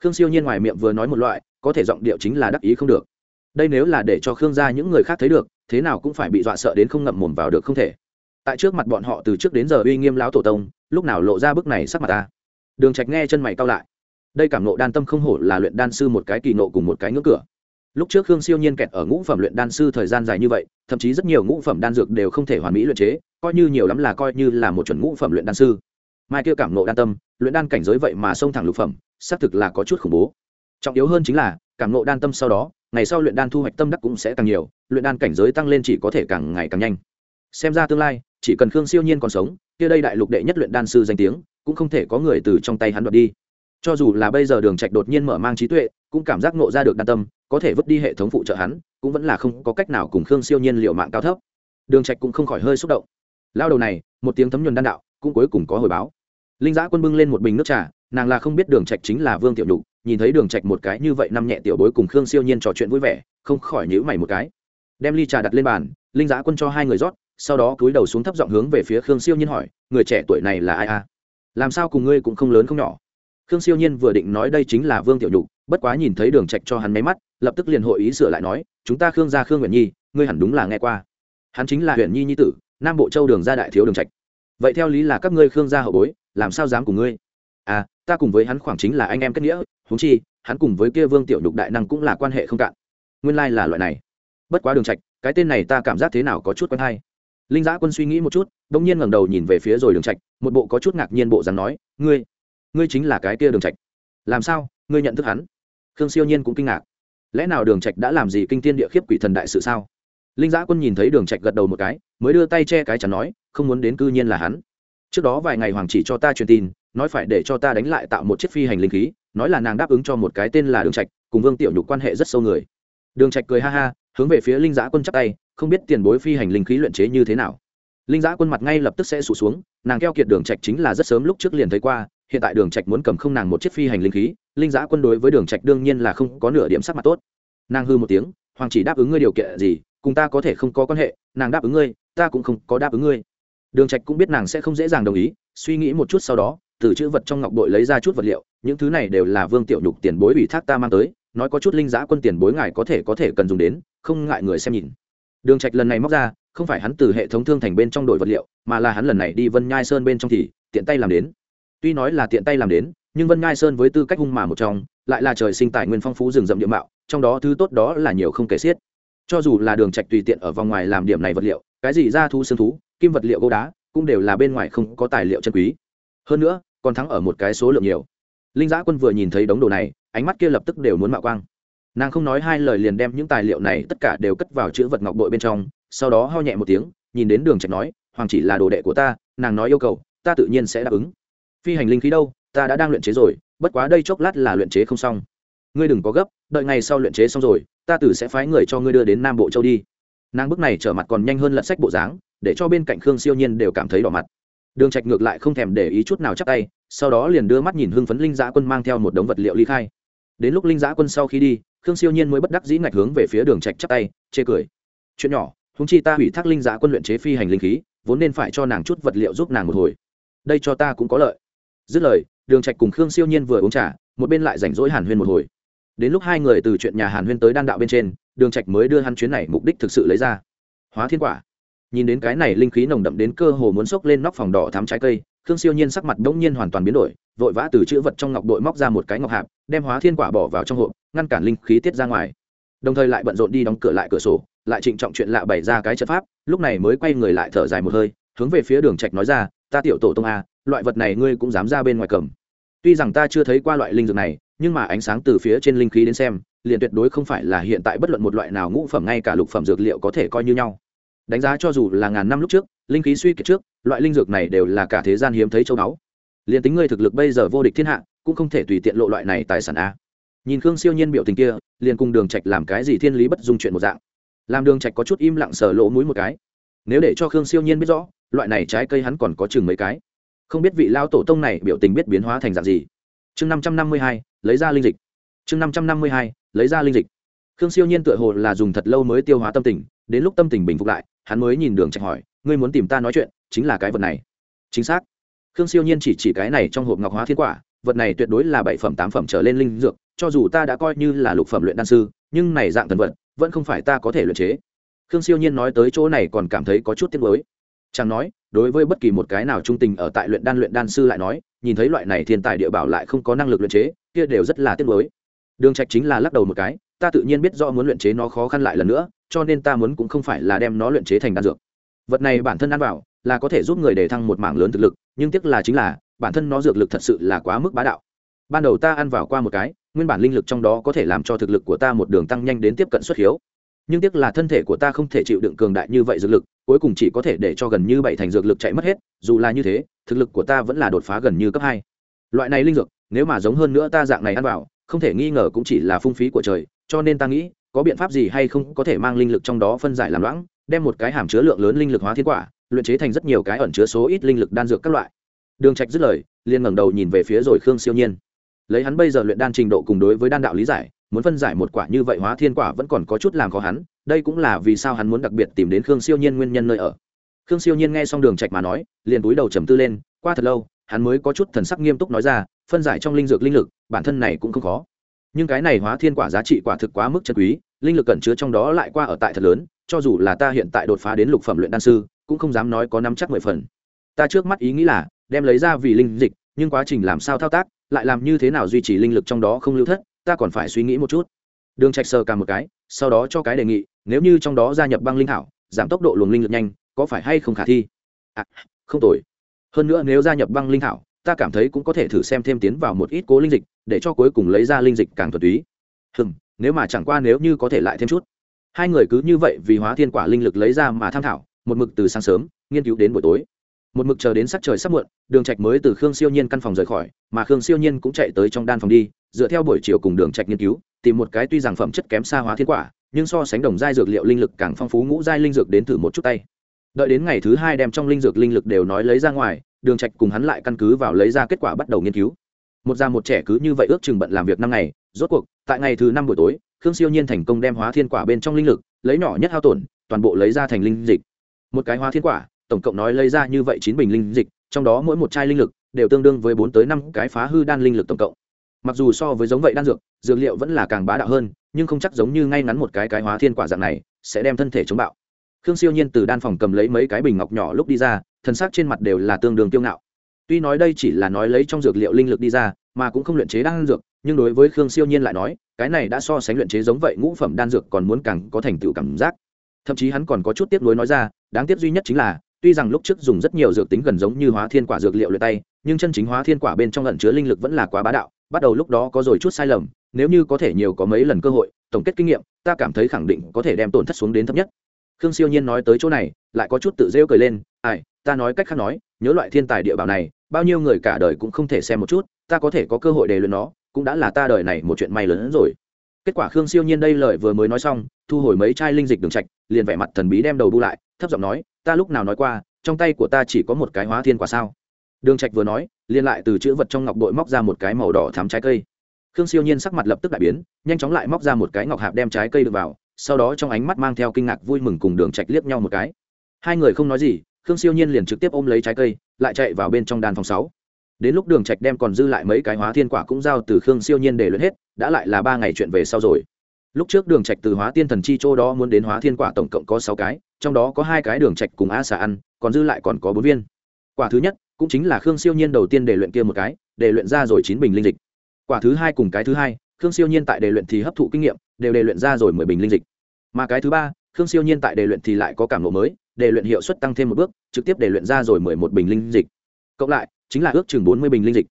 Khương siêu nhiên ngoài miệng vừa nói một loại, có thể giọng điệu chính là đắc ý không được. Đây nếu là để cho khương gia những người khác thấy được, thế nào cũng phải bị dọa sợ đến không ngậm mồm vào được không thể. Tại trước mặt bọn họ từ trước đến giờ uy nghiêm lão tổ tông, lúc nào lộ ra bức này sắc mặt ta. Đường trạch nghe chân mày cau lại. Đây cảm nộ đan tâm không hổ là luyện đan sư một cái kỳ nộ cùng một cái ngưỡng cửa. Lúc trước khương siêu nhiên kẹt ở ngũ phẩm luyện đan sư thời gian dài như vậy thậm chí rất nhiều ngũ phẩm đan dược đều không thể hoàn mỹ luyện chế, coi như nhiều lắm là coi như là một chuẩn ngũ phẩm luyện đan sư. Mai kia cảm nộ đan tâm, luyện đan cảnh giới vậy mà xông thẳng lục phẩm, xác thực là có chút khủng bố. Trọng yếu hơn chính là, cảm nộ đan tâm sau đó, ngày sau luyện đan thu hoạch tâm đắc cũng sẽ càng nhiều, luyện đan cảnh giới tăng lên chỉ có thể càng ngày càng nhanh. Xem ra tương lai, chỉ cần khương siêu nhiên còn sống, kia đây đại lục đệ nhất luyện đan sư danh tiếng, cũng không thể có người từ trong tay hắn đoạt đi. Cho dù là bây giờ đường trạch đột nhiên mở mang trí tuệ, cũng cảm giác ngộ ra được đan tâm có thể vứt đi hệ thống phụ trợ hắn, cũng vẫn là không có cách nào cùng khương siêu nhiên liệu mạng cao thấp. Đường trạch cũng không khỏi hơi xúc động. Lao đầu này, một tiếng thấm nhuần đan đạo, cũng cuối cùng có hồi báo. Linh giã quân bưng lên một bình nước trà, nàng là không biết đường trạch chính là vương tiểu nhục, nhìn thấy đường trạch một cái như vậy năm nhẹ tiểu bối cùng khương siêu nhiên trò chuyện vui vẻ, không khỏi nhíu mày một cái. Đem ly trà đặt lên bàn, linh giã quân cho hai người rót, sau đó cúi đầu xuống thấp giọng hướng về phía khương siêu nhiên hỏi, người trẻ tuổi này là ai a? Làm sao cùng ngươi cũng không lớn không nhỏ? Khương siêu nhiên vừa định nói đây chính là vương tiểu nhục, bất quá nhìn thấy đường trạch cho hắn máy mắt, lập tức liền hội ý sửa lại nói, chúng ta khương gia khương nguyện nhi, ngươi hẳn đúng là nghe qua. Hắn chính là huyện nhi nhi tử, nam bộ châu đường gia đại thiếu đường trạch. Vậy theo lý là các ngươi khương gia hậu bối, làm sao dám cùng ngươi? À ta cùng với hắn khoảng chính là anh em kết nghĩa, huống chi, hắn cùng với kia vương tiểu nhục đại năng cũng là quan hệ không cạn. Nguyên lai là loại này. Bất quá đường trạch, cái tên này ta cảm giác thế nào có chút quen hay. Linh giã quân suy nghĩ một chút đông nhiên ngẩng đầu nhìn về phía rồi đường trạch, một bộ có chút ngạc nhiên bộ dáng nói, ngươi ngươi chính là cái kia đường trạch. Làm sao? Ngươi nhận thức hắn? Khương siêu nhiên cũng kinh ngạc. Lẽ nào đường trạch đã làm gì kinh thiên địa khiếp quỷ thần đại sự sao? Linh giã quân nhìn thấy đường trạch gật đầu một cái, mới đưa tay che cái chắn nói, không muốn đến cư nhiên là hắn. Trước đó vài ngày hoàng chỉ cho ta truyền tin, nói phải để cho ta đánh lại tạo một chiếc phi hành linh khí, nói là nàng đáp ứng cho một cái tên là đường trạch, cùng vương tiểu nhục quan hệ rất sâu người. Đường trạch cười ha ha, hướng về phía linh giã quân chắp tay, không biết tiền bối phi hành linh khí luyện chế như thế nào. Linh giã quân mặt ngay lập tức sẽ sụt xuống, nàng keo kiệt đường trạch chính là rất sớm lúc trước liền thấy qua hiện tại đường trạch muốn cầm không nàng một chiếc phi hành linh khí, linh giã quân đối với đường trạch đương nhiên là không có nửa điểm sắc mặt tốt. Nàng hư một tiếng, hoàng chỉ đáp ứng ngươi điều kiện gì, cùng ta có thể không có quan hệ, nàng đáp ứng ngươi, ta cũng không có đáp ứng ngươi. Đường trạch cũng biết nàng sẽ không dễ dàng đồng ý, suy nghĩ một chút sau đó, từ chữ vật trong ngọc bội lấy ra chút vật liệu, những thứ này đều là vương tiểu nhục tiền bối ủy thác ta mang tới, nói có chút linh giã quân tiền bối ngài có thể có thể cần dùng đến, không ngại người xem nhìn. Đường trạch lần này móc ra, không phải hắn từ hệ thống thương thành bên trong đổi vật liệu, mà là hắn lần này đi vân nhai sơn bên trong thì, tiện tay làm đến tuy nói là tiện tay làm đến, nhưng vân ngai sơn với tư cách hung mà một trong, lại là trời sinh tài nguyên phong phú rừng rậm địa mạo, trong đó thứ tốt đó là nhiều không kể xiết. Cho dù là đường trạch tùy tiện ở vòng ngoài làm điểm này vật liệu, cái gì ra thu xương thú, kim vật liệu gỗ đá, cũng đều là bên ngoài không có tài liệu chân quý. Hơn nữa, còn thắng ở một cái số lượng nhiều. Linh giã quân vừa nhìn thấy đống đồ này, ánh mắt kia lập tức đều muốn mạo quang. Nàng không nói hai lời liền đem những tài liệu này tất cả đều cất vào chữ vật ngọc bội bên trong, sau đó ho nhẹ một tiếng, nhìn đến đường trạch nói, hoàng chỉ là đồ đệ của ta, nàng nói yêu cầu, ta tự nhiên sẽ đáp ứng phi hành linh khí đâu, ta đã đang luyện chế rồi, bất quá đây chốc lát là luyện chế không xong. Ngươi đừng có gấp, đợi ngày sau luyện chế xong rồi, ta tử sẽ phái người cho ngươi đưa đến nam bộ châu đi. Nàng bước này trở mặt còn nhanh hơn lật sách bộ dáng, để cho bên cạnh khương siêu nhiên đều cảm thấy đỏ mặt. Đường trạch ngược lại không thèm để ý chút nào chắc tay, sau đó liền đưa mắt nhìn hưng phấn linh giã quân mang theo một đống vật liệu ly khai. Đến lúc linh giã quân sau khi đi, khương siêu nhiên mới bất đắc dĩ ngạch hướng về phía đường trạch chắp tay, chê cười. Chuyện nhỏ húng chi ta hủy thác linh giã quân luyện chế phi hành linh khí, vốn nên phải cho nàng chút vật liệu giúp nàng một hồi. Đây cho ta cũng có lợi dứt lời, đường trạch cùng khương siêu nhiên vừa uống trà, một bên lại rảnh rỗi hàn huyên một hồi. Đến lúc hai người từ chuyện nhà hàn huyên tới đan đạo bên trên, đường trạch mới đưa hắn chuyến này mục đích thực sự lấy ra. Hóa thiên quả. Nhìn đến cái này linh khí nồng đậm đến cơ hồ muốn sốc lên nóc phòng đỏ thắm trái cây, khương siêu nhiên sắc mặt đ ỗ n g nhiên hoàn toàn biến đổi, vội vã từ chữ vật trong ngọc đội móc ra một cái ngọc hạp, đem hóa thiên quả bỏ vào trong hộp, ngăn cản linh khí tiết ra ngoài. Đồng thời lại bận rộn đi đóng cửa lại cửa sổ, lại trịnh trọng chuyện lạ bày ra cái trận pháp, lúc này mới quay người lại thở dài một hơi, hướng về phía đường trạch nói ra, ta tiểu tổ tông a loại vật này ngươi cũng dám ra bên ngoài cầm. Tuy rằng ta chưa thấy qua loại linh dược này, nhưng mà ánh sáng từ phía trên linh khí đến xem, liền tuyệt đối không phải là hiện tại bất luận một loại nào ngũ phẩm ngay cả lục phẩm dược liệu có thể coi như nhau. Đánh giá cho dù là ngàn năm lúc trước, linh khí suy kiệt trước, loại linh dược này đều là cả thế gian hiếm thấy châu báu. Liền tính ngươi thực lực bây giờ vô địch thiên hạ, cũng không thể tùy tiện lộ loại này tài sản a. Nhìn khương siêu nhiên biểu tình kia, liền cùng đường trạch làm cái gì thiên lý bất dung chuyện một dạng. Làm đường trạch có chút im lặng sờ lỗ mũi một cái. Nếu để cho khương siêu nhiên biết rõ, loại này trái cây hắn còn có chừng mấy cái không biết vị lao tổ tông này biểu tình biết biến hóa thành dạng gì. Chương năm trăm năm mươi hai, lấy ra linh dịch. Chương năm trăm năm mươi hai, lấy ra linh dịch. Khương siêu nhiên tựa hồ là dùng thật lâu mới tiêu hóa tâm tình, đến lúc tâm tình bình phục lại, hắn mới nhìn đường trạch hỏi, ngươi muốn tìm ta nói chuyện, chính là cái vật này. Chính xác. Khương siêu nhiên chỉ chỉ cái này trong hộp ngọc hóa thiên quả, vật này tuyệt đối là bảy phẩm, tám phẩm trở lên linh dược, cho dù ta đã coi như là lục phẩm luyện đan sư, nhưng này dạng thần vật, vẫn không phải ta có thể luyện chế. Khương siêu nhiên nói tới chỗ này còn cảm thấy có chút tiếc mới chẳng nói, đối với bất kỳ một cái nào trung tình ở tại luyện đan luyện đan sư lại nói, nhìn thấy loại này thiên tài địa bảo lại không có năng lực luyện chế, kia đều rất là tiếc mới đường trạch chính là lắc đầu một cái, ta tự nhiên biết rõ muốn luyện chế nó khó khăn lại lần nữa, cho nên ta muốn cũng không phải là đem nó luyện chế thành đan dược. Vật này bản thân ăn vào, là có thể giúp người để thăng một mảng lớn thực lực, nhưng tiếc là chính là, bản thân nó dược lực thật sự là quá mức bá đạo. Ban đầu ta ăn vào qua một cái, nguyên bản linh lực trong đó có thể làm cho thực lực của ta một đường tăng nhanh đến tiếp cận xuất hiếu nhưng tiếc là thân thể của ta không thể chịu đựng cường đại như vậy dược lực, cuối cùng chỉ có thể để cho gần như bảy thành dược lực chạy mất hết, dù là như thế, thực lực của ta vẫn là đột phá gần như cấp hai. Loại này linh dược, nếu mà giống hơn nữa ta dạng này ăn vào, không thể nghi ngờ cũng chỉ là phung phí của trời, cho nên ta nghĩ, có biện pháp gì hay không có thể mang linh lực trong đó phân giải làm loãng, đem một cái hàm chứa lượng lớn linh lực hóa thiên quả, luyện chế thành rất nhiều cái ẩn chứa số ít linh lực đan dược các loại. Đường trạch dứt lời, liền ngẩng đầu nhìn về phía rồi khương siêu nhiên. Lấy hắn bây giờ luyện đan trình độ cùng đối với đan đạo lý giải muốn phân giải một quả như vậy hóa thiên quả vẫn còn có chút làm khó hắn, đây cũng là vì sao hắn muốn đặc biệt tìm đến khương siêu nhiên nguyên nhân nơi ở. Khương siêu nhiên nghe xong đường trạch mà nói, liền túi đầu trầm tư lên, qua thật lâu, hắn mới có chút thần sắc nghiêm túc nói ra, phân giải trong linh dược linh lực, bản thân này cũng không khó. Nhưng cái này hóa thiên quả giá trị quả thực quá mức chân quý, linh lực cẩn chứa trong đó lại qua ở tại thật lớn, cho dù là ta hiện tại đột phá đến lục phẩm luyện đan sư, cũng không dám nói có nắm chắc mười phần. Ta trước mắt ý nghĩ là, đem lấy ra vì linh dịch, nhưng quá trình làm sao thao tác, lại làm như thế nào duy trì linh lực trong đó không lưu thất ta còn phải suy nghĩ một chút. Đường trạch sờ cả một cái sau đó cho cái đề nghị nếu như trong đó gia nhập băng linh thảo giảm tốc độ luồng linh lực nhanh có phải hay không khả thi? À, không tồi. Hơn nữa nếu gia nhập băng linh thảo ta cảm thấy cũng có thể thử xem thêm tiến vào một ít cố linh dịch để cho cuối cùng lấy ra linh dịch càng thuần túy. Hừm nếu mà chẳng qua nếu như có thể lại thêm chút. Hai người cứ như vậy vì hóa thiên quả linh lực lấy ra mà tham thảo một mực từ sáng sớm nghiên cứu đến buổi tối một mực chờ đến sắc trời sắp muộn, đường trạch mới từ khương siêu nhiên căn phòng rời khỏi, mà khương siêu nhiên cũng chạy tới trong đan phòng đi, dựa theo buổi chiều cùng đường trạch nghiên cứu, tìm một cái tuy rằng phẩm chất kém xa hóa thiên quả, nhưng so sánh đồng giai dược liệu linh lực càng phong phú ngũ giai linh dược đến thử một chút tay. Đợi đến ngày thứ hai đem trong linh dược linh lực đều nói lấy ra ngoài, đường trạch cùng hắn lại căn cứ vào lấy ra kết quả bắt đầu nghiên cứu. Một già một trẻ cứ như vậy ước chừng bận làm việc năm ngày, rốt cuộc, tại ngày thứ năm buổi tối, khương siêu nhiên thành công đem hóa thiên quả bên trong linh lực, lấy nhỏ nhất hao tổn, toàn bộ lấy ra thành linh dịch. Một cái hóa thiên quả tổng cộng nói lấy ra như vậy chín bình linh dịch, trong đó mỗi một chai linh lực đều tương đương với bốn tới năm cái phá hư đan linh lực tổng cộng. Mặc dù so với giống vậy đan dược dược liệu vẫn là càng bá đạo hơn, nhưng không chắc giống như ngay ngắn một cái cái hóa thiên quả dạng này sẽ đem thân thể chống bạo. Khương siêu nhiên từ đan phòng cầm lấy mấy cái bình ngọc nhỏ lúc đi ra thân xác trên mặt đều là tương đương tiêu ngạo. Tuy nói đây chỉ là nói lấy trong dược liệu linh lực đi ra, mà cũng không luyện chế đan dược, nhưng đối với khương siêu nhiên lại nói, cái này đã so sánh luyện chế giống vậy ngũ phẩm đan dược còn muốn càng có thành tựu cảm giác. Thậm chí hắn còn có chút tiếc nuối nói ra, đáng tiếc duy nhất chính là tuy rằng lúc trước dùng rất nhiều dược tính gần giống như hóa thiên quả dược liệu luyện tay, nhưng chân chính hóa thiên quả bên trong lẫn chứa linh lực vẫn là quá bá đạo, bắt đầu lúc đó có rồi chút sai lầm, nếu như có thể nhiều có mấy lần cơ hội, tổng kết kinh nghiệm, ta cảm thấy khẳng định có thể đem tổn thất xuống đến thấp nhất. Khương siêu nhiên nói tới chỗ này, lại có chút tự rêu cười lên, ai, ta nói cách khác nói, nhớ loại thiên tài địa bảo này, bao nhiêu người cả đời cũng không thể xem một chút, ta có thể có cơ hội để luyện nó, cũng đã là ta đời này một chuyện may lớn hơn rồi kết quả khương siêu nhiên đây lời vừa mới nói xong, thu hồi mấy chai linh dịch đường trạch, liền vẻ mặt thần bí đem đầu bu lại, thấp giọng nói, ta lúc nào nói qua, trong tay của ta chỉ có một cái hóa thiên quả sao? Đường trạch vừa nói, liền lại từ chữ vật trong ngọc bội móc ra một cái màu đỏ thắm trái cây. Khương siêu nhiên sắc mặt lập tức đại biến, nhanh chóng lại móc ra một cái ngọc hạp đem trái cây được vào, sau đó trong ánh mắt mang theo kinh ngạc vui mừng cùng đường trạch liếc nhau một cái. Hai người không nói gì, khương siêu nhiên liền trực tiếp ôm lấy trái cây, lại chạy vào bên trong đàn phòng sáu đến lúc đường trạch đem còn dư lại mấy cái hóa thiên quả cũng giao từ khương siêu nhiên để luyện hết, đã lại là ba ngày chuyện về sau rồi. Lúc trước đường trạch từ hóa tiên thần chi châu đó muốn đến hóa thiên quả tổng cộng có sáu cái, trong đó có hai cái đường trạch cùng a xà ăn, còn dư lại còn có bốn viên. Quả thứ nhất, cũng chính là khương siêu nhiên đầu tiên để luyện kia một cái, để luyện ra rồi chín bình linh dịch. Quả thứ hai cùng cái thứ hai, khương siêu nhiên tại đề luyện thì hấp thụ kinh nghiệm, đều đề luyện ra rồi mười bình linh dịch. Mà cái thứ ba, khương siêu nhiên tại đề luyện thì lại có cảm lộ mới đề luyện hiệu suất tăng thêm một bước, trực tiếp đề luyện ra rồi mười một bình linh dịch. Cộng lại chính là ước chừng bốn mươi bình linh dịch.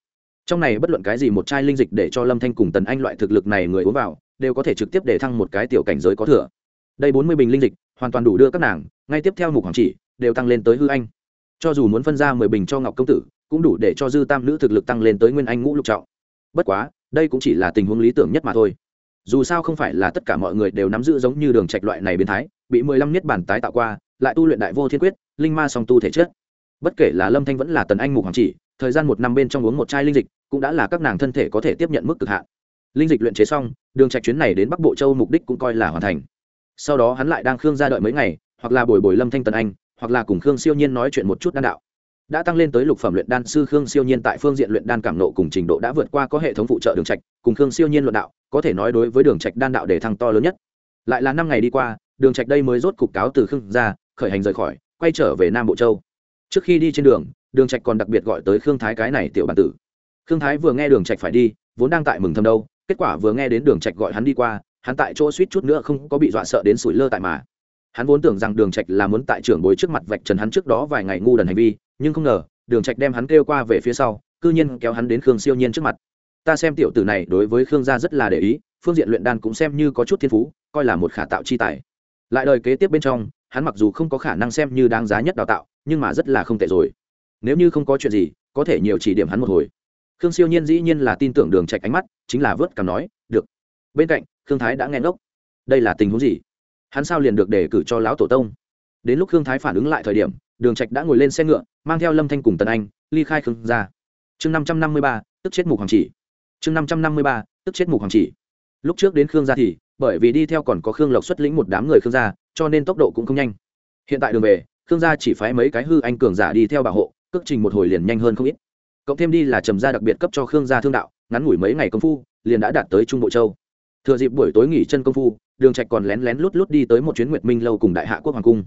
Trong này bất luận cái gì một chai linh dịch để cho lâm thanh cùng tần anh loại thực lực này người uống vào, đều có thể trực tiếp để thăng một cái tiểu cảnh giới có thừa. Đây bốn mươi bình linh dịch, hoàn toàn đủ đưa các nàng, ngay tiếp theo mục hoàng chỉ, đều tăng lên tới hư anh. Cho dù muốn phân ra mười bình cho ngọc công tử, cũng đủ để cho dư tam nữ thực lực tăng lên tới nguyên anh ngũ lục trọng. Bất quá, đây cũng chỉ là tình huống lý tưởng nhất mà thôi. Dù sao không phải là tất cả mọi người đều nắm giữ giống như đường trạch loại này biến thái, bị mười lăm niết bản tái tạo qua, lại tu luyện đại vô thiên quyết, linh ma song tu thể chất bất kể là lâm thanh vẫn là tần anh mục hoàng chỉ, thời gian một năm bên trong uống một chai linh dịch, cũng đã là các nàng thân thể có thể tiếp nhận mức cực hạn. Linh dịch luyện chế xong, đường trạch chuyến này đến bắc bộ châu mục đích cũng coi là hoàn thành. Sau đó hắn lại đang khương ra đợi mấy ngày, hoặc là bồi bồi lâm thanh tần anh, hoặc là cùng khương siêu nhiên nói chuyện một chút đan đạo. Đã tăng lên tới lục phẩm luyện đan sư khương siêu nhiên tại phương diện luyện đan cảm nộ cùng trình độ đã vượt qua có hệ thống phụ trợ đường trạch, cùng khương siêu nhiên luận đạo, có thể nói đối với đường trạch đan đạo để thăng to lớn nhất. Lại là năm ngày đi qua, đường trạch đây mới rốt cục cáo từ khương ra, khởi hành rời khỏi, quay trở về nam bộ châu trước khi đi trên đường đường trạch còn đặc biệt gọi tới khương thái cái này tiểu bản tử. Khương thái vừa nghe đường trạch phải đi, vốn đang tại mừng thầm đâu, kết quả vừa nghe đến đường trạch gọi hắn đi qua, hắn tại chỗ suýt chút nữa không có bị dọa sợ đến sủi lơ tại mà. Hắn vốn tưởng rằng đường trạch là muốn tại trưởng bối trước mặt vạch trần hắn trước đó vài ngày ngu đần hành vi, nhưng không ngờ, đường trạch đem hắn kêu qua về phía sau, cư nhiên kéo hắn đến khương siêu nhiên trước mặt. Ta xem tiểu tử này đối với khương gia rất là để ý, phương diện luyện đan cũng xem như có chút thiên phú, coi là một khả tạo chi tài. Lại đời kế tiếp bên trong, hắn mặc dù không có khả năng xem như đáng giá nhất đào tạo nhưng mà rất là không tệ rồi. Nếu như không có chuyện gì, có thể nhiều chỉ điểm hắn một hồi. Khương siêu nhiên dĩ nhiên là tin tưởng đường trạch ánh mắt, chính là vớt cằm nói, được. Bên cạnh, khương thái đã nghe ngốc. Đây là tình huống gì? Hắn sao liền được đề cử cho lão tổ tông? Đến lúc khương thái phản ứng lại thời điểm, đường trạch đã ngồi lên xe ngựa, mang theo lâm thanh cùng tần anh, ly khai khương ra chương năm trăm năm mươi ba, tức chết mục hoàng chỉ. Chương năm trăm năm mươi ba, tức chết mục hoàng chỉ. Lúc trước đến khương gia thì, bởi vì đi theo còn có khương lộc xuất lĩnh một đám người khương gia, cho nên tốc độ cũng không nhanh. Hiện tại đường về khương gia chỉ phái mấy cái hư anh cường giả đi theo bảo hộ, cước trình một hồi liền nhanh hơn không ít. Cộng thêm đi là trầm gia đặc biệt cấp cho khương gia thương đạo, ngắn ngủi mấy ngày công phu, liền đã đạt tới trung bộ châu. Thừa dịp buổi tối nghỉ chân công phu, đường trạch còn lén lén lút lút đi tới một chuyến nguyệt minh lâu cùng đại hạ quốc hoàng cung.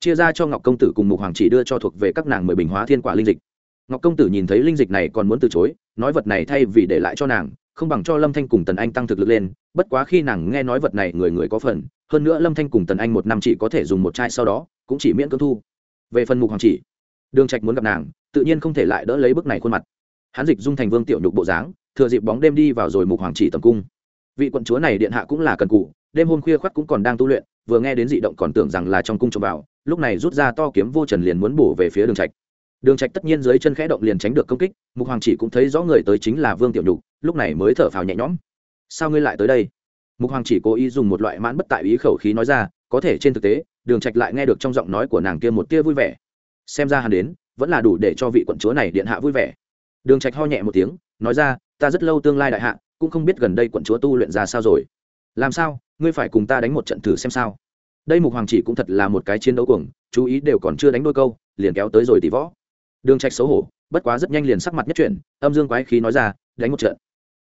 Chia ra cho ngọc công tử cùng mục hoàng chỉ đưa cho thuộc về các nàng mười bình hóa thiên quả linh dịch. Ngọc công tử nhìn thấy linh dịch này còn muốn từ chối, nói vật này thay vì để lại cho nàng, không bằng cho lâm thanh cùng tần anh tăng thực lực lên, bất quá khi nàng nghe nói vật này người người có phần hơn nữa lâm thanh cùng tần anh một năm chỉ có thể dùng một chai sau đó, cũng chỉ miễn cưỡng thu. Về phần mục hoàng chỉ, đường trạch muốn gặp nàng, tự nhiên không thể lại đỡ lấy bức này khuôn mặt. Hắn dịch dung thành vương tiểu nhục bộ dáng, thừa dịp bóng đêm đi vào rồi mục hoàng chỉ tầm cung. Vị quận chúa này điện hạ cũng là cần cụ, đêm hôm khuya khoắt cũng còn đang tu luyện, vừa nghe đến dị động còn tưởng rằng là trong cung trộm vào, lúc này rút ra to kiếm vô trần liền muốn bổ về phía đường trạch. Đường trạch tất nhiên dưới chân khẽ động liền tránh được công kích, mục hoàng chỉ cũng thấy rõ người tới chính là vương tiểu nhục, lúc này mới thở phào nhẹ nhõm. Sao ngươi lại tới đây? Mục hoàng chỉ cố ý dùng một loại mãn bất tại ý khẩu khí nói ra, có thể trên thực tế, đường trạch lại nghe được trong giọng nói của nàng kia một tia vui vẻ. Xem ra hắn đến, vẫn là đủ để cho vị quận chúa này điện hạ vui vẻ. Đường trạch ho nhẹ một tiếng, nói ra, ta rất lâu tương lai đại hạ, cũng không biết gần đây quận chúa tu luyện ra sao rồi. Làm sao, ngươi phải cùng ta đánh một trận thử xem sao? Đây mục hoàng chỉ cũng thật là một cái chiến đấu cuồng, chú ý đều còn chưa đánh đôi câu, liền kéo tới rồi tỷ võ. Đường trạch xấu hổ, bất quá rất nhanh liền sắc mặt nhất chuyển, âm dương quái khí nói ra, đánh một trận,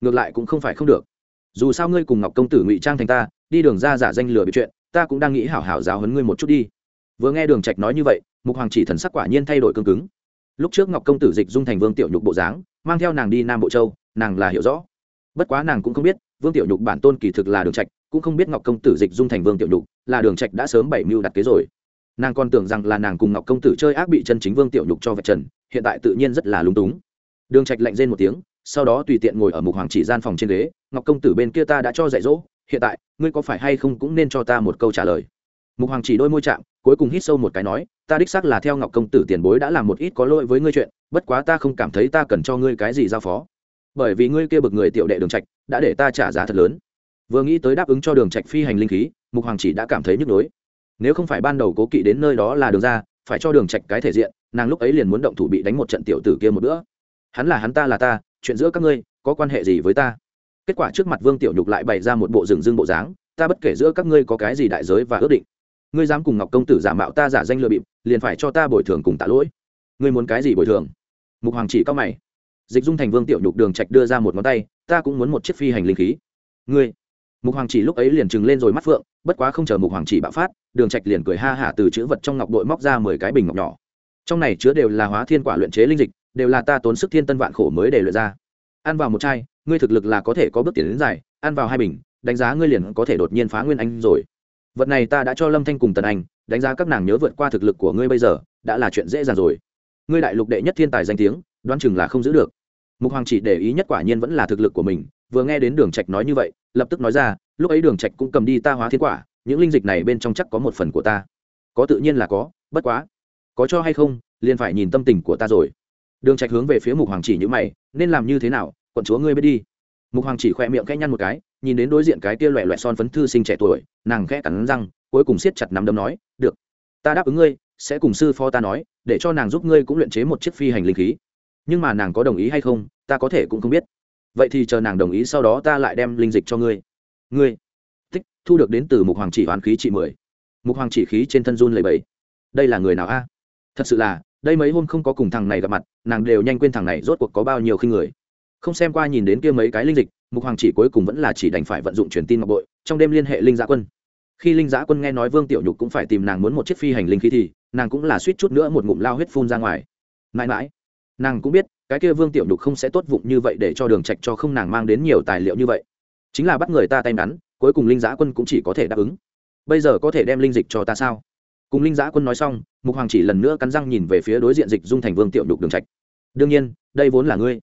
ngược lại cũng không phải không được dù sao ngươi cùng ngọc công tử ngụy trang thành ta, đi đường ra giả danh lừa bị chuyện, ta cũng đang nghĩ hảo hảo giáo huấn ngươi một chút đi. Vừa nghe đường trạch nói như vậy, mục hoàng chỉ thần sắc quả nhiên thay đổi cương cứng. Lúc trước ngọc công tử dịch dung thành vương tiểu nhục bộ dáng, mang theo nàng đi nam bộ châu, nàng là hiểu rõ. Bất quá nàng cũng không biết, vương tiểu nhục bản tôn kỳ thực là đường trạch, cũng không biết ngọc công tử dịch dung thành vương tiểu nhục, là đường trạch đã sớm bảy mưu đặt kế rồi. Nàng còn tưởng rằng là nàng cùng ngọc công tử chơi ác bị chân chính vương tiểu nhục cho vạch trần, hiện tại tự nhiên rất là lúng túng. Đường trạch lạnh rên một tiếng, sau đó tùy tiện ngồi ở mục hoàng chỉ gian phòng trên ghế ngọc công tử bên kia ta đã cho dạy dỗ, hiện tại, ngươi có phải hay không cũng nên cho ta một câu trả lời. Mục hoàng chỉ đôi môi chạm, cuối cùng hít sâu một cái nói, ta đích xác là theo ngọc công tử tiền bối đã làm một ít có lỗi với ngươi chuyện, bất quá ta không cảm thấy ta cần cho ngươi cái gì giao phó. Bởi vì ngươi kia bực người tiểu đệ đường trạch, đã để ta trả giá thật lớn. Vừa nghĩ tới đáp ứng cho đường trạch phi hành linh khí, mục hoàng chỉ đã cảm thấy nhức nhối. Nếu không phải ban đầu cố kỵ đến nơi đó là đường ra phải cho đường trạch cái thể diện, nàng lúc ấy liền muốn động thủ bị đánh một trận tiểu tử kia một bữa. Hắn là hắn ta là ta, chuyện giữa các ngươi có quan hệ gì với ta? Kết quả trước mặt vương tiểu nhục lại bày ra một bộ rừng dương bộ dáng, ta bất kể giữa các ngươi có cái gì đại giới và ước định, ngươi dám cùng ngọc công tử giả mạo ta giả danh lừa bịp, liền phải cho ta bồi thường cùng tạ lỗi. Ngươi muốn cái gì bồi thường? Mục hoàng chỉ cao mày. Dịch dung thành vương tiểu nhục đường trạch đưa ra một ngón tay, ta cũng muốn một chiếc phi hành linh khí. Ngươi? Mục hoàng chỉ lúc ấy liền trừng lên rồi mắt phượng, bất quá không chờ mục hoàng chỉ bạo phát, đường trạch liền cười ha hả từ chữ vật trong ngọc bội móc ra mười cái bình ngọc nhỏ. Trong này chứa đều là hóa thiên quả luyện chế linh dịch, đều là ta tốn sức thiên tân vạn khổ mới để luyện ra ăn vào một chai, ngươi thực lực là có thể có bước tiến đến dài ăn vào hai bình, đánh giá ngươi liền có thể đột nhiên phá nguyên anh rồi. Vật này ta đã cho lâm thanh cùng tần anh, đánh giá các nàng nhớ vượt qua thực lực của ngươi bây giờ, đã là chuyện dễ dàng rồi. Ngươi đại lục đệ nhất thiên tài danh tiếng, đoán chừng là không giữ được. Mục hoàng chỉ để ý nhất quả nhiên vẫn là thực lực của mình, vừa nghe đến đường trạch nói như vậy, lập tức nói ra, lúc ấy đường trạch cũng cầm đi ta hóa thiên quả, những linh dịch này bên trong chắc có một phần của ta. Có tự nhiên là có, bất quá, có cho hay không, liền phải nhìn tâm tình của ta rồi đường trạch hướng về phía mục hoàng chỉ như mày, nên làm như thế nào? Quận chúa ngươi biết đi. Mục hoàng chỉ khỏe miệng khẽ nhăn một cái, nhìn đến đối diện cái kia loẹ loẹt son phấn thư sinh trẻ tuổi, nàng khẽ cắn răng, cuối cùng siết chặt nắm đấm nói, được, ta đáp ứng ngươi, sẽ cùng sư phó ta nói, để cho nàng giúp ngươi cũng luyện chế một chiếc phi hành linh khí. Nhưng mà nàng có đồng ý hay không, ta có thể cũng không biết. Vậy thì chờ nàng đồng ý sau đó ta lại đem linh dịch cho ngươi. Ngươi? Tích thu được đến từ mục hoàng chỉ oán khí trị mười. Mục hoàng chỉ khí trên thân run lầy bẫy đây là người nào a? Thật sự là đây mấy hôm không có cùng thằng này gặp mặt, nàng đều nhanh quên thằng này rốt cuộc có bao nhiêu khi người. Không xem qua nhìn đến kia mấy cái linh dịch, mục hoàng chỉ cuối cùng vẫn là chỉ đành phải vận dụng truyền tin ngọc bội, trong đêm liên hệ linh giã quân. Khi linh giã quân nghe nói vương tiểu nhục cũng phải tìm nàng muốn một chiếc phi hành linh khí thì, nàng cũng là suýt chút nữa một ngụm lao huyết phun ra ngoài. Mãi mãi, nàng cũng biết, cái kia vương tiểu nhục không sẽ tốt vụng như vậy để cho đường trạch cho không nàng mang đến nhiều tài liệu như vậy. Chính là bắt người ta tay ngắn, cuối cùng linh giã quân cũng chỉ có thể đáp ứng. Bây giờ có thể đem linh dịch cho ta sao? Cùng linh giã quân nói xong, mục hoàng chỉ lần nữa cắn răng nhìn về phía đối diện dịch dung thành vương tiểu nhục đường trạch. Đương nhiên, đây vốn là ngươi.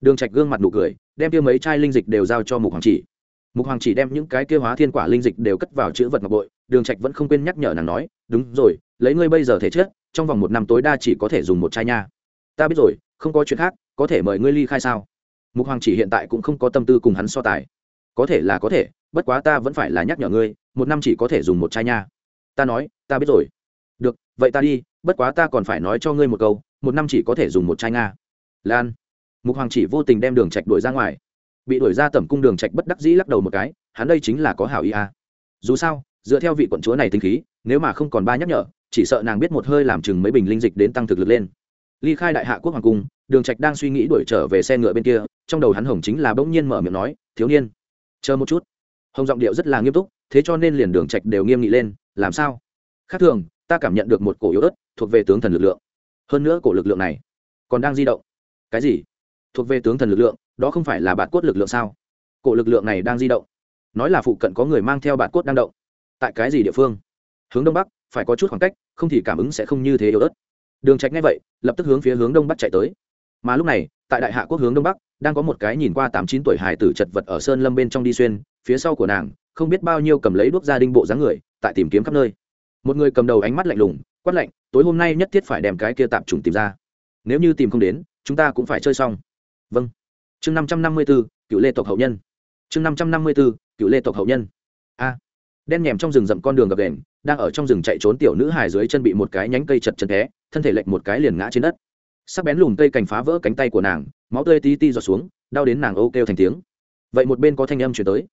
Đường trạch gương mặt nụ cười, đem kia mấy chai linh dịch đều giao cho mục hoàng chỉ. Mục hoàng chỉ đem những cái kia hóa thiên quả linh dịch đều cất vào chữ vật ngọc bội, đường trạch vẫn không quên nhắc nhở nàng nói, đúng rồi, lấy ngươi bây giờ thể chất, trong vòng một năm tối đa chỉ có thể dùng một chai nha. Ta biết rồi, không có chuyện khác, có thể mời ngươi ly khai sao? Mục hoàng chỉ hiện tại cũng không có tâm tư cùng hắn so tài. Có thể là có thể, bất quá ta vẫn phải là nhắc nhở ngươi, một năm chỉ có thể dùng một chai nha ta nói, ta biết rồi. Được, vậy ta đi, bất quá ta còn phải nói cho ngươi một câu, một năm chỉ có thể dùng một chai nga. Lan. Mục hoàng chỉ vô tình đem đường trạch đuổi ra ngoài. Bị đuổi ra tẩm cung đường trạch bất đắc dĩ lắc đầu một cái, hắn đây chính là có hảo ý a à. dù sao, dựa theo vị quận chúa này tính khí, nếu mà không còn ba nhắc nhở, chỉ sợ nàng biết một hơi làm chừng mấy bình linh dịch đến tăng thực lực lên. Ly khai đại hạ quốc hoàng cung, đường trạch đang suy nghĩ đuổi trở về xe ngựa bên kia, trong đầu hắn hồng chính là bỗng nhiên mở miệng nói, thiếu niên, chờ một chút. Hồng giọng điệu rất là nghiêm túc, thế cho nên liền đường trạch đều nghiêm nghị lên làm sao? Khác thường, ta cảm nhận được một cổ yếu ớt thuộc về tướng thần lực lượng. Hơn nữa cổ lực lượng này còn đang di động. Cái gì? Thuộc về tướng thần lực lượng, đó không phải là bạt cốt lực lượng sao? Cổ lực lượng này đang di động. Nói là phụ cận có người mang theo bạt cốt đang động. Tại cái gì địa phương? Hướng đông bắc, phải có chút khoảng cách, không thì cảm ứng sẽ không như thế yếu ớt. Đường trạch ngay vậy, lập tức hướng phía hướng đông bắc chạy tới. Mà lúc này, tại đại hạ quốc hướng đông bắc, đang có một cái nhìn qua tám chín tuổi hài tử chật vật ở sơn lâm bên trong đi xuyên, phía sau của nàng, không biết bao nhiêu cầm lấy đuốc gia đình bộ dáng người tại tìm kiếm khắp nơi. Một người cầm đầu ánh mắt lạnh lùng, quát lạnh, tối hôm nay nhất thiết phải đem cái kia tạm trùng tìm ra. Nếu như tìm không đến, chúng ta cũng phải chơi xong. Vâng. Chương năm trăm năm mươi b ố cựu lê tộc hậu nhân. Chương năm trăm năm mươi b ố cựu lê tộc hậu nhân. A. Đen nhèm trong rừng rậm con đường gập đền đang ở trong rừng chạy trốn tiểu nữ hài dưới chân bị một cái nhánh cây chật chân té, thân thể lệch một cái liền ngã trên đất. Sắc bén lùm cây cành phá vỡ cánh tay của nàng, máu tươi tí ti giọt xuống, đau đến nàng ô kêu thành tiếng. Vậy một bên có thanh âm chuyển tới.